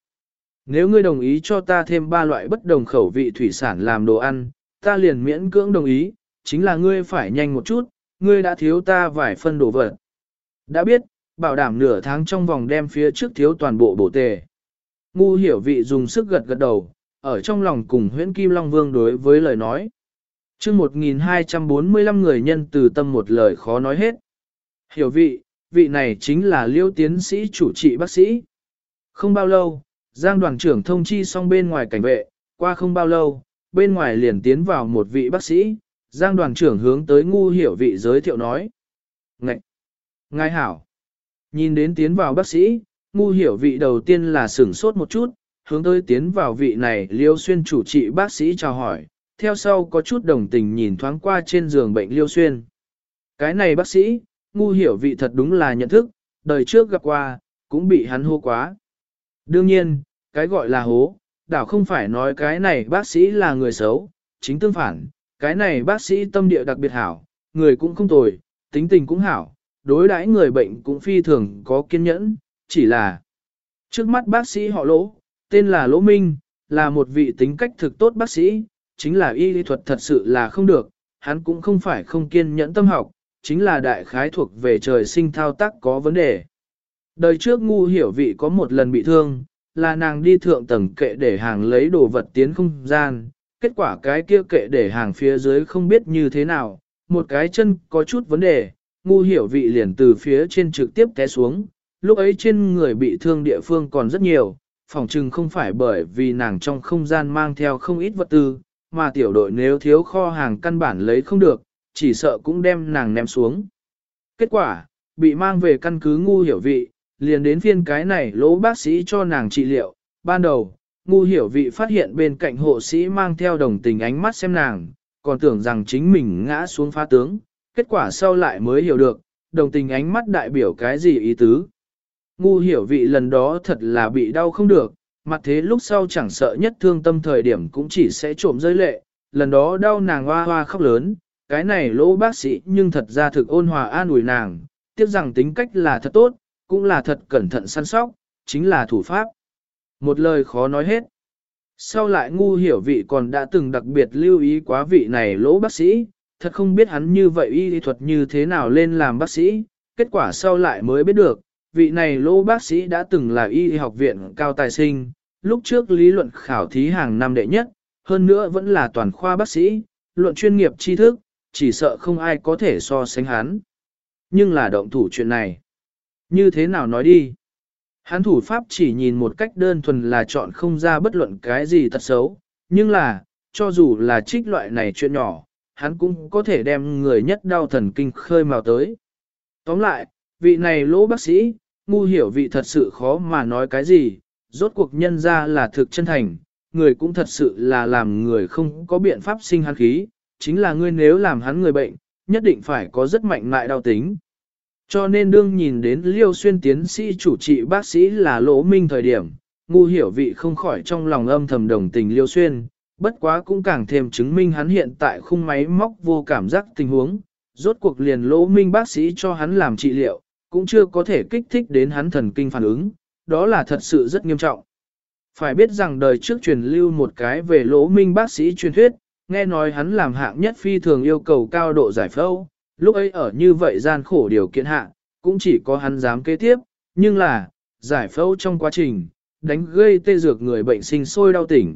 Nếu ngươi đồng ý cho ta thêm ba loại bất đồng khẩu vị thủy sản làm đồ ăn, ta liền miễn cưỡng đồng ý, chính là ngươi phải nhanh một chút, ngươi đã thiếu ta vài phân đồ vật. Đã biết, bảo đảm nửa tháng trong vòng đem phía trước thiếu toàn bộ bổ tề. Ngu hiểu vị dùng sức gật gật đầu, ở trong lòng cùng huyễn Kim Long Vương đối với lời nói. chương 1245 người nhân từ tâm một lời khó nói hết. Hiểu vị, vị này chính là liêu tiến sĩ chủ trị bác sĩ. Không bao lâu, Giang đoàn trưởng thông chi xong bên ngoài cảnh vệ, qua không bao lâu, bên ngoài liền tiến vào một vị bác sĩ, Giang đoàn trưởng hướng tới ngu hiểu vị giới thiệu nói. Ngậy! Ngài hảo! Nhìn đến tiến vào bác sĩ, ngu hiểu vị đầu tiên là sửng sốt một chút, hướng tới tiến vào vị này liêu xuyên chủ trị bác sĩ chào hỏi, theo sau có chút đồng tình nhìn thoáng qua trên giường bệnh liêu xuyên. Cái này bác sĩ, ngu hiểu vị thật đúng là nhận thức, đời trước gặp qua, cũng bị hắn hô quá. Đương nhiên, cái gọi là hố, đảo không phải nói cái này bác sĩ là người xấu, chính tương phản, cái này bác sĩ tâm địa đặc biệt hảo, người cũng không tồi, tính tình cũng hảo, đối đãi người bệnh cũng phi thường có kiên nhẫn, chỉ là trước mắt bác sĩ họ lỗ, tên là Lỗ Minh, là một vị tính cách thực tốt bác sĩ, chính là y lý thuật thật sự là không được, hắn cũng không phải không kiên nhẫn tâm học, chính là đại khái thuộc về trời sinh thao tác có vấn đề. Đời trước ngu hiểu vị có một lần bị thương, là nàng đi thượng tầng kệ để hàng lấy đồ vật tiến không gian, kết quả cái kia kệ để hàng phía dưới không biết như thế nào, một cái chân có chút vấn đề, ngu hiểu vị liền từ phía trên trực tiếp té xuống, lúc ấy trên người bị thương địa phương còn rất nhiều, phòng chừng không phải bởi vì nàng trong không gian mang theo không ít vật tư, mà tiểu đội nếu thiếu kho hàng căn bản lấy không được, chỉ sợ cũng đem nàng ném xuống. Kết quả, bị mang về căn cứ ngu hiểu vị, liền đến phiên cái này lỗ bác sĩ cho nàng trị liệu, ban đầu, ngu hiểu vị phát hiện bên cạnh hộ sĩ mang theo đồng tình ánh mắt xem nàng, còn tưởng rằng chính mình ngã xuống phá tướng, kết quả sau lại mới hiểu được, đồng tình ánh mắt đại biểu cái gì ý tứ. Ngu hiểu vị lần đó thật là bị đau không được, mặt thế lúc sau chẳng sợ nhất thương tâm thời điểm cũng chỉ sẽ trộm rơi lệ, lần đó đau nàng hoa hoa khóc lớn, cái này lỗ bác sĩ nhưng thật ra thực ôn hòa an ủi nàng, tiếc rằng tính cách là thật tốt, cũng là thật cẩn thận săn sóc, chính là thủ pháp. Một lời khó nói hết. Sau lại ngu hiểu vị còn đã từng đặc biệt lưu ý quá vị này lỗ bác sĩ, thật không biết hắn như vậy y thuật như thế nào lên làm bác sĩ, kết quả sau lại mới biết được, vị này lỗ bác sĩ đã từng là y học viện cao tài sinh, lúc trước lý luận khảo thí hàng năm đệ nhất, hơn nữa vẫn là toàn khoa bác sĩ, luận chuyên nghiệp tri thức, chỉ sợ không ai có thể so sánh hắn. Nhưng là động thủ chuyện này. Như thế nào nói đi? Hắn thủ pháp chỉ nhìn một cách đơn thuần là chọn không ra bất luận cái gì thật xấu, nhưng là, cho dù là trích loại này chuyện nhỏ, hắn cũng có thể đem người nhất đau thần kinh khơi mào tới. Tóm lại, vị này lỗ bác sĩ, ngu hiểu vị thật sự khó mà nói cái gì, rốt cuộc nhân ra là thực chân thành, người cũng thật sự là làm người không có biện pháp sinh hắn khí, chính là ngươi nếu làm hắn người bệnh, nhất định phải có rất mạnh mại đau tính. Cho nên đương nhìn đến liêu xuyên tiến sĩ chủ trị bác sĩ là lỗ minh thời điểm, ngu hiểu vị không khỏi trong lòng âm thầm đồng tình liêu xuyên, bất quá cũng càng thêm chứng minh hắn hiện tại khung máy móc vô cảm giác tình huống, rốt cuộc liền lỗ minh bác sĩ cho hắn làm trị liệu, cũng chưa có thể kích thích đến hắn thần kinh phản ứng, đó là thật sự rất nghiêm trọng. Phải biết rằng đời trước truyền lưu một cái về lỗ minh bác sĩ truyền thuyết, nghe nói hắn làm hạng nhất phi thường yêu cầu cao độ giải phẫu, lúc ấy ở như vậy gian khổ điều kiện hạ, cũng chỉ có hắn dám kế tiếp, nhưng là, giải phẫu trong quá trình, đánh gây tê dược người bệnh sinh sôi đau tỉnh.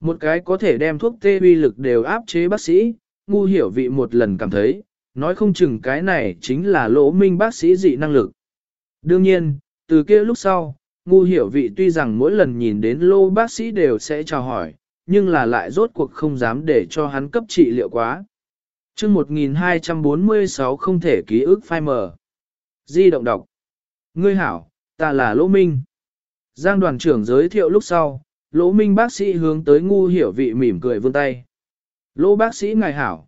Một cái có thể đem thuốc tê uy lực đều áp chế bác sĩ, ngu hiểu vị một lần cảm thấy, nói không chừng cái này chính là lỗ minh bác sĩ dị năng lực. Đương nhiên, từ kia lúc sau, ngu hiểu vị tuy rằng mỗi lần nhìn đến lô bác sĩ đều sẽ chào hỏi, nhưng là lại rốt cuộc không dám để cho hắn cấp trị liệu quá. chương 1246 không thể ký ức phai mờ. Di động đọc. Ngươi hảo, ta là Lỗ Minh. Giang đoàn trưởng giới thiệu lúc sau, Lỗ Minh bác sĩ hướng tới ngu hiểu vị mỉm cười vươn tay. Lỗ bác sĩ ngài hảo.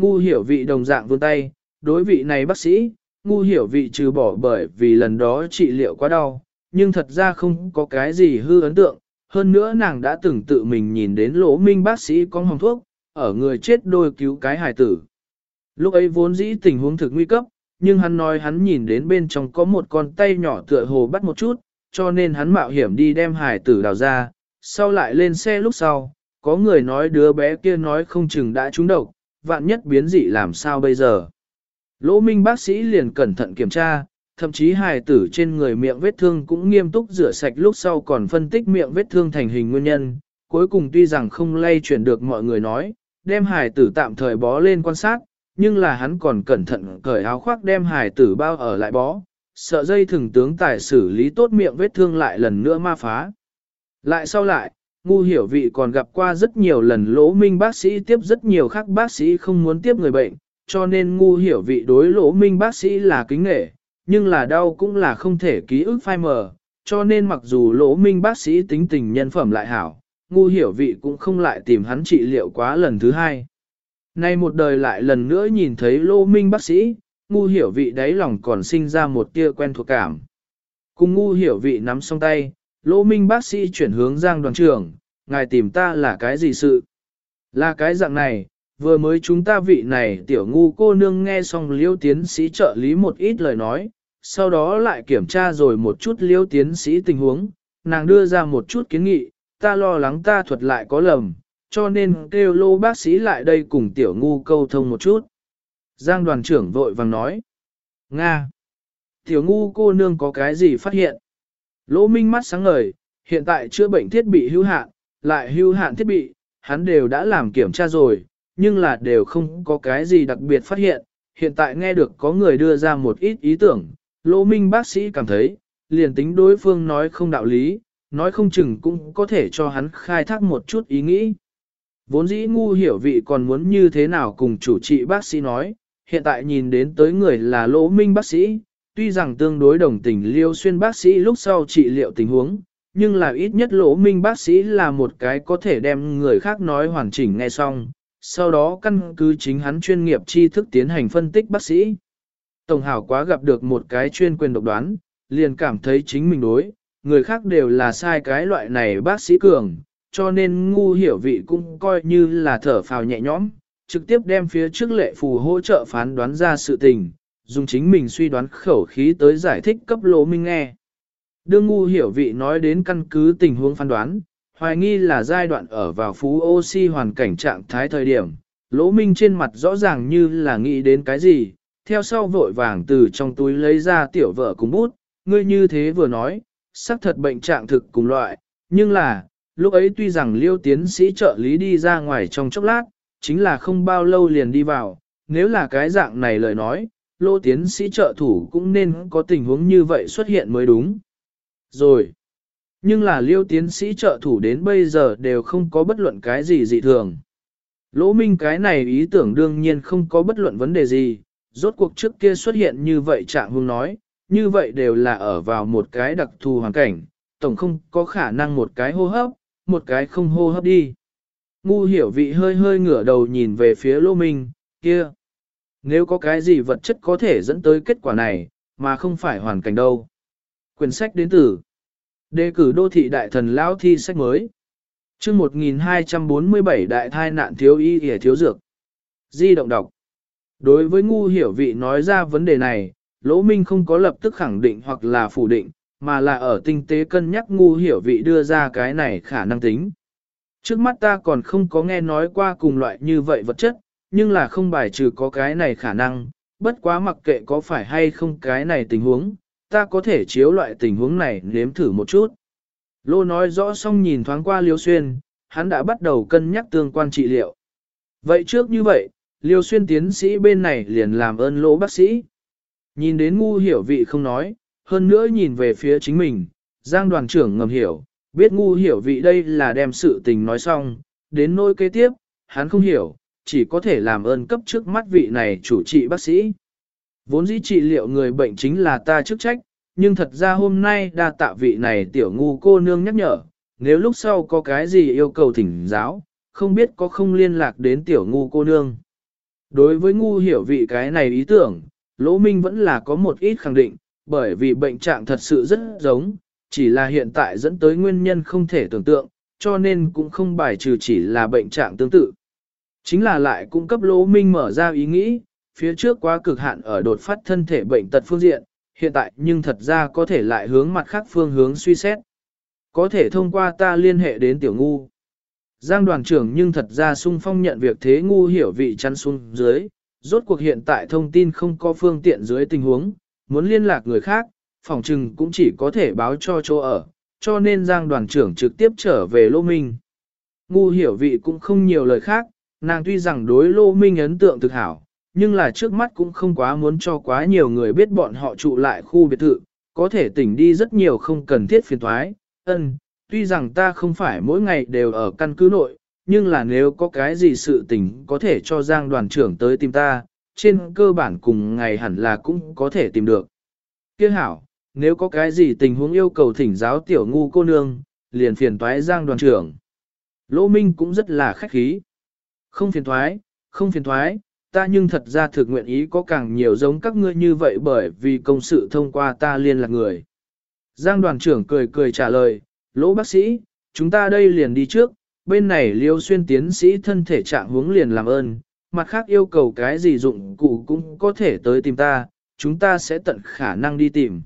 Ngu hiểu vị đồng dạng vươn tay, đối vị này bác sĩ, ngu hiểu vị trừ bỏ bởi vì lần đó trị liệu quá đau, nhưng thật ra không có cái gì hư ấn tượng. Hơn nữa nàng đã từng tự mình nhìn đến lỗ minh bác sĩ con hồng thuốc, ở người chết đôi cứu cái hài tử. Lúc ấy vốn dĩ tình huống thực nguy cấp, nhưng hắn nói hắn nhìn đến bên trong có một con tay nhỏ tựa hồ bắt một chút, cho nên hắn mạo hiểm đi đem hài tử đào ra, sau lại lên xe lúc sau, có người nói đứa bé kia nói không chừng đã trúng độc, vạn nhất biến dị làm sao bây giờ. Lỗ minh bác sĩ liền cẩn thận kiểm tra, thậm chí hài tử trên người miệng vết thương cũng nghiêm túc rửa sạch lúc sau còn phân tích miệng vết thương thành hình nguyên nhân, cuối cùng tuy rằng không lay chuyển được mọi người nói, đem hài tử tạm thời bó lên quan sát, nhưng là hắn còn cẩn thận cởi áo khoác đem hài tử bao ở lại bó, sợ dây thừng tướng tài xử lý tốt miệng vết thương lại lần nữa ma phá. Lại sau lại, ngu hiểu vị còn gặp qua rất nhiều lần lỗ minh bác sĩ tiếp rất nhiều khác bác sĩ không muốn tiếp người bệnh, cho nên ngu hiểu vị đối lỗ minh bác sĩ là kính nghệ, nhưng là đau cũng là không thể ký ức phai mờ, cho nên mặc dù lỗ minh bác sĩ tính tình nhân phẩm lại hảo, ngu hiểu vị cũng không lại tìm hắn trị liệu quá lần thứ hai. Nay một đời lại lần nữa nhìn thấy lỗ minh bác sĩ, ngu hiểu vị đáy lòng còn sinh ra một tia quen thuộc cảm. Cùng ngu hiểu vị nắm song tay, lỗ minh bác sĩ chuyển hướng giang đoàn trưởng, ngài tìm ta là cái gì sự? Là cái dạng này, vừa mới chúng ta vị này tiểu ngu cô nương nghe xong liêu tiến sĩ trợ lý một ít lời nói, sau đó lại kiểm tra rồi một chút liêu tiến sĩ tình huống, nàng đưa ra một chút kiến nghị, ta lo lắng ta thuật lại có lầm, cho nên kêu lô bác sĩ lại đây cùng tiểu ngu câu thông một chút. Giang đoàn trưởng vội vàng nói. Nga! Tiểu ngu cô nương có cái gì phát hiện? Lỗ minh mắt sáng ngời, hiện tại chữa bệnh thiết bị hữu hạn, lại hữu hạn thiết bị, hắn đều đã làm kiểm tra rồi, nhưng là đều không có cái gì đặc biệt phát hiện. Hiện tại nghe được có người đưa ra một ít ý tưởng, lỗ minh bác sĩ cảm thấy, liền tính đối phương nói không đạo lý, nói không chừng cũng có thể cho hắn khai thác một chút ý nghĩ. Vốn dĩ ngu hiểu vị còn muốn như thế nào cùng chủ trị bác sĩ nói, hiện tại nhìn đến tới người là lỗ minh bác sĩ, tuy rằng tương đối đồng tình liêu xuyên bác sĩ lúc sau trị liệu tình huống, nhưng là ít nhất lỗ minh bác sĩ là một cái có thể đem người khác nói hoàn chỉnh nghe xong, sau đó căn cứ chính hắn chuyên nghiệp tri thức tiến hành phân tích bác sĩ. Tổng hảo quá gặp được một cái chuyên quyền độc đoán, liền cảm thấy chính mình đối, người khác đều là sai cái loại này bác sĩ cường, cho nên ngu hiểu vị cũng coi như là thở phào nhẹ nhõm, trực tiếp đem phía trước lệ phù hỗ trợ phán đoán ra sự tình, dùng chính mình suy đoán khẩu khí tới giải thích cấp lỗ minh nghe. Đương ngu hiểu vị nói đến căn cứ tình huống phán đoán, hoài nghi là giai đoạn ở vào phú oxy hoàn cảnh trạng thái thời điểm, lỗ minh trên mặt rõ ràng như là nghĩ đến cái gì, theo sau vội vàng từ trong túi lấy ra tiểu vợ cùng bút, ngươi như thế vừa nói, xác thật bệnh trạng thực cùng loại, nhưng là, lúc ấy tuy rằng liêu tiến sĩ trợ lý đi ra ngoài trong chốc lát, chính là không bao lâu liền đi vào, nếu là cái dạng này lời nói, lô tiến sĩ trợ thủ cũng nên có tình huống như vậy xuất hiện mới đúng. Rồi, nhưng là liêu tiến sĩ trợ thủ đến bây giờ đều không có bất luận cái gì dị thường. Lỗ minh cái này ý tưởng đương nhiên không có bất luận vấn đề gì, rốt cuộc trước kia xuất hiện như vậy trạng hương nói, như vậy đều là ở vào một cái đặc thù hoàn cảnh, tổng không có khả năng một cái hô hấp, một cái không hô hấp đi. Ngu hiểu vị hơi hơi ngửa đầu nhìn về phía lô minh, kia. Nếu có cái gì vật chất có thể dẫn tới kết quả này, mà không phải hoàn cảnh đâu. Quyển sách đến từ Đề cử đô thị đại thần lão thi sách mới. chương 1247 đại thai nạn thiếu y hề thiếu dược. Di động đọc. Đối với ngu hiểu vị nói ra vấn đề này, Lỗ Minh không có lập tức khẳng định hoặc là phủ định, mà là ở tinh tế cân nhắc ngu hiểu vị đưa ra cái này khả năng tính. Trước mắt ta còn không có nghe nói qua cùng loại như vậy vật chất, nhưng là không bài trừ có cái này khả năng, bất quá mặc kệ có phải hay không cái này tình huống, ta có thể chiếu loại tình huống này nếm thử một chút. Lô nói rõ xong nhìn thoáng qua Liêu Xuyên, hắn đã bắt đầu cân nhắc tương quan trị liệu. Vậy trước như vậy, Liêu Xuyên tiến sĩ bên này liền làm ơn lỗ bác sĩ. Nhìn đến ngu hiểu vị không nói, hơn nữa nhìn về phía chính mình, Giang đoàn trưởng ngầm hiểu, biết ngu hiểu vị đây là đem sự tình nói xong, đến nỗi kế tiếp, hắn không hiểu, chỉ có thể làm ơn cấp trước mắt vị này chủ trị bác sĩ. Vốn dĩ trị liệu người bệnh chính là ta chức trách, nhưng thật ra hôm nay đa tạ vị này tiểu ngu cô nương nhắc nhở, nếu lúc sau có cái gì yêu cầu thỉnh giáo, không biết có không liên lạc đến tiểu ngu cô nương. Đối với ngu hiểu vị cái này ý tưởng, Lỗ Minh vẫn là có một ít khẳng định, bởi vì bệnh trạng thật sự rất giống, chỉ là hiện tại dẫn tới nguyên nhân không thể tưởng tượng, cho nên cũng không bài trừ chỉ là bệnh trạng tương tự. Chính là lại cung cấp Lỗ Minh mở ra ý nghĩ, phía trước quá cực hạn ở đột phát thân thể bệnh tật phương diện, hiện tại nhưng thật ra có thể lại hướng mặt khác phương hướng suy xét. Có thể thông qua ta liên hệ đến tiểu ngu. Giang đoàn trưởng nhưng thật ra sung phong nhận việc thế ngu hiểu vị chăn xuống dưới, rốt cuộc hiện tại thông tin không có phương tiện dưới tình huống, muốn liên lạc người khác, phòng trừng cũng chỉ có thể báo cho chỗ ở, cho nên Giang đoàn trưởng trực tiếp trở về Lô Minh. Ngu hiểu vị cũng không nhiều lời khác, nàng tuy rằng đối Lô Minh ấn tượng thực hảo, nhưng là trước mắt cũng không quá muốn cho quá nhiều người biết bọn họ trụ lại khu biệt thự, có thể tỉnh đi rất nhiều không cần thiết phiền thoái. Ân, tuy rằng ta không phải mỗi ngày đều ở căn cứ nội, nhưng là nếu có cái gì sự tình có thể cho Giang đoàn trưởng tới tìm ta, trên cơ bản cùng ngày hẳn là cũng có thể tìm được. Kiếc hảo, nếu có cái gì tình huống yêu cầu thỉnh giáo tiểu ngu cô nương, liền phiền toái Giang đoàn trưởng. Lỗ Minh cũng rất là khách khí. Không phiền thoái, không phiền thoái, ta nhưng thật ra thực nguyện ý có càng nhiều giống các ngươi như vậy bởi vì công sự thông qua ta liên lạc người. Giang đoàn trưởng cười cười trả lời, lỗ bác sĩ, chúng ta đây liền đi trước, bên này liêu xuyên tiến sĩ thân thể trạng hướng liền làm ơn, mặt khác yêu cầu cái gì dụng cụ cũng có thể tới tìm ta, chúng ta sẽ tận khả năng đi tìm.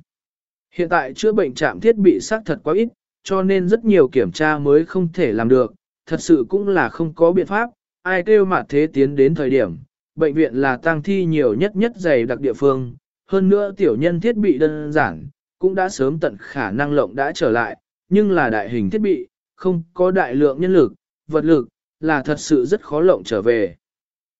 Hiện tại chữa bệnh trạm thiết bị xác thật quá ít, cho nên rất nhiều kiểm tra mới không thể làm được, thật sự cũng là không có biện pháp, ai kêu mà thế tiến đến thời điểm, bệnh viện là tang thi nhiều nhất nhất dày đặc địa phương, hơn nữa tiểu nhân thiết bị đơn giản, cũng đã sớm tận khả năng lộng đã trở lại, nhưng là đại hình thiết bị, không có đại lượng nhân lực, vật lực, là thật sự rất khó lộng trở về.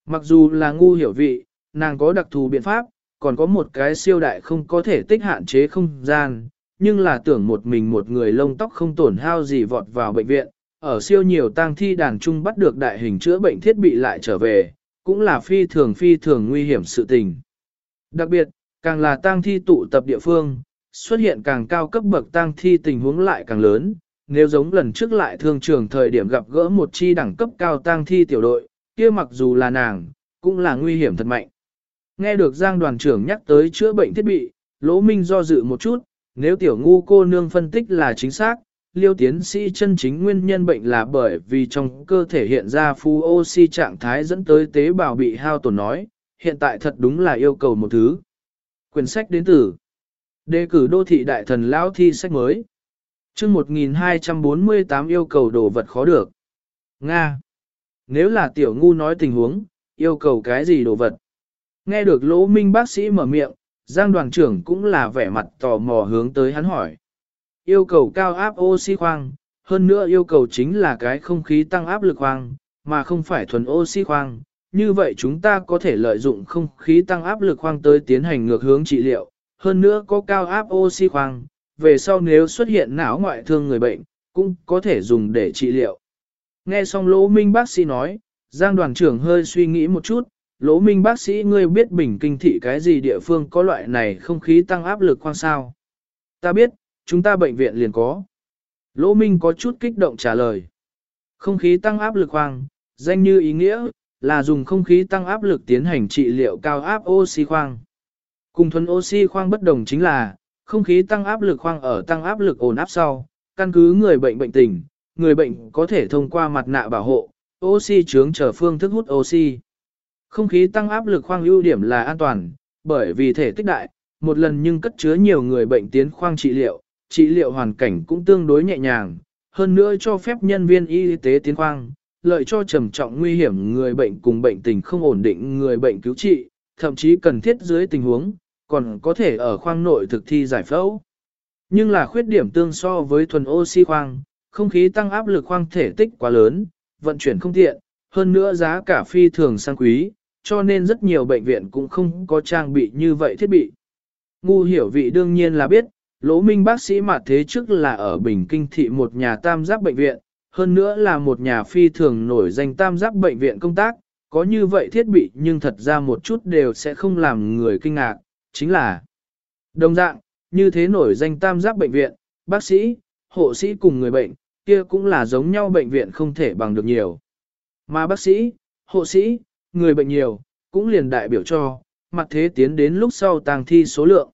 Mặc dù là ngu hiểu vị, nàng có đặc thù biện pháp, còn có một cái siêu đại không có thể tích hạn chế không gian, nhưng là tưởng một mình một người lông tóc không tổn hao gì vọt vào bệnh viện, ở siêu nhiều tang thi đàn trung bắt được đại hình chữa bệnh thiết bị lại trở về, cũng là phi thường phi thường nguy hiểm sự tình. Đặc biệt, càng là tang thi tụ tập địa phương, xuất hiện càng cao cấp bậc tang thi tình huống lại càng lớn, nếu giống lần trước lại thương trường thời điểm gặp gỡ một chi đẳng cấp cao tang thi tiểu đội, kia mặc dù là nàng, cũng là nguy hiểm thật mạnh. Nghe được Giang đoàn trưởng nhắc tới chữa bệnh thiết bị, Lỗ Minh do dự một chút, nếu tiểu ngu cô nương phân tích là chính xác, liêu tiến sĩ chân chính nguyên nhân bệnh là bởi vì trong cơ thể hiện ra phu oxy trạng thái dẫn tới tế bào bị hao tổn nói, hiện tại thật đúng là yêu cầu một thứ. Quyển sách đến từ Đề cử đô thị đại thần lão thi sách mới. chương 1248 yêu cầu đồ vật khó được. Nga. Nếu là tiểu ngu nói tình huống, yêu cầu cái gì đồ vật? Nghe được lỗ minh bác sĩ mở miệng, Giang đoàn trưởng cũng là vẻ mặt tò mò hướng tới hắn hỏi yêu cầu cao áp oxy khoang, hơn nữa yêu cầu chính là cái không khí tăng áp lực khoang, mà không phải thuần oxy khoang. Như vậy chúng ta có thể lợi dụng không khí tăng áp lực khoang tới tiến hành ngược hướng trị liệu, hơn nữa có cao áp oxy khoang, về sau nếu xuất hiện não ngoại thương người bệnh, cũng có thể dùng để trị liệu. Nghe xong Lỗ Minh bác sĩ nói, Giang đoàn trưởng hơi suy nghĩ một chút, Lỗ Minh bác sĩ ngươi biết bình kinh thị cái gì địa phương có loại này không khí tăng áp lực khoang sao? Ta biết, chúng ta bệnh viện liền có. Lỗ Minh có chút kích động trả lời. Không khí tăng áp lực khoang, danh như ý nghĩa, là dùng không khí tăng áp lực tiến hành trị liệu cao áp oxy khoang. Cùng thuần oxy khoang bất đồng chính là, không khí tăng áp lực khoang ở tăng áp lực ổn áp sau, căn cứ người bệnh bệnh tình, người bệnh có thể thông qua mặt nạ bảo hộ, oxy chướng trở phương thức hút oxy. Không khí tăng áp lực khoang ưu điểm là an toàn, bởi vì thể tích đại, một lần nhưng cất chứa nhiều người bệnh tiến khoang trị liệu, trị liệu hoàn cảnh cũng tương đối nhẹ nhàng, hơn nữa cho phép nhân viên y tế tiến khoang, lợi cho trầm trọng nguy hiểm người bệnh cùng bệnh tình không ổn định người bệnh cứu trị, thậm chí cần thiết dưới tình huống, còn có thể ở khoang nội thực thi giải phẫu. Nhưng là khuyết điểm tương so với thuần oxy khoang, không khí tăng áp lực khoang thể tích quá lớn, vận chuyển không tiện, hơn nữa giá cả phi thường sang quý, cho nên rất nhiều bệnh viện cũng không có trang bị như vậy thiết bị. Ngu hiểu vị đương nhiên là biết, Lỗ Minh bác sĩ mặt thế trước là ở Bình Kinh thị một nhà tam giác bệnh viện, hơn nữa là một nhà phi thường nổi danh tam giác bệnh viện công tác, có như vậy thiết bị nhưng thật ra một chút đều sẽ không làm người kinh ngạc, chính là đồng dạng, như thế nổi danh tam giác bệnh viện, bác sĩ, hộ sĩ cùng người bệnh, kia cũng là giống nhau bệnh viện không thể bằng được nhiều. Mà bác sĩ, hộ sĩ, người bệnh nhiều, cũng liền đại biểu cho, mặt thế tiến đến lúc sau tàng thi số lượng.